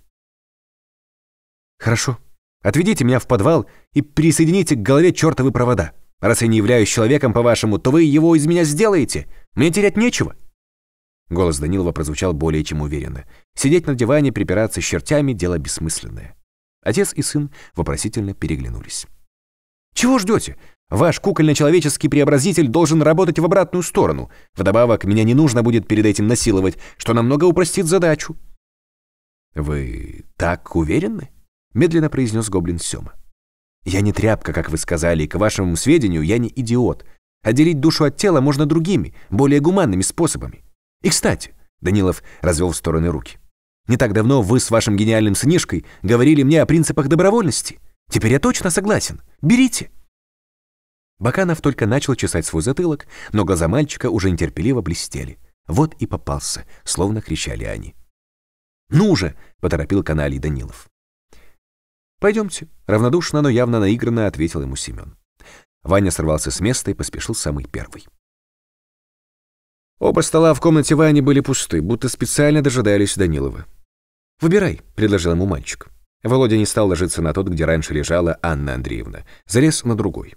«Хорошо. Отведите меня в подвал и присоедините к голове чертовы провода. Раз я не являюсь человеком, по-вашему, то вы его из меня сделаете. Мне терять нечего». Голос Данилова прозвучал более чем уверенно. Сидеть на диване, припираться с чертями — дело бессмысленное. Отец и сын вопросительно переглянулись. «Чего ждете? Ваш кукольно-человеческий преобразитель должен работать в обратную сторону. Вдобавок, меня не нужно будет перед этим насиловать, что намного упростит задачу». «Вы так уверены?» — медленно произнес гоблин Сёма. «Я не тряпка, как вы сказали, и, к вашему сведению, я не идиот. Отделить душу от тела можно другими, более гуманными способами. И, кстати, Данилов развел в стороны руки. Не так давно вы с вашим гениальным сынишкой говорили мне о принципах добровольности. Теперь я точно согласен. Берите. Баканов только начал чесать свой затылок, но глаза мальчика уже нетерпеливо блестели. Вот и попался, словно кричали они. «Ну же!» — поторопил каналий Данилов. «Пойдемте», — равнодушно, но явно наигранно ответил ему Семен. Ваня сорвался с места и поспешил самый первый. Оба стола в комнате Вани были пусты, будто специально дожидались Данилова. «Выбирай», — предложил ему мальчик. Володя не стал ложиться на тот, где раньше лежала Анна Андреевна. Залез на другой.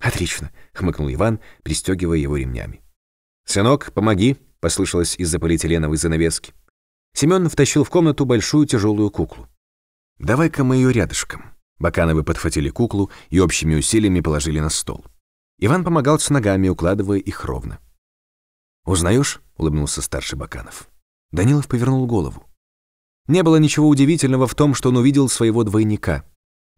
«Отлично», — хмыкнул Иван, пристегивая его ремнями. «Сынок, помоги», — послышалось из-за полиэтиленовой занавески. Семен втащил в комнату большую тяжелую куклу. «Давай-ка мы ее рядышком». Бакановы подхватили куклу и общими усилиями положили на стол. Иван помогал с ногами, укладывая их ровно. «Узнаешь?» — улыбнулся старший Баканов. Данилов повернул голову. Не было ничего удивительного в том, что он увидел своего двойника.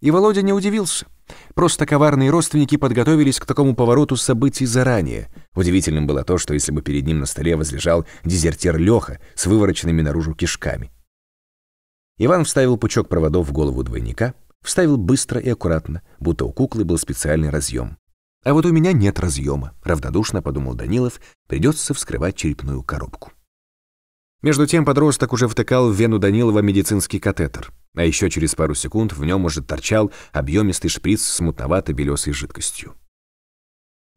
И Володя не удивился. Просто коварные родственники подготовились к такому повороту событий заранее. Удивительным было то, что если бы перед ним на столе возлежал дезертир Леха с вывороченными наружу кишками. Иван вставил пучок проводов в голову двойника, вставил быстро и аккуратно, будто у куклы был специальный разъем. А вот у меня нет разъема, равнодушно подумал Данилов, придется вскрывать черепную коробку. Между тем подросток уже втыкал в вену Данилова медицинский катетер, а еще через пару секунд в нем уже торчал объемистый шприц с мутновато-белесой жидкостью.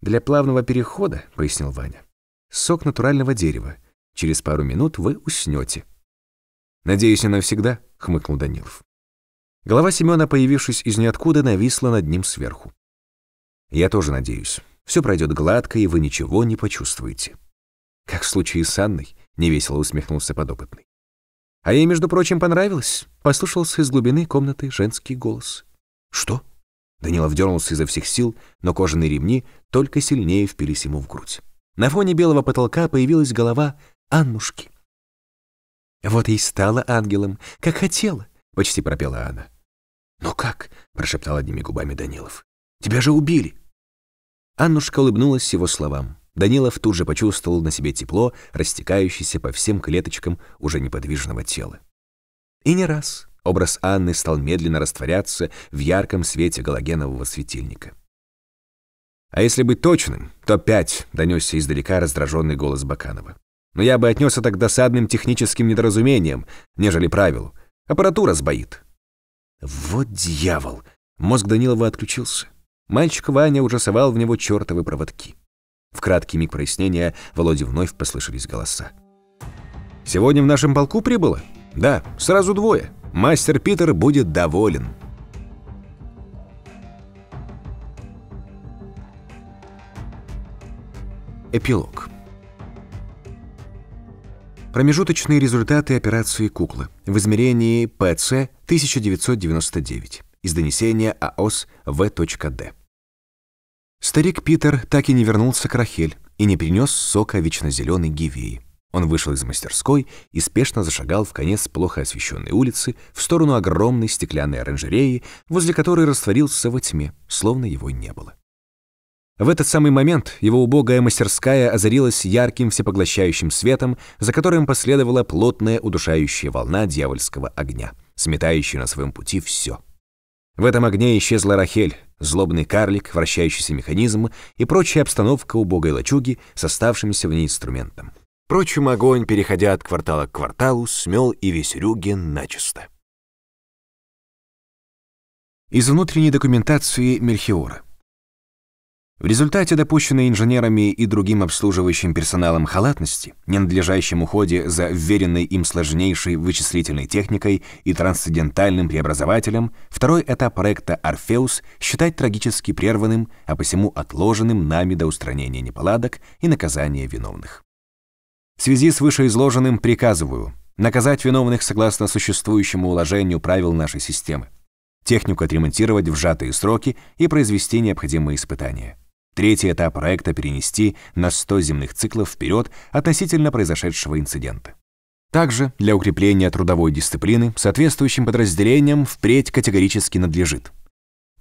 «Для плавного перехода», — пояснил Ваня, — «сок натурального дерева. Через пару минут вы уснете». «Надеюсь, не навсегда», — хмыкнул Данилов. Голова Семена, появившись из ниоткуда, нависла над ним сверху. «Я тоже надеюсь. Все пройдет гладко, и вы ничего не почувствуете». «Как в случае с Анной», — невесело усмехнулся подопытный. «А ей, между прочим, понравилось», — послушался из глубины комнаты женский голос. «Что?» Данилов дернулся изо всех сил, но кожаные ремни только сильнее впились ему в грудь. На фоне белого потолка появилась голова Аннушки. «Вот и стала ангелом, как хотела», — почти пропела она. «Но как?» — прошептал одними губами Данилов. «Тебя же убили!» Аннушка улыбнулась его словам. Данилов тут же почувствовал на себе тепло, растекающееся по всем клеточкам уже неподвижного тела. И не раз образ Анны стал медленно растворяться в ярком свете галогенового светильника. «А если быть точным, то пять», — донесся издалека раздраженный голос Баканова. «Но я бы отнес это к досадным техническим недоразумениям, нежели правилу. Аппаратура сбоит». «Вот дьявол!» Мозг Данилова отключился. Мальчик Ваня уже совал в него чертовы проводки. В краткий миг прояснения Володе вновь послышались голоса. «Сегодня в нашем полку прибыло? Да, сразу двое. Мастер Питер будет доволен». Эпилог. Промежуточные результаты операции «Кукла» в измерении ПЦ 1999 из донесения АОС В.Д. Старик Питер так и не вернулся к Рахель и не принес сока вечно зеленой гивеи. Он вышел из мастерской и спешно зашагал в конец плохо освещенной улицы в сторону огромной стеклянной оранжереи, возле которой растворился во тьме, словно его не было. В этот самый момент его убогая мастерская озарилась ярким всепоглощающим светом, за которым последовала плотная удушающая волна дьявольского огня, сметающая на своем пути все. В этом огне исчезла Рахель, злобный карлик, вращающийся механизм и прочая обстановка убогой лачуги с оставшимся в ней инструментом. Впрочем, огонь, переходя от квартала к кварталу, смел и весь Рюген начисто. Из внутренней документации Мельхиора. В результате допущенной инженерами и другим обслуживающим персоналом халатности, ненадлежащем уходе за вверенной им сложнейшей вычислительной техникой и трансцендентальным преобразователем, второй этап проекта «Орфеус» считать трагически прерванным, а посему отложенным нами до устранения неполадок и наказания виновных. В связи с вышеизложенным приказываю наказать виновных согласно существующему уложению правил нашей системы, технику отремонтировать в сжатые сроки и произвести необходимые испытания. Третий этап проекта перенести на 100 земных циклов вперед относительно произошедшего инцидента. Также для укрепления трудовой дисциплины соответствующим подразделениям впредь категорически надлежит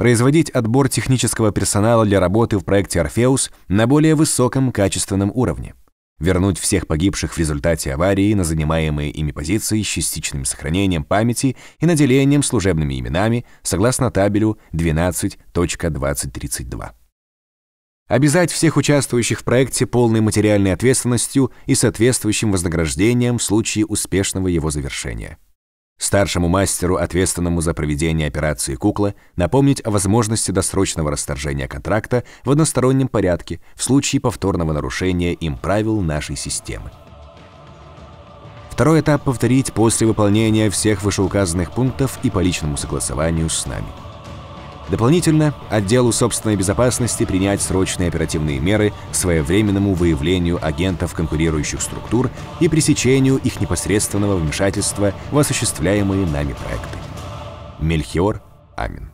производить отбор технического персонала для работы в проекте «Орфеус» на более высоком качественном уровне, вернуть всех погибших в результате аварии на занимаемые ими позиции с частичным сохранением памяти и наделением служебными именами согласно табелю 12.2032 обязать всех участвующих в проекте полной материальной ответственностью и соответствующим вознаграждением в случае успешного его завершения. Старшему мастеру, ответственному за проведение операции «Кукла», напомнить о возможности досрочного расторжения контракта в одностороннем порядке в случае повторного нарушения им правил нашей системы. Второй этап повторить после выполнения всех вышеуказанных пунктов и по личному согласованию с нами. Дополнительно отделу собственной безопасности принять срочные оперативные меры к своевременному выявлению агентов конкурирующих структур и пресечению их непосредственного вмешательства в осуществляемые нами проекты. Мельхиор Амин.